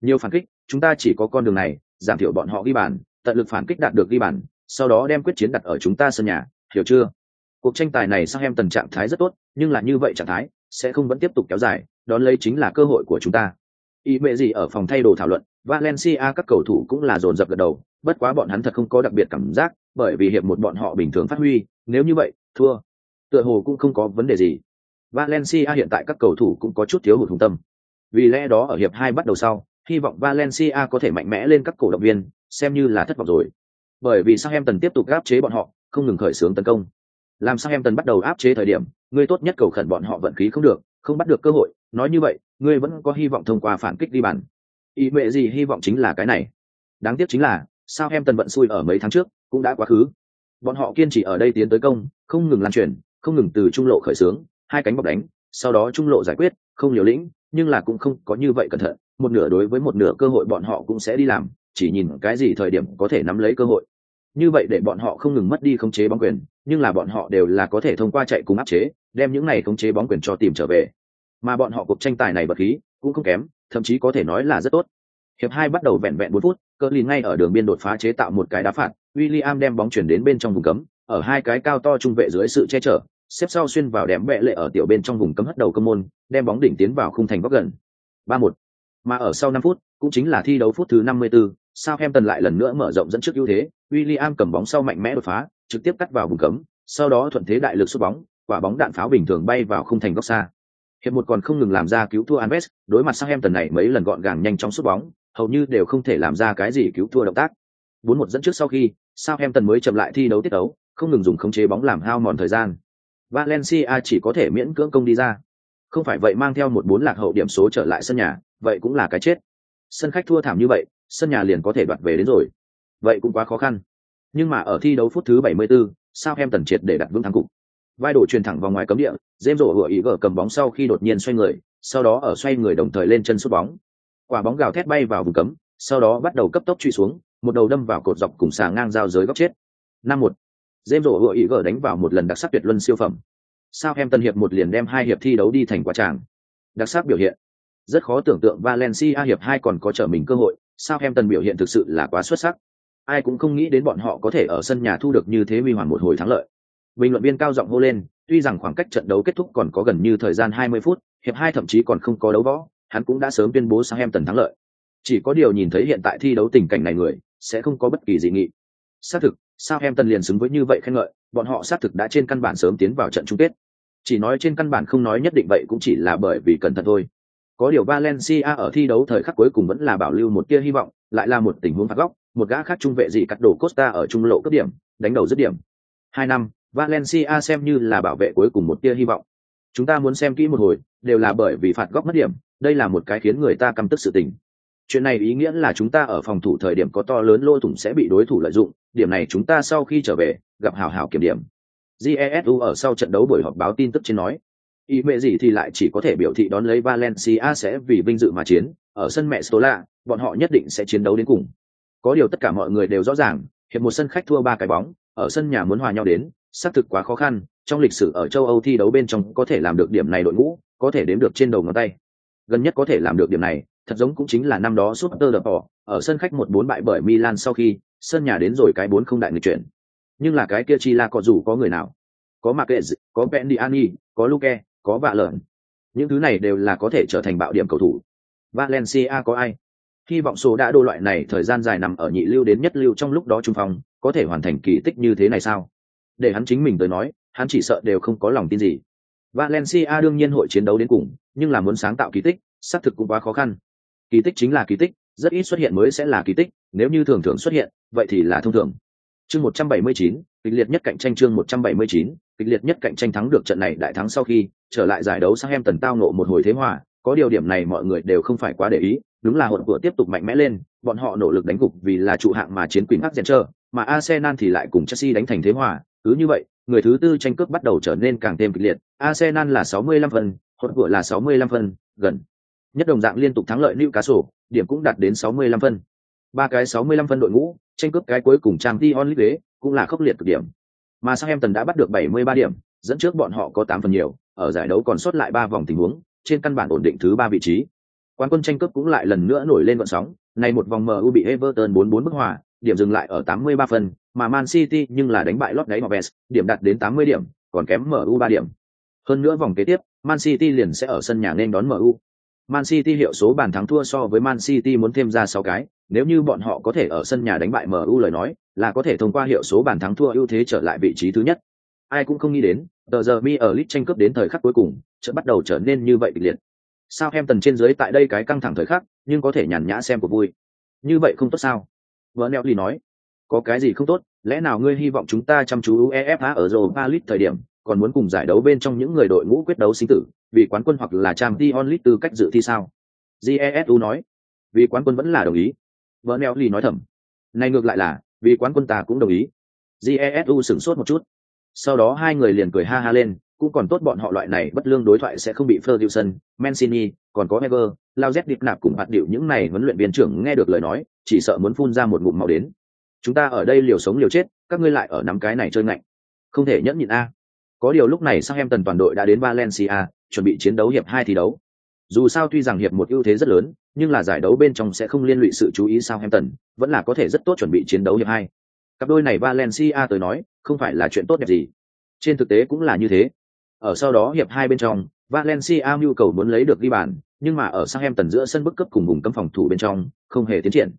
[SPEAKER 1] Nhiều phản kích, chúng ta chỉ có con đường này, giảm thiểu bọn họ ghi bàn, tận lực phản kích đạt được ghi bàn sau đó đem quyết chiến đặt ở chúng ta sân nhà, hiểu chưa? Cuộc tranh tài này sang em tần trạng thái rất tốt, nhưng là như vậy trạng thái sẽ không vẫn tiếp tục kéo dài, đón lấy chính là cơ hội của chúng ta. Ý mệ gì ở phòng thay đồ thảo luận, valencia các cầu thủ cũng là dồn dập gật đầu, bất quá bọn hắn thật không có đặc biệt cảm giác, bởi vì hiệp một bọn họ bình thường phát huy, nếu như vậy, thua. Tựa hồ cũng không có vấn đề gì. Valencia hiện tại các cầu thủ cũng có chút thiếu hụt hùng tâm. Vì lẽ đó ở hiệp hai bắt đầu sau, hy vọng valencia có thể mạnh mẽ lên các cổ động viên, xem như là thất vọng rồi bởi vì sao em tần tiếp tục áp chế bọn họ, không ngừng khởi xướng tấn công. Làm sao em tần bắt đầu áp chế thời điểm người tốt nhất cầu khẩn bọn họ vận khí không được, không bắt được cơ hội. Nói như vậy, ngươi vẫn có hy vọng thông qua phản kích đi bàn. Ý mệ gì hy vọng chính là cái này. Đáng tiếc chính là sao em tần vận xui ở mấy tháng trước, cũng đã quá khứ. Bọn họ kiên trì ở đây tiến tới công, không ngừng lan truyền, không ngừng từ trung lộ khởi xướng, hai cánh bọc đánh, sau đó trung lộ giải quyết, không liều lĩnh, nhưng là cũng không có như vậy cẩn thận. Một nửa đối với một nửa cơ hội bọn họ cũng sẽ đi làm chỉ nhìn cái gì thời điểm có thể nắm lấy cơ hội. Như vậy để bọn họ không ngừng mất đi khống chế bóng quyền nhưng là bọn họ đều là có thể thông qua chạy cùng áp chế đem những này khống chế bóng quyền cho tìm trở về. Mà bọn họ cuộc tranh tài này bất khí cũng không kém thậm chí có thể nói là rất tốt. Hiệp hai bắt đầu vẹn vẹn bốn phút cỡ lìn ngay ở đường biên đột phá chế tạo một cái đá phạt William đem bóng chuyển đến bên trong vùng cấm ở hai cái cao to trung vệ dưới sự che chở xếp sau xuyên vào đệm bệ lệ ở tiểu bên trong vùng cấm hất đầu cơ môn đem bóng đỉnh tiến vào khung thành góc gần. Ba một. Mà ở sau năm phút cũng chính là thi đấu phút thứ năm mươi 54, Southampton lại lần nữa mở rộng dẫn trước ưu thế William cầm bóng sau mạnh mẽ đột phá trực tiếp cắt vào vùng cấm sau đó thuận thế đại lực sút bóng quả bóng đạn pháo bình thường bay vào khung thành góc xa hiệp một còn không ngừng làm ra cứu thua Anves. đối mặt Southampton này mấy lần gọn gàng nhanh trong sút bóng hầu như đều không thể làm ra cái gì cứu thua động tác bốn một dẫn trước sau khi Southampton mới chậm lại thi đấu tiết đấu không ngừng dùng khống chế bóng làm hao mòn thời gian Valencia chỉ có thể miễn cưỡng công đi ra. Không phải vậy mang theo một bốn lạc hậu điểm số trở lại sân nhà, vậy cũng là cái chết. Sân khách thua thảm như vậy, sân nhà liền có thể đoạt về đến rồi. Vậy cũng quá khó khăn. Nhưng mà ở thi đấu phút thứ 74, Southampton triệt để đặt vững thắng cục. Vai đổ truyền thẳng vào ngoài cấm địa, James rổ hựa ý gở cầm bóng sau khi đột nhiên xoay người, sau đó ở xoay người đồng thời lên chân sút bóng. Quả bóng gào thét bay vào vùng cấm, sau đó bắt đầu cấp tốc truy xuống, một đầu đâm vào cột dọc cùng xà ngang giao giới góc chết. 5-1. James rổ hựa ý gở đánh vào một lần đặc sắc tuyệt luân siêu phẩm. Sao em tân hiệp một liền đem hai hiệp thi đấu đi thành quả tràng. Đặc sắc biểu hiện. Rất khó tưởng tượng Valencia hiệp hai còn có trở mình cơ hội, sao em tần biểu hiện thực sự là quá xuất sắc. Ai cũng không nghĩ đến bọn họ có thể ở sân nhà thu được như thế huy hoàng một hồi thắng lợi. Bình luận viên cao giọng hô lên, tuy rằng khoảng cách trận đấu kết thúc còn có gần như thời gian 20 phút, hiệp hai thậm chí còn không có đấu võ, hắn cũng đã sớm tuyên bố sang em tần thắng lợi. Chỉ có điều nhìn thấy hiện tại thi đấu tình cảnh này người, sẽ không có bất kỳ dị nghị. Xác thực, sao em tần liền xứng với như vậy khen ngợi, bọn họ xác thực đã trên căn bản sớm tiến vào trận chung kết. Chỉ nói trên căn bản không nói nhất định vậy cũng chỉ là bởi vì cẩn thận thôi. Có điều Valencia ở thi đấu thời khắc cuối cùng vẫn là bảo lưu một tia hy vọng, lại là một tình huống phạt góc, một gã khác trung vệ gì cắt đổ Costa ở trung lộ cấp điểm, đánh đầu dứt điểm. Hai năm, Valencia xem như là bảo vệ cuối cùng một tia hy vọng. Chúng ta muốn xem kỹ một hồi, đều là bởi vì phạt góc mất điểm, đây là một cái khiến người ta căm tức sự tình. chuyện này ý nghĩa là chúng ta ở phòng thủ thời điểm có to lớn lỗ thủng sẽ bị đối thủ lợi dụng điểm này chúng ta sau khi trở về gặp hào hào kiểm điểm jesu ở sau trận đấu buổi họp báo tin tức trên nói ý mẹ gì thì lại chỉ có thể biểu thị đón lấy valencia sẽ vì vinh dự mà chiến. Ở sân mẹ stola bọn họ nhất định sẽ chiến đấu đến cùng. Có điều tất cả mọi người đều rõ ràng hiệp một sân khách thua ba cái bóng ở sân nhà muốn hòa nhau đến xác thực quá khó khăn. Trong lịch sử ở châu âu thi đấu bên trong có thể làm được điểm này đội ngũ có thể đếm được trên đầu ngón tay. Gần nhất có thể làm được điểm này thật giống cũng chính là năm đó Super đập ở sân khách một bốn bại bởi Milan sau khi sân nhà đến rồi cái bốn không đại người chuyển. Nhưng là cái kia chi là có dù có người nào? Có Marquez, có Pendiani, có Luke, có vạ lợn. Những thứ này đều là có thể trở thành bạo điểm cầu thủ. Valencia có ai? Hy vọng số đã đô loại này thời gian dài nằm ở nhị lưu đến nhất lưu trong lúc đó trung phong có thể hoàn thành kỳ tích như thế này sao? Để hắn chính mình tới nói hắn chỉ sợ đều không có lòng tin gì. Valencia đương nhiên hội chiến đấu đến cùng nhưng là muốn sáng tạo kỳ tích xác thực cũng quá khó khăn. Kỳ tích chính là kỳ tích rất ít xuất hiện mới sẽ là kỳ tích nếu như thường thường xuất hiện vậy thì là thông thường. Chương 179, kịch liệt nhất cạnh tranh chương 179, kịch liệt nhất cạnh tranh thắng được trận này đại thắng sau khi trở lại giải đấu sang em tần tao nộ một hồi thế hòa. Có điều điểm này mọi người đều không phải quá để ý, đúng là hỗn vừa tiếp tục mạnh mẽ lên, bọn họ nỗ lực đánh gục vì là trụ hạng mà chiến quyền hắc dẹn trơ mà arsenal thì lại cùng chelsea đánh thành thế hòa. Cứ như vậy, người thứ tư tranh cướp bắt đầu trở nên càng thêm kịch liệt. Arsenal là 65 phần hỗn vừa là 65 phần, gần. Nhất đồng dạng liên tục thắng lợi newcastle, điểm cũng đạt đến 65 phần. Ba cái 65 phân đội ngũ, tranh cướp cái cuối cùng trang t ghế cũng là khốc liệt cực điểm mà sang em tần đã bắt được 73 điểm dẫn trước bọn họ có 8 phần nhiều ở giải đấu còn sót lại ba vòng tình huống trên căn bản ổn định thứ ba vị trí. Quán quân tranh cướp cũng lại lần nữa nổi lên vận sóng này một vòng MU bị Everton 4-4 bức hòa điểm dừng lại ở 83 phần mà Man City nhưng là đánh bại lót đáy Moves điểm đạt đến 80 điểm còn kém MU 3 điểm. Hơn nữa vòng kế tiếp Man City liền sẽ ở sân nhà nên đón MU Man City hiệu số bàn thắng thua so với Man City muốn thêm ra 6 cái, nếu như bọn họ có thể ở sân nhà đánh bại MU lời nói, là có thể thông qua hiệu số bàn thắng thua ưu thế trở lại vị trí thứ nhất. Ai cũng không nghĩ đến, tờ giờ mi ở League tranh cướp đến thời khắc cuối cùng, trận bắt đầu trở nên như vậy kịch liệt. Sao em tần trên dưới tại đây cái căng thẳng thời khắc, nhưng có thể nhàn nhã xem của vui. Như vậy không tốt sao? Vernelli nói. Có cái gì không tốt, lẽ nào ngươi hy vọng chúng ta chăm chú UEFA ở Europa League thời điểm, còn muốn cùng giải đấu bên trong những người đội ngũ quyết đấu sinh tử, vì quán quân hoặc là Champions League tư cách dự thi sao? Jesu nói. Vì quán quân vẫn là đồng ý. Vernelli nói thầm. Này ngược lại là, vì quán quân ta cũng đồng ý. Jesu sửng sốt một chút. Sau đó hai người liền cười ha ha lên, cũng còn tốt bọn họ loại này bất lương đối thoại sẽ không bị Ferguson, Mancini, còn có Heger, Lao Z điệp nạp cùng hoạt điệu những này huấn luyện viên trưởng nghe được lời nói, chỉ sợ muốn phun ra một ngụm máu đến. Chúng ta ở đây liều sống liều chết, các ngươi lại ở nắm cái này chơi ngạnh. Không thể nhẫn nhịn a. Có điều lúc này Southampton toàn đội đã đến Valencia, chuẩn bị chiến đấu hiệp hai thi đấu. Dù sao tuy rằng hiệp một ưu thế rất lớn, nhưng là giải đấu bên trong sẽ không liên lụy sự chú ý Southampton, vẫn là có thể rất tốt chuẩn bị chiến đấu hiệp hai. Cặp đôi này Valencia tới nói, không phải là chuyện tốt đẹp gì. Trên thực tế cũng là như thế, ở sau đó hiệp hai bên trong, Valencia nhu cầu muốn lấy được ghi bàn, nhưng mà ở Southampton giữa sân bức cấp cùng vùng cấm phòng thủ bên trong, không hề tiến triển.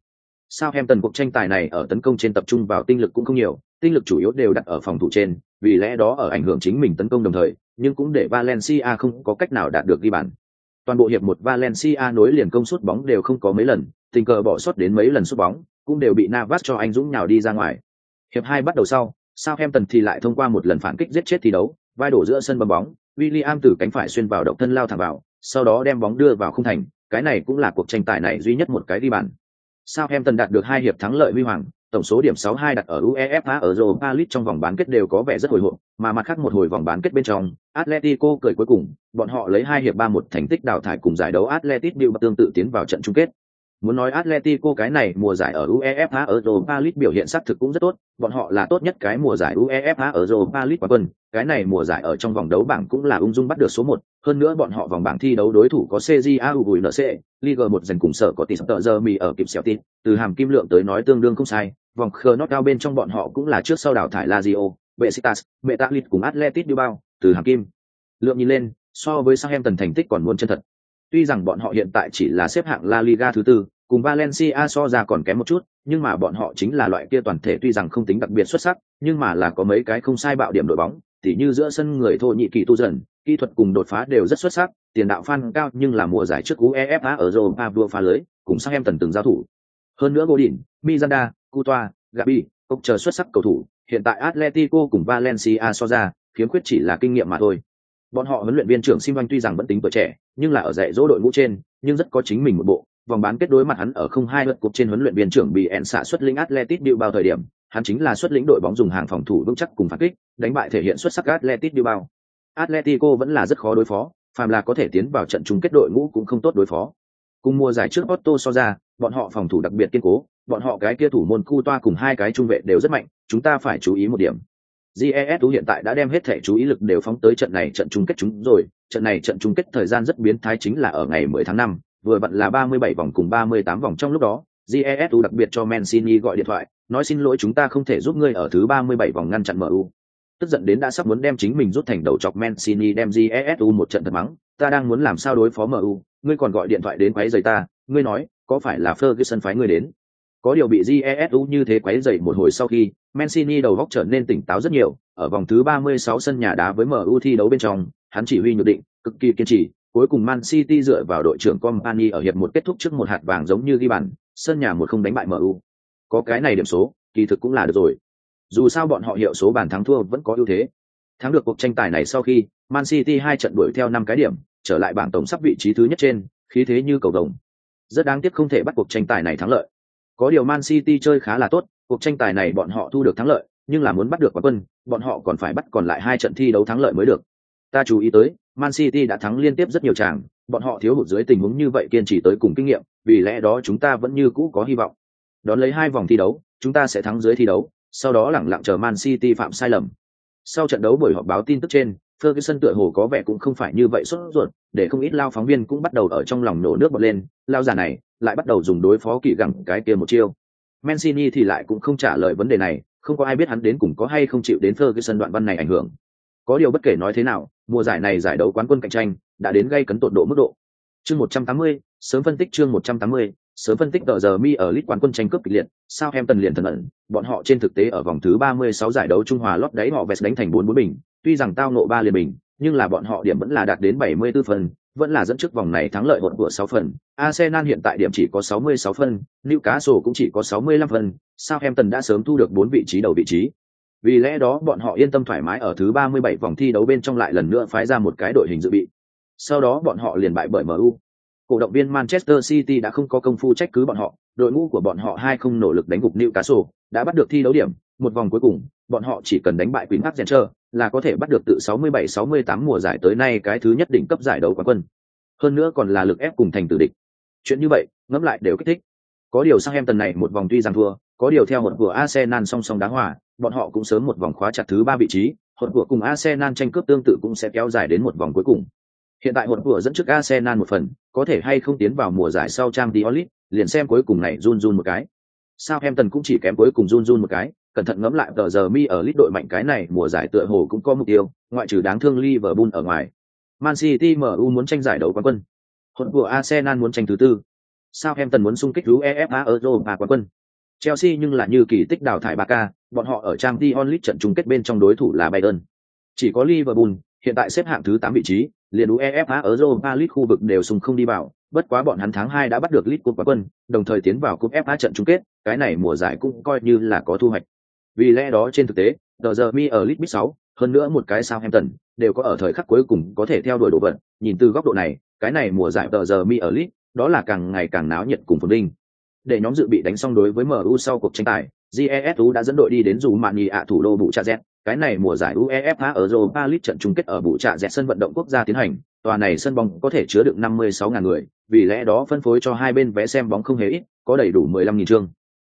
[SPEAKER 1] Southampton cuộc tranh tài này ở tấn công trên tập trung vào tinh lực cũng không nhiều, tinh lực chủ yếu đều đặt ở phòng thủ trên, vì lẽ đó ở ảnh hưởng chính mình tấn công đồng thời, nhưng cũng để Valencia không có cách nào đạt được ghi bàn. Toàn bộ hiệp một Valencia nối liền công suất bóng đều không có mấy lần, tình cờ bỏ sót đến mấy lần sút bóng, cũng đều bị Navas cho anh Dũng nhào đi ra ngoài. Hiệp hai bắt đầu sau, Southampton thì lại thông qua một lần phản kích giết chết thi đấu, vai đổ giữa sân bấm bóng, William từ cánh phải xuyên vào động thân lao thẳng vào, sau đó đem bóng đưa vào khung thành, cái này cũng là cuộc tranh tài này duy nhất một cái đi bàn. Southampton đạt được hai hiệp thắng lợi huy hoàng, tổng số điểm 62 đặt ở UEFA ở Europa League trong vòng bán kết đều có vẻ rất hồi hộp, mà mặt khác một hồi vòng bán kết bên trong, Atletico cười cuối cùng, bọn họ lấy hai hiệp 3-1 thành tích đào thải cùng giải đấu Atletico Bilbao tương tự tiến vào trận chung kết. Muốn nói Atletico cái này mùa giải ở UEFA ở Europa League biểu hiện sắc thực cũng rất tốt, bọn họ là tốt nhất cái mùa giải UEFA ở Europa League quán quân, cái này mùa giải ở trong vòng đấu bảng cũng là ung dung bắt được số 1, hơn nữa bọn họ vòng bảng thi đấu đối thủ có CJA UNC, Liga 1 dành cùng sở có tỷ tợ giờ mì ở kịp xẻo tin, từ hàm kim lượng tới nói tương đương không sai, vòng khờ nốt cao bên trong bọn họ cũng là trước sau đảo thải Lazio, Besiktas, Metalist cùng Atletico Bilbao, từ hàm kim. Lượng nhìn lên, so với Southampton thành tích còn muốn chân thật. Tuy rằng bọn họ hiện tại chỉ là xếp hạng La Liga thứ tư, cùng Valencia so ra còn kém một chút, nhưng mà bọn họ chính là loại kia toàn thể tuy rằng không tính đặc biệt xuất sắc, nhưng mà là có mấy cái không sai bạo điểm đội bóng, tỉ như giữa sân người thổ nhị kỳ tu dần, kỹ thuật cùng đột phá đều rất xuất sắc, tiền đạo phan cao nhưng là mùa giải trước UEFA ở Europa đua phá lưới, cùng sang em tần từng giao thủ. Hơn nữa Godin, Miranda, Coutoa, Gabi, cốc chờ xuất sắc cầu thủ, hiện tại Atletico cùng Valencia so ra, khiếm khuyết chỉ là kinh nghiệm mà thôi. Bọn họ huấn luyện viên trưởng Sim tuy rằng vẫn tính tuổi trẻ, nhưng là ở dạy dỗ đội ngũ trên, nhưng rất có chính mình một bộ, vòng bán kết đối mặt hắn ở không hai lượt cuộc trên huấn luyện viên trưởng bị ẹn xạ xuất lĩnh Atletic Bilbao thời điểm, hắn chính là xuất lĩnh đội bóng dùng hàng phòng thủ vững chắc cùng phản kích, đánh bại thể hiện xuất sắc Atletic Bilbao. Atletico vẫn là rất khó đối phó, phàm là có thể tiến vào trận chung kết đội ngũ cũng không tốt đối phó. Cùng mùa giải trước Otto so ra, bọn họ phòng thủ đặc biệt kiên cố, bọn họ cái kia thủ môn cu toa cùng hai cái trung vệ đều rất mạnh, chúng ta phải chú ý một điểm. GESU hiện tại đã đem hết thể chú ý lực đều phóng tới trận này trận chung kết chúng rồi, trận này trận chung kết thời gian rất biến thái chính là ở ngày 10 tháng 5, vừa vặn là 37 vòng cùng 38 vòng trong lúc đó, GESU đặc biệt cho Mancini gọi điện thoại, nói xin lỗi chúng ta không thể giúp ngươi ở thứ 37 vòng ngăn chặn MU. Tức giận đến đã sắp muốn đem chính mình rút thành đầu chọc Mancini đem GESU một trận thật mắng, ta đang muốn làm sao đối phó MU, ngươi còn gọi điện thoại đến quấy rầy ta, ngươi nói, có phải là Ferguson phái ngươi đến? Có điều bị GESU như thế quấy dậy một hồi sau khi, Mancini đầu góc trở nên tỉnh táo rất nhiều, ở vòng thứ 36 sân nhà đá với MU thi đấu bên trong, hắn chỉ huy nhược định, cực kỳ kiên trì, cuối cùng Man City dựa vào đội trưởng Company ở hiệp một kết thúc trước một hạt vàng giống như ghi bàn, sân nhà một không đánh bại MU. Có cái này điểm số, kỳ thực cũng là được rồi. Dù sao bọn họ hiệu số bàn thắng thua vẫn có ưu thế. Thắng được cuộc tranh tài này sau khi, Man City hai trận đuổi theo năm cái điểm, trở lại bảng tổng sắp vị trí thứ nhất trên, khí thế như cầu đồng. Rất đáng tiếc không thể bắt cuộc tranh tài này thắng lợi. Có điều Man City chơi khá là tốt, cuộc tranh tài này bọn họ thu được thắng lợi, nhưng là muốn bắt được quán quân, bọn họ còn phải bắt còn lại hai trận thi đấu thắng lợi mới được. Ta chú ý tới, Man City đã thắng liên tiếp rất nhiều trận, bọn họ thiếu hụt dưới tình huống như vậy kiên trì tới cùng kinh nghiệm, vì lẽ đó chúng ta vẫn như cũ có hy vọng. Đón lấy hai vòng thi đấu, chúng ta sẽ thắng dưới thi đấu, sau đó lẳng lặng chờ Man City phạm sai lầm. Sau trận đấu buổi họp báo tin tức trên, Ferguson tựa hồ có vẻ cũng không phải như vậy sốt ruột, để không ít lao phóng viên cũng bắt đầu ở trong lòng nổ nước bật lên, lao giả này lại bắt đầu dùng đối phó kỳ gẳng cái kia một chiêu. Mancini thì lại cũng không trả lời vấn đề này, không có ai biết hắn đến cùng có hay không chịu đến Ferguson đoạn văn này ảnh hưởng. Có điều bất kể nói thế nào, mùa giải này giải đấu quán quân cạnh tranh đã đến gây cấn tột độ mức độ. Chương 180, sớm phân tích chương 180, sớm phân tích tờ giờ mi ở lít quán quân tranh cướp kịch liệt, sao em tần liền thần ẩn, bọn họ trên thực tế ở vòng thứ 36 giải đấu Trung Hòa lót đáy họ vẹt đánh thành 4 4 bình, tuy rằng tao nộ ba liền bình, nhưng là bọn họ điểm vẫn là đạt đến 74 phần, vẫn là dẫn trước vòng này thắng lợi một của 6 phần. Arsenal hiện tại điểm chỉ có 66 phần, Newcastle cũng chỉ có 65 phần, Southampton đã sớm thu được 4 vị trí đầu vị trí. Vì lẽ đó bọn họ yên tâm thoải mái ở thứ 37 vòng thi đấu bên trong lại lần nữa phái ra một cái đội hình dự bị. Sau đó bọn họ liền bại bởi MU. Cổ động viên Manchester City đã không có công phu trách cứ bọn họ, đội ngũ của bọn họ hai không nỗ lực đánh gục Newcastle, đã bắt được thi đấu điểm, một vòng cuối cùng, bọn họ chỉ cần đánh bại Queen Park Rangers là có thể bắt được tự 67-68 mùa giải tới nay cái thứ nhất đỉnh cấp giải đấu quán quân. Hơn nữa còn là lực ép cùng thành tử địch. Chuyện như vậy, ngẫm lại đều kích thích. Có điều sang em tần này một vòng tuy rằng thua, có điều theo hỗn của Arsenal song song đáng hòa, bọn họ cũng sớm một vòng khóa chặt thứ ba vị trí, hỗn của cùng Arsenal tranh cướp tương tự cũng sẽ kéo dài đến một vòng cuối cùng. Hiện tại hỗn của dẫn trước Arsenal một phần, có thể hay không tiến vào mùa giải sau Champions League, liền xem cuối cùng này run run một cái. Southampton cũng chỉ kém cuối cùng run run một cái, cẩn thận ngẫm lại tờ giờ mi ở lít đội mạnh cái này mùa giải tựa hồ cũng có mục tiêu, ngoại trừ đáng thương Liverpool ở ngoài. Man City MU muốn tranh giải đấu quán quân. Hỗn của Arsenal muốn tranh thứ tư. Southampton muốn xung kích UEFA Europa quán quân. Chelsea nhưng là như kỳ tích đào thải Barca, bọn họ ở Champions League trận chung kết bên trong đối thủ là Bayern. Chỉ có Liverpool, hiện tại xếp hạng thứ 8 vị trí, liền UEFA Europa League khu vực đều xung không đi vào, bất quá bọn hắn tháng 2 đã bắt được League Cup quán quân, đồng thời tiến vào cúp FA trận chung kết, cái này mùa giải cũng coi như là có thu hoạch. Vì lẽ đó trên thực tế, tờ giờ mi ở League sáu, hơn nữa một cái sao hampton đều có ở thời khắc cuối cùng có thể theo đuổi đồ vật, nhìn từ góc độ này, cái này mùa giải tờ giờ mi ở League, đó là càng ngày càng náo nhiệt cùng phồn vinh. Để nhóm dự bị đánh xong đối với MU sau cuộc tranh tài, jesu đã dẫn đội đi đến dù mạn nhị ạ thủ đô Bụ Trà Z. Cái này mùa giải UEFA ở Europa League trận chung kết ở Bụ Trà Z sân vận động quốc gia tiến hành, tòa này sân bóng có thể chứa được 56.000 người, vì lẽ đó phân phối cho hai bên vé xem bóng không hề ít, có đầy đủ 15.000 chương.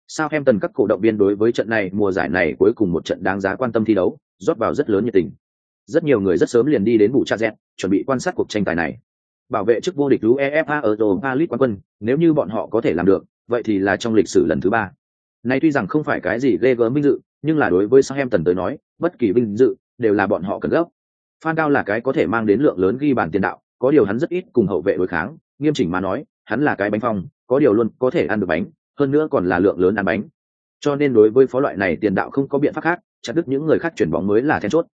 [SPEAKER 1] Sao em tần các cổ động viên đối với trận này mùa giải này cuối cùng một trận đáng giá quan tâm thi đấu, rót vào rất lớn nhiệt tình. Rất nhiều người rất sớm liền đi đến bù cha Z, chuẩn bị quan sát cuộc tranh tài này. Bảo vệ chức vô địch UEFA ở Europa League quán quân, nếu như bọn họ có thể làm được, vậy thì là trong lịch sử lần thứ ba. Này tuy rằng không phải cái gì ghê gớm vinh dự, nhưng là đối với Southampton tới nói, bất kỳ vinh dự đều là bọn họ cần gấp. Phan Cao là cái có thể mang đến lượng lớn ghi bàn tiền đạo, có điều hắn rất ít cùng hậu vệ đối kháng, nghiêm chỉnh mà nói, hắn là cái bánh phong, có điều luôn có thể ăn được bánh, hơn nữa còn là lượng lớn ăn bánh. Cho nên đối với phó loại này tiền đạo không có biện pháp khác, chặt đứt những người khác chuyển bóng mới là then chốt.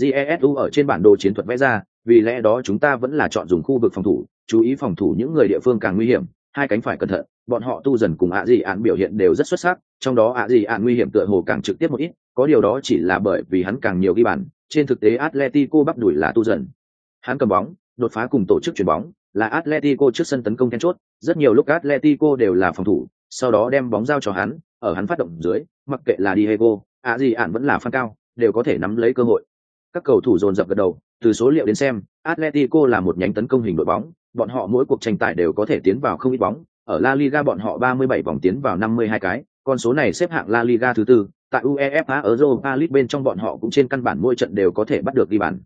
[SPEAKER 1] GESU ở trên bản đồ chiến thuật vẽ ra, vì lẽ đó chúng ta vẫn là chọn dùng khu vực phòng thủ, chú ý phòng thủ những người địa phương càng nguy hiểm, hai cánh phải cẩn thận, bọn họ tu dần cùng ạ gì ạn biểu hiện đều rất xuất sắc trong đó ạ gì ạn nguy hiểm tựa hồ càng trực tiếp một ít có điều đó chỉ là bởi vì hắn càng nhiều ghi bàn trên thực tế atletico bắt đuổi là tu dần hắn cầm bóng đột phá cùng tổ chức chuyển bóng là Atletico trước sân tấn công then chốt, rất nhiều lúc Atletico đều là phòng thủ, sau đó đem bóng giao cho hắn, ở hắn phát động dưới, mặc kệ là Diego, à gì ản vẫn là phan cao, đều có thể nắm lấy cơ hội. Các cầu thủ dồn dập gật đầu, từ số liệu đến xem, Atletico là một nhánh tấn công hình đội bóng, bọn họ mỗi cuộc tranh tài đều có thể tiến vào không ít bóng, ở La Liga bọn họ 37 vòng tiến vào 52 cái, con số này xếp hạng La Liga thứ tư, tại UEFA Europa League bên trong bọn họ cũng trên căn bản mỗi trận đều có thể bắt được ghi bàn.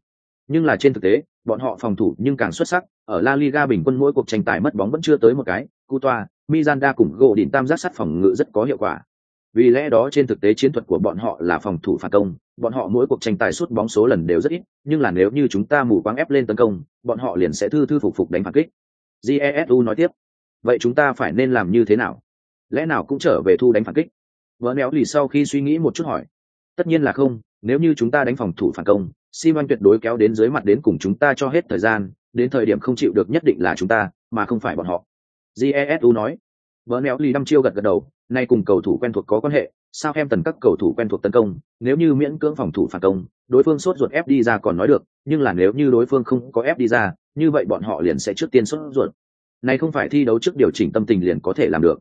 [SPEAKER 1] Nhưng là trên thực tế, bọn họ phòng thủ nhưng càng xuất sắc, ở La Liga bình quân mỗi cuộc tranh tài mất bóng vẫn chưa tới một cái, Coutoa, Miranda cùng gỗ đỉnh tam giác sắt phòng ngự rất có hiệu quả. Vì lẽ đó trên thực tế chiến thuật của bọn họ là phòng thủ phản công, bọn họ mỗi cuộc tranh tài suốt bóng số lần đều rất ít, nhưng là nếu như chúng ta mù quáng ép lên tấn công, bọn họ liền sẽ thư thư phục phục đánh phản kích. Jesu nói tiếp, vậy chúng ta phải nên làm như thế nào? Lẽ nào cũng trở về thu đánh phản kích? Vỡ méo lì sau khi suy nghĩ một chút hỏi, tất nhiên là không, nếu như chúng ta đánh phòng thủ phản công, Simon tuyệt đối kéo đến dưới mặt đến cùng chúng ta cho hết thời gian, đến thời điểm không chịu được nhất định là chúng ta, mà không phải bọn họ. Jesu nói. Vỡ néo lì năm chiêu gật gật đầu, nay cùng cầu thủ quen thuộc có quan hệ, sao em tần các cầu thủ quen thuộc tấn công, nếu như miễn cưỡng phòng thủ phản công, đối phương sốt ruột ép đi ra còn nói được, nhưng là nếu như đối phương không có ép đi ra, như vậy bọn họ liền sẽ trước tiên sốt ruột. Này không phải thi đấu trước điều chỉnh tâm tình liền có thể làm được.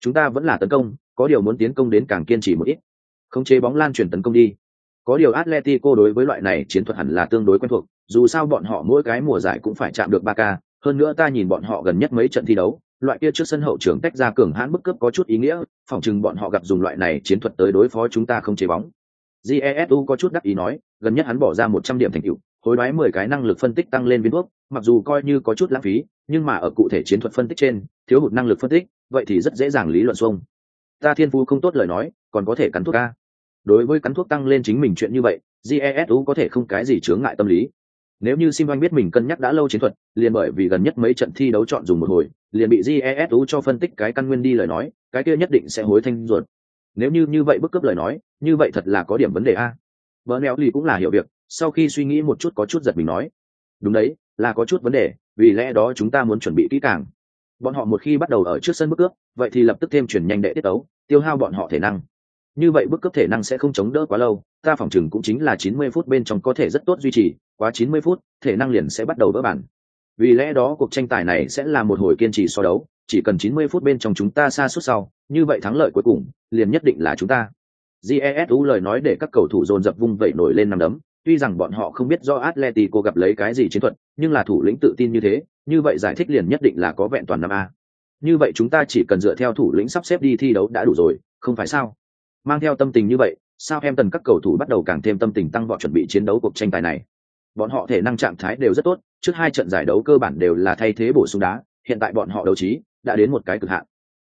[SPEAKER 1] Chúng ta vẫn là tấn công, có điều muốn tiến công đến càng kiên trì một ít. Không chế bóng lan truyền tấn công đi. Có điều Atletico đối với loại này chiến thuật hẳn là tương đối quen thuộc, dù sao bọn họ mỗi cái mùa giải cũng phải chạm được 3K, hơn nữa ta nhìn bọn họ gần nhất mấy trận thi đấu, loại kia trước sân hậu trường tách ra cường hãn bức cướp có chút ý nghĩa, phòng chừng bọn họ gặp dùng loại này chiến thuật tới đối phó chúng ta không chế bóng. Jesu có chút đắc ý nói, gần nhất hắn bỏ ra 100 điểm thành tựu, hối đoái 10 cái năng lực phân tích tăng lên viên thuốc, mặc dù coi như có chút lãng phí, nhưng mà ở cụ thể chiến thuật phân tích trên, thiếu hụt năng lực phân tích, vậy thì rất dễ dàng lý luận xuông. Ta thiên phú không tốt lời nói, còn có thể cắn thuốc ca Đối với cắn thuốc tăng lên chính mình chuyện như vậy, Jesu có thể không cái gì chướng ngại tâm lý, nếu như Sim biết mình cân nhắc đã lâu chiến thuật, liền bởi vì gần nhất mấy trận thi đấu chọn dùng một hồi, liền bị GESU cho phân tích cái căn nguyên đi lời nói, cái kia nhất định sẽ hối thanh ruột. Nếu như như vậy bức cướp lời nói, như vậy thật là có điểm vấn đề a. Bernel lì cũng là hiểu việc, sau khi suy nghĩ một chút có chút giật mình nói, đúng đấy, là có chút vấn đề, vì lẽ đó chúng ta muốn chuẩn bị kỹ càng. Bọn họ một khi bắt đầu ở trước sân bức cướp, vậy thì lập tức thêm chuyển nhanh đệ tiết tấu, tiêu hao bọn họ thể năng. Như vậy bức cướp thể năng sẽ không chống đỡ quá lâu, ta phòng chừng cũng chính là 90 phút bên trong có thể rất tốt duy trì, quá 90 phút, thể năng liền sẽ bắt đầu vỡ bản. Vì lẽ đó cuộc tranh tài này sẽ là một hồi kiên trì so đấu, chỉ cần 90 phút bên trong chúng ta xa suốt sau, như vậy thắng lợi cuối cùng liền nhất định là chúng ta. Jesu lời nói để các cầu thủ dồn dập vung vẩy nổi lên năm đấm, tuy rằng bọn họ không biết do Atletico gặp lấy cái gì chiến thuật, nhưng là thủ lĩnh tự tin như thế, như vậy giải thích liền nhất định là có vẹn toàn năm a. Như vậy chúng ta chỉ cần dựa theo thủ lĩnh sắp xếp đi thi đấu đã đủ rồi, không phải sao? Mang theo tâm tình như vậy, sao em tần các cầu thủ bắt đầu càng thêm tâm tình tăng vọt chuẩn bị chiến đấu cuộc tranh tài này bọn họ thể năng trạng thái đều rất tốt trước hai trận giải đấu cơ bản đều là thay thế bổ sung đá hiện tại bọn họ đấu trí đã đến một cái cực hạn.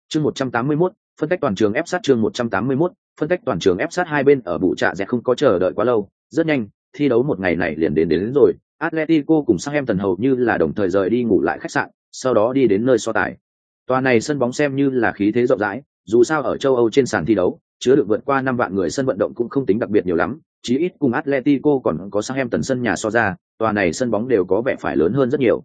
[SPEAKER 1] Chương một trăm tám mươi 181, phân cách toàn trường ép sát chương một trăm tám mươi 181, phân cách toàn trường ép sát hai bên ở bụ trạ dẹt không có chờ đợi quá lâu rất nhanh thi đấu một ngày này liền đến đến, đến rồi. Atletico cùng sang em tần hầu như là đồng thời rời đi ngủ lại khách sạn sau đó đi đến nơi so tài. Tòa này sân bóng xem như là khí thế rộng rãi dù sao ở châu âu trên sàn thi đấu chứa được vượt qua năm vạn người sân vận động cũng không tính đặc biệt nhiều lắm, chí ít cùng Atletico còn có Southampton sân nhà so ra, tòa này sân bóng đều có vẻ phải lớn hơn rất nhiều.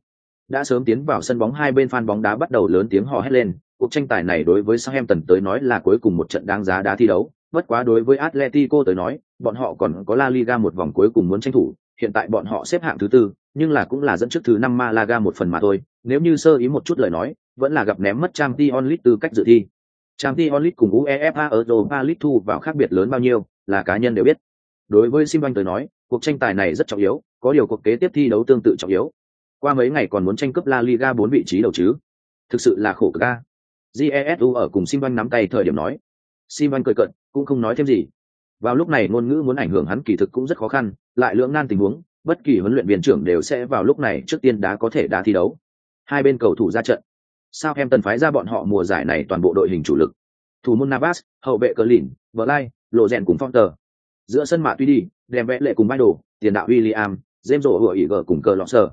[SPEAKER 1] Đã sớm tiến vào sân bóng hai bên fan bóng đá bắt đầu lớn tiếng hò hét lên, cuộc tranh tài này đối với Southampton tới nói là cuối cùng một trận đáng giá đá thi đấu, bất quá đối với Atletico tới nói, bọn họ còn có La Liga một vòng cuối cùng muốn tranh thủ, hiện tại bọn họ xếp hạng thứ tư, nhưng là cũng là dẫn trước thứ năm Malaga một phần mà thôi, nếu như sơ ý một chút lời nói, vẫn là gặp ném mất Champions League tư cách dự thi. Champions League cùng UEFA Europa League thu vào khác biệt lớn bao nhiêu, là cá nhân đều biết. Đối với Simon tới nói, cuộc tranh tài này rất trọng yếu, có điều cuộc kế tiếp thi đấu tương tự trọng yếu. Qua mấy ngày còn muốn tranh cướp La Liga bốn vị trí đầu chứ. Thực sự là khổ ga. Jesu ở cùng Simon nắm tay thời điểm nói. Simon cười cợt, cũng không nói thêm gì. Vào lúc này ngôn ngữ muốn ảnh hưởng hắn kỳ thực cũng rất khó khăn, lại lưỡng nan tình huống, bất kỳ huấn luyện viên trưởng đều sẽ vào lúc này trước tiên đá có thể đá thi đấu. Hai bên cầu thủ ra trận, sao em tần phái ra bọn họ mùa giải này toàn bộ đội hình chủ lực? Thủ môn navas, hậu vệ cờ lìn vợ lai lộ rèn cùng phong tờ giữa sân mạ tuy đi đem vẽ lệ cùng bay đồ tiền đạo william, james rổ hựa ý gờ cùng cờ lọ sờ.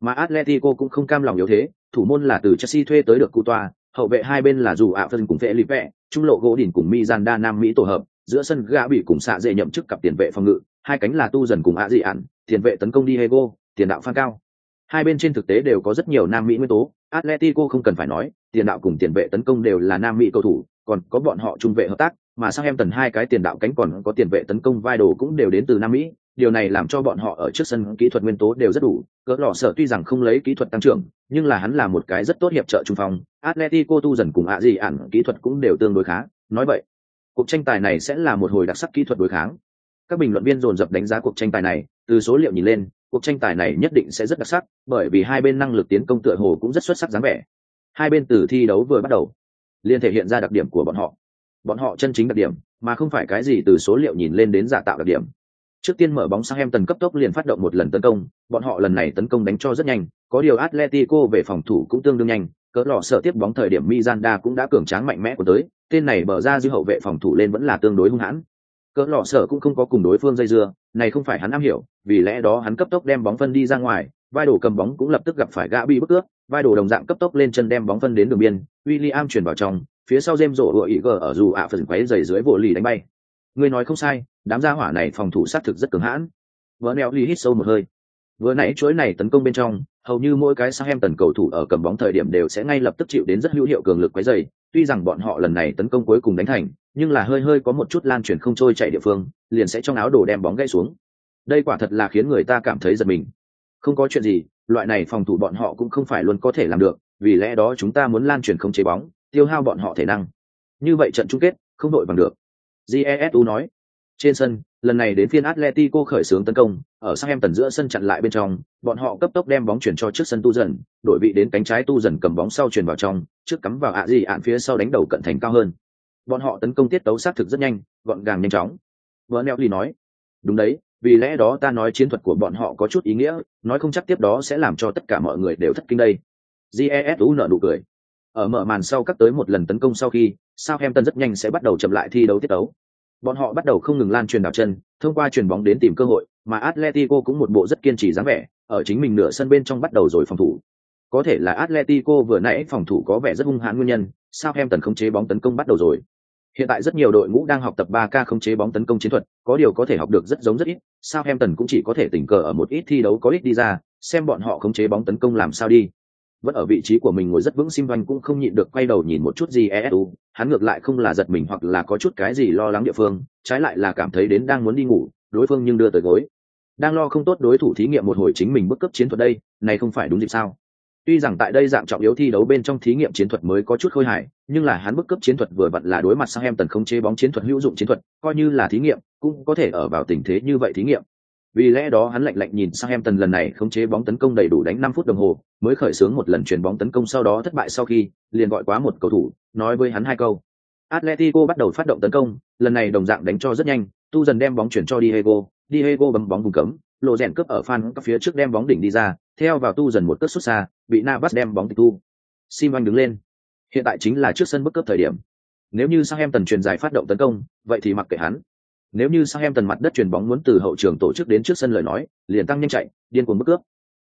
[SPEAKER 1] Mà atletico cũng không cam lòng yếu thế, thủ môn là từ chelsea thuê tới được cụ toa hậu vệ hai bên là dù ạ phân cùng vệ lịp vẽ trung lộ gỗ đỉnh cùng mizanda nam mỹ tổ hợp, giữa sân gã bị cùng xạ dễ nhậm chức cặp tiền vệ phòng ngự, hai cánh là tu dần cùng ạ dị ạn tiền vệ tấn công diego, tiền đạo phan cao hai bên trên thực tế đều có rất nhiều nam mỹ nguyên tố Atletico không cần phải nói, tiền đạo cùng tiền vệ tấn công đều là Nam Mỹ cầu thủ, còn có bọn họ trung vệ hợp tác, mà sang em tần hai cái tiền đạo cánh còn có tiền vệ tấn công vai đồ cũng đều đến từ Nam Mỹ, điều này làm cho bọn họ ở trước sân kỹ thuật nguyên tố đều rất đủ. Cỡ lọ sở tuy rằng không lấy kỹ thuật tăng trưởng, nhưng là hắn là một cái rất tốt hiệp trợ trung phong. Atletico tu dần cùng ạ gì ản kỹ thuật cũng đều tương đối khá. Nói vậy, cuộc tranh tài này sẽ là một hồi đặc sắc kỹ thuật đối kháng. Các bình luận viên dồn dập đánh giá cuộc tranh tài này, từ số liệu nhìn lên, cuộc tranh tài này nhất định sẽ rất đặc sắc, bởi vì hai bên năng lực tiến công tựa hồ cũng rất xuất sắc dáng vẻ. Hai bên từ thi đấu vừa bắt đầu, liên thể hiện ra đặc điểm của bọn họ. Bọn họ chân chính đặc điểm, mà không phải cái gì từ số liệu nhìn lên đến giả tạo đặc điểm. Trước tiên mở bóng sang em tần cấp tốc liền phát động một lần tấn công, bọn họ lần này tấn công đánh cho rất nhanh, có điều Atletico về phòng thủ cũng tương đương nhanh, cỡ lọ sợ tiếp bóng thời điểm Miranda cũng đã cường tráng mạnh mẽ của tới, tên này bờ ra dư hậu vệ phòng thủ lên vẫn là tương đối hung hãn. Cỡ lọ sở cũng không có cùng đối phương dây dưa, này không phải hắn am hiểu, vì lẽ đó hắn cấp tốc đem bóng phân đi ra ngoài, vai đồ cầm bóng cũng lập tức gặp phải gã bị bức cướp, vai đồ đồng dạng cấp tốc lên chân đem bóng phân đến đường biên, William chuyển vào trong, phía sau James rổ ý gờ ở dù ạ phần quấy giày dưới vỗ lì đánh bay. Người nói không sai, đám gia hỏa này phòng thủ sát thực rất cứng hãn. Vỡ neo ly hít sâu một hơi. Vừa nãy chuỗi này tấn công bên trong, hầu như mỗi cái sang em tần cầu thủ ở cầm bóng thời điểm đều sẽ ngay lập tức chịu đến rất hữu hiệu cường lực quấy giày. Tuy rằng bọn họ lần này tấn công cuối cùng đánh thành, nhưng là hơi hơi có một chút lan truyền không trôi chạy địa phương, liền sẽ trong áo đổ đem bóng gãy xuống. Đây quả thật là khiến người ta cảm thấy giật mình. Không có chuyện gì, loại này phòng thủ bọn họ cũng không phải luôn có thể làm được, vì lẽ đó chúng ta muốn lan truyền không chế bóng, tiêu hao bọn họ thể năng. Như vậy trận chung kết, không đội bằng được. Jesu nói. Trên sân, lần này đến phiên Atletico khởi xướng tấn công, ở sang em tần giữa sân chặn lại bên trong, bọn họ cấp tốc đem bóng chuyển cho trước sân tu dần, đổi vị đến cánh trái tu dần cầm bóng sau chuyển vào trong, trước cắm vào ạ gì ạn phía sau đánh đầu cận thành cao hơn. Bọn họ tấn công tiết tấu sát thực rất nhanh, gọn gàng nhanh chóng. Vernelli nói, đúng đấy, vì lẽ đó ta nói chiến thuật của bọn họ có chút ý nghĩa, nói không chắc tiếp đó sẽ làm cho tất cả mọi người đều thất kinh đây. Jesu nở nụ cười. Ở mở màn sau các tới một lần tấn công sau khi, Southampton rất nhanh sẽ bắt đầu chậm lại thi đấu tiết tấu. Bọn họ bắt đầu không ngừng lan truyền đảo chân, thông qua truyền bóng đến tìm cơ hội, mà Atletico cũng một bộ rất kiên trì dáng vẻ, ở chính mình nửa sân bên trong bắt đầu rồi phòng thủ. Có thể là Atletico vừa nãy phòng thủ có vẻ rất hung hãn nguyên nhân, sao em tần không chế bóng tấn công bắt đầu rồi. Hiện tại rất nhiều đội ngũ đang học tập 3K khống chế bóng tấn công chiến thuật, có điều có thể học được rất giống rất ít, Sao em tần cũng chỉ có thể tình cờ ở một ít thi đấu có ít đi ra, xem bọn họ khống chế bóng tấn công làm sao đi. Vẫn ở vị trí của mình ngồi rất vững Sim Văn cũng không nhịn được quay đầu nhìn một chút gì ESU, hắn ngược lại không là giật mình hoặc là có chút cái gì lo lắng địa phương, trái lại là cảm thấy đến đang muốn đi ngủ, đối phương nhưng đưa tới gối. Đang lo không tốt đối thủ thí nghiệm một hồi chính mình bất cấp chiến thuật đây, này không phải đúng dịp sao? Tuy rằng tại đây dạng trọng yếu thi đấu bên trong thí nghiệm chiến thuật mới có chút khôi hài, nhưng là hắn bất cấp chiến thuật vừa vặn là đối mặt sang em tần không chế bóng chiến thuật hữu dụng chiến thuật, coi như là thí nghiệm, cũng có thể ở vào tình thế như vậy thí nghiệm. Vì lẽ đó hắn lạnh lạnh nhìn sang em tần lần này không chế bóng tấn công đầy đủ đánh năm phút đồng hồ, mới khởi xướng một lần chuyển bóng tấn công sau đó thất bại sau khi, liền gọi quá một cầu thủ, nói với hắn hai câu. Atletico bắt đầu phát động tấn công, lần này đồng dạng đánh cho rất nhanh, tu dần đem bóng chuyển cho Diego, Diego bấm bóng vùng cấm, lộ rèn cướp ở fan các phía trước đem bóng đỉnh đi ra, theo vào tu dần một cước xuất xa, bị Navas đem bóng tịch thu. Simon đứng lên. Hiện tại chính là trước sân bức cướp thời điểm. Nếu như sang em tần truyền dài phát động tấn công, vậy thì mặc kệ hắn. Nếu như sang em tần mặt đất truyền bóng muốn từ hậu trường tổ chức đến trước sân lời nói, liền tăng nhanh chạy, điên cuồng bức cướp.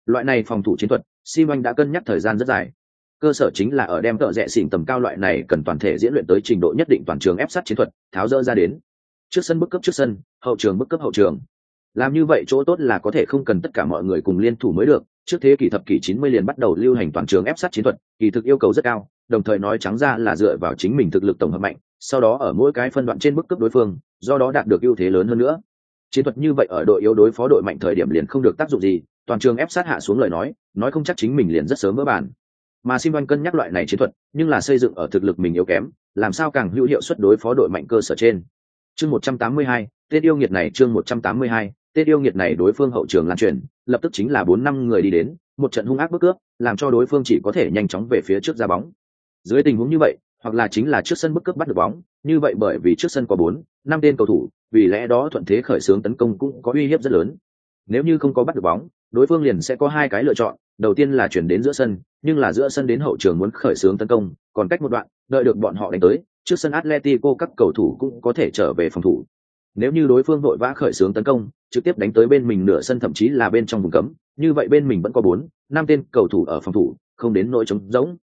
[SPEAKER 1] Loại này phòng thủ chiến thuật, Sim đã cân nhắc thời gian rất dài. Cơ sở chính là ở đem tợ rẽ xỉn tầm cao loại này cần toàn thể diễn luyện tới trình độ nhất định toàn trường ép sát chiến thuật, tháo dỡ ra đến. Trước sân bức cấp trước sân, hậu trường bức cấp hậu trường làm như vậy chỗ tốt là có thể không cần tất cả mọi người cùng liên thủ mới được trước thế kỷ thập kỷ 90 liền bắt đầu lưu hành toàn trường ép sát chiến thuật kỳ thực yêu cầu rất cao đồng thời nói trắng ra là dựa vào chính mình thực lực tổng hợp mạnh sau đó ở mỗi cái phân đoạn trên bức cấp đối phương do đó đạt được ưu thế lớn hơn nữa. Chiến thuật như vậy ở đội yếu đối phó đội mạnh thời điểm liền không được tác dụng gì toàn trường ép sát hạ xuống lời nói nói không chắc chính mình liền rất sớm vỡ bản mà sim văn cân nhắc loại này chiến thuật nhưng là xây dựng ở thực lực mình yếu kém làm sao càng hữu hiệu suất đối phó đội mạnh cơ sở trên. Chương 182, tên yêu nghiệt này chương 182, tên yêu nghiệt này đối phương hậu trường lan truyền lập tức chính là bốn năm người đi đến một trận hung ác bức cướp làm cho đối phương chỉ có thể nhanh chóng về phía trước ra bóng. Dưới tình huống như vậy hoặc là chính là trước sân bức cướp bắt được bóng, như vậy bởi vì trước sân có bốn, năm tên cầu thủ, vì lẽ đó thuận thế khởi xướng tấn công cũng có uy hiếp rất lớn. Nếu như không có bắt được bóng, đối phương liền sẽ có hai cái lựa chọn, đầu tiên là chuyển đến giữa sân, nhưng là giữa sân đến hậu trường muốn khởi xướng tấn công, còn cách một đoạn, đợi được bọn họ đánh tới, trước sân atletico các cầu thủ cũng có thể trở về phòng thủ. Nếu như đối phương vội vã khởi xướng tấn công, trực tiếp đánh tới bên mình nửa sân thậm chí là bên trong vùng cấm, như vậy bên mình vẫn có bốn, năm tên cầu thủ ở phòng thủ, không đến nỗi trống rỗng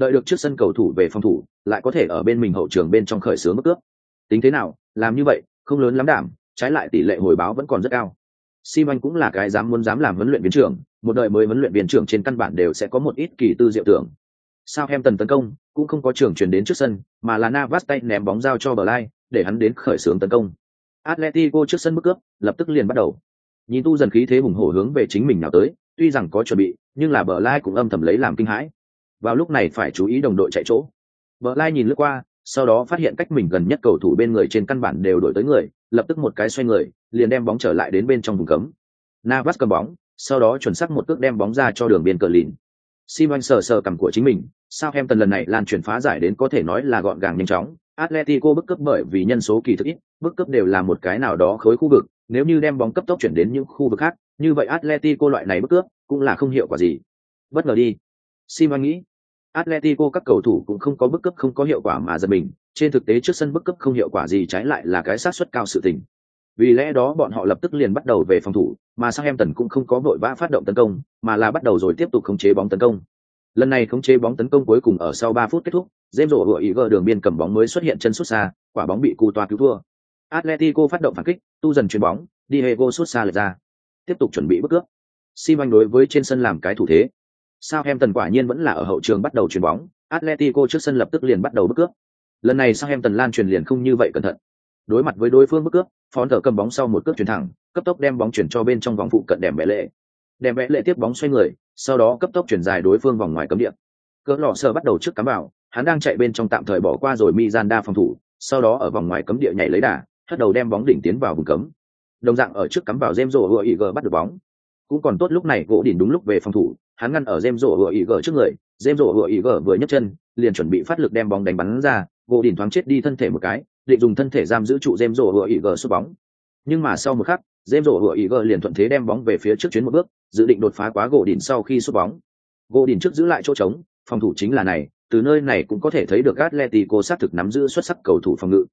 [SPEAKER 1] đợi được trước sân cầu thủ về phòng thủ lại có thể ở bên mình hậu trường bên trong khởi xướng mức cướp tính thế nào làm như vậy không lớn lắm đảm trái lại tỷ lệ hồi báo vẫn còn rất cao Sim Anh cũng là cái dám muốn dám làm huấn luyện viên trưởng, một đời mới huấn luyện viên trưởng trên căn bản đều sẽ có một ít kỳ tư diệu tưởng. Sao em tần tấn công, cũng không có trưởng chuyển đến trước sân, mà là Navas tay ném bóng giao cho Blay, để hắn đến khởi xướng tấn công. Atletico trước sân bước cướp, lập tức liền bắt đầu. Nhìn tu dần khí thế hùng hổ hướng về chính mình nào tới, tuy rằng có chuẩn bị, nhưng là bờ lai cũng âm thầm lấy làm kinh hãi. Vào lúc này phải chú ý đồng đội chạy chỗ. Bờ lai nhìn lướt qua, sau đó phát hiện cách mình gần nhất cầu thủ bên người trên căn bản đều đổi tới người, lập tức một cái xoay người, liền đem bóng trở lại đến bên trong vùng cấm. Navas cầm bóng, sau đó chuẩn xác một cước đem bóng ra cho đường biên cờ lìn. Simon sờ sờ cầm của chính mình, sao em tần lần này lan chuyển phá giải đến có thể nói là gọn gàng nhanh chóng. Atletico bức cấp bởi vì nhân số kỳ thực ít, bức cấp đều là một cái nào đó khối khu vực, nếu như đem bóng cấp tốc chuyển đến những khu vực khác, như vậy Atletico loại này bức cướp cũng là không hiệu quả gì. Bất ngờ đi. Simon nghĩ, Atletico các cầu thủ cũng không có bức cấp không có hiệu quả mà giật mình, trên thực tế trước sân bức cấp không hiệu quả gì trái lại là cái sát suất cao sự tình. Vì lẽ đó bọn họ lập tức liền bắt đầu về phòng thủ, mà Southampton cũng không có vội vã phát động tấn công, mà là bắt đầu rồi tiếp tục khống chế bóng tấn công. Lần này khống chế bóng tấn công cuối cùng ở sau 3 phút kết thúc, James rổ vừa ý gờ đường biên cầm bóng mới xuất hiện chân sút xa, quả bóng bị Cú toa cứu thua. Atletico phát động phản kích, tu dần chuyền bóng, Diego sút xa lệch ra. Tiếp tục chuẩn bị bước cướp. Simon đối với trên sân làm cái thủ thế. Southampton quả nhiên vẫn là ở hậu trường bắt đầu chuyền bóng, Atletico trước sân lập tức liền bắt đầu bước cướp. Lần này Southampton lan truyền liền không như vậy cẩn thận. Đối mặt với đối phương bước cướp, phón thở cầm bóng sau một cước chuyển thẳng cấp tốc đem bóng chuyển cho bên trong vòng phụ cận đẹp vẽ lệ Đẹp vẽ lệ tiếp bóng xoay người sau đó cấp tốc chuyển dài đối phương vòng ngoài cấm địa cỡ lọ sờ bắt đầu trước cắm vào hắn đang chạy bên trong tạm thời bỏ qua rồi Mizanda phòng thủ sau đó ở vòng ngoài cấm địa nhảy lấy đà hất đầu đem bóng đỉnh tiến vào vùng cấm đồng dạng ở trước cắm vào James rổ bắt được bóng cũng còn tốt lúc này gỗ đỉnh đúng lúc về phòng thủ hắn ngăn ở James rổ hựa ý g trước người James rổ hựa ý g vừa nhấc chân, liền chuẩn bị phát lực đem bóng đánh bắn ra, gỗ đỉnh thoáng chết đi thân thể một cái, định dùng thân thể giam giữ trụ James rổ hựa ý g sút bóng. Nhưng mà sau một khắc James rổ hựa ý gờ liền thuận thế đem bóng về phía trước chuyến một bước, dự định đột phá quá gỗ đỉnh sau khi sút bóng. Gỗ đỉnh trước giữ lại chỗ trống, phòng thủ chính là này, từ nơi này cũng có thể thấy được Atletico sát thực nắm giữ xuất sắc cầu thủ phòng ngự.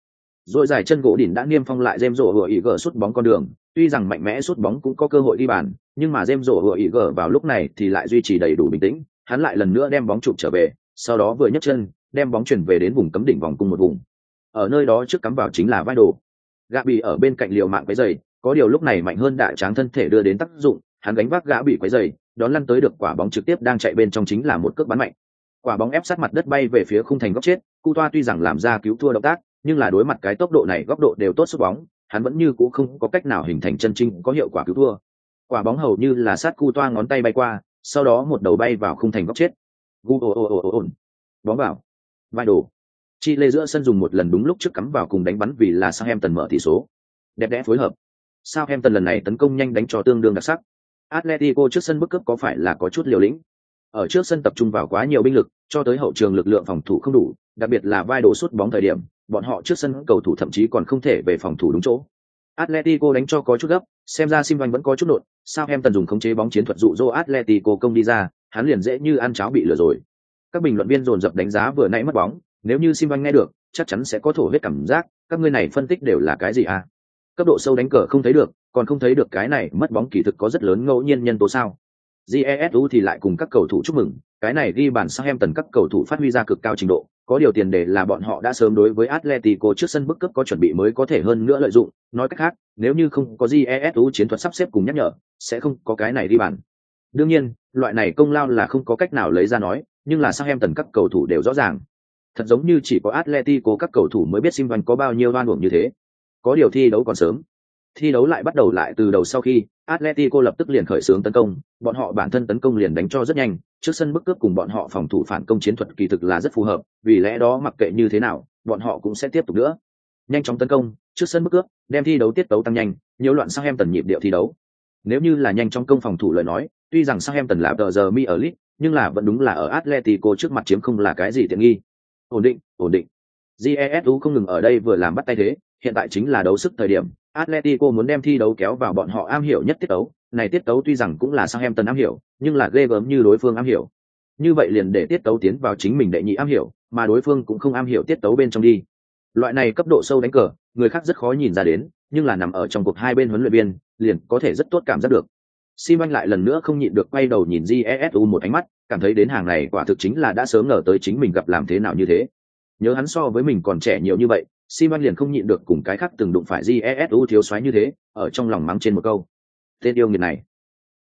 [SPEAKER 1] Rồi giải chân gỗ đỉnh đã niêm phong lại James rổ hựa ý gờ sút bóng con đường, tuy rằng mạnh mẽ sút bóng cũng có cơ hội đi bàn nhưng mà James rổ vừa ý gở vào lúc này thì lại duy trì đầy đủ bình tĩnh, hắn lại lần nữa đem bóng chụp trở về, sau đó vừa nhấc chân, đem bóng chuyển về đến vùng cấm đỉnh vòng cung một vùng. Ở nơi đó trước cắm vào chính là vai đồ. Gã bị ở bên cạnh liều mạng quấy giày, có điều lúc này mạnh hơn đại tráng thân thể đưa đến tác dụng, hắn gánh vác gã bị quấy giày, đón lăn tới được quả bóng trực tiếp đang chạy bên trong chính là một cước bắn mạnh. Quả bóng ép sát mặt đất bay về phía khung thành góc chết, cu toa tuy rằng làm ra cứu thua động tác, nhưng là đối mặt cái tốc độ này góc độ đều tốt sút bóng, hắn vẫn như cũ không có cách nào hình thành chân trinh có hiệu quả cứu thua quả bóng hầu như là sát cu toa ngón tay bay qua sau đó một đầu bay vào khung thành góc chết gu ồ ồ ồ ồ bóng vào vai đổ Chi lê giữa sân dùng một lần đúng lúc trước cắm vào cùng đánh bắn vì là sang em tần mở tỷ số. Đẹp đẽ phối hợp. Sang em tần lần này tấn công nhanh đánh cho tương đương đặc sắc. Atletico trước sân bức cấp có phải là có chút liều lĩnh. Ở trước sân tập trung vào quá nhiều binh lực, cho tới hậu trường lực lượng phòng thủ không đủ, đặc biệt là vai đổ sút bóng thời điểm, bọn họ trước sân cầu thủ thậm chí còn không thể về phòng thủ đúng chỗ. Atletico đánh cho có chút gấp, xem ra Simvan vẫn có chút nộn, tần dùng khống chế bóng chiến thuật dụ dỗ Atletico công đi ra, hắn liền dễ như ăn cháo bị lừa rồi. Các bình luận viên dồn dập đánh giá vừa nãy mất bóng, nếu như sim nghe được chắc chắn sẽ có thổ huyết cảm giác các ngươi này phân tích đều là cái gì à? Cấp độ sâu đánh cờ không thấy được còn không thấy được cái này mất bóng kỳ thực có rất lớn ngẫu nhiên nhân tố sao? Jesu thì lại cùng các cầu thủ chúc mừng cái này ghi bàn sang em tần các cầu thủ phát huy ra cực cao trình độ có điều tiền đề là bọn họ đã sớm đối với Atletico trước sân bức cấp có chuẩn bị mới có thể hơn nữa lợi dụng nói cách khác, nếu như không có GESU chiến thuật sắp xếp cùng nhắc nhở, sẽ không có cái này đi bàn đương nhiên, loại này công lao là không có cách nào lấy ra nói, nhưng là sang em tần các cầu thủ đều rõ ràng thật giống như chỉ có Atletico các cầu thủ mới biết Simvan có bao nhiêu oan uổng như thế. Có điều thi đấu còn sớm. Thi đấu lại bắt đầu lại từ đầu sau khi Atletico lập tức liền khởi xướng tấn công, bọn họ bản thân tấn công liền đánh cho rất nhanh, trước sân bức cướp cùng bọn họ phòng thủ phản công chiến thuật kỳ thực là rất phù hợp, vì lẽ đó mặc kệ như thế nào, bọn họ cũng sẽ tiếp tục nữa. Nhanh chóng tấn công, trước sân bức cướp, đem thi đấu tiết tấu tăng nhanh, nhiều loạn sang em tần nhịp điệu thi đấu. Nếu như là nhanh chóng công phòng thủ lời nói, tuy rằng sang em tần là tờ giờ mi ở lit, nhưng là vẫn đúng là ở Atletico trước mặt chiếm không là cái gì tiện nghi ổn định ổn định jesu không ngừng ở đây vừa làm bắt tay thế hiện tại chính là đấu sức thời điểm atletico muốn đem thi đấu kéo vào bọn họ am hiểu nhất tiết tấu. Này tiết tấu tuy rằng cũng là sang em tần am hiểu nhưng là ghê gớm như đối phương am hiểu. Như vậy liền để tiết tấu tiến vào chính mình đệ nhị am hiểu mà đối phương cũng không am hiểu tiết tấu bên trong đi. Loại này cấp độ sâu đánh cờ người khác rất khó nhìn ra đến nhưng là nằm ở trong cuộc hai bên huấn luyện viên liền có thể rất tốt cảm giác được. Simon lại lần nữa không nhịn được quay đầu nhìn Jesu một ánh mắt, cảm thấy đến hàng này quả thực chính là đã sớm ngờ tới chính mình gặp làm thế nào như thế. Nhớ hắn so với mình còn trẻ nhiều như vậy, Simon liền không nhịn được cùng cái khác từng đụng phải GESU thiếu soái như thế, ở trong lòng mắng trên một câu. Tên yêu nghiệt này,